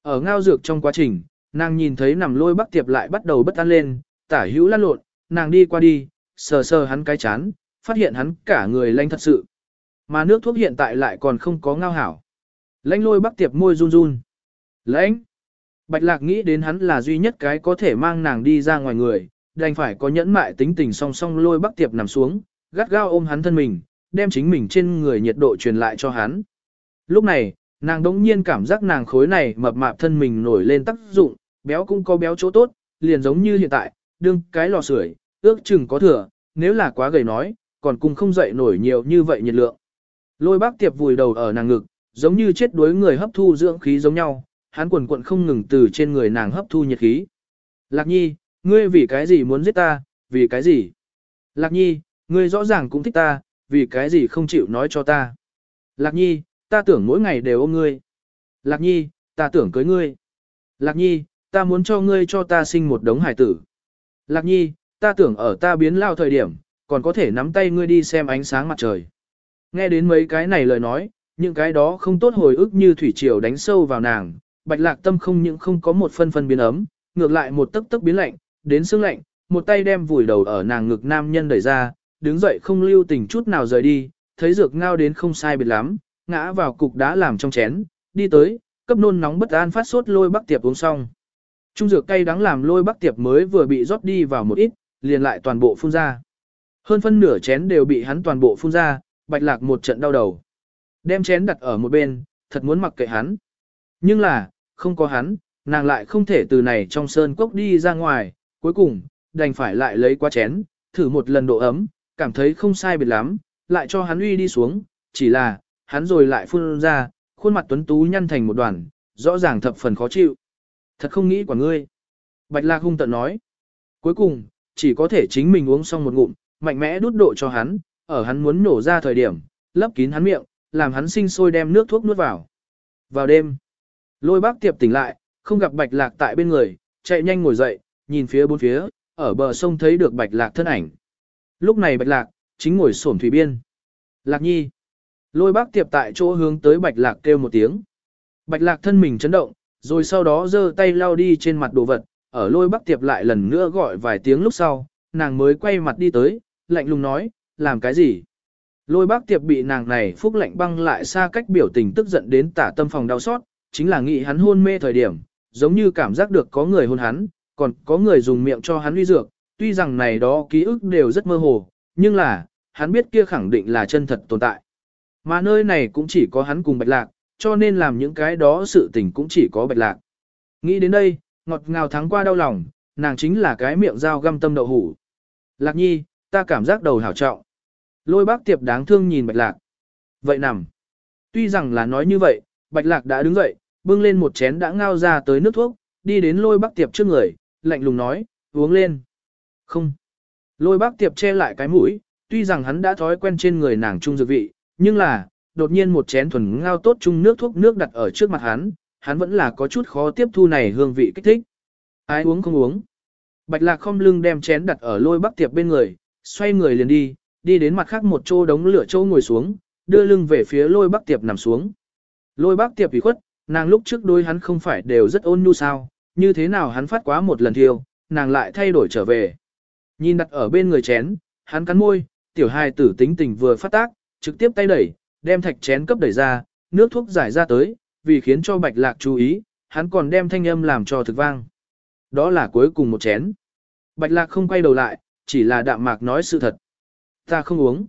A: Ở ngao dược trong quá trình, nàng nhìn thấy nằm lôi bắc tiệp lại bắt đầu bất an lên, tả hữu lăn lộn, nàng đi qua đi, sờ sờ hắn cái chán, phát hiện hắn cả người lanh thật sự. Mà nước thuốc hiện tại lại còn không có ngao hảo. Lãnh lôi bắc tiệp môi run run. Lãnh! Bạch lạc nghĩ đến hắn là duy nhất cái có thể mang nàng đi ra ngoài người, đành phải có nhẫn mại tính tình song song lôi bắc tiệp nằm xuống, gắt gao ôm hắn thân mình, đem chính mình trên người nhiệt độ truyền lại cho hắn. Lúc này, nàng đống nhiên cảm giác nàng khối này mập mạp thân mình nổi lên tác dụng, béo cũng có béo chỗ tốt, liền giống như hiện tại, đương cái lò sưởi, ước chừng có thừa, nếu là quá gầy nói, còn cùng không dậy nổi nhiều như vậy nhiệt lượng. Lôi bác tiệp vùi đầu ở nàng ngực, giống như chết đuối người hấp thu dưỡng khí giống nhau, hắn quần quận không ngừng từ trên người nàng hấp thu nhiệt khí. Lạc nhi, ngươi vì cái gì muốn giết ta, vì cái gì? Lạc nhi, ngươi rõ ràng cũng thích ta, vì cái gì không chịu nói cho ta? Lạc nhi, ta tưởng mỗi ngày đều ôm ngươi. Lạc nhi, ta tưởng cưới ngươi. Lạc nhi, ta muốn cho ngươi cho ta sinh một đống hải tử. Lạc nhi, ta tưởng ở ta biến lao thời điểm, còn có thể nắm tay ngươi đi xem ánh sáng mặt trời. Nghe đến mấy cái này lời nói, những cái đó không tốt hồi ức như thủy triều đánh sâu vào nàng, bạch lạc tâm không những không có một phân phân biến ấm, ngược lại một tấc tấc biến lạnh, đến sương lạnh, một tay đem vùi đầu ở nàng ngực nam nhân đẩy ra, đứng dậy không lưu tình chút nào rời đi, thấy dược ngao đến không sai biệt lắm, ngã vào cục đá làm trong chén, đi tới, cấp nôn nóng bất an phát sốt lôi bắc tiệp uống xong. Trung dược cay đắng làm lôi bắc tiệp mới vừa bị rót đi vào một ít, liền lại toàn bộ phun ra. Hơn phân nửa chén đều bị hắn toàn bộ phun ra, bạch lạc một trận đau đầu. Đem chén đặt ở một bên, thật muốn mặc kệ hắn. Nhưng là, không có hắn, nàng lại không thể từ này trong sơn cốc đi ra ngoài, cuối cùng, đành phải lại lấy qua chén, thử một lần độ ấm, cảm thấy không sai biệt lắm, lại cho hắn uy đi xuống, chỉ là, hắn rồi lại phun ra, khuôn mặt tuấn tú nhăn thành một đoàn, rõ ràng thập phần khó chịu. Thật không nghĩ quả ngươi. Bạch Lạc hung tận nói. Cuối cùng, chỉ có thể chính mình uống xong một ngụm, mạnh mẽ đút độ cho hắn, ở hắn muốn nổ ra thời điểm, lấp kín hắn miệng, làm hắn sinh sôi đem nước thuốc nuốt vào. Vào đêm, lôi bác tiệp tỉnh lại, không gặp Bạch Lạc tại bên người, chạy nhanh ngồi dậy, nhìn phía bốn phía, ở bờ sông thấy được Bạch Lạc thân ảnh. Lúc này Bạch Lạc, chính ngồi sổn thủy biên. Lạc nhi. Lôi bác tiệp tại chỗ hướng tới bạch lạc kêu một tiếng. Bạch lạc thân mình chấn động, rồi sau đó giơ tay lau đi trên mặt đồ vật, ở lôi bác tiệp lại lần nữa gọi vài tiếng lúc sau, nàng mới quay mặt đi tới, lạnh lùng nói, làm cái gì? Lôi bác tiệp bị nàng này phúc lạnh băng lại xa cách biểu tình tức giận đến tả tâm phòng đau xót, chính là nghĩ hắn hôn mê thời điểm, giống như cảm giác được có người hôn hắn, còn có người dùng miệng cho hắn uy dược, tuy rằng này đó ký ức đều rất mơ hồ, nhưng là, hắn biết kia khẳng định là chân thật tồn tại. Mà nơi này cũng chỉ có hắn cùng bạch lạc, cho nên làm những cái đó sự tình cũng chỉ có bạch lạc. Nghĩ đến đây, ngọt ngào thắng qua đau lòng, nàng chính là cái miệng dao găm tâm đậu hủ. Lạc nhi, ta cảm giác đầu hảo trọng. Lôi bác tiệp đáng thương nhìn bạch lạc. Vậy nằm. Tuy rằng là nói như vậy, bạch lạc đã đứng dậy, bưng lên một chén đã ngao ra tới nước thuốc, đi đến lôi bác tiệp trước người, lạnh lùng nói, uống lên. Không. Lôi bác tiệp che lại cái mũi, tuy rằng hắn đã thói quen trên người nàng trung dược vị, nhưng là, đột nhiên một chén thuần ngao tốt chung nước thuốc nước đặt ở trước mặt hắn, hắn vẫn là có chút khó tiếp thu này hương vị kích thích. Ai uống không uống. Bạch lạc không lưng đem chén đặt ở lôi bắc tiệp bên người, xoay người liền đi, đi đến mặt khác một chỗ đống lửa chỗ ngồi xuống, đưa lưng về phía lôi bắc tiệp nằm xuống. Lôi bắc tiệp ủy khuất, nàng lúc trước đôi hắn không phải đều rất ôn nhu sao, như thế nào hắn phát quá một lần thiêu, nàng lại thay đổi trở về. Nhìn đặt ở bên người chén, hắn cắn môi, tiểu hài tử tính tình vừa phát tác, trực tiếp tay đẩy, đem thạch chén cấp đẩy ra, nước thuốc giải ra tới, vì khiến cho bạch lạc chú ý, hắn còn đem thanh âm làm cho thực vang. Đó là cuối cùng một chén. Bạch lạc không quay đầu lại, chỉ là đạm mạc nói sự thật. Ta không uống.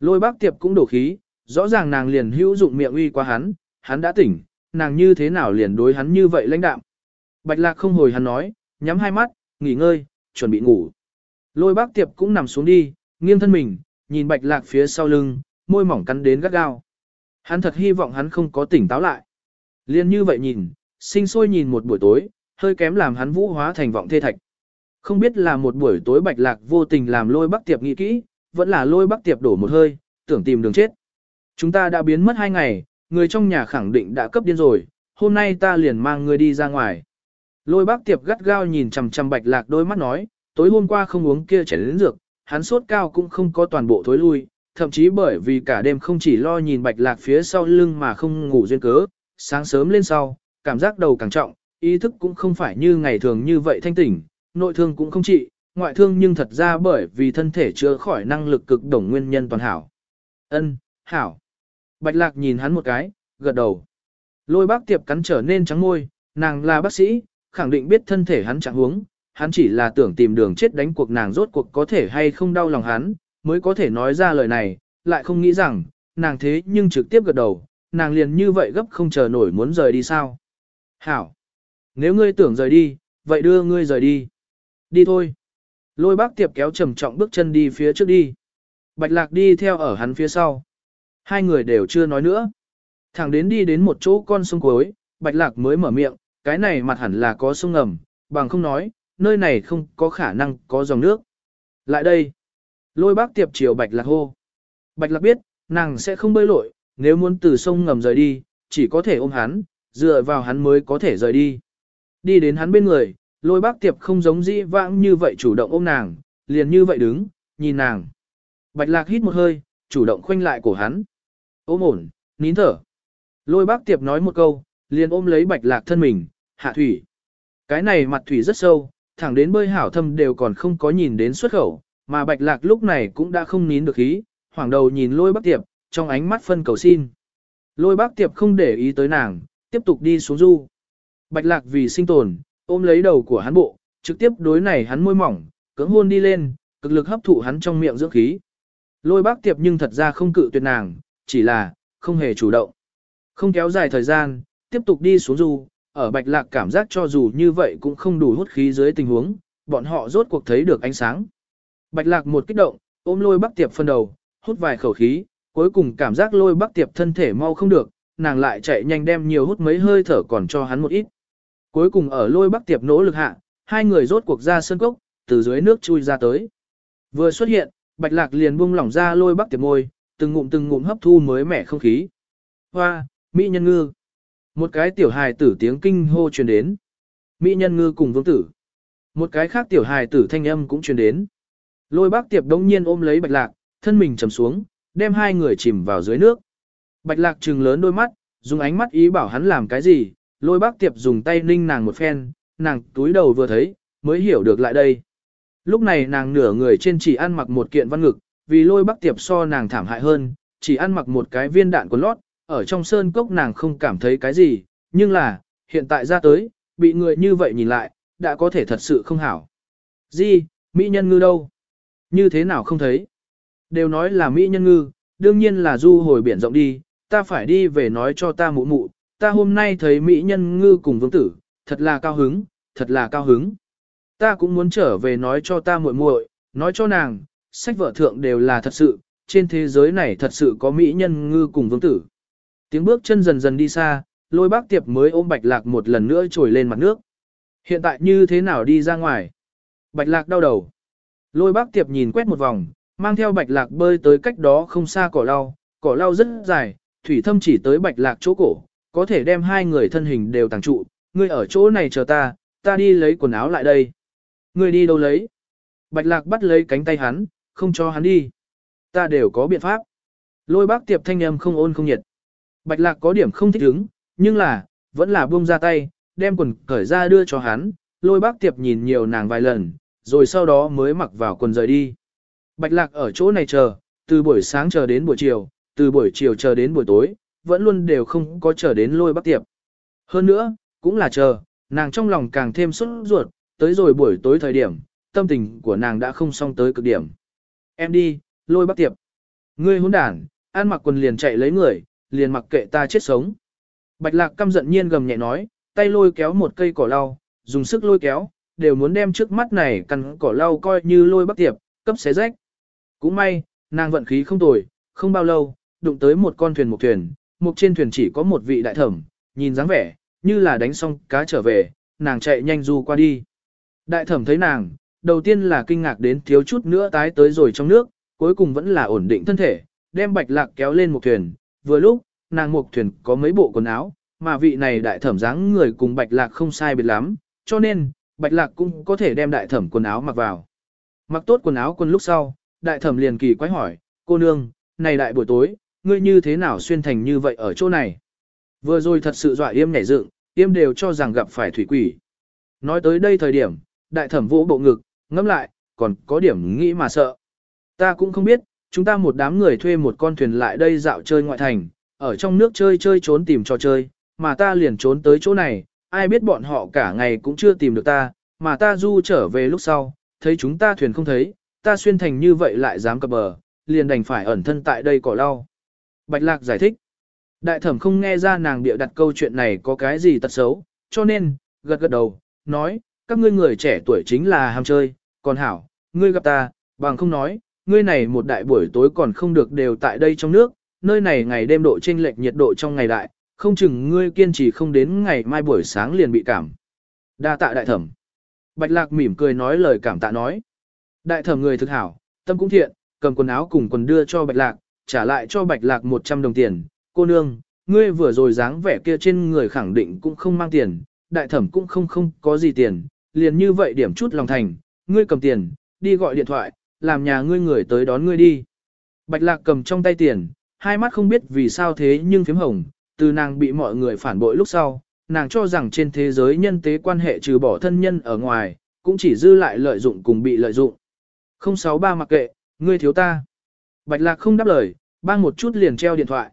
A: Lôi bác tiệp cũng đổ khí, rõ ràng nàng liền hữu dụng miệng uy qua hắn, hắn đã tỉnh, nàng như thế nào liền đối hắn như vậy lãnh đạm. Bạch lạc không hồi hắn nói, nhắm hai mắt, nghỉ ngơi, chuẩn bị ngủ. Lôi bác tiệp cũng nằm xuống đi, nghiêng thân mình, nhìn bạch lạc phía sau lưng, môi mỏng cắn đến gắt gao. Hắn thật hy vọng hắn không có tỉnh táo lại. Liên như vậy nhìn, sinh sôi nhìn một buổi tối, hơi kém làm hắn vũ hóa thành vọng thê thạch. Không biết là một buổi tối bạch lạc vô tình làm lôi bắc tiệp nghĩ kỹ, vẫn là lôi bắc tiệp đổ một hơi, tưởng tìm đường chết. Chúng ta đã biến mất hai ngày, người trong nhà khẳng định đã cấp điên rồi, hôm nay ta liền mang người đi ra ngoài. Lôi bác tiệp gắt gao nhìn chằm chằm bạch lạc đôi mắt nói, tối hôm qua không uống kia chảy đến dược, hắn sốt cao cũng không có toàn bộ thối lui, thậm chí bởi vì cả đêm không chỉ lo nhìn bạch lạc phía sau lưng mà không ngủ duyên cớ, sáng sớm lên sau, cảm giác đầu càng trọng, ý thức cũng không phải như ngày thường như vậy thanh tỉnh, nội thương cũng không trị, ngoại thương nhưng thật ra bởi vì thân thể chưa khỏi năng lực cực đồng nguyên nhân toàn hảo. Ân, hảo. Bạch lạc nhìn hắn một cái, gật đầu. Lôi bác tiệp cắn trở nên trắng môi, nàng là bác sĩ, khẳng định biết thân thể hắn chẳng huống, hắn chỉ là tưởng tìm đường chết đánh cuộc nàng rốt cuộc có thể hay không đau lòng hắn, mới có thể nói ra lời này, lại không nghĩ rằng, nàng thế nhưng trực tiếp gật đầu, nàng liền như vậy gấp không chờ nổi muốn rời đi sao. Hảo! Nếu ngươi tưởng rời đi, vậy đưa ngươi rời đi. Đi thôi. Lôi bác tiệp kéo trầm trọng bước chân đi phía trước đi. Bạch lạc đi theo ở hắn phía sau. Hai người đều chưa nói nữa. Thẳng đến đi đến một chỗ con sông cuối, bạch lạc mới mở miệng, cái này mặt hẳn là có sông ngầm, bằng không nói, nơi này không có khả năng có dòng nước. Lại đây. Lôi bác tiệp chiều bạch lạc hô. Bạch lạc biết, nàng sẽ không bơi lội, nếu muốn từ sông ngầm rời đi, chỉ có thể ôm hắn, dựa vào hắn mới có thể rời đi. Đi đến hắn bên người, lôi bác tiệp không giống dĩ vãng như vậy chủ động ôm nàng, liền như vậy đứng, nhìn nàng. Bạch lạc hít một hơi, chủ động khoanh lại cổ hắn. Ôm ổn, nín thở. Lôi bác tiệp nói một câu, liền ôm lấy bạch lạc thân mình, hạ thủy. Cái này mặt thủy rất sâu, thẳng đến bơi hảo thâm đều còn không có nhìn đến xuất khẩu, mà bạch lạc lúc này cũng đã không nín được khí, hoảng đầu nhìn lôi bác tiệp, trong ánh mắt phân cầu xin. Lôi bác tiệp không để ý tới nàng, tiếp tục đi xuống du. Bạch lạc vì sinh tồn, ôm lấy đầu của hắn bộ, trực tiếp đối này hắn môi mỏng, cưỡng hôn đi lên, cực lực hấp thụ hắn trong miệng dưỡng khí. Lôi bác tiệp nhưng thật ra không cự tuyệt nàng, chỉ là, không hề chủ động. Không kéo dài thời gian, tiếp tục đi xuống du, ở bạch lạc cảm giác cho dù như vậy cũng không đủ hút khí dưới tình huống, bọn họ rốt cuộc thấy được ánh sáng. Bạch lạc một kích động, ôm lôi bắc tiệp phân đầu, hút vài khẩu khí, cuối cùng cảm giác lôi bắc tiệp thân thể mau không được, nàng lại chạy nhanh đem nhiều hút mấy hơi thở còn cho hắn một ít. Cuối cùng ở lôi bắc tiệp nỗ lực hạ, hai người rốt cuộc ra sân cốc, từ dưới nước chui ra tới. Vừa xuất hiện, bạch lạc liền buông lỏng ra lôi bắc tiệp môi, từng ngụm từng ngụm hấp thu mới mẻ không khí. Hoa, mỹ nhân ngư. Một cái tiểu hài tử tiếng kinh hô truyền đến. Mỹ nhân ngư cùng vương tử. Một cái khác tiểu hài tử thanh âm cũng truyền đến. Lôi bác tiệp đống nhiên ôm lấy bạch lạc, thân mình trầm xuống, đem hai người chìm vào dưới nước. Bạch lạc trừng lớn đôi mắt, dùng ánh mắt ý bảo hắn làm cái gì, lôi bác tiệp dùng tay ninh nàng một phen, nàng túi đầu vừa thấy, mới hiểu được lại đây. Lúc này nàng nửa người trên chỉ ăn mặc một kiện văn ngực, vì lôi bác tiệp so nàng thảm hại hơn, chỉ ăn mặc một cái viên đạn của lót, ở trong sơn cốc nàng không cảm thấy cái gì, nhưng là, hiện tại ra tới, bị người như vậy nhìn lại, đã có thể thật sự không hảo. Gì, Mỹ nhân ngư đâu? Như thế nào không thấy? Đều nói là Mỹ nhân ngư, đương nhiên là du hồi biển rộng đi, ta phải đi về nói cho ta mụ mụ, ta hôm nay thấy Mỹ nhân ngư cùng vương tử, thật là cao hứng, thật là cao hứng. Ta cũng muốn trở về nói cho ta muội muội, nói cho nàng, sách vợ thượng đều là thật sự, trên thế giới này thật sự có Mỹ nhân ngư cùng vương tử. Tiếng bước chân dần dần đi xa, lôi bác tiệp mới ôm bạch lạc một lần nữa trồi lên mặt nước. Hiện tại như thế nào đi ra ngoài? Bạch lạc đau đầu. Lôi bác tiệp nhìn quét một vòng, mang theo bạch lạc bơi tới cách đó không xa cỏ lau, cỏ lau rất dài, thủy thâm chỉ tới bạch lạc chỗ cổ, có thể đem hai người thân hình đều tàng trụ, ngươi ở chỗ này chờ ta, ta đi lấy quần áo lại đây. Ngươi đi đâu lấy? Bạch lạc bắt lấy cánh tay hắn, không cho hắn đi. Ta đều có biện pháp. Lôi bác tiệp thanh âm không ôn không nhiệt. Bạch lạc có điểm không thích ứng, nhưng là, vẫn là buông ra tay, đem quần cởi ra đưa cho hắn, lôi bác tiệp nhìn nhiều nàng vài lần, rồi sau đó mới mặc vào quần rời đi. Bạch lạc ở chỗ này chờ, từ buổi sáng chờ đến buổi chiều, từ buổi chiều chờ đến buổi tối, vẫn luôn đều không có chờ đến lôi bác tiệp. Hơn nữa, cũng là chờ, nàng trong lòng càng thêm sốt ruột, tới rồi buổi tối thời điểm, tâm tình của nàng đã không xong tới cực điểm. Em đi, lôi bác tiệp. Ngươi hỗn đản, ăn mặc quần liền chạy lấy người, liền mặc kệ ta chết sống. Bạch lạc căm giận nhiên gầm nhẹ nói, tay lôi kéo một cây cỏ lau, dùng sức lôi kéo, đều muốn đem trước mắt này căn cỏ lau coi như lôi bắc tiệp, cấp xé rách. Cũng may, nàng vận khí không tồi, không bao lâu, đụng tới một con thuyền một thuyền, một trên thuyền chỉ có một vị đại thẩm, nhìn dáng vẻ, như là đánh xong cá trở về, nàng chạy nhanh du qua đi. Đại thẩm thấy nàng, đầu tiên là kinh ngạc đến thiếu chút nữa tái tới rồi trong nước, cuối cùng vẫn là ổn định thân thể, đem bạch lạc kéo lên một thuyền, vừa lúc, nàng một thuyền có mấy bộ quần áo, mà vị này đại thẩm dáng người cùng bạch lạc không sai biệt lắm, cho nên, bạch lạc cũng có thể đem đại thẩm quần áo mặc vào. Mặc tốt quần áo quần lúc sau, đại thẩm liền kỳ quái hỏi, cô nương, này đại buổi tối, ngươi như thế nào xuyên thành như vậy ở chỗ này? Vừa rồi thật sự dọa yêm nhảy dựng, yêm đều cho rằng gặp phải thủy quỷ. Nói tới đây thời điểm, đại thẩm vỗ bộ ngực, ngẫm lại, còn có điểm nghĩ mà sợ. Ta cũng không biết, chúng ta một đám người thuê một con thuyền lại đây dạo chơi ngoại thành, ở trong nước chơi chơi trốn tìm trò chơi, mà ta liền trốn tới chỗ này, ai biết bọn họ cả ngày cũng chưa tìm được ta, mà ta du trở về lúc sau, thấy chúng ta thuyền không thấy, ta xuyên thành như vậy lại dám cập bờ, liền đành phải ẩn thân tại đây cỏ lau. Bạch Lạc giải thích, đại thẩm không nghe ra nàng bịa đặt câu chuyện này có cái gì tật xấu, cho nên, gật gật đầu, nói, các ngươi người trẻ tuổi chính là ham chơi, còn hảo, ngươi gặp ta, bằng không nói, ngươi này một đại buổi tối còn không được đều tại đây trong nước, nơi này ngày đêm độ chênh lệch nhiệt độ trong ngày đại, không chừng ngươi kiên trì không đến ngày mai buổi sáng liền bị cảm. Đa tạ đại thẩm. Bạch lạc mỉm cười nói lời cảm tạ nói. Đại thẩm người thực hảo, tâm cũng thiện, cầm quần áo cùng quần đưa cho bạch lạc, trả lại cho bạch lạc 100 đồng tiền. Cô nương, ngươi vừa rồi dáng vẻ kia trên người khẳng định cũng không mang tiền, đại thẩm cũng không không có gì tiền, liền như vậy điểm chút lòng thành, ngươi cầm tiền, đi gọi điện thoại, làm nhà ngươi người tới đón ngươi đi. Bạch lạc cầm trong tay tiền, hai mắt không biết vì sao thế nhưng phím hồng, từ nàng bị mọi người phản bội lúc sau, nàng cho rằng trên thế giới nhân tế quan hệ trừ bỏ thân nhân ở ngoài, cũng chỉ dư lại lợi dụng cùng bị lợi dụng. 063 mặc kệ, ngươi thiếu ta. Bạch lạc không đáp lời, bang một chút liền treo điện thoại.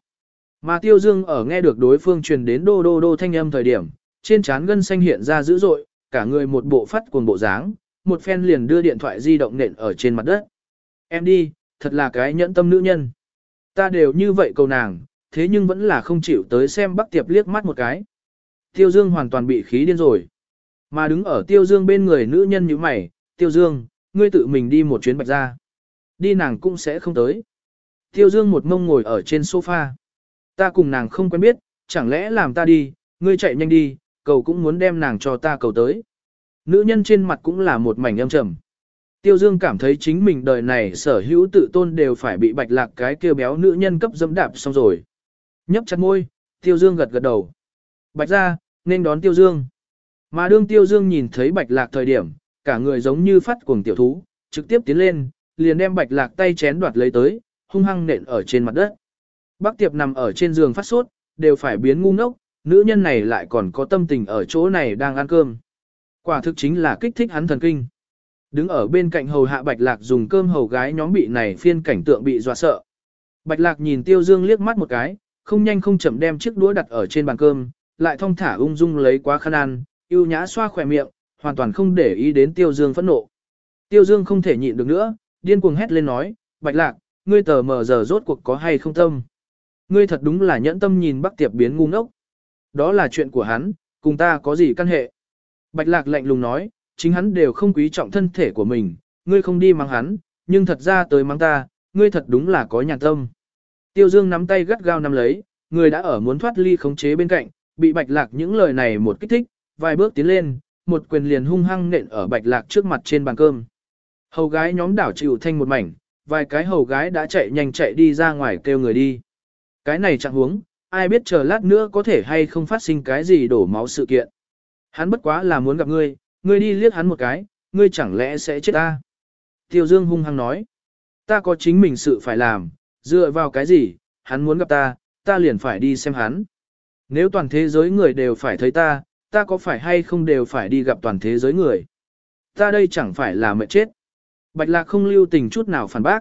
A: Mà tiêu dương ở nghe được đối phương truyền đến đô đô đô thanh âm thời điểm, trên trán gân xanh hiện ra dữ dội, cả người một bộ phát cuồng bộ dáng, một phen liền đưa điện thoại di động nện ở trên mặt đất. Em đi, thật là cái nhẫn tâm nữ nhân. Ta đều như vậy cầu nàng, thế nhưng vẫn là không chịu tới xem Bắc Tiệp liếc mắt một cái. Tiêu Dương hoàn toàn bị khí điên rồi. Mà đứng ở Tiêu Dương bên người nữ nhân như mày, Tiêu Dương, ngươi tự mình đi một chuyến bạch ra. Đi nàng cũng sẽ không tới. Tiêu Dương một mông ngồi ở trên sofa. Ta cùng nàng không quen biết, chẳng lẽ làm ta đi, ngươi chạy nhanh đi, cầu cũng muốn đem nàng cho ta cầu tới. Nữ nhân trên mặt cũng là một mảnh âm trầm. Tiêu Dương cảm thấy chính mình đời này sở hữu tự tôn đều phải bị bạch lạc cái kia béo nữ nhân cấp dẫm đạp xong rồi. Nhấp chặt môi, Tiêu Dương gật gật đầu. Bạch ra, nên đón Tiêu Dương. Mà đương Tiêu Dương nhìn thấy bạch lạc thời điểm, cả người giống như phát cuồng tiểu thú, trực tiếp tiến lên, liền đem bạch lạc tay chén đoạt lấy tới, hung hăng nện ở trên mặt đất. Bác Tiệp nằm ở trên giường phát sốt, đều phải biến ngu ngốc, nữ nhân này lại còn có tâm tình ở chỗ này đang ăn cơm. Quả thực chính là kích thích hắn thần kinh. Đứng ở bên cạnh hầu hạ Bạch Lạc dùng cơm hầu gái nhóm bị này phiên cảnh tượng bị dọa sợ. Bạch Lạc nhìn Tiêu Dương liếc mắt một cái, không nhanh không chậm đem chiếc đũa đặt ở trên bàn cơm, lại thong thả ung dung lấy quá khăn ăn, yêu nhã xoa khỏe miệng, hoàn toàn không để ý đến Tiêu Dương phẫn nộ. Tiêu Dương không thể nhịn được nữa, điên cuồng hét lên nói, Bạch Lạc, ngươi tờ mờ giờ rốt cuộc có hay không tâm? Ngươi thật đúng là nhẫn tâm nhìn Bắc Tiệp biến ngu ngốc. Đó là chuyện của hắn, cùng ta có gì căn hệ? Bạch Lạc lạnh lùng nói, chính hắn đều không quý trọng thân thể của mình, ngươi không đi mang hắn, nhưng thật ra tới mang ta, ngươi thật đúng là có nhàn tâm. Tiêu Dương nắm tay gắt gao nắm lấy, người đã ở muốn thoát ly khống chế bên cạnh, bị Bạch Lạc những lời này một kích thích, vài bước tiến lên, một quyền liền hung hăng nện ở Bạch Lạc trước mặt trên bàn cơm. Hầu gái nhóm đảo chịu thanh một mảnh, vài cái hầu gái đã chạy nhanh chạy đi ra ngoài kêu người đi. Cái này chẳng huống, ai biết chờ lát nữa có thể hay không phát sinh cái gì đổ máu sự kiện. Hắn bất quá là muốn gặp ngươi, ngươi đi liếc hắn một cái, ngươi chẳng lẽ sẽ chết ta. Tiêu Dương hung hăng nói, ta có chính mình sự phải làm, dựa vào cái gì, hắn muốn gặp ta, ta liền phải đi xem hắn. Nếu toàn thế giới người đều phải thấy ta, ta có phải hay không đều phải đi gặp toàn thế giới người. Ta đây chẳng phải là mệt chết. Bạch Lạc không lưu tình chút nào phản bác.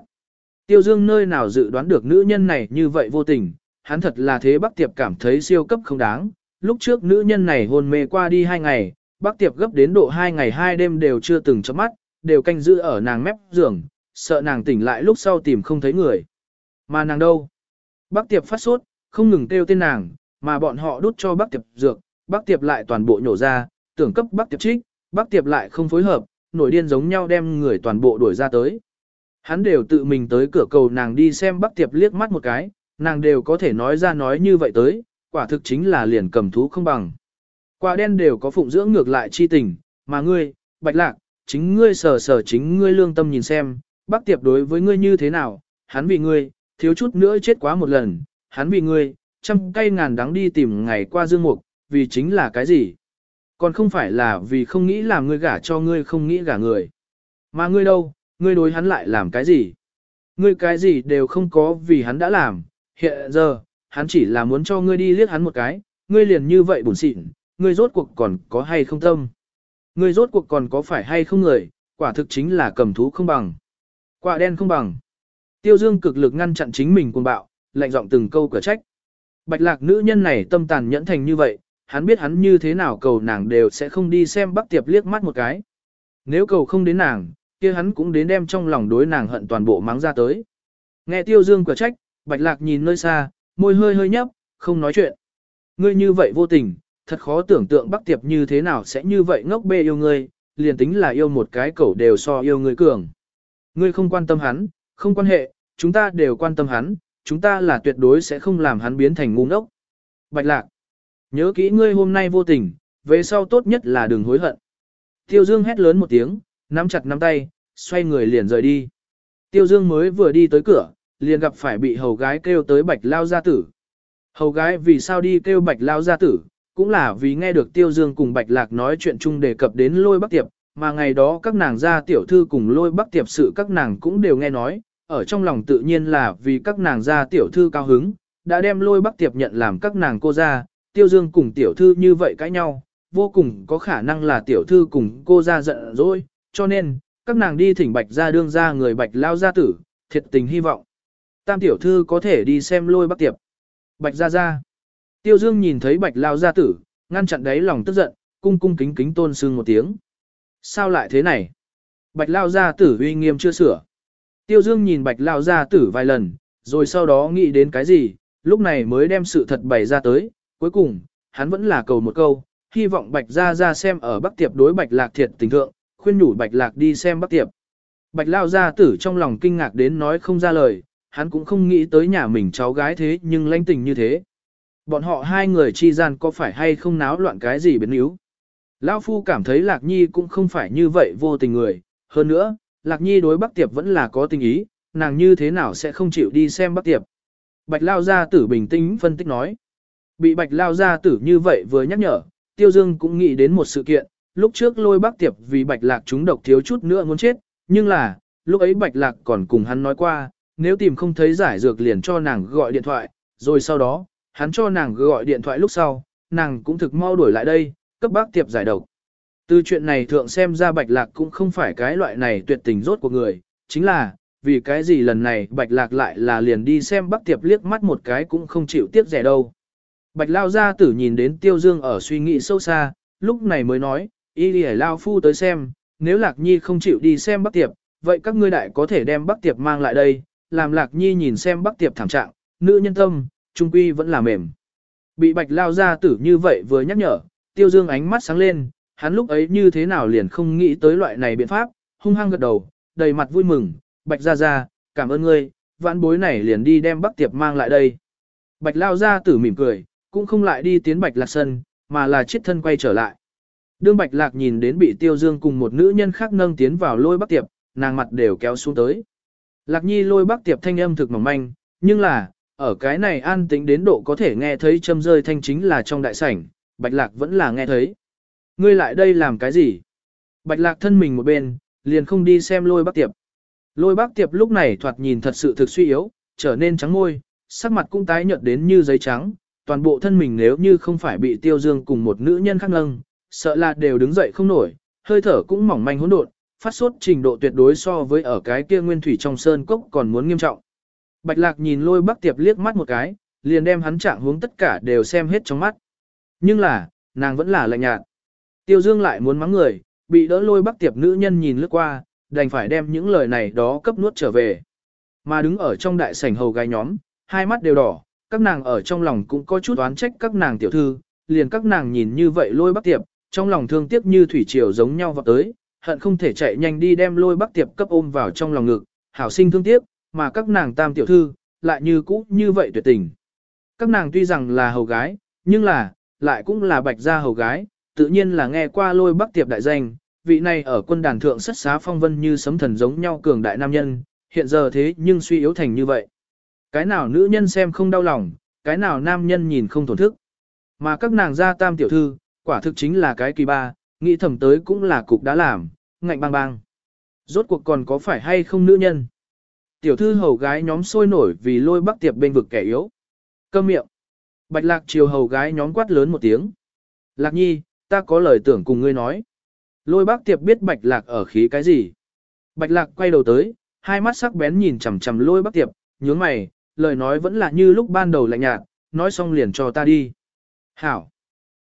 A: Tiêu Dương nơi nào dự đoán được nữ nhân này như vậy vô tình, hắn thật là thế Bắc Tiệp cảm thấy siêu cấp không đáng. Lúc trước nữ nhân này hôn mê qua đi hai ngày, Bắc Tiệp gấp đến độ hai ngày hai đêm đều chưa từng chấm mắt, đều canh giữ ở nàng mép giường, sợ nàng tỉnh lại lúc sau tìm không thấy người. Mà nàng đâu? Bác Tiệp phát sốt, không ngừng kêu tên nàng, mà bọn họ đút cho Bác Tiệp dược, Bác Tiệp lại toàn bộ nhổ ra, tưởng cấp Bác Tiệp trích, bác tiệp lại không phối hợp, nổi điên giống nhau đem người toàn bộ đuổi ra tới. Hắn đều tự mình tới cửa cầu nàng đi xem bác tiệp liếc mắt một cái, nàng đều có thể nói ra nói như vậy tới, quả thực chính là liền cầm thú không bằng. Quả đen đều có phụng dưỡng ngược lại chi tình, mà ngươi, bạch lạc, chính ngươi sở sở chính ngươi lương tâm nhìn xem, bác tiệp đối với ngươi như thế nào, hắn vì ngươi, thiếu chút nữa chết quá một lần, hắn vì ngươi, trăm cây ngàn đắng đi tìm ngày qua dương mục, vì chính là cái gì? Còn không phải là vì không nghĩ làm ngươi gả cho ngươi không nghĩ gả người. Mà ngươi đâu, ngươi đối hắn lại làm cái gì? Ngươi cái gì đều không có vì hắn đã làm, hiện giờ, hắn chỉ là muốn cho ngươi đi liếc hắn một cái, ngươi liền như vậy buồn xịn, ngươi rốt cuộc còn có hay không tâm? Ngươi rốt cuộc còn có phải hay không người, quả thực chính là cầm thú không bằng. Quả đen không bằng. Tiêu Dương cực lực ngăn chặn chính mình cuồng bạo, lạnh giọng từng câu cửa trách. Bạch lạc nữ nhân này tâm tàn nhẫn thành như vậy, hắn biết hắn như thế nào cầu nàng đều sẽ không đi xem Bắc Tiệp liếc mắt một cái. Nếu cầu không đến nàng, kia hắn cũng đến đem trong lòng đối nàng hận toàn bộ mắng ra tới. Nghe Tiêu Dương cửa trách, Bạch Lạc nhìn nơi xa, môi hơi hơi nhấp, không nói chuyện. Ngươi như vậy vô tình, thật khó tưởng tượng Bắc Tiệp như thế nào sẽ như vậy ngốc bê yêu ngươi, liền tính là yêu một cái cẩu đều so yêu ngươi cường. Ngươi không quan tâm hắn, không quan hệ, chúng ta đều quan tâm hắn, chúng ta là tuyệt đối sẽ không làm hắn biến thành ngu ngốc. Bạch Lạc, nhớ kỹ ngươi hôm nay vô tình, về sau tốt nhất là đừng hối hận. Tiêu Dương hét lớn một tiếng, nắm chặt nắm tay, xoay người liền rời đi. Tiêu Dương mới vừa đi tới cửa, liền gặp phải bị hầu gái kêu tới bạch lao gia tử. Hầu gái vì sao đi kêu bạch lao gia tử, cũng là vì nghe được Tiêu Dương cùng bạch lạc nói chuyện chung đề cập đến lôi bắc tiệp, mà ngày đó các nàng gia tiểu thư cùng lôi bắc tiệp sự các nàng cũng đều nghe nói, ở trong lòng tự nhiên là vì các nàng gia tiểu thư cao hứng, đã đem lôi bắc tiệp nhận làm các nàng cô gia, Tiêu Dương cùng tiểu thư như vậy cãi nhau, vô cùng có khả năng là tiểu thư cùng cô gia giận dỗi, cho nên, các nàng đi thỉnh bạch gia đương ra người bạch lao gia tử, thiệt tình hy vọng. Tam tiểu thư có thể đi xem lôi bắc tiệp. Bạch gia gia. Tiêu Dương nhìn thấy bạch lao gia tử, ngăn chặn đấy lòng tức giận, cung cung kính kính tôn sương một tiếng. Sao lại thế này? Bạch lao gia tử uy nghiêm chưa sửa. Tiêu Dương nhìn bạch lao gia tử vài lần, rồi sau đó nghĩ đến cái gì, lúc này mới đem sự thật bày ra tới. Cuối cùng, hắn vẫn là cầu một câu, hy vọng bạch gia gia xem ở bắc tiệp đối bạch lạc thiệt tình thượng, khuyên nhủ bạch lạc đi xem bắc tiệp. Bạch lao gia tử trong lòng kinh ngạc đến nói không ra lời, hắn cũng không nghĩ tới nhà mình cháu gái thế nhưng lãnh tình như thế. Bọn họ hai người chi gian có phải hay không náo loạn cái gì biến yếu. Lão Phu cảm thấy Lạc Nhi cũng không phải như vậy vô tình người, hơn nữa, Lạc Nhi đối Bắc Tiệp vẫn là có tình ý, nàng như thế nào sẽ không chịu đi xem Bắc Tiệp. Bạch Lao Gia Tử bình tĩnh phân tích nói. Bị Bạch Lao Gia Tử như vậy vừa nhắc nhở, Tiêu Dương cũng nghĩ đến một sự kiện, lúc trước lôi Bắc Tiệp vì Bạch Lạc chúng độc thiếu chút nữa muốn chết, nhưng là, lúc ấy Bạch Lạc còn cùng hắn nói qua, nếu tìm không thấy giải dược liền cho nàng gọi điện thoại, rồi sau đó, hắn cho nàng gọi điện thoại lúc sau, nàng cũng thực mau đuổi lại đây, cấp bác tiệp giải độc. Từ chuyện này thượng xem ra bạch lạc cũng không phải cái loại này tuyệt tình rốt của người, chính là, vì cái gì lần này bạch lạc lại là liền đi xem bác tiệp liếc mắt một cái cũng không chịu tiếp rẻ đâu. Bạch lao gia tử nhìn đến tiêu dương ở suy nghĩ sâu xa, lúc này mới nói, y đi lao phu tới xem, nếu lạc nhi không chịu đi xem bác tiệp, vậy các ngươi đại có thể đem bác tiệp mang lại đây, làm lạc nhi nhìn xem bác tiệp thảm trạng, nữ nhân tâm, trung quy vẫn là mềm. Bị bạch lao gia tử như vậy vừa nhắc nhở, tiêu dương ánh mắt sáng lên, hắn lúc ấy như thế nào liền không nghĩ tới loại này biện pháp, hung hăng gật đầu, đầy mặt vui mừng, bạch gia gia, cảm ơn ngươi, vãn bối này liền đi đem bắc tiệp mang lại đây. Bạch lao ra tử mỉm cười, cũng không lại đi tiến bạch lạc sân, mà là chiết thân quay trở lại. Đương bạch lạc nhìn đến bị tiêu dương cùng một nữ nhân khác nâng tiến vào lôi bắc tiệp, nàng mặt đều kéo xuống tới. Lạc nhi lôi bắc tiệp thanh âm thực mỏng manh, nhưng là, ở cái này an tĩnh đến độ có thể nghe thấy châm rơi thanh chính là trong đại sảnh, bạch lạc vẫn là nghe thấy. Ngươi lại đây làm cái gì? Bạch lạc thân mình một bên, liền không đi xem lôi bác tiệp. Lôi bác tiệp lúc này thoạt nhìn thật sự thực suy yếu, trở nên trắng môi, sắc mặt cũng tái nhợt đến như giấy trắng, toàn bộ thân mình nếu như không phải bị tiêu dương cùng một nữ nhân khác nâng, sợ là đều đứng dậy không nổi, hơi thở cũng mỏng manh hỗn độn, phát sốt trình độ tuyệt đối so với ở cái kia nguyên thủy trong sơn cốc còn muốn nghiêm trọng. Bạch lạc nhìn lôi bác tiệp liếc mắt một cái, liền đem hắn trạng hướng tất cả đều xem hết trong mắt. Nhưng là, nàng vẫn là lạnh nhạt. Tiêu dương lại muốn mắng người, bị đỡ lôi bắc tiệp nữ nhân nhìn lướt qua, đành phải đem những lời này đó cấp nuốt trở về. Mà đứng ở trong đại sảnh hầu gái nhóm, hai mắt đều đỏ, các nàng ở trong lòng cũng có chút oán trách các nàng tiểu thư, liền các nàng nhìn như vậy lôi bắc tiệp, Trong lòng thương tiếc như thủy triều giống nhau vào tới, hận không thể chạy nhanh đi đem lôi bắc tiệp cấp ôm vào trong lòng ngực, hảo sinh thương tiếc, mà các nàng tam tiểu thư, lại như cũ như vậy tuyệt tình. Các nàng tuy rằng là hầu gái, nhưng là, lại cũng là bạch gia hầu gái, tự nhiên là nghe qua lôi bắc tiệp đại danh, vị này ở quân đàn thượng sất xá phong vân như sấm thần giống nhau cường đại nam nhân, hiện giờ thế nhưng suy yếu thành như vậy. Cái nào nữ nhân xem không đau lòng, cái nào nam nhân nhìn không tổn thức. Mà các nàng gia tam tiểu thư, quả thực chính là cái kỳ ba, nghĩ thầm tới cũng là cục đã làm, ngạnh bang bang. Rốt cuộc còn có phải hay không nữ nhân? Tiểu thư hầu gái nhóm sôi nổi vì lôi bắc tiệp bên vực kẻ yếu. Câm miệng. Bạch lạc chiều hầu gái nhóm quát lớn một tiếng. Lạc nhi, ta có lời tưởng cùng ngươi nói. Lôi bác tiệp biết bạch lạc ở khí cái gì. Bạch lạc quay đầu tới, hai mắt sắc bén nhìn chằm chằm lôi bác tiệp, nhướng mày, lời nói vẫn là như lúc ban đầu lạnh nhạt, nói xong liền cho ta đi. Hảo.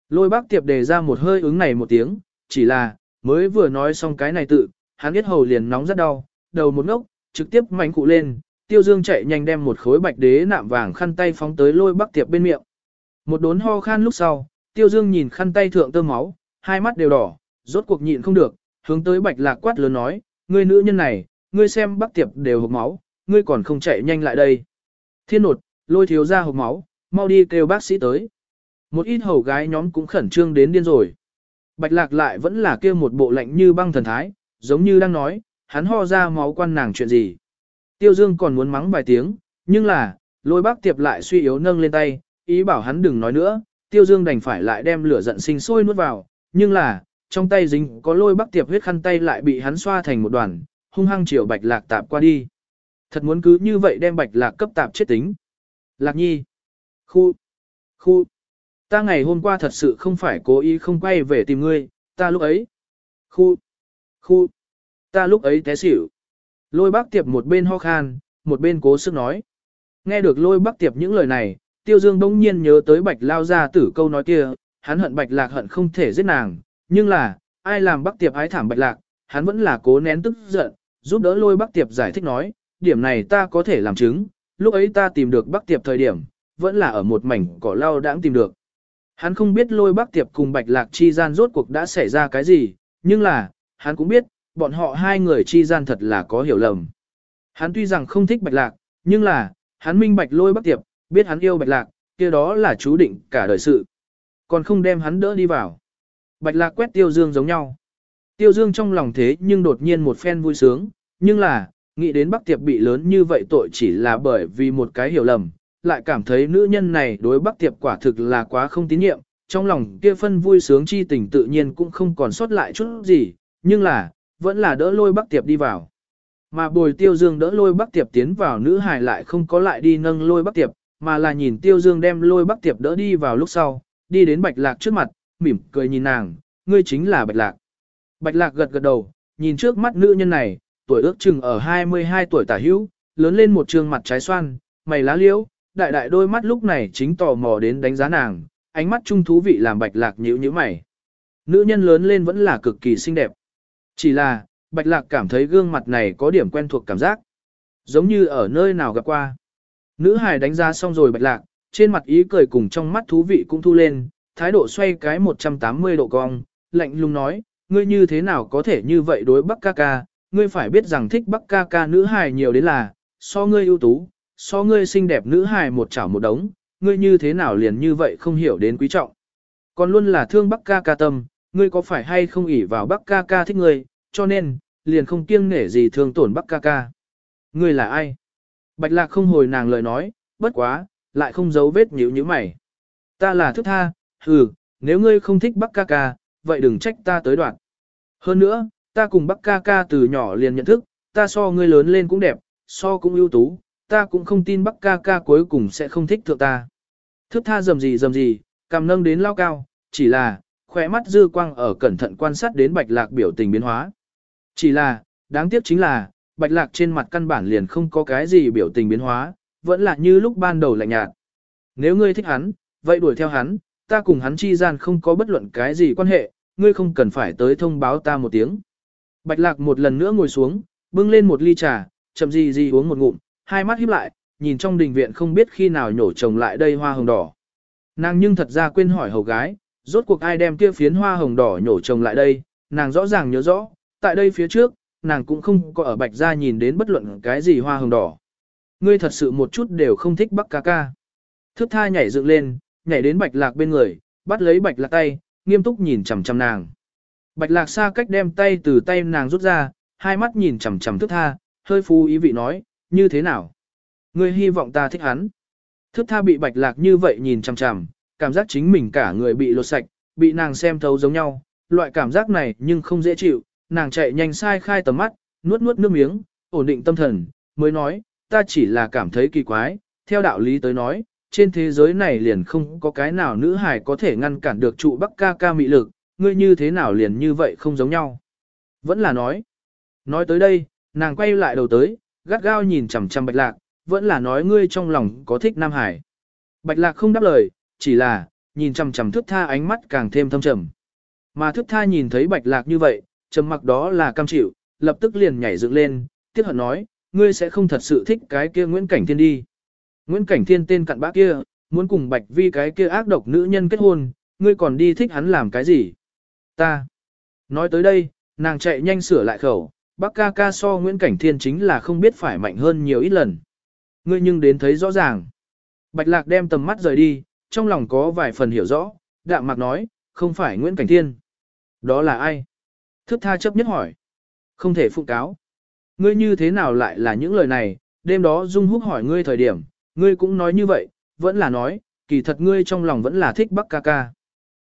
A: Lôi bác tiệp đề ra một hơi ứng này một tiếng, chỉ là, mới vừa nói xong cái này tự, hắn biết hầu liền nóng rất đau, đầu một ngốc, trực tiếp mảnh cụ lên, tiêu dương chạy nhanh đem một khối bạch đế nạm vàng khăn tay phóng tới lôi bác tiệp bên miệng. Một đốn ho khan lúc sau, tiêu dương nhìn khăn tay thượng tơ máu, hai mắt đều đỏ, rốt cuộc nhịn không được, hướng tới bạch lạc quát lớn nói, ngươi nữ nhân này, ngươi xem bác tiệp đều hộc máu, ngươi còn không chạy nhanh lại đây. Thiên nột, lôi thiếu ra hộp máu, mau đi kêu bác sĩ tới. Một ít hầu gái nhóm cũng khẩn trương đến điên rồi. Bạch lạc lại vẫn là kêu một bộ lạnh như băng thần thái, giống như đang nói, hắn ho ra máu quan nàng chuyện gì. Tiêu Dương còn muốn mắng vài tiếng, nhưng là, lôi bác tiệp lại suy yếu nâng lên tay, ý bảo hắn đừng nói nữa, Tiêu Dương đành phải lại đem lửa giận sinh sôi nuốt vào, nhưng là, trong tay dính có lôi bắc tiệp huyết khăn tay lại bị hắn xoa thành một đoàn, hung hăng chiều bạch lạc tạp qua đi. Thật muốn cứ như vậy đem bạch lạc cấp tạp chết tính. Lạc nhi. Khu. Khu. Ta ngày hôm qua thật sự không phải cố ý không quay về tìm ngươi, ta lúc ấy. Khu. Khu. Ta lúc ấy té xỉu. Lôi bác tiệp một bên ho khan, một bên cố sức nói. Nghe được lôi bác tiệp những lời này, tiêu dương bỗng nhiên nhớ tới bạch lao gia tử câu nói kia, hắn hận bạch lạc hận không thể giết nàng, nhưng là, ai làm Bắc tiệp ái thảm bạch lạc, hắn vẫn là cố nén tức giận, giúp đỡ lôi Bắc tiệp giải thích nói, điểm này ta có thể làm chứng, lúc ấy ta tìm được Bắc tiệp thời điểm, vẫn là ở một mảnh cỏ lau đãng tìm được. Hắn không biết lôi Bắc tiệp cùng bạch lạc chi gian rốt cuộc đã xảy ra cái gì, nhưng là, hắn cũng biết, bọn họ hai người chi gian thật là có hiểu lầm. Hắn tuy rằng không thích bạch lạc, nhưng là, hắn minh bạch lôi Bắc tiệp, biết hắn yêu bạch lạc, kia đó là chú định cả đời sự. Còn không đem hắn đỡ đi vào. Bạch lạc quét tiêu dương giống nhau. Tiêu dương trong lòng thế nhưng đột nhiên một phen vui sướng, nhưng là, nghĩ đến Bắc Tiệp bị lớn như vậy tội chỉ là bởi vì một cái hiểu lầm, lại cảm thấy nữ nhân này đối Bắc Tiệp quả thực là quá không tín nhiệm, trong lòng kia phân vui sướng chi tình tự nhiên cũng không còn sót lại chút gì, nhưng là, vẫn là đỡ lôi Bắc Tiệp đi vào. Mà bồi Tiêu Dương đỡ lôi Bắc Tiệp tiến vào nữ hài lại không có lại đi nâng lôi Bắc Tiệp, mà là nhìn Tiêu Dương đem lôi Bắc Tiệp đỡ đi vào lúc sau, đi đến Bạch Lạc trước mặt, mỉm cười nhìn nàng, ngươi chính là Bạch Lạc. Bạch Lạc gật gật đầu, nhìn trước mắt nữ nhân này, tuổi ước chừng ở 22 tuổi tả hữu, lớn lên một trương mặt trái xoan, mày lá liễu, đại đại đôi mắt lúc này chính tò mò đến đánh giá nàng, ánh mắt trung thú vị làm Bạch Lạc nhíu nhíu mày. Nữ nhân lớn lên vẫn là cực kỳ xinh đẹp. Chỉ là, Bạch Lạc cảm thấy gương mặt này có điểm quen thuộc cảm giác. Giống như ở nơi nào gặp qua. Nữ hài đánh giá xong rồi Bạch Lạc, trên mặt ý cười cùng trong mắt thú vị cũng thu lên, thái độ xoay cái 180 độ cong, lạnh lùng nói, ngươi như thế nào có thể như vậy đối Bắc ca ca, ngươi phải biết rằng thích Bắc ca ca nữ hài nhiều đến là, so ngươi ưu tú, so ngươi xinh đẹp nữ hài một chảo một đống, ngươi như thế nào liền như vậy không hiểu đến quý trọng. Còn luôn là thương Bắc ca ca tâm, ngươi có phải hay không ỷ vào Bắc ca ca thích ngươi, cho nên, liền không kiêng nể gì thương tổn Bắc ca ca. Ngươi là ai? Bạch lạc không hồi nàng lời nói, bất quá, lại không giấu vết nhíu như mày. Ta là thức tha, hừ, nếu ngươi không thích Bắc ca ca, vậy đừng trách ta tới đoạn. Hơn nữa, ta cùng Bắc ca ca từ nhỏ liền nhận thức, ta so ngươi lớn lên cũng đẹp, so cũng ưu tú, ta cũng không tin Bắc ca ca cuối cùng sẽ không thích thượng ta. Thức tha dầm gì dầm gì, cầm nâng đến lao cao, chỉ là, khỏe mắt dư quang ở cẩn thận quan sát đến bạch lạc biểu tình biến hóa. Chỉ là, đáng tiếc chính là, bạch lạc trên mặt căn bản liền không có cái gì biểu tình biến hóa, vẫn là như lúc ban đầu lạnh nhạt. Nếu ngươi thích hắn, vậy đuổi theo hắn, ta cùng hắn chi gian không có bất luận cái gì quan hệ, ngươi không cần phải tới thông báo ta một tiếng. Bạch lạc một lần nữa ngồi xuống, bưng lên một ly trà, chậm gì gì uống một ngụm, hai mắt híp lại, nhìn trong đình viện không biết khi nào nhổ trồng lại đây hoa hồng đỏ. Nàng nhưng thật ra quên hỏi hầu gái, Rốt cuộc ai đem kia phiến hoa hồng đỏ nhổ trồng lại đây, nàng rõ ràng nhớ rõ, tại đây phía trước, nàng cũng không có ở bạch gia nhìn đến bất luận cái gì hoa hồng đỏ. Ngươi thật sự một chút đều không thích bắc ca ca. Thước tha nhảy dựng lên, nhảy đến bạch lạc bên người, bắt lấy bạch lạc tay, nghiêm túc nhìn chằm chằm nàng. Bạch lạc xa cách đem tay từ tay nàng rút ra, hai mắt nhìn chằm chằm thước tha, hơi phu ý vị nói, như thế nào? Ngươi hy vọng ta thích hắn. Thước tha bị bạch lạc như vậy nhìn chằm chằm, cảm giác chính mình cả người bị lột sạch, bị nàng xem thấu giống nhau, loại cảm giác này nhưng không dễ chịu, nàng chạy nhanh sai khai tầm mắt, nuốt nuốt nước miếng, ổn định tâm thần, mới nói, ta chỉ là cảm thấy kỳ quái, theo đạo lý tới nói, trên thế giới này liền không có cái nào nữ hài có thể ngăn cản được trụ bắc ca ca mị lực, ngươi như thế nào liền như vậy không giống nhau. Vẫn là nói. Nói tới đây, nàng quay lại đầu tới, gắt gao nhìn chằm chằm bạch lạc, vẫn là nói ngươi trong lòng có thích Nam Hải. Bạch lạc không đáp lời, chỉ là, nhìn chằm chằm thức tha ánh mắt càng thêm thâm trầm. Mà thức tha nhìn thấy bạch lạc như vậy, trầm mặc đó là cam chịu, lập tức liền nhảy dựng lên, tiếc hận nói, ngươi sẽ không thật sự thích cái kia Nguyễn Cảnh Thiên đi. Nguyễn Cảnh Thiên tên cặn bã kia, muốn cùng Bạch Vi cái kia ác độc nữ nhân kết hôn, ngươi còn đi thích hắn làm cái gì? Ta. Nói tới đây, nàng chạy nhanh sửa lại khẩu, bác ca ca so Nguyễn Cảnh Thiên chính là không biết phải mạnh hơn nhiều ít lần. Ngươi nhưng đến thấy rõ ràng. Bạch Lạc đem tầm mắt rời đi, trong lòng có vài phần hiểu rõ, đạm mạc nói, không phải Nguyễn Cảnh Thiên. Đó là ai? Thức tha chấp nhất hỏi. Không thể phụ cáo. Ngươi như thế nào lại là những lời này, đêm đó Dung Húc hỏi ngươi thời điểm, ngươi cũng nói như vậy, vẫn là nói, kỳ thật ngươi trong lòng vẫn là thích Bắc ca ca.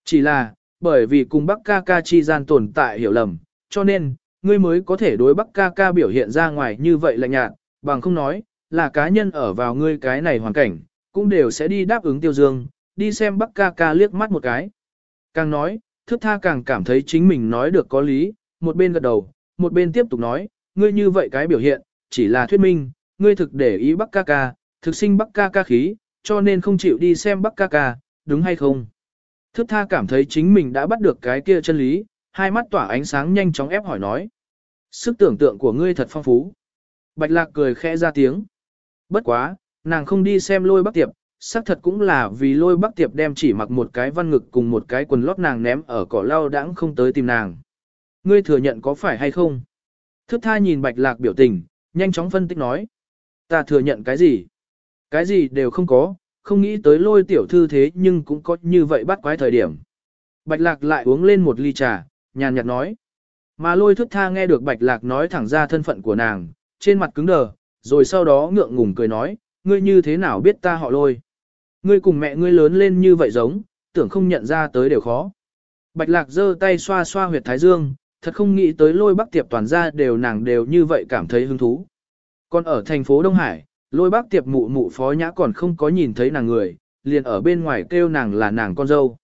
A: Chỉ là, bởi vì cùng Bắc ca ca chi gian tồn tại hiểu lầm, cho nên, ngươi mới có thể đối Bắc ca ca biểu hiện ra ngoài như vậy lạnh nhạt, bằng không nói, là cá nhân ở vào ngươi cái này hoàn cảnh, cũng đều sẽ đi đáp ứng tiêu dương, đi xem Bắc ca ca liếc mắt một cái. Càng nói, thức tha càng cảm thấy chính mình nói được có lý, một bên gật đầu, một bên tiếp tục nói, ngươi như vậy cái biểu hiện, chỉ là thuyết minh, ngươi thực để ý Bắc ca ca, thực sinh Bắc ca ca khí, cho nên không chịu đi xem Bắc ca ca, đúng hay không? Thức tha cảm thấy chính mình đã bắt được cái kia chân lý, hai mắt tỏa ánh sáng nhanh chóng ép hỏi nói. Sức tưởng tượng của ngươi thật phong phú. Bạch lạc cười khẽ ra tiếng. Bất quá, nàng không đi xem lôi bắc tiệp, xác thật cũng là vì lôi bắc tiệp đem chỉ mặc một cái văn ngực cùng một cái quần lót nàng ném ở cỏ lau đãng không tới tìm nàng. Ngươi thừa nhận có phải hay không? Thước tha nhìn bạch lạc biểu tình, nhanh chóng phân tích nói. Ta thừa nhận cái gì? Cái gì đều không có, không nghĩ tới lôi tiểu thư thế nhưng cũng có như vậy bắt quái thời điểm. Bạch lạc lại uống lên một ly trà, nhàn nhạt nói. Mà lôi thước tha nghe được bạch lạc nói thẳng ra thân phận của nàng, trên mặt cứng đờ, rồi sau đó ngượng ngùng cười nói, ngươi như thế nào biết ta họ lôi. Ngươi cùng mẹ ngươi lớn lên như vậy giống, tưởng không nhận ra tới đều khó. Bạch lạc giơ tay xoa xoa huyệt thái dương, thật không nghĩ tới lôi bắc tiệp toàn ra đều nàng đều như vậy cảm thấy hứng thú. Còn ở thành phố Đông Hải, lôi bắc tiệp mụ mụ phó nhã còn không có nhìn thấy nàng người, liền ở bên ngoài kêu nàng là nàng con dâu.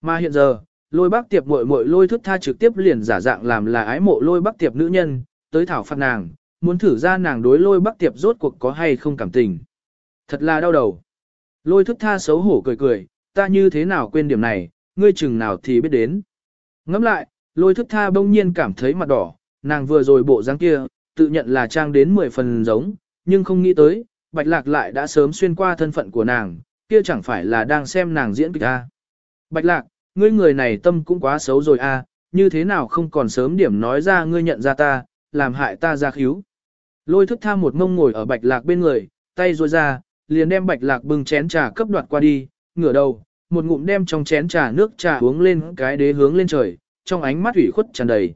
A: Mà hiện giờ, lôi bắc tiệp muội muội lôi thức tha trực tiếp liền giả dạng làm là ái mộ lôi bắc tiệp nữ nhân, tới thảo phạt nàng, muốn thử ra nàng đối lôi bắc tiệp rốt cuộc có hay không cảm tình. Thật là đau đầu. Lôi thức tha xấu hổ cười cười, ta như thế nào quên điểm này, ngươi chừng nào thì biết đến. Ngẫm lại, lôi thức tha bỗng nhiên cảm thấy mặt đỏ, nàng vừa rồi bộ dáng kia, tự nhận là trang đến 10 phần giống, nhưng không nghĩ tới, bạch lạc lại đã sớm xuyên qua thân phận của nàng, kia chẳng phải là đang xem nàng diễn kịch a. Bạch lạc, ngươi người này tâm cũng quá xấu rồi a, như thế nào không còn sớm điểm nói ra ngươi nhận ra ta, làm hại ta ra khíu. Lôi thức tha một mông ngồi ở bạch lạc bên người, tay ruôi ra, liền đem bạch lạc bưng chén trà cấp đoạt qua đi, ngửa đầu, một ngụm đem trong chén trà nước trà uống lên cái đế hướng lên trời, trong ánh mắt ủy khuất tràn đầy.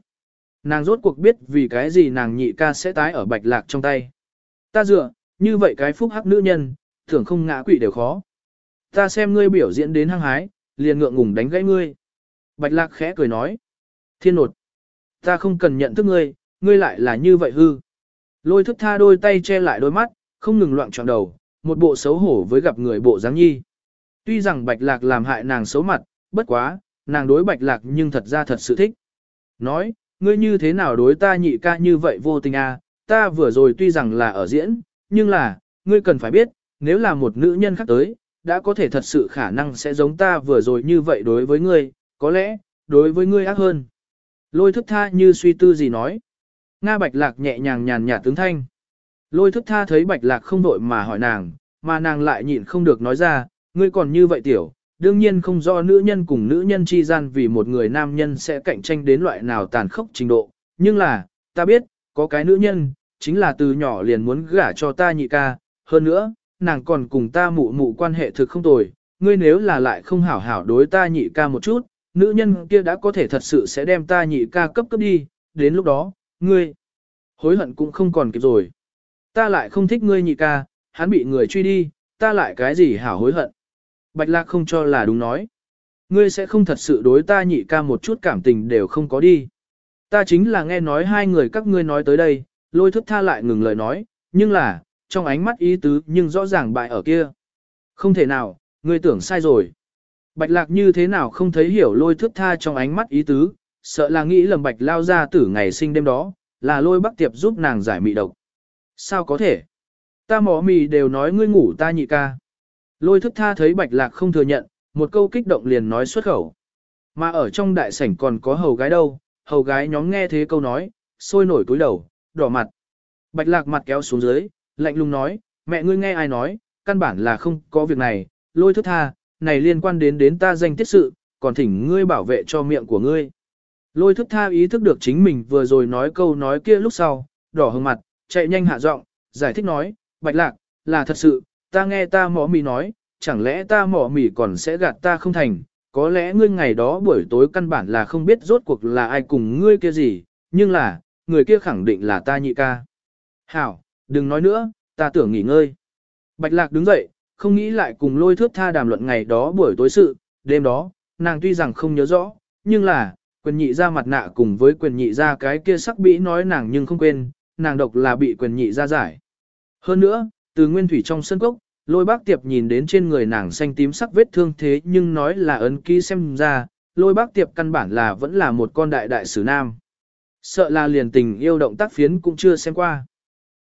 A: Nàng rốt cuộc biết vì cái gì nàng nhị ca sẽ tái ở bạch lạc trong tay. Ta dựa, như vậy cái phúc hắc nữ nhân, thường không ngã quỵ đều khó. Ta xem ngươi biểu diễn đến hăng hái, liền ngượng ngùng đánh gãy ngươi. Bạch lạc khẽ cười nói. Thiên nột. Ta không cần nhận thức ngươi, ngươi lại là như vậy hư. Lôi thức tha đôi tay che lại đôi mắt, không ngừng loạn trọn đầu, một bộ xấu hổ với gặp người bộ dáng nhi. Tuy rằng bạch lạc làm hại nàng xấu mặt, bất quá, nàng đối bạch lạc nhưng thật ra thật sự thích. Nói, ngươi như thế nào đối ta nhị ca như vậy vô tình à, ta vừa rồi tuy rằng là ở diễn, nhưng là, ngươi cần phải biết, nếu là một nữ nhân khác tới, đã có thể thật sự khả năng sẽ giống ta vừa rồi như vậy đối với ngươi, có lẽ, đối với ngươi ác hơn. Lôi thức tha như suy tư gì nói. Nga bạch lạc nhẹ nhàng nhàn nhạt tướng thanh. Lôi thức tha thấy bạch lạc không đội mà hỏi nàng, mà nàng lại nhịn không được nói ra, ngươi còn như vậy tiểu, đương nhiên không do nữ nhân cùng nữ nhân chi gian vì một người nam nhân sẽ cạnh tranh đến loại nào tàn khốc trình độ, nhưng là, ta biết, có cái nữ nhân, chính là từ nhỏ liền muốn gả cho ta nhị ca, hơn nữa, nàng còn cùng ta mụ mụ quan hệ thực không tồi, ngươi nếu là lại không hảo hảo đối ta nhị ca một chút, nữ nhân kia đã có thể thật sự sẽ đem ta nhị ca cấp cấp đi, đến lúc đó, ngươi hối hận cũng không còn kịp rồi. Ta lại không thích ngươi nhị ca, hắn bị người truy đi, ta lại cái gì hảo hối hận. Bạch lạc không cho là đúng nói. Ngươi sẽ không thật sự đối ta nhị ca một chút cảm tình đều không có đi. Ta chính là nghe nói hai người các ngươi nói tới đây, lôi thức tha lại ngừng lời nói, nhưng là, trong ánh mắt ý tứ nhưng rõ ràng bại ở kia. Không thể nào, ngươi tưởng sai rồi. Bạch lạc như thế nào không thấy hiểu lôi thức tha trong ánh mắt ý tứ, sợ là nghĩ lầm bạch lao ra tử ngày sinh đêm đó, là lôi bắc tiệp giúp nàng giải mị độc. Sao có thể? Ta mỏ mì đều nói ngươi ngủ ta nhị ca. Lôi thức tha thấy bạch lạc không thừa nhận, một câu kích động liền nói xuất khẩu. Mà ở trong đại sảnh còn có hầu gái đâu, hầu gái nhóm nghe thế câu nói, sôi nổi túi đầu, đỏ mặt. Bạch lạc mặt kéo xuống dưới, lạnh lùng nói, mẹ ngươi nghe ai nói, căn bản là không có việc này, lôi thức tha, này liên quan đến đến ta danh tiết sự, còn thỉnh ngươi bảo vệ cho miệng của ngươi. Lôi thức tha ý thức được chính mình vừa rồi nói câu nói kia lúc sau, đỏ hừng mặt, chạy nhanh hạ giọng, giải thích nói, bạch lạc, là thật sự, ta nghe ta mỏ mì nói, chẳng lẽ ta mỏ mì còn sẽ gạt ta không thành, có lẽ ngươi ngày đó buổi tối căn bản là không biết rốt cuộc là ai cùng ngươi kia gì, nhưng là, người kia khẳng định là ta nhị ca. Hảo, đừng nói nữa, ta tưởng nghỉ ngơi. Bạch lạc đứng dậy, không nghĩ lại cùng lôi thước tha đàm luận ngày đó buổi tối sự, đêm đó, nàng tuy rằng không nhớ rõ, nhưng là, quyền nhị ra mặt nạ cùng với quyền nhị ra cái kia sắc bĩ nói nàng nhưng không quên, nàng độc là bị quyền nhị ra giải. Hơn nữa, từ nguyên thủy trong sân cốc, lôi bác tiệp nhìn đến trên người nàng xanh tím sắc vết thương thế nhưng nói là ấn ký xem ra, lôi bác tiệp căn bản là vẫn là một con đại đại sử nam. Sợ là liền tình yêu động tác phiến cũng chưa xem qua.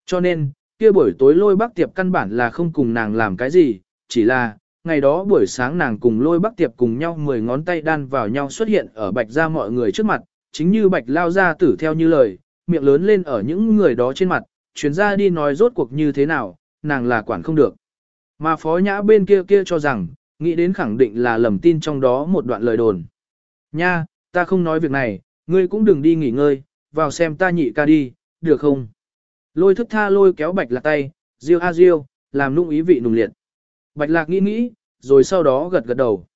A: Cho nên, kia buổi tối lôi bác tiệp căn bản là không cùng nàng làm cái gì, chỉ là, ngày đó buổi sáng nàng cùng lôi bác tiệp cùng nhau mười ngón tay đan vào nhau xuất hiện ở bạch ra mọi người trước mặt, chính như bạch lao ra tử theo như lời, miệng lớn lên ở những người đó trên mặt, chuyến ra đi nói rốt cuộc như thế nào, nàng là quản không được. Mà phó nhã bên kia kia cho rằng, nghĩ đến khẳng định là lầm tin trong đó một đoạn lời đồn. Nha, ta không nói việc này, ngươi cũng đừng đi nghỉ ngơi, vào xem ta nhị ca đi, được không? Lôi thức tha lôi kéo bạch lạc tay, diêu a diêu, làm nung ý vị nùng liệt. Bạch lạc nghĩ nghĩ, rồi sau đó gật gật đầu.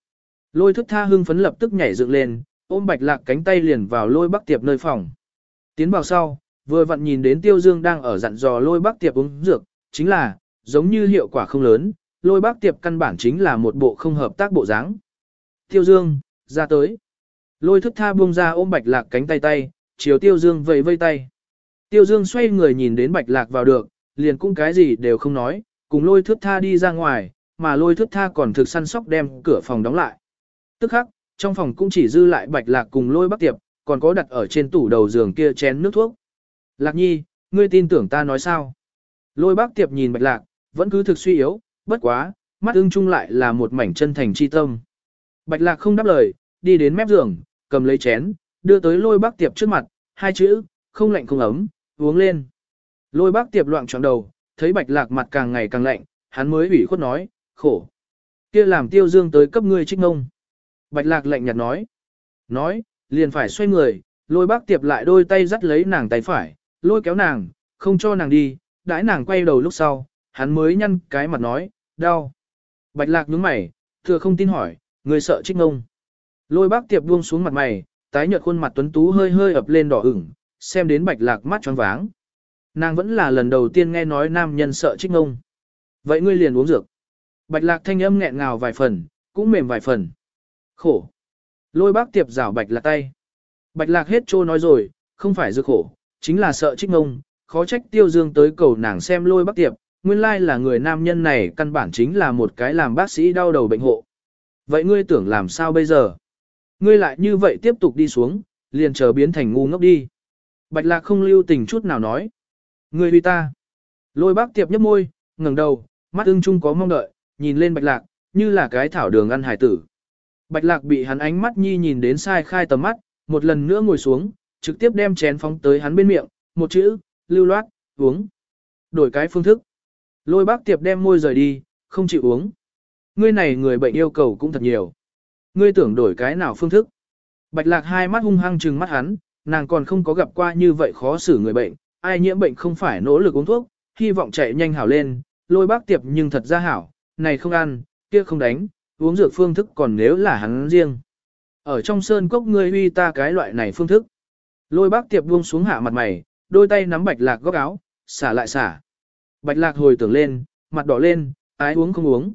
A: Lôi thức tha hưng phấn lập tức nhảy dựng lên, ôm bạch lạc cánh tay liền vào lôi bắc tiệp nơi phòng. Tiến vào sau, vừa vặn nhìn đến tiêu dương đang ở dặn dò lôi bác tiệp uống dược, chính là, giống như hiệu quả không lớn, lôi bác tiệp căn bản chính là một bộ không hợp tác bộ dáng. Tiêu Dương, ra tới. Lôi thức tha buông ra ôm bạch lạc cánh tay tay, chiều Tiêu Dương vẫy vây tay. Tiêu Dương xoay người nhìn đến bạch lạc vào được, liền cũng cái gì đều không nói, cùng lôi thức tha đi ra ngoài, mà lôi thức tha còn thực săn sóc đem cửa phòng đóng lại. Tức khắc, trong phòng cũng chỉ dư lại bạch lạc cùng lôi bác tiệp, còn có đặt ở trên tủ đầu giường kia chén nước thuốc. Lạc nhi, ngươi tin tưởng ta nói sao? Lôi bác tiệp nhìn bạch lạc, vẫn cứ thực suy yếu, bất quá, mắt ưng chung lại là một mảnh chân thành chi tâm. Bạch lạc không đáp lời, đi đến mép giường, cầm lấy chén, đưa tới lôi bác tiệp trước mặt, hai chữ, không lạnh không ấm, uống lên. Lôi bác tiệp loạn trọng đầu, thấy bạch lạc mặt càng ngày càng lạnh, hắn mới ủy khuất nói, khổ. kia làm tiêu dương tới cấp ngươi trích ngông. Bạch lạc lạnh nhạt nói. Nói, liền phải xoay người, lôi bác tiệp lại đôi tay dắt lấy nàng tay phải, lôi kéo nàng, không cho nàng đi, đãi nàng quay đầu lúc sau, hắn mới nhăn cái mặt nói, đau. Bạch lạc nhướng mày, thừa không tin hỏi, người sợ trích ngông. Lôi bác tiệp buông xuống mặt mày, tái nhợt khuôn mặt tuấn tú hơi hơi ập lên đỏ ửng, xem đến bạch lạc mắt tròn váng. Nàng vẫn là lần đầu tiên nghe nói nam nhân sợ trích ngông. Vậy ngươi liền uống dược. Bạch lạc thanh âm nghẹn ngào vài phần, cũng mềm vài phần. Khổ. Lôi bác tiệp rảo bạch lạc tay. Bạch lạc hết trô nói rồi, không phải dược khổ, chính là sợ trích ngông, khó trách tiêu dương tới cầu nàng xem lôi bác tiệp, nguyên lai là người nam nhân này căn bản chính là một cái làm bác sĩ đau đầu bệnh hộ. Vậy ngươi tưởng làm sao bây giờ? Ngươi lại như vậy tiếp tục đi xuống, liền chờ biến thành ngu ngốc đi. Bạch lạc không lưu tình chút nào nói. Ngươi vì ta. Lôi bác tiệp nhấp môi, ngẩng đầu, mắt ưng chung có mong đợi, nhìn lên bạch lạc, như là cái thảo đường ăn hải tử. Bạch lạc bị hắn ánh mắt nhi nhìn đến sai khai tầm mắt, một lần nữa ngồi xuống, trực tiếp đem chén phóng tới hắn bên miệng, một chữ, lưu loát, uống. Đổi cái phương thức. Lôi bác tiệp đem môi rời đi, không chịu uống. ngươi này người bệnh yêu cầu cũng thật nhiều. Ngươi tưởng đổi cái nào phương thức. Bạch lạc hai mắt hung hăng trừng mắt hắn, nàng còn không có gặp qua như vậy khó xử người bệnh, ai nhiễm bệnh không phải nỗ lực uống thuốc, hy vọng chạy nhanh hảo lên, lôi bác tiệp nhưng thật ra hảo, này không ăn, kia không đánh, uống dược phương thức còn nếu là hắn riêng. Ở trong sơn cốc ngươi huy ta cái loại này phương thức. Lôi bác tiệp buông xuống hạ mặt mày, đôi tay nắm bạch lạc góc áo, xả lại xả. Bạch lạc hồi tưởng lên, mặt đỏ lên, ái uống không uống.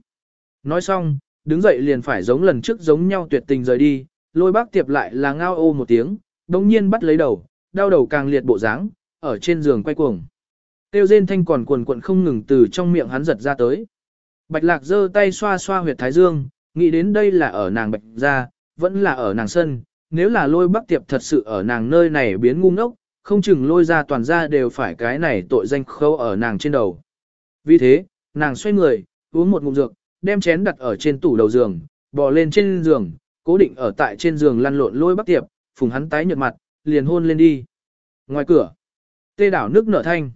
A: Nói xong, đứng dậy liền phải giống lần trước giống nhau tuyệt tình rời đi, lôi bác tiệp lại là ngao ô một tiếng, đồng nhiên bắt lấy đầu, đau đầu càng liệt bộ dáng, ở trên giường quay cuồng. Tiêu rên thanh còn cuồn cuộn không ngừng từ trong miệng hắn giật ra tới. Bạch lạc giơ tay xoa xoa huyệt thái dương, nghĩ đến đây là ở nàng bạch ra, vẫn là ở nàng sân, nếu là lôi Bắc tiệp thật sự ở nàng nơi này biến ngu ngốc, không chừng lôi ra toàn ra đều phải cái này tội danh khâu ở nàng trên đầu. Vì thế, nàng xoay người, uống một ngụm dược, đem chén đặt ở trên tủ đầu giường, bò lên trên giường, cố định ở tại trên giường lăn lộn lôi Bắc tiệp, phùng hắn tái nhợt mặt, liền hôn lên đi. Ngoài cửa, tê đảo nước nở thanh.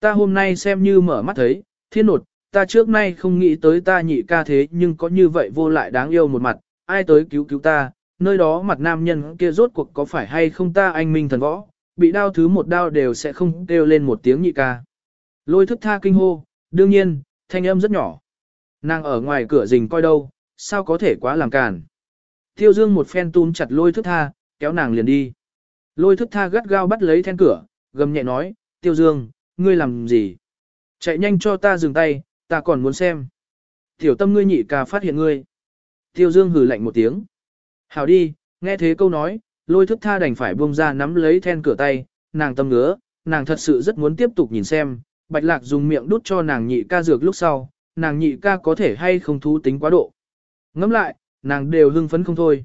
A: Ta hôm nay xem như mở mắt thấy, thiên nột, ta trước nay không nghĩ tới ta nhị ca thế nhưng có như vậy vô lại đáng yêu một mặt, ai tới cứu cứu ta, nơi đó mặt nam nhân kia rốt cuộc có phải hay không ta anh minh thần võ, bị đau thứ một đau đều sẽ không kêu lên một tiếng nhị ca. Lôi thức tha kinh hô, đương nhiên, thanh âm rất nhỏ. Nàng ở ngoài cửa rình coi đâu, sao có thể quá làm càn. Tiêu dương một phen túm chặt lôi thức tha, kéo nàng liền đi. Lôi thức tha gắt gao bắt lấy then cửa, gầm nhẹ nói, tiêu dương, ngươi làm gì? Chạy nhanh cho ta dừng tay, ta còn muốn xem. Tiểu tâm ngươi nhị ca phát hiện ngươi. Tiêu dương hừ lạnh một tiếng. Hảo đi, nghe thế câu nói, lôi thức tha đành phải buông ra nắm lấy then cửa tay, nàng tâm ngứa, nàng thật sự rất muốn tiếp tục nhìn xem, bạch lạc dùng miệng đút cho nàng nhị ca dược lúc sau, nàng nhị ca có thể hay không thú tính quá độ. Ngắm lại, nàng đều hưng phấn không thôi.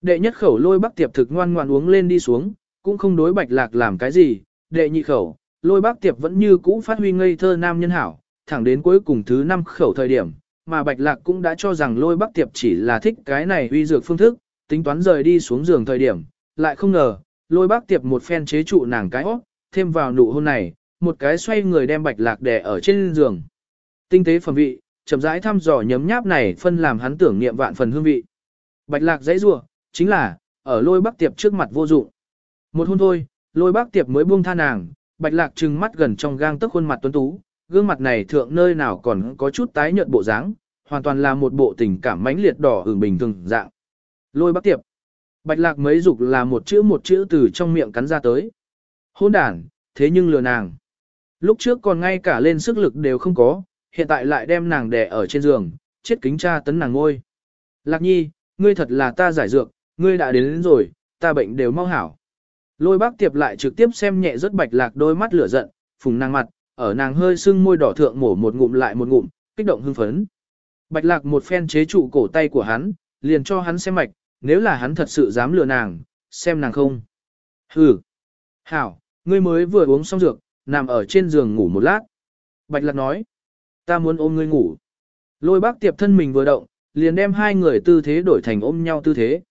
A: Đệ nhất khẩu lôi bác tiệp thực ngoan ngoan uống lên đi xuống, cũng không đối bạch lạc làm cái gì, đệ nhị khẩu, lôi bác tiệp vẫn như cũ phát huy ngây thơ nam nhân hảo, thẳng đến cuối cùng thứ năm khẩu thời điểm, mà bạch lạc cũng đã cho rằng lôi Bắc tiệp chỉ là thích cái này uy dược phương thức, tính toán rời đi xuống giường thời điểm, lại không ngờ, lôi Bắc tiệp một phen chế trụ nàng cái óc, thêm vào nụ hôn này, một cái xoay người đem bạch lạc đè ở trên giường. Tinh tế phẩm vị, chậm rãi thăm dò nhấm nháp này phân làm hắn tưởng niệm vạn phần hương vị. Bạch lạc dãy rủa, chính là, ở lôi Bắc tiệp trước mặt vô dụng. Một hôn thôi, lôi Bắc tiệp mới buông tha nàng, bạch lạc trừng mắt gần trong gang tức khuôn mặt tuấn tú, gương mặt này thượng nơi nào còn có chút tái nhợt bộ dáng, hoàn toàn là một bộ tình cảm mãnh liệt đỏ ửng bình thường dạng. Lôi bác tiệp. Bạch lạc mấy dục là một chữ một chữ từ trong miệng cắn ra tới. Hôn đản, thế nhưng lừa nàng. Lúc trước còn ngay cả lên sức lực đều không có, hiện tại lại đem nàng đè ở trên giường, chết kính cha tấn nàng ngôi. Lạc nhi, ngươi thật là ta giải dược, ngươi đã đến, đến rồi, ta bệnh đều mau hảo. Lôi bác tiệp lại trực tiếp xem nhẹ rất bạch lạc đôi mắt lửa giận, phùng nàng mặt, ở nàng hơi sưng môi đỏ thượng mổ một ngụm lại một ngụm, kích động hưng phấn. Bạch lạc một phen chế trụ cổ tay của hắn, liền cho hắn xem mạch, nếu là hắn thật sự dám lừa nàng, xem nàng không. Hừ. Hảo, ngươi mới vừa uống xong dược, nằm ở trên giường ngủ một lát. Bạch lạc nói. Ta muốn ôm ngươi ngủ. Lôi bác tiệp thân mình vừa động, liền đem hai người tư thế đổi thành ôm nhau tư thế.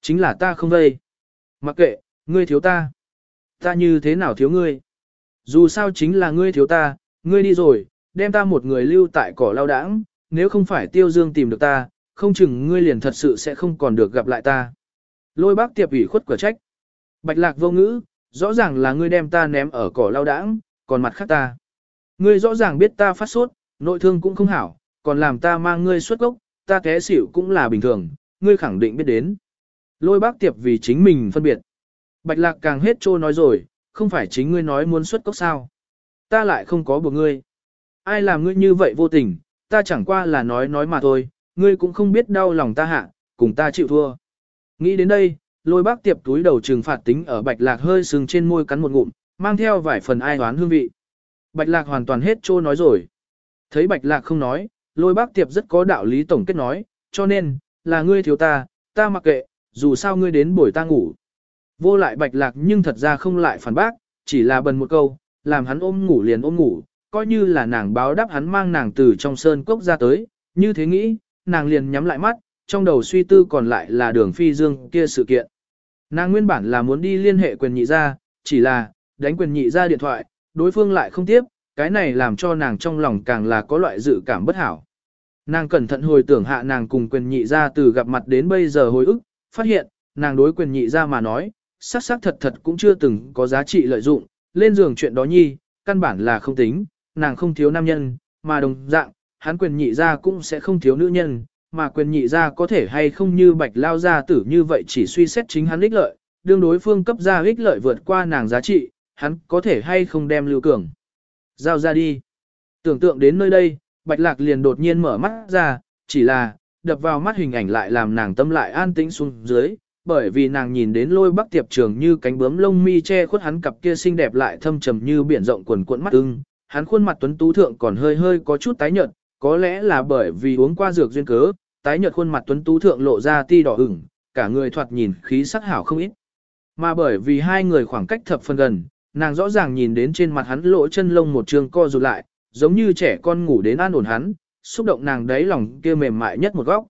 A: Chính là ta không vây. Mặc kệ, ngươi thiếu ta. Ta như thế nào thiếu ngươi? Dù sao chính là ngươi thiếu ta, ngươi đi rồi, đem ta một người lưu tại cỏ lao đãng, nếu không phải tiêu dương tìm được ta, không chừng ngươi liền thật sự sẽ không còn được gặp lại ta. Lôi bác tiệp ủy khuất cửa trách. Bạch lạc vô ngữ, rõ ràng là ngươi đem ta ném ở cỏ lao đãng, còn mặt khác ta. Ngươi rõ ràng biết ta phát sốt, nội thương cũng không hảo, còn làm ta mang ngươi xuất gốc, ta té xỉu cũng là bình thường, ngươi khẳng định biết đến. Lôi bác tiệp vì chính mình phân biệt. Bạch lạc càng hết trô nói rồi, không phải chính ngươi nói muốn xuất cốc sao. Ta lại không có buộc ngươi. Ai làm ngươi như vậy vô tình, ta chẳng qua là nói nói mà thôi, ngươi cũng không biết đau lòng ta hạ, cùng ta chịu thua. Nghĩ đến đây, lôi bác tiệp túi đầu trừng phạt tính ở bạch lạc hơi sừng trên môi cắn một ngụm, mang theo vài phần ai đoán hương vị. Bạch lạc hoàn toàn hết trô nói rồi. Thấy bạch lạc không nói, lôi bác tiệp rất có đạo lý tổng kết nói, cho nên, là ngươi thiếu ta, ta mặc kệ, dù sao ngươi đến buổi ta ngủ. Vô lại bạch lạc nhưng thật ra không lại phản bác, chỉ là bần một câu, làm hắn ôm ngủ liền ôm ngủ, coi như là nàng báo đáp hắn mang nàng từ trong sơn cốc ra tới, như thế nghĩ, nàng liền nhắm lại mắt, trong đầu suy tư còn lại là đường phi dương kia sự kiện. Nàng nguyên bản là muốn đi liên hệ quyền nhị ra, chỉ là, đánh quyền nhị ra điện thoại, đối phương lại không tiếp, cái này làm cho nàng trong lòng càng là có loại dự cảm bất hảo. Nàng cẩn thận hồi tưởng hạ nàng cùng quyền nhị ra từ gặp mặt đến bây giờ hồi ức, phát hiện, nàng đối quyền nhị ra mà nói, sắc sắc thật thật cũng chưa từng có giá trị lợi dụng, lên giường chuyện đó nhi, căn bản là không tính, nàng không thiếu nam nhân, mà đồng dạng, hắn quyền nhị ra cũng sẽ không thiếu nữ nhân, mà quyền nhị ra có thể hay không như bạch lao ra tử như vậy chỉ suy xét chính hắn ích lợi, đương đối phương cấp ra ích lợi vượt qua nàng giá trị, hắn có thể hay không đem lưu cường. Giao ra đi. Tưởng tượng đến nơi đây, bạch lạc liền đột nhiên mở mắt ra, chỉ là, đập vào mắt hình ảnh lại làm nàng tâm lại an tĩnh xuống dưới, bởi vì nàng nhìn đến lôi bắc tiệp trường như cánh bướm lông mi che khuất hắn cặp kia xinh đẹp lại thâm trầm như biển rộng quần cuộn mắt ưng, hắn khuôn mặt tuấn tú thượng còn hơi hơi có chút tái nhợt, có lẽ là bởi vì uống qua dược duyên cớ, tái nhợt khuôn mặt tuấn tú thượng lộ ra ti đỏ ửng, cả người thoạt nhìn khí sắc hảo không ít. Mà bởi vì hai người khoảng cách thập phần gần, nàng rõ ràng nhìn đến trên mặt hắn lỗ chân lông một trường co rụt lại, giống như trẻ con ngủ đến an ổn hắn, xúc động nàng đáy lòng kia mềm mại nhất một góc.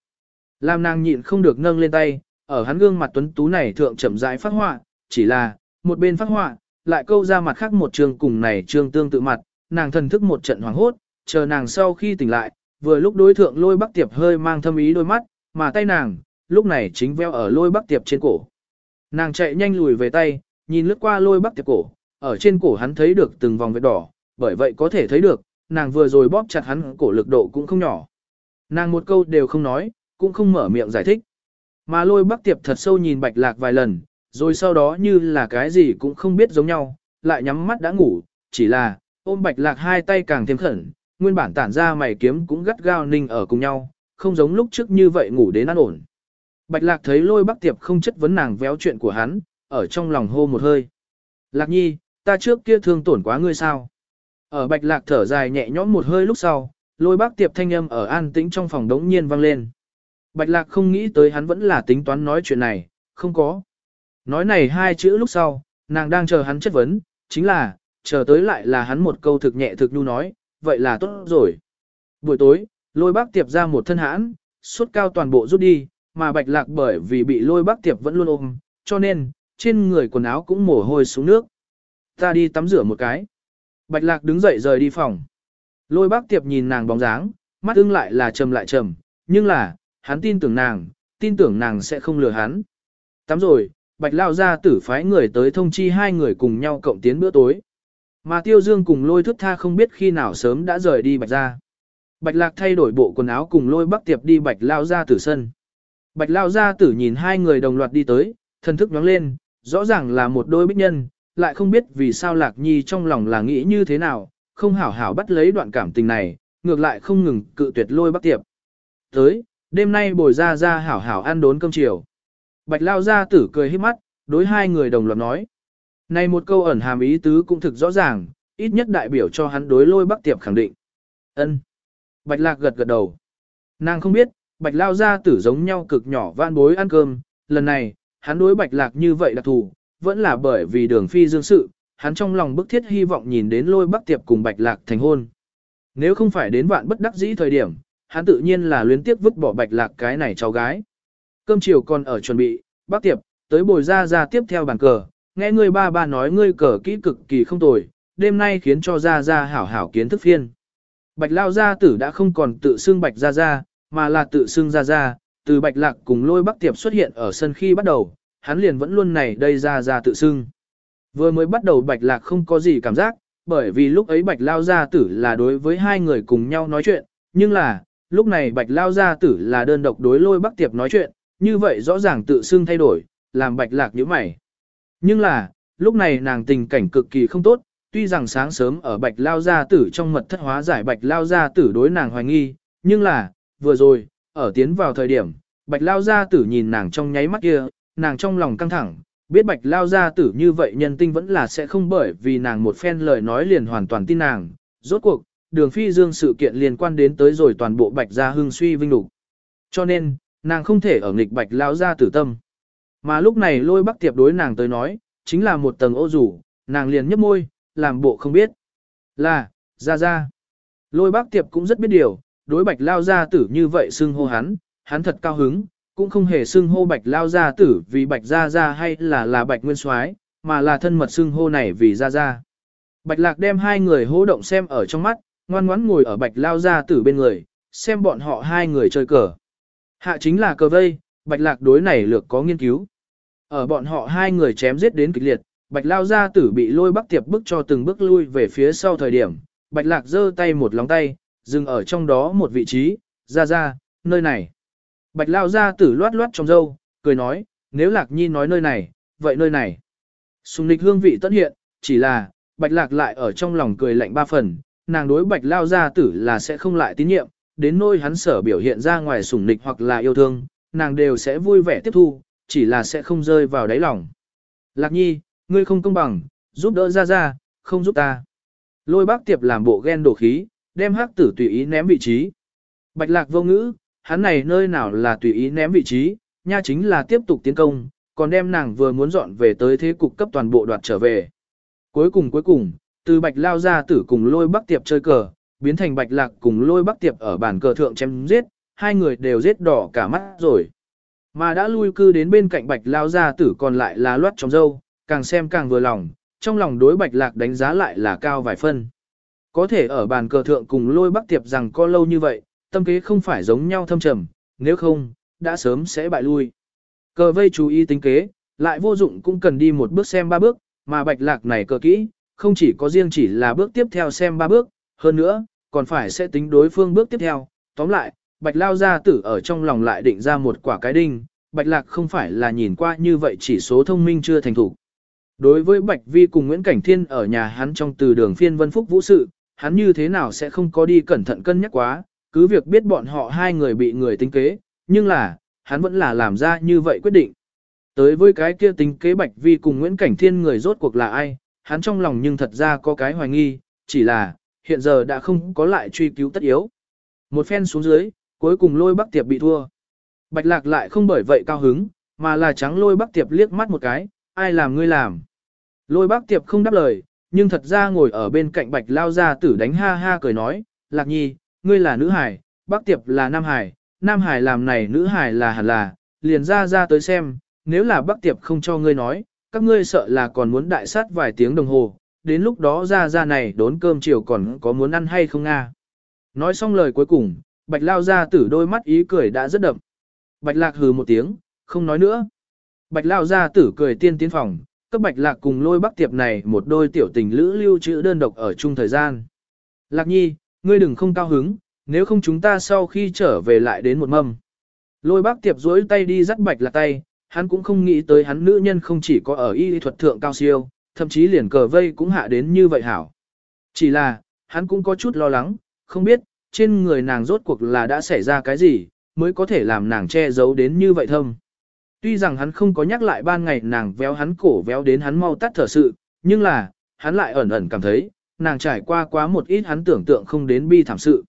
A: Làm nàng nhịn không được nâng lên tay, ở hắn gương mặt tuấn tú này thượng chậm rãi phát họa, chỉ là, một bên phát họa, lại câu ra mặt khác một trường cùng này trường tương tự mặt, nàng thần thức một trận hoảng hốt, chờ nàng sau khi tỉnh lại, vừa lúc đối thượng lôi bắc tiệp hơi mang thâm ý đôi mắt, mà tay nàng, lúc này chính veo ở lôi bắc tiệp trên cổ. Nàng chạy nhanh lùi về tay, nhìn lướt qua lôi bắc tiệp cổ, ở trên cổ hắn thấy được từng vòng vết đỏ, bởi vậy có thể thấy được, nàng vừa rồi bóp chặt hắn cổ lực độ cũng không nhỏ. Nàng một câu đều không nói, cũng không mở miệng giải thích. Mà lôi bắc tiệp thật sâu nhìn bạch lạc vài lần, rồi sau đó như là cái gì cũng không biết giống nhau, lại nhắm mắt đã ngủ, chỉ là, ôm bạch lạc hai tay càng thêm khẩn, nguyên bản tản ra mày kiếm cũng gắt gao ninh ở cùng nhau, không giống lúc trước như vậy ngủ đến an ổn. Bạch lạc thấy lôi bắc tiệp không chất vấn nàng véo chuyện của hắn, ở trong lòng hô một hơi. Lạc nhi, ta trước kia thương tổn quá ngươi sao? Ở bạch lạc thở dài nhẹ nhõm một hơi lúc sau, lôi bác tiệp thanh âm ở an tĩnh trong phòng đống nhiên vang lên. Bạch lạc không nghĩ tới hắn vẫn là tính toán nói chuyện này, không có. Nói này hai chữ lúc sau, nàng đang chờ hắn chất vấn, chính là, chờ tới lại là hắn một câu thực nhẹ thực nhu nói, vậy là tốt rồi. Buổi tối, lôi bác tiệp ra một thân hãn, suốt cao toàn bộ rút đi, mà bạch lạc bởi vì bị lôi bác tiệp vẫn luôn ôm, cho nên, trên người quần áo cũng mồ hôi xuống nước. Ta đi tắm rửa một cái. Bạch lạc đứng dậy rời đi phòng. Lôi bác tiệp nhìn nàng bóng dáng, mắt ưng lại là trầm lại trầm, nhưng là, hắn tin tưởng nàng, tin tưởng nàng sẽ không lừa hắn. Tắm rồi, bạch lao ra tử phái người tới thông chi hai người cùng nhau cộng tiến bữa tối. Mà tiêu dương cùng lôi thức tha không biết khi nào sớm đã rời đi bạch ra. Bạch lạc thay đổi bộ quần áo cùng lôi bắc tiệp đi bạch lao ra tử sân. Bạch lao ra tử nhìn hai người đồng loạt đi tới, thân thức nhóng lên, rõ ràng là một đôi bích nhân, lại không biết vì sao lạc nhi trong lòng là nghĩ như thế nào, không hảo hảo bắt lấy đoạn cảm tình này, ngược lại không ngừng cự tuyệt lôi bắc tiệp. Tới, đêm nay bồi ra ra hảo hảo ăn đốn cơm chiều. Bạch lao ra tử cười hết mắt, đối hai người đồng loạt nói. Này một câu ẩn hàm ý tứ cũng thực rõ ràng, ít nhất đại biểu cho hắn đối lôi bắc tiệp khẳng định. ân Bạch lạc gật gật đầu. Nàng không biết, bạch lao ra tử giống nhau cực nhỏ van bối ăn cơm, lần này, hắn đối bạch lạc như vậy đặc thù, vẫn là bởi vì đường phi dương sự, hắn trong lòng bức thiết hy vọng nhìn đến lôi bắc tiệp cùng bạch lạc thành hôn. Nếu không phải đến vạn bất đắc dĩ thời điểm, hắn tự nhiên là luyến tiếp vứt bỏ bạch lạc cái này cháu gái. Cơm chiều còn ở chuẩn bị, bắc tiệp, tới bồi ra ra tiếp theo bàn cờ, nghe ngươi ba ba nói ngươi cờ kỹ cực kỳ không tồi, đêm nay khiến cho ra ra hảo hảo kiến thức phiên. Bạch lao gia tử đã không còn tự xưng bạch ra ra, mà là tự xưng ra ra, từ bạch lạc cùng lôi bắc tiệp xuất hiện ở sân khi bắt đầu, hắn liền vẫn luôn này đây ra ra tự xưng. Vừa mới bắt đầu bạch lạc không có gì cảm giác, bởi vì lúc ấy bạch lao gia tử là đối với hai người cùng nhau nói chuyện, nhưng là, lúc này bạch lao gia tử là đơn độc đối lôi bắc tiệp nói chuyện, như vậy rõ ràng tự xưng thay đổi, làm bạch lạc nhíu mày. Nhưng là, lúc này nàng tình cảnh cực kỳ không tốt, tuy rằng sáng sớm ở bạch lao gia tử trong mật thất hóa giải bạch lao gia tử đối nàng hoài nghi, nhưng là, vừa rồi, ở tiến vào thời điểm, bạch lao gia tử nhìn nàng trong nháy mắt kia, nàng trong lòng căng thẳng, biết bạch lao gia tử như vậy nhân tinh vẫn là sẽ không bởi vì nàng một phen lời nói liền hoàn toàn tin nàng. Rốt cuộc, đường phi dương sự kiện liên quan đến tới rồi toàn bộ bạch gia hưng suy vinh lục. Cho nên, nàng không thể ở nghịch bạch lão gia tử tâm. Mà lúc này lôi bắc tiệp đối nàng tới nói, chính là một tầng ô rủ, nàng liền nhấp môi, làm bộ không biết. Là, ra ra. Lôi bác tiệp cũng rất biết điều, đối bạch lao gia tử như vậy xưng hô hắn, hắn thật cao hứng, cũng không hề xưng hô bạch lao gia tử vì bạch gia gia hay là là bạch nguyên soái mà là thân mật xưng hô này vì gia gia. Bạch lạc đem hai người hô động xem ở trong mắt, ngoan ngoãn ngồi ở bạch lao gia tử bên người, xem bọn họ hai người chơi cờ. Hạ chính là cờ vây, bạch lạc đối này lược có nghiên cứu. Ở bọn họ hai người chém giết đến kịch liệt, bạch lao gia tử bị lôi bắc tiệp bức cho từng bước lui về phía sau thời điểm, bạch lạc giơ tay một lóng tay, dừng ở trong đó một vị trí, ra ra, nơi này. Bạch lao gia tử loát loát trong dâu, cười nói, nếu lạc nhi nói nơi này, vậy nơi này. Sùng nịch hương vị tất hiện, chỉ là, bạch lạc lại ở trong lòng cười lạnh ba phần, nàng đối bạch lao gia tử là sẽ không lại tín nhiệm, đến nôi hắn sở biểu hiện ra ngoài sủng nịch hoặc là yêu thương, nàng đều sẽ vui vẻ tiếp thu, chỉ là sẽ không rơi vào đáy lòng. Lạc nhi, ngươi không công bằng, giúp đỡ ra ra, không giúp ta. Lôi bác tiệp làm bộ ghen đổ khí, đem hắc tử tùy ý ném vị trí. Bạch lạc vô ngữ, hắn này nơi nào là tùy ý ném vị trí, nha chính là tiếp tục tiến công, còn đem nàng vừa muốn dọn về tới thế cục cấp toàn bộ đoạt trở về. Cuối cùng cuối cùng, từ bạch lao ra tử cùng lôi bắc tiệp chơi cờ, biến thành bạch lạc cùng lôi bắc tiệp ở bàn cờ thượng chém giết, hai người đều giết đỏ cả mắt rồi. Mà đã lui cư đến bên cạnh bạch lao ra tử còn lại là loát trong dâu, càng xem càng vừa lòng, trong lòng đối bạch lạc đánh giá lại là cao vài phân. Có thể ở bàn cờ thượng cùng lôi bắc tiệp rằng có lâu như vậy, tâm kế không phải giống nhau thâm trầm, nếu không, đã sớm sẽ bại lui. Cờ vây chú ý tính kế, lại vô dụng cũng cần đi một bước xem ba bước, mà bạch lạc này cờ kỹ, không chỉ có riêng chỉ là bước tiếp theo xem ba bước, hơn nữa, còn phải sẽ tính đối phương bước tiếp theo. Tóm lại, bạch lao gia tử ở trong lòng lại định ra một quả cái đinh, bạch lạc không phải là nhìn qua như vậy chỉ số thông minh chưa thành thủ. Đối với Bạch Vi cùng Nguyễn Cảnh Thiên ở nhà hắn trong từ đường phiên vân phúc vũ sự, hắn như thế nào sẽ không có đi cẩn thận cân nhắc quá, cứ việc biết bọn họ hai người bị người tính kế, nhưng là, hắn vẫn là làm ra như vậy quyết định. Tới với cái kia tính kế Bạch Vi cùng Nguyễn Cảnh Thiên người rốt cuộc là ai, hắn trong lòng nhưng thật ra có cái hoài nghi, chỉ là, hiện giờ đã không có lại truy cứu tất yếu. Một phen xuống dưới, cuối cùng lôi bắc tiệp bị thua. Bạch lạc lại không bởi vậy cao hứng, mà là trắng lôi bắc tiệp liếc mắt một cái, ai làm ngươi làm. Lôi bắc tiệp không đáp lời, nhưng thật ra ngồi ở bên cạnh bạch lao ra tử đánh ha ha cười nói, lạc nhi, ngươi là nữ hải, bắc tiệp là nam hải, nam hải làm này nữ hải là hẳn là, liền ra ra tới xem, nếu là bắc tiệp không cho ngươi nói, các ngươi sợ là còn muốn đại sát vài tiếng đồng hồ, đến lúc đó ra ra này đốn cơm chiều còn có muốn ăn hay không a? Nói xong lời cuối cùng, bạch lao ra tử đôi mắt ý cười đã rất đậm. Bạch lạc hừ một tiếng, không nói nữa. Bạch lao ra tử cười tiên tiến phòng, cấp bạch lạc cùng lôi bắc tiệp này một đôi tiểu tình lữ lưu trữ đơn độc ở chung thời gian. Lạc nhi, ngươi đừng không cao hứng, nếu không chúng ta sau khi trở về lại đến một mâm. Lôi bác tiệp duỗi tay đi dắt bạch lạc tay, hắn cũng không nghĩ tới hắn nữ nhân không chỉ có ở y thuật thượng cao siêu, thậm chí liền cờ vây cũng hạ đến như vậy hảo. Chỉ là, hắn cũng có chút lo lắng, không biết, trên người nàng rốt cuộc là đã xảy ra cái gì, mới có thể làm nàng che giấu đến như vậy thâm. Tuy rằng hắn không có nhắc lại ban ngày nàng véo hắn cổ véo đến hắn mau tắt thở sự, nhưng là, hắn lại ẩn ẩn cảm thấy, nàng trải qua quá một ít hắn tưởng tượng không đến bi thảm sự.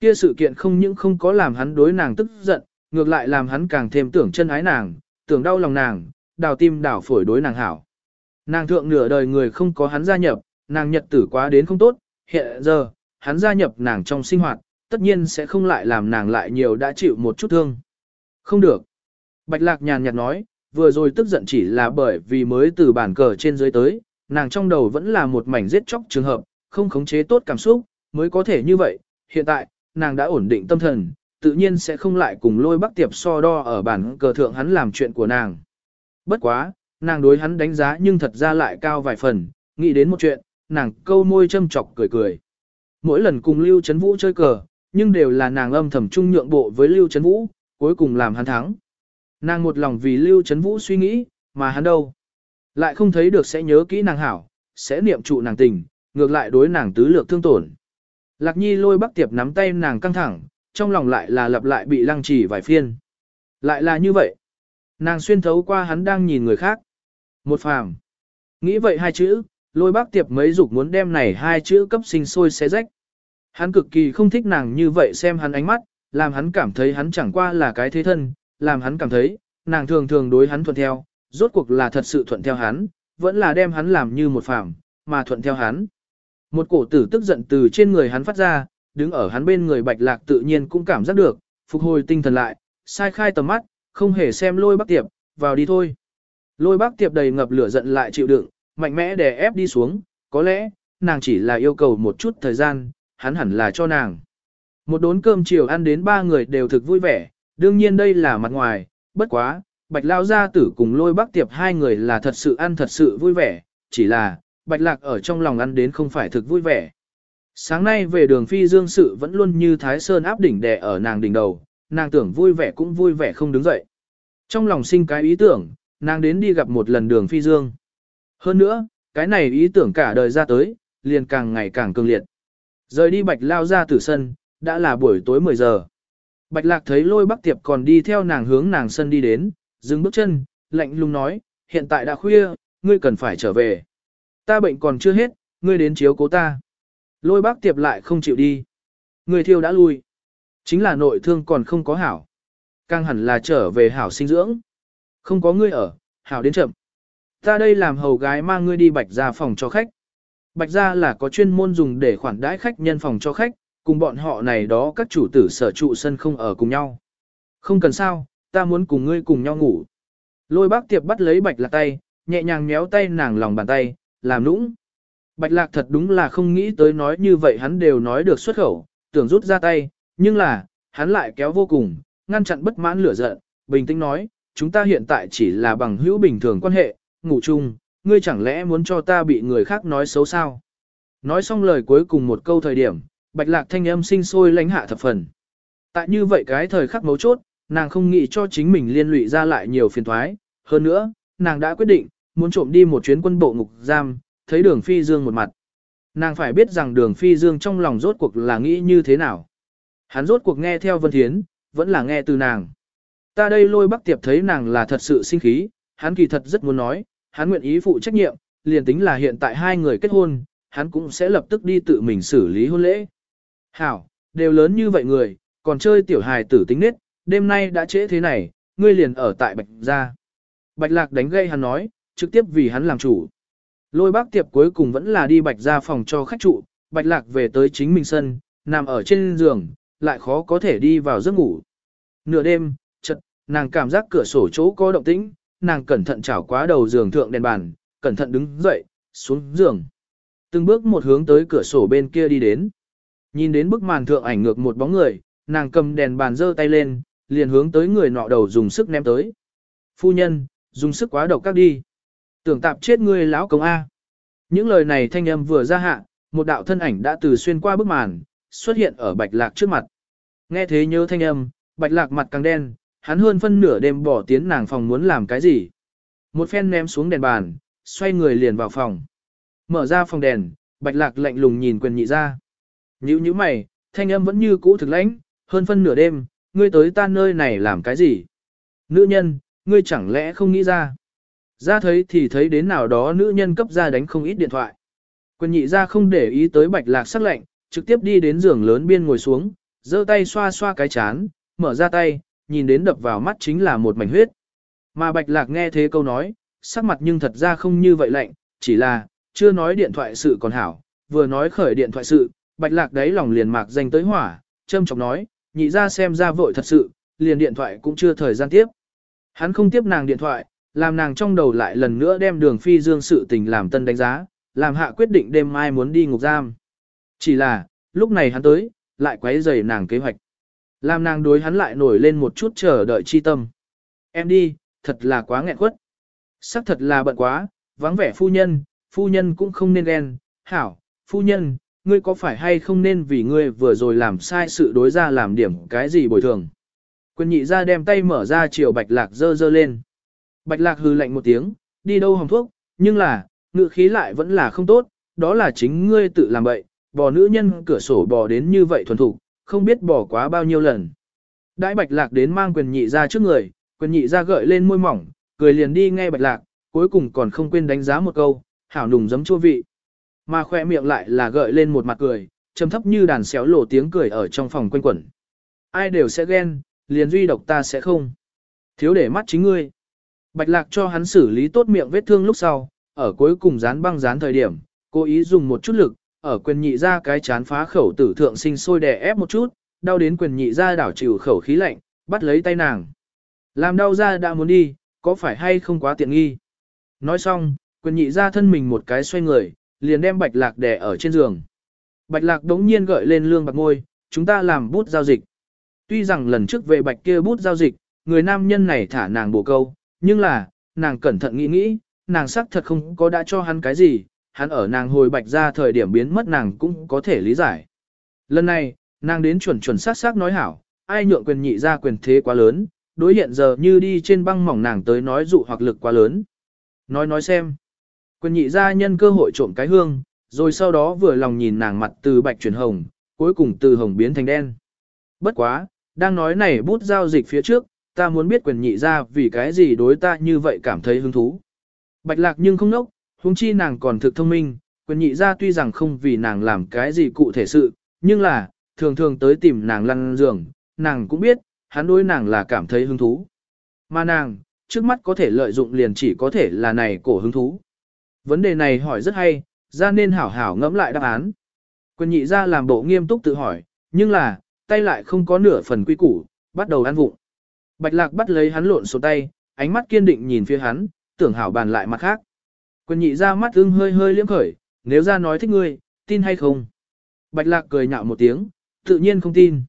A: Kia sự kiện không những không có làm hắn đối nàng tức giận, ngược lại làm hắn càng thêm tưởng chân ái nàng, tưởng đau lòng nàng, đào tim đào phổi đối nàng hảo. Nàng thượng nửa đời người không có hắn gia nhập, nàng nhật tử quá đến không tốt, hiện giờ, hắn gia nhập nàng trong sinh hoạt, tất nhiên sẽ không lại làm nàng lại nhiều đã chịu một chút thương. Không được. Bạch lạc nhàn nhạt nói, vừa rồi tức giận chỉ là bởi vì mới từ bản cờ trên dưới tới, nàng trong đầu vẫn là một mảnh giết chóc trường hợp, không khống chế tốt cảm xúc, mới có thể như vậy. Hiện tại, nàng đã ổn định tâm thần, tự nhiên sẽ không lại cùng lôi bắc tiệp so đo ở bản cờ thượng hắn làm chuyện của nàng. Bất quá, nàng đối hắn đánh giá nhưng thật ra lại cao vài phần, nghĩ đến một chuyện, nàng câu môi châm chọc cười cười. Mỗi lần cùng Lưu Trấn Vũ chơi cờ, nhưng đều là nàng âm thầm trung nhượng bộ với Lưu Trấn Vũ, cuối cùng làm hắn thắng. Nàng một lòng vì Lưu Trấn Vũ suy nghĩ, mà hắn đâu. Lại không thấy được sẽ nhớ kỹ nàng hảo, sẽ niệm trụ nàng tình, ngược lại đối nàng tứ lược thương tổn. Lạc Nhi lôi bắc tiệp nắm tay nàng căng thẳng, trong lòng lại là lặp lại bị lăng trì vài phiên. Lại là như vậy. Nàng xuyên thấu qua hắn đang nhìn người khác. Một phàm. Nghĩ vậy hai chữ, lôi bác tiệp mấy dục muốn đem này hai chữ cấp sinh sôi xé rách. Hắn cực kỳ không thích nàng như vậy xem hắn ánh mắt, làm hắn cảm thấy hắn chẳng qua là cái thế thân, làm hắn cảm thấy, nàng thường thường đối hắn thuận theo, rốt cuộc là thật sự thuận theo hắn, vẫn là đem hắn làm như một phàm, mà thuận theo hắn. Một cổ tử tức giận từ trên người hắn phát ra, đứng ở hắn bên người bạch lạc tự nhiên cũng cảm giác được, phục hồi tinh thần lại, sai khai tầm mắt, không hề xem lôi bác tiệp, vào đi thôi. Lôi bác tiệp đầy ngập lửa giận lại chịu đựng, mạnh mẽ đè ép đi xuống, có lẽ, nàng chỉ là yêu cầu một chút thời gian, hắn hẳn là cho nàng. Một đốn cơm chiều ăn đến ba người đều thực vui vẻ, đương nhiên đây là mặt ngoài, bất quá, bạch lao gia tử cùng lôi bác tiệp hai người là thật sự ăn thật sự vui vẻ, chỉ là, bạch lạc ở trong lòng ăn đến không phải thực vui vẻ. Sáng nay về đường phi dương sự vẫn luôn như thái sơn áp đỉnh đè ở nàng đỉnh đầu, nàng tưởng vui vẻ cũng vui vẻ không đứng dậy. Trong lòng sinh cái ý tưởng, nàng đến đi gặp một lần đường phi dương. Hơn nữa, cái này ý tưởng cả đời ra tới, liền càng ngày càng cường liệt. Rời đi bạch lao ra từ sân, đã là buổi tối 10 giờ. Bạch lạc thấy lôi bắc tiệp còn đi theo nàng hướng nàng sân đi đến, dừng bước chân, lạnh lùng nói, hiện tại đã khuya, ngươi cần phải trở về. Ta bệnh còn chưa hết, ngươi đến chiếu cố ta. Lôi bác tiệp lại không chịu đi. Người thiêu đã lui. Chính là nội thương còn không có hảo. Càng hẳn là trở về hảo sinh dưỡng. Không có ngươi ở, hảo đến chậm. Ta đây làm hầu gái mang ngươi đi bạch ra phòng cho khách. Bạch ra là có chuyên môn dùng để khoản đãi khách nhân phòng cho khách, cùng bọn họ này đó các chủ tử sở trụ sân không ở cùng nhau. Không cần sao, ta muốn cùng ngươi cùng nhau ngủ. Lôi bác tiệp bắt lấy bạch lạc tay, nhẹ nhàng méo tay nàng lòng bàn tay, làm nũng. Bạch lạc thật đúng là không nghĩ tới nói như vậy hắn đều nói được xuất khẩu, tưởng rút ra tay, nhưng là, hắn lại kéo vô cùng, ngăn chặn bất mãn lửa giận, bình tĩnh nói, chúng ta hiện tại chỉ là bằng hữu bình thường quan hệ, ngủ chung, ngươi chẳng lẽ muốn cho ta bị người khác nói xấu sao? Nói xong lời cuối cùng một câu thời điểm, bạch lạc thanh âm sinh sôi lánh hạ thập phần. Tại như vậy cái thời khắc mấu chốt, nàng không nghĩ cho chính mình liên lụy ra lại nhiều phiền thoái, hơn nữa, nàng đã quyết định, muốn trộm đi một chuyến quân bộ ngục giam, thấy đường phi dương một mặt. Nàng phải biết rằng đường phi dương trong lòng rốt cuộc là nghĩ như thế nào. Hắn rốt cuộc nghe theo Vân Thiến, vẫn là nghe từ nàng. Ta đây lôi bắc tiệp thấy nàng là thật sự sinh khí, hắn kỳ thật rất muốn nói, hắn nguyện ý phụ trách nhiệm, liền tính là hiện tại hai người kết hôn, hắn cũng sẽ lập tức đi tự mình xử lý hôn lễ. Hảo, đều lớn như vậy người, còn chơi tiểu hài tử tính nết, đêm nay đã trễ thế này, ngươi liền ở tại Bạch Gia. Bạch Lạc đánh gây hắn nói, trực tiếp vì hắn làm chủ. Lôi bác tiệp cuối cùng vẫn là đi Bạch ra phòng cho khách trụ, Bạch Lạc về tới chính mình sân, nằm ở trên giường, lại khó có thể đi vào giấc ngủ. Nửa đêm, chợt, nàng cảm giác cửa sổ chỗ có động tĩnh, nàng cẩn thận chảo quá đầu giường thượng đèn bàn, cẩn thận đứng dậy, xuống giường. Từng bước một hướng tới cửa sổ bên kia đi đến. Nhìn đến bức màn thượng ảnh ngược một bóng người, nàng cầm đèn bàn giơ tay lên, liền hướng tới người nọ đầu dùng sức ném tới. Phu nhân, dùng sức quá độc các đi. Tưởng tạp chết ngươi lão công A. Những lời này thanh âm vừa ra hạ, một đạo thân ảnh đã từ xuyên qua bức màn, xuất hiện ở bạch lạc trước mặt. Nghe thế nhớ thanh âm, bạch lạc mặt càng đen, hắn hơn phân nửa đêm bỏ tiến nàng phòng muốn làm cái gì. Một phen ném xuống đèn bàn, xoay người liền vào phòng. Mở ra phòng đèn, bạch lạc lạnh lùng nhìn quyền nhị ra. Nhữ như mày, thanh âm vẫn như cũ thực lãnh, hơn phân nửa đêm, ngươi tới ta nơi này làm cái gì? Nữ nhân, ngươi chẳng lẽ không nghĩ ra? Ra thấy thì thấy đến nào đó nữ nhân cấp ra đánh không ít điện thoại. Quyền nhị ra không để ý tới bạch lạc sắc lạnh, trực tiếp đi đến giường lớn biên ngồi xuống, giơ tay xoa xoa cái chán, mở ra tay, nhìn đến đập vào mắt chính là một mảnh huyết. Mà bạch lạc nghe thế câu nói, sắc mặt nhưng thật ra không như vậy lạnh, chỉ là, chưa nói điện thoại sự còn hảo, vừa nói khởi điện thoại sự, bạch lạc đấy lòng liền mạc danh tới hỏa, châm chọc nói, nhị ra xem ra vội thật sự, liền điện thoại cũng chưa thời gian tiếp. Hắn không tiếp nàng điện thoại, làm nàng trong đầu lại lần nữa đem đường phi dương sự tình làm tân đánh giá, làm hạ quyết định đêm mai muốn đi ngục giam. Chỉ là, lúc này hắn tới, lại quấy rầy nàng kế hoạch. Làm nàng đối hắn lại nổi lên một chút chờ đợi chi tâm. Em đi, thật là quá nghẹn quất. Sắc thật là bận quá, vắng vẻ phu nhân, phu nhân cũng không nên ghen. Hảo, phu nhân, ngươi có phải hay không nên vì ngươi vừa rồi làm sai sự đối ra làm điểm cái gì bồi thường. quân nhị ra đem tay mở ra chiều bạch lạc dơ dơ lên. Bạch lạc hư lạnh một tiếng, đi đâu hồng thuốc, nhưng là, ngự khí lại vẫn là không tốt, đó là chính ngươi tự làm bậy, bò nữ nhân cửa sổ bò đến như vậy thuần thục, không biết bò quá bao nhiêu lần. Đại bạch lạc đến mang quyền nhị ra trước người, quyền nhị ra gợi lên môi mỏng, cười liền đi nghe bạch lạc, cuối cùng còn không quên đánh giá một câu, hảo nùng giấm chua vị. Mà khoe miệng lại là gợi lên một mặt cười, trầm thấp như đàn xéo lộ tiếng cười ở trong phòng quanh quẩn. Ai đều sẽ ghen, liền duy độc ta sẽ không. Thiếu để mắt chính ngươi. Bạch lạc cho hắn xử lý tốt miệng vết thương lúc sau, ở cuối cùng dán băng dán thời điểm, cố ý dùng một chút lực, ở quyền nhị ra cái chán phá khẩu tử thượng sinh sôi đè ép một chút, đau đến quyền nhị ra đảo chịu khẩu khí lạnh, bắt lấy tay nàng. Làm đau ra đã muốn đi, có phải hay không quá tiện nghi. Nói xong, quyền nhị ra thân mình một cái xoay người, liền đem bạch lạc đè ở trên giường. Bạch lạc đống nhiên gợi lên lương bạc ngôi, chúng ta làm bút giao dịch. Tuy rằng lần trước về bạch kia bút giao dịch, người nam nhân này thả nàng bổ câu, nhưng là, nàng cẩn thận nghĩ nghĩ, nàng xác thật không có đã cho hắn cái gì, hắn ở nàng hồi bạch ra thời điểm biến mất nàng cũng có thể lý giải. Lần này, nàng đến chuẩn chuẩn xác xác nói hảo, ai nhượng quyền nhị ra quyền thế quá lớn, đối hiện giờ như đi trên băng mỏng nàng tới nói dụ hoặc lực quá lớn. Nói nói xem. Quyền nhị ra nhân cơ hội trộm cái hương, rồi sau đó vừa lòng nhìn nàng mặt từ bạch chuyển hồng, cuối cùng từ hồng biến thành đen. Bất quá, đang nói này bút giao dịch phía trước, ta muốn biết quyền nhị ra vì cái gì đối ta như vậy cảm thấy hứng thú. Bạch lạc nhưng không nốc, huống chi nàng còn thực thông minh, quyền nhị ra tuy rằng không vì nàng làm cái gì cụ thể sự, nhưng là, thường thường tới tìm nàng lăn giường, nàng cũng biết, hắn đối nàng là cảm thấy hứng thú. Mà nàng, trước mắt có thể lợi dụng liền chỉ có thể là này cổ hứng thú. Vấn đề này hỏi rất hay, ra nên hảo hảo ngẫm lại đáp án. Quyền nhị ra làm bộ nghiêm túc tự hỏi, nhưng là, tay lại không có nửa phần quy củ, bắt đầu ăn vụng. Bạch lạc bắt lấy hắn lộn số tay, ánh mắt kiên định nhìn phía hắn, tưởng hảo bàn lại mặt khác. Quyền nhị ra mắt ưng hơi hơi liếm khởi, nếu ra nói thích ngươi, tin hay không? Bạch lạc cười nhạo một tiếng, tự nhiên không tin.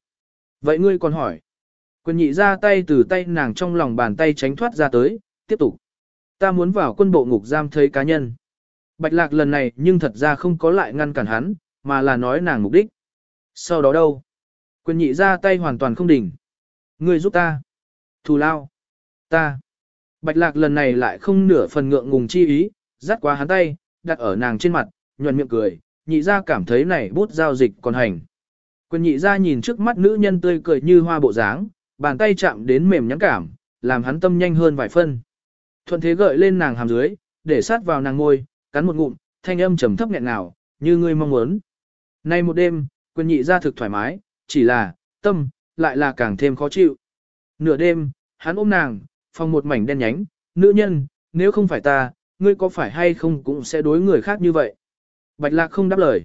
A: Vậy ngươi còn hỏi. Quyền nhị ra tay từ tay nàng trong lòng bàn tay tránh thoát ra tới, tiếp tục. Ta muốn vào quân bộ ngục giam thấy cá nhân. Bạch lạc lần này nhưng thật ra không có lại ngăn cản hắn, mà là nói nàng mục đích. Sau đó đâu? Quyền nhị ra tay hoàn toàn không đỉnh. Ngươi giúp ta. Thù lao. Ta. Bạch lạc lần này lại không nửa phần ngượng ngùng chi ý, dắt qua hắn tay, đặt ở nàng trên mặt, nhuận miệng cười, nhị ra cảm thấy này bút giao dịch còn hành. Quyền nhị ra nhìn trước mắt nữ nhân tươi cười như hoa bộ dáng, bàn tay chạm đến mềm nhắn cảm, làm hắn tâm nhanh hơn vài phân. Thuận thế gợi lên nàng hàm dưới, để sát vào nàng ngôi, cắn một ngụm, thanh âm trầm thấp nghẹn nào như ngươi mong muốn. Nay một đêm, quyền nhị ra thực thoải mái, chỉ là, tâm, lại là càng thêm khó chịu. Nửa đêm, hắn ôm nàng, phòng một mảnh đen nhánh, nữ nhân, nếu không phải ta, ngươi có phải hay không cũng sẽ đối người khác như vậy. Bạch lạc không đáp lời.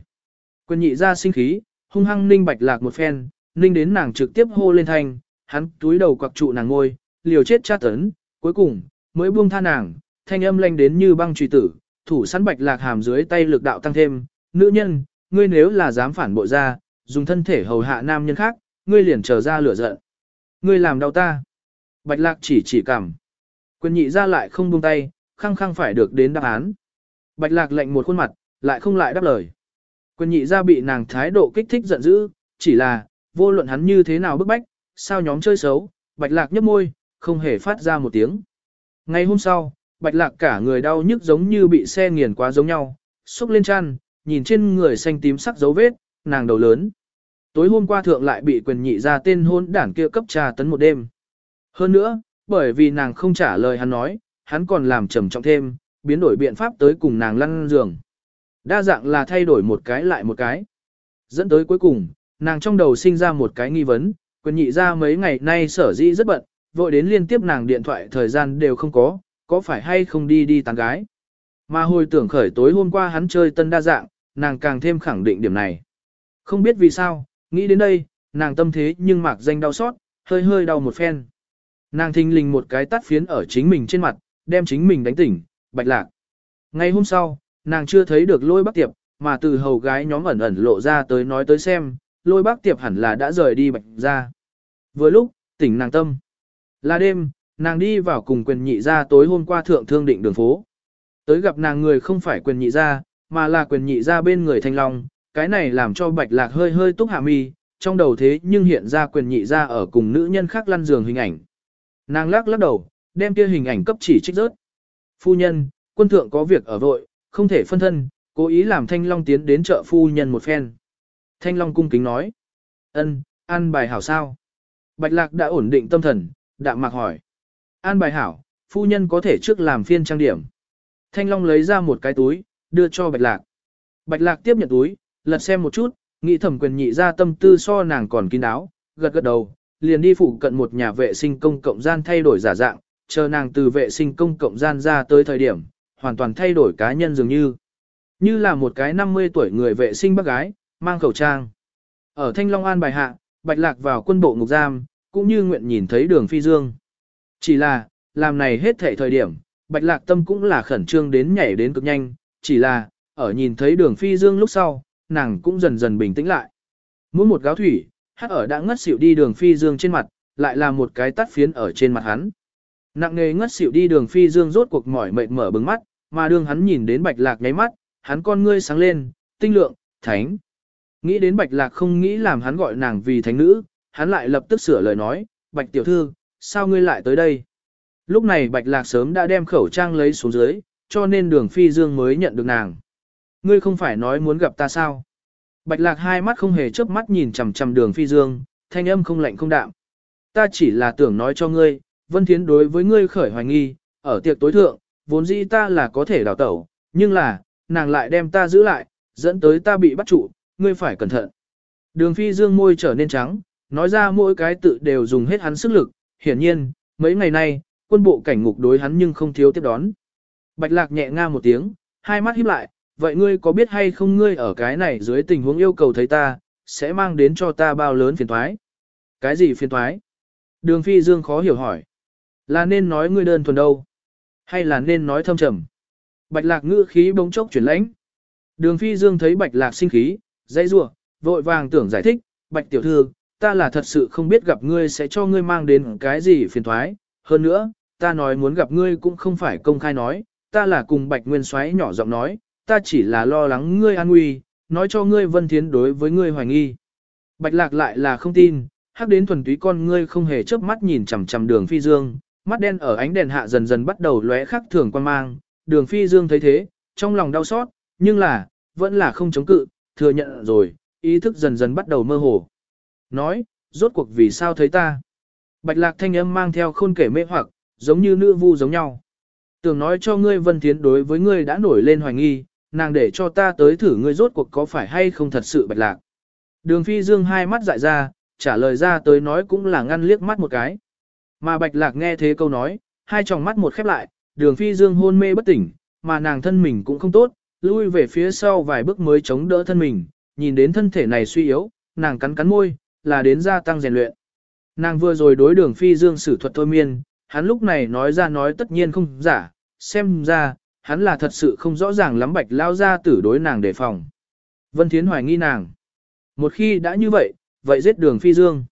A: Quyền nhị ra sinh khí, hung hăng ninh bạch lạc một phen, ninh đến nàng trực tiếp hô lên thanh, hắn túi đầu quặc trụ nàng ngôi, liều chết tra tấn, cuối cùng, mới buông tha nàng, thanh âm lanh đến như băng trùy tử, thủ sẵn bạch lạc hàm dưới tay lực đạo tăng thêm, nữ nhân, ngươi nếu là dám phản bội ra, dùng thân thể hầu hạ nam nhân khác, ngươi liền trở ra lửa giận. Ngươi làm đau ta. Bạch lạc chỉ chỉ cảm. Quyền nhị ra lại không buông tay, khăng khăng phải được đến đáp án. Bạch lạc lệnh một khuôn mặt, lại không lại đáp lời. Quyền nhị ra bị nàng thái độ kích thích giận dữ, chỉ là, vô luận hắn như thế nào bức bách, sao nhóm chơi xấu, bạch lạc nhấp môi, không hề phát ra một tiếng. Ngày hôm sau, bạch lạc cả người đau nhức giống như bị xe nghiền quá giống nhau, xúc lên chăn, nhìn trên người xanh tím sắc dấu vết, nàng đầu lớn. Tối hôm qua thượng lại bị quyền nhị ra tên hôn đảng kia cấp trà tấn một đêm. Hơn nữa, bởi vì nàng không trả lời hắn nói, hắn còn làm trầm trọng thêm, biến đổi biện pháp tới cùng nàng lăn giường. Đa dạng là thay đổi một cái lại một cái. Dẫn tới cuối cùng, nàng trong đầu sinh ra một cái nghi vấn, quyền nhị ra mấy ngày nay sở dĩ rất bận, vội đến liên tiếp nàng điện thoại thời gian đều không có, có phải hay không đi đi tán gái. Mà hồi tưởng khởi tối hôm qua hắn chơi tân đa dạng, nàng càng thêm khẳng định điểm này. Không biết vì sao, nghĩ đến đây, nàng tâm thế nhưng mạc danh đau xót, hơi hơi đau một phen. Nàng thình lình một cái tắt phiến ở chính mình trên mặt, đem chính mình đánh tỉnh, bạch lạc. Ngày hôm sau, nàng chưa thấy được lôi bác tiệp, mà từ hầu gái nhóm ẩn ẩn lộ ra tới nói tới xem, lôi bác tiệp hẳn là đã rời đi bạch ra. Vừa lúc, tỉnh nàng tâm. Là đêm, nàng đi vào cùng quyền nhị ra tối hôm qua thượng thương định đường phố. Tới gặp nàng người không phải quyền nhị ra, mà là quyền nhị ra bên người thanh long, cái này làm cho bạch lạc hơi hơi túc hạ mi, trong đầu thế nhưng hiện ra quyền nhị ra ở cùng nữ nhân khác lăn giường hình ảnh. Nàng lắc lắc đầu, đem kia hình ảnh cấp chỉ trích rớt. Phu nhân, quân thượng có việc ở vội, không thể phân thân, cố ý làm Thanh Long tiến đến chợ phu nhân một phen. Thanh Long cung kính nói. ân, an bài hảo sao? Bạch Lạc đã ổn định tâm thần, đạm mạc hỏi. An bài hảo, phu nhân có thể trước làm phiên trang điểm. Thanh Long lấy ra một cái túi, đưa cho Bạch Lạc. Bạch Lạc tiếp nhận túi, lật xem một chút, nghĩ thẩm quyền nhị ra tâm tư so nàng còn kín đáo, gật gật đầu, liền đi phụ cận một nhà vệ sinh công cộng gian thay đổi giả dạng, chờ nàng từ vệ sinh công cộng gian ra tới thời điểm, hoàn toàn thay đổi cá nhân dường như. Như là một cái 50 tuổi người vệ sinh bác gái, mang khẩu trang. Ở Thanh Long An bài hạ, Bạch Lạc vào quân bộ ngục giam, cũng như nguyện nhìn thấy đường phi dương. Chỉ là, làm này hết thảy thời điểm, Bạch Lạc tâm cũng là khẩn trương đến nhảy đến cực nhanh, chỉ là, ở nhìn thấy đường phi dương lúc sau, nàng cũng dần dần bình tĩnh lại. Mỗi một gáo thủy, hắc ở đã ngất xỉu đi đường phi dương trên mặt, lại là một cái tắt phiến ở trên mặt hắn. Nặng nề ngất xỉu đi đường phi dương rốt cuộc mỏi mệt mở bừng mắt, mà đường hắn nhìn đến bạch lạc nháy mắt, hắn con ngươi sáng lên, tinh lượng, thánh. Nghĩ đến bạch lạc không nghĩ làm hắn gọi nàng vì thánh nữ, hắn lại lập tức sửa lời nói, bạch tiểu thư, sao ngươi lại tới đây? Lúc này bạch lạc sớm đã đem khẩu trang lấy xuống dưới, cho nên đường phi dương mới nhận được nàng. Ngươi không phải nói muốn gặp ta sao? Bạch lạc hai mắt không hề chớp mắt nhìn chằm chằm đường phi dương, thanh âm không lạnh không đạm. Ta chỉ là tưởng nói cho ngươi, Vân Thiến đối với ngươi khởi hoài nghi, ở tiệc tối thượng, vốn dĩ ta là có thể đào tẩu, nhưng là, nàng lại đem ta giữ lại, dẫn tới ta bị bắt trụ, ngươi phải cẩn thận. Đường phi dương môi trở nên trắng, nói ra mỗi cái tự đều dùng hết hắn sức lực, hiển nhiên, mấy ngày nay, quân bộ cảnh ngục đối hắn nhưng không thiếu tiếp đón. Bạch lạc nhẹ nga một tiếng, hai mắt híp lại, vậy ngươi có biết hay không ngươi ở cái này dưới tình huống yêu cầu thấy ta, sẽ mang đến cho ta bao lớn phiền thoái? Cái gì phiền thoái? Đường phi dương khó hiểu hỏi. Là nên nói ngươi đơn thuần đâu? Hay là nên nói thâm trầm? Bạch lạc ngữ khí bỗng chốc chuyển lãnh. Đường phi dương thấy bạch lạc sinh khí, dây rủa vội vàng tưởng giải thích, bạch tiểu thư, ta là thật sự không biết gặp ngươi sẽ cho ngươi mang đến cái gì phiền thoái. Hơn nữa, ta nói muốn gặp ngươi cũng không phải công khai nói, ta là cùng bạch nguyên xoáy nhỏ giọng nói, ta chỉ là lo lắng ngươi an nguy, nói cho ngươi vân thiến đối với ngươi hoài nghi. Bạch lạc lại là không tin, hắc đến thuần túy con ngươi không hề chớp mắt nhìn chằm chằm đường phi dương, mắt đen ở ánh đèn hạ dần dần bắt đầu lóe khắc thường quan mang, đường phi dương thấy thế, trong lòng đau xót, nhưng là, vẫn là không chống cự, thừa nhận rồi, ý thức dần dần bắt đầu mơ hồ. Nói, rốt cuộc vì sao thấy ta? Bạch lạc thanh âm mang theo khôn kể mê hoặc, giống như nữ vu giống nhau. Tưởng nói cho ngươi Vân Thiến đối với ngươi đã nổi lên hoài nghi, nàng để cho ta tới thử ngươi rốt cuộc có phải hay không thật sự bạch lạc. Đường phi dương hai mắt dại ra, trả lời ra tới nói cũng là ngăn liếc mắt một cái. Mà bạch lạc nghe thế câu nói, hai tròng mắt một khép lại, đường phi dương hôn mê bất tỉnh, mà nàng thân mình cũng không tốt, lui về phía sau vài bước mới chống đỡ thân mình, nhìn đến thân thể này suy yếu, nàng cắn cắn môi, là đến gia tăng rèn luyện. Nàng vừa rồi đối đường phi dương sử thuật thôi miên, hắn lúc này nói ra nói tất nhiên không giả, xem ra, hắn là thật sự không rõ ràng lắm bạch lao ra tử đối nàng đề phòng. Vân Thiến hoài nghi nàng. Một khi đã như vậy, vậy giết đường phi dương.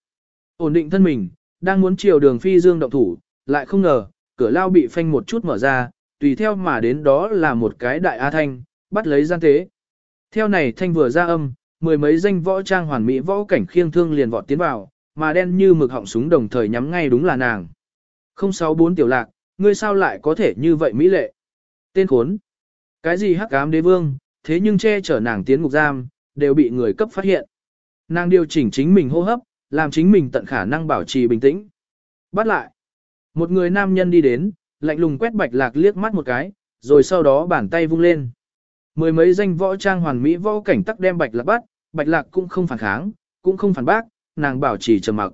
A: Ổn định thân mình, đang muốn chiều đường phi dương động thủ, lại không ngờ, cửa lao bị phanh một chút mở ra, tùy theo mà đến đó là một cái đại A Thanh, bắt lấy gian tế. Theo này Thanh vừa ra âm, mười mấy danh võ trang hoàn mỹ võ cảnh khiêng thương liền vọt tiến vào, mà đen như mực họng súng đồng thời nhắm ngay đúng là nàng. 064 tiểu lạc, ngươi sao lại có thể như vậy mỹ lệ? Tên khốn. Cái gì hắc ám đế vương, thế nhưng che chở nàng tiến ngục giam, đều bị người cấp phát hiện. Nàng điều chỉnh chính mình hô hấp, làm chính mình tận khả năng bảo trì bình tĩnh. Bắt lại. Một người nam nhân đi đến, lạnh lùng quét bạch lạc liếc mắt một cái, rồi sau đó bàn tay vung lên. Mười mấy danh võ trang hoàn mỹ võ cảnh tắc đem bạch lạc bắt, bạch lạc cũng không phản kháng, cũng không phản bác, nàng bảo trì trầm mặc.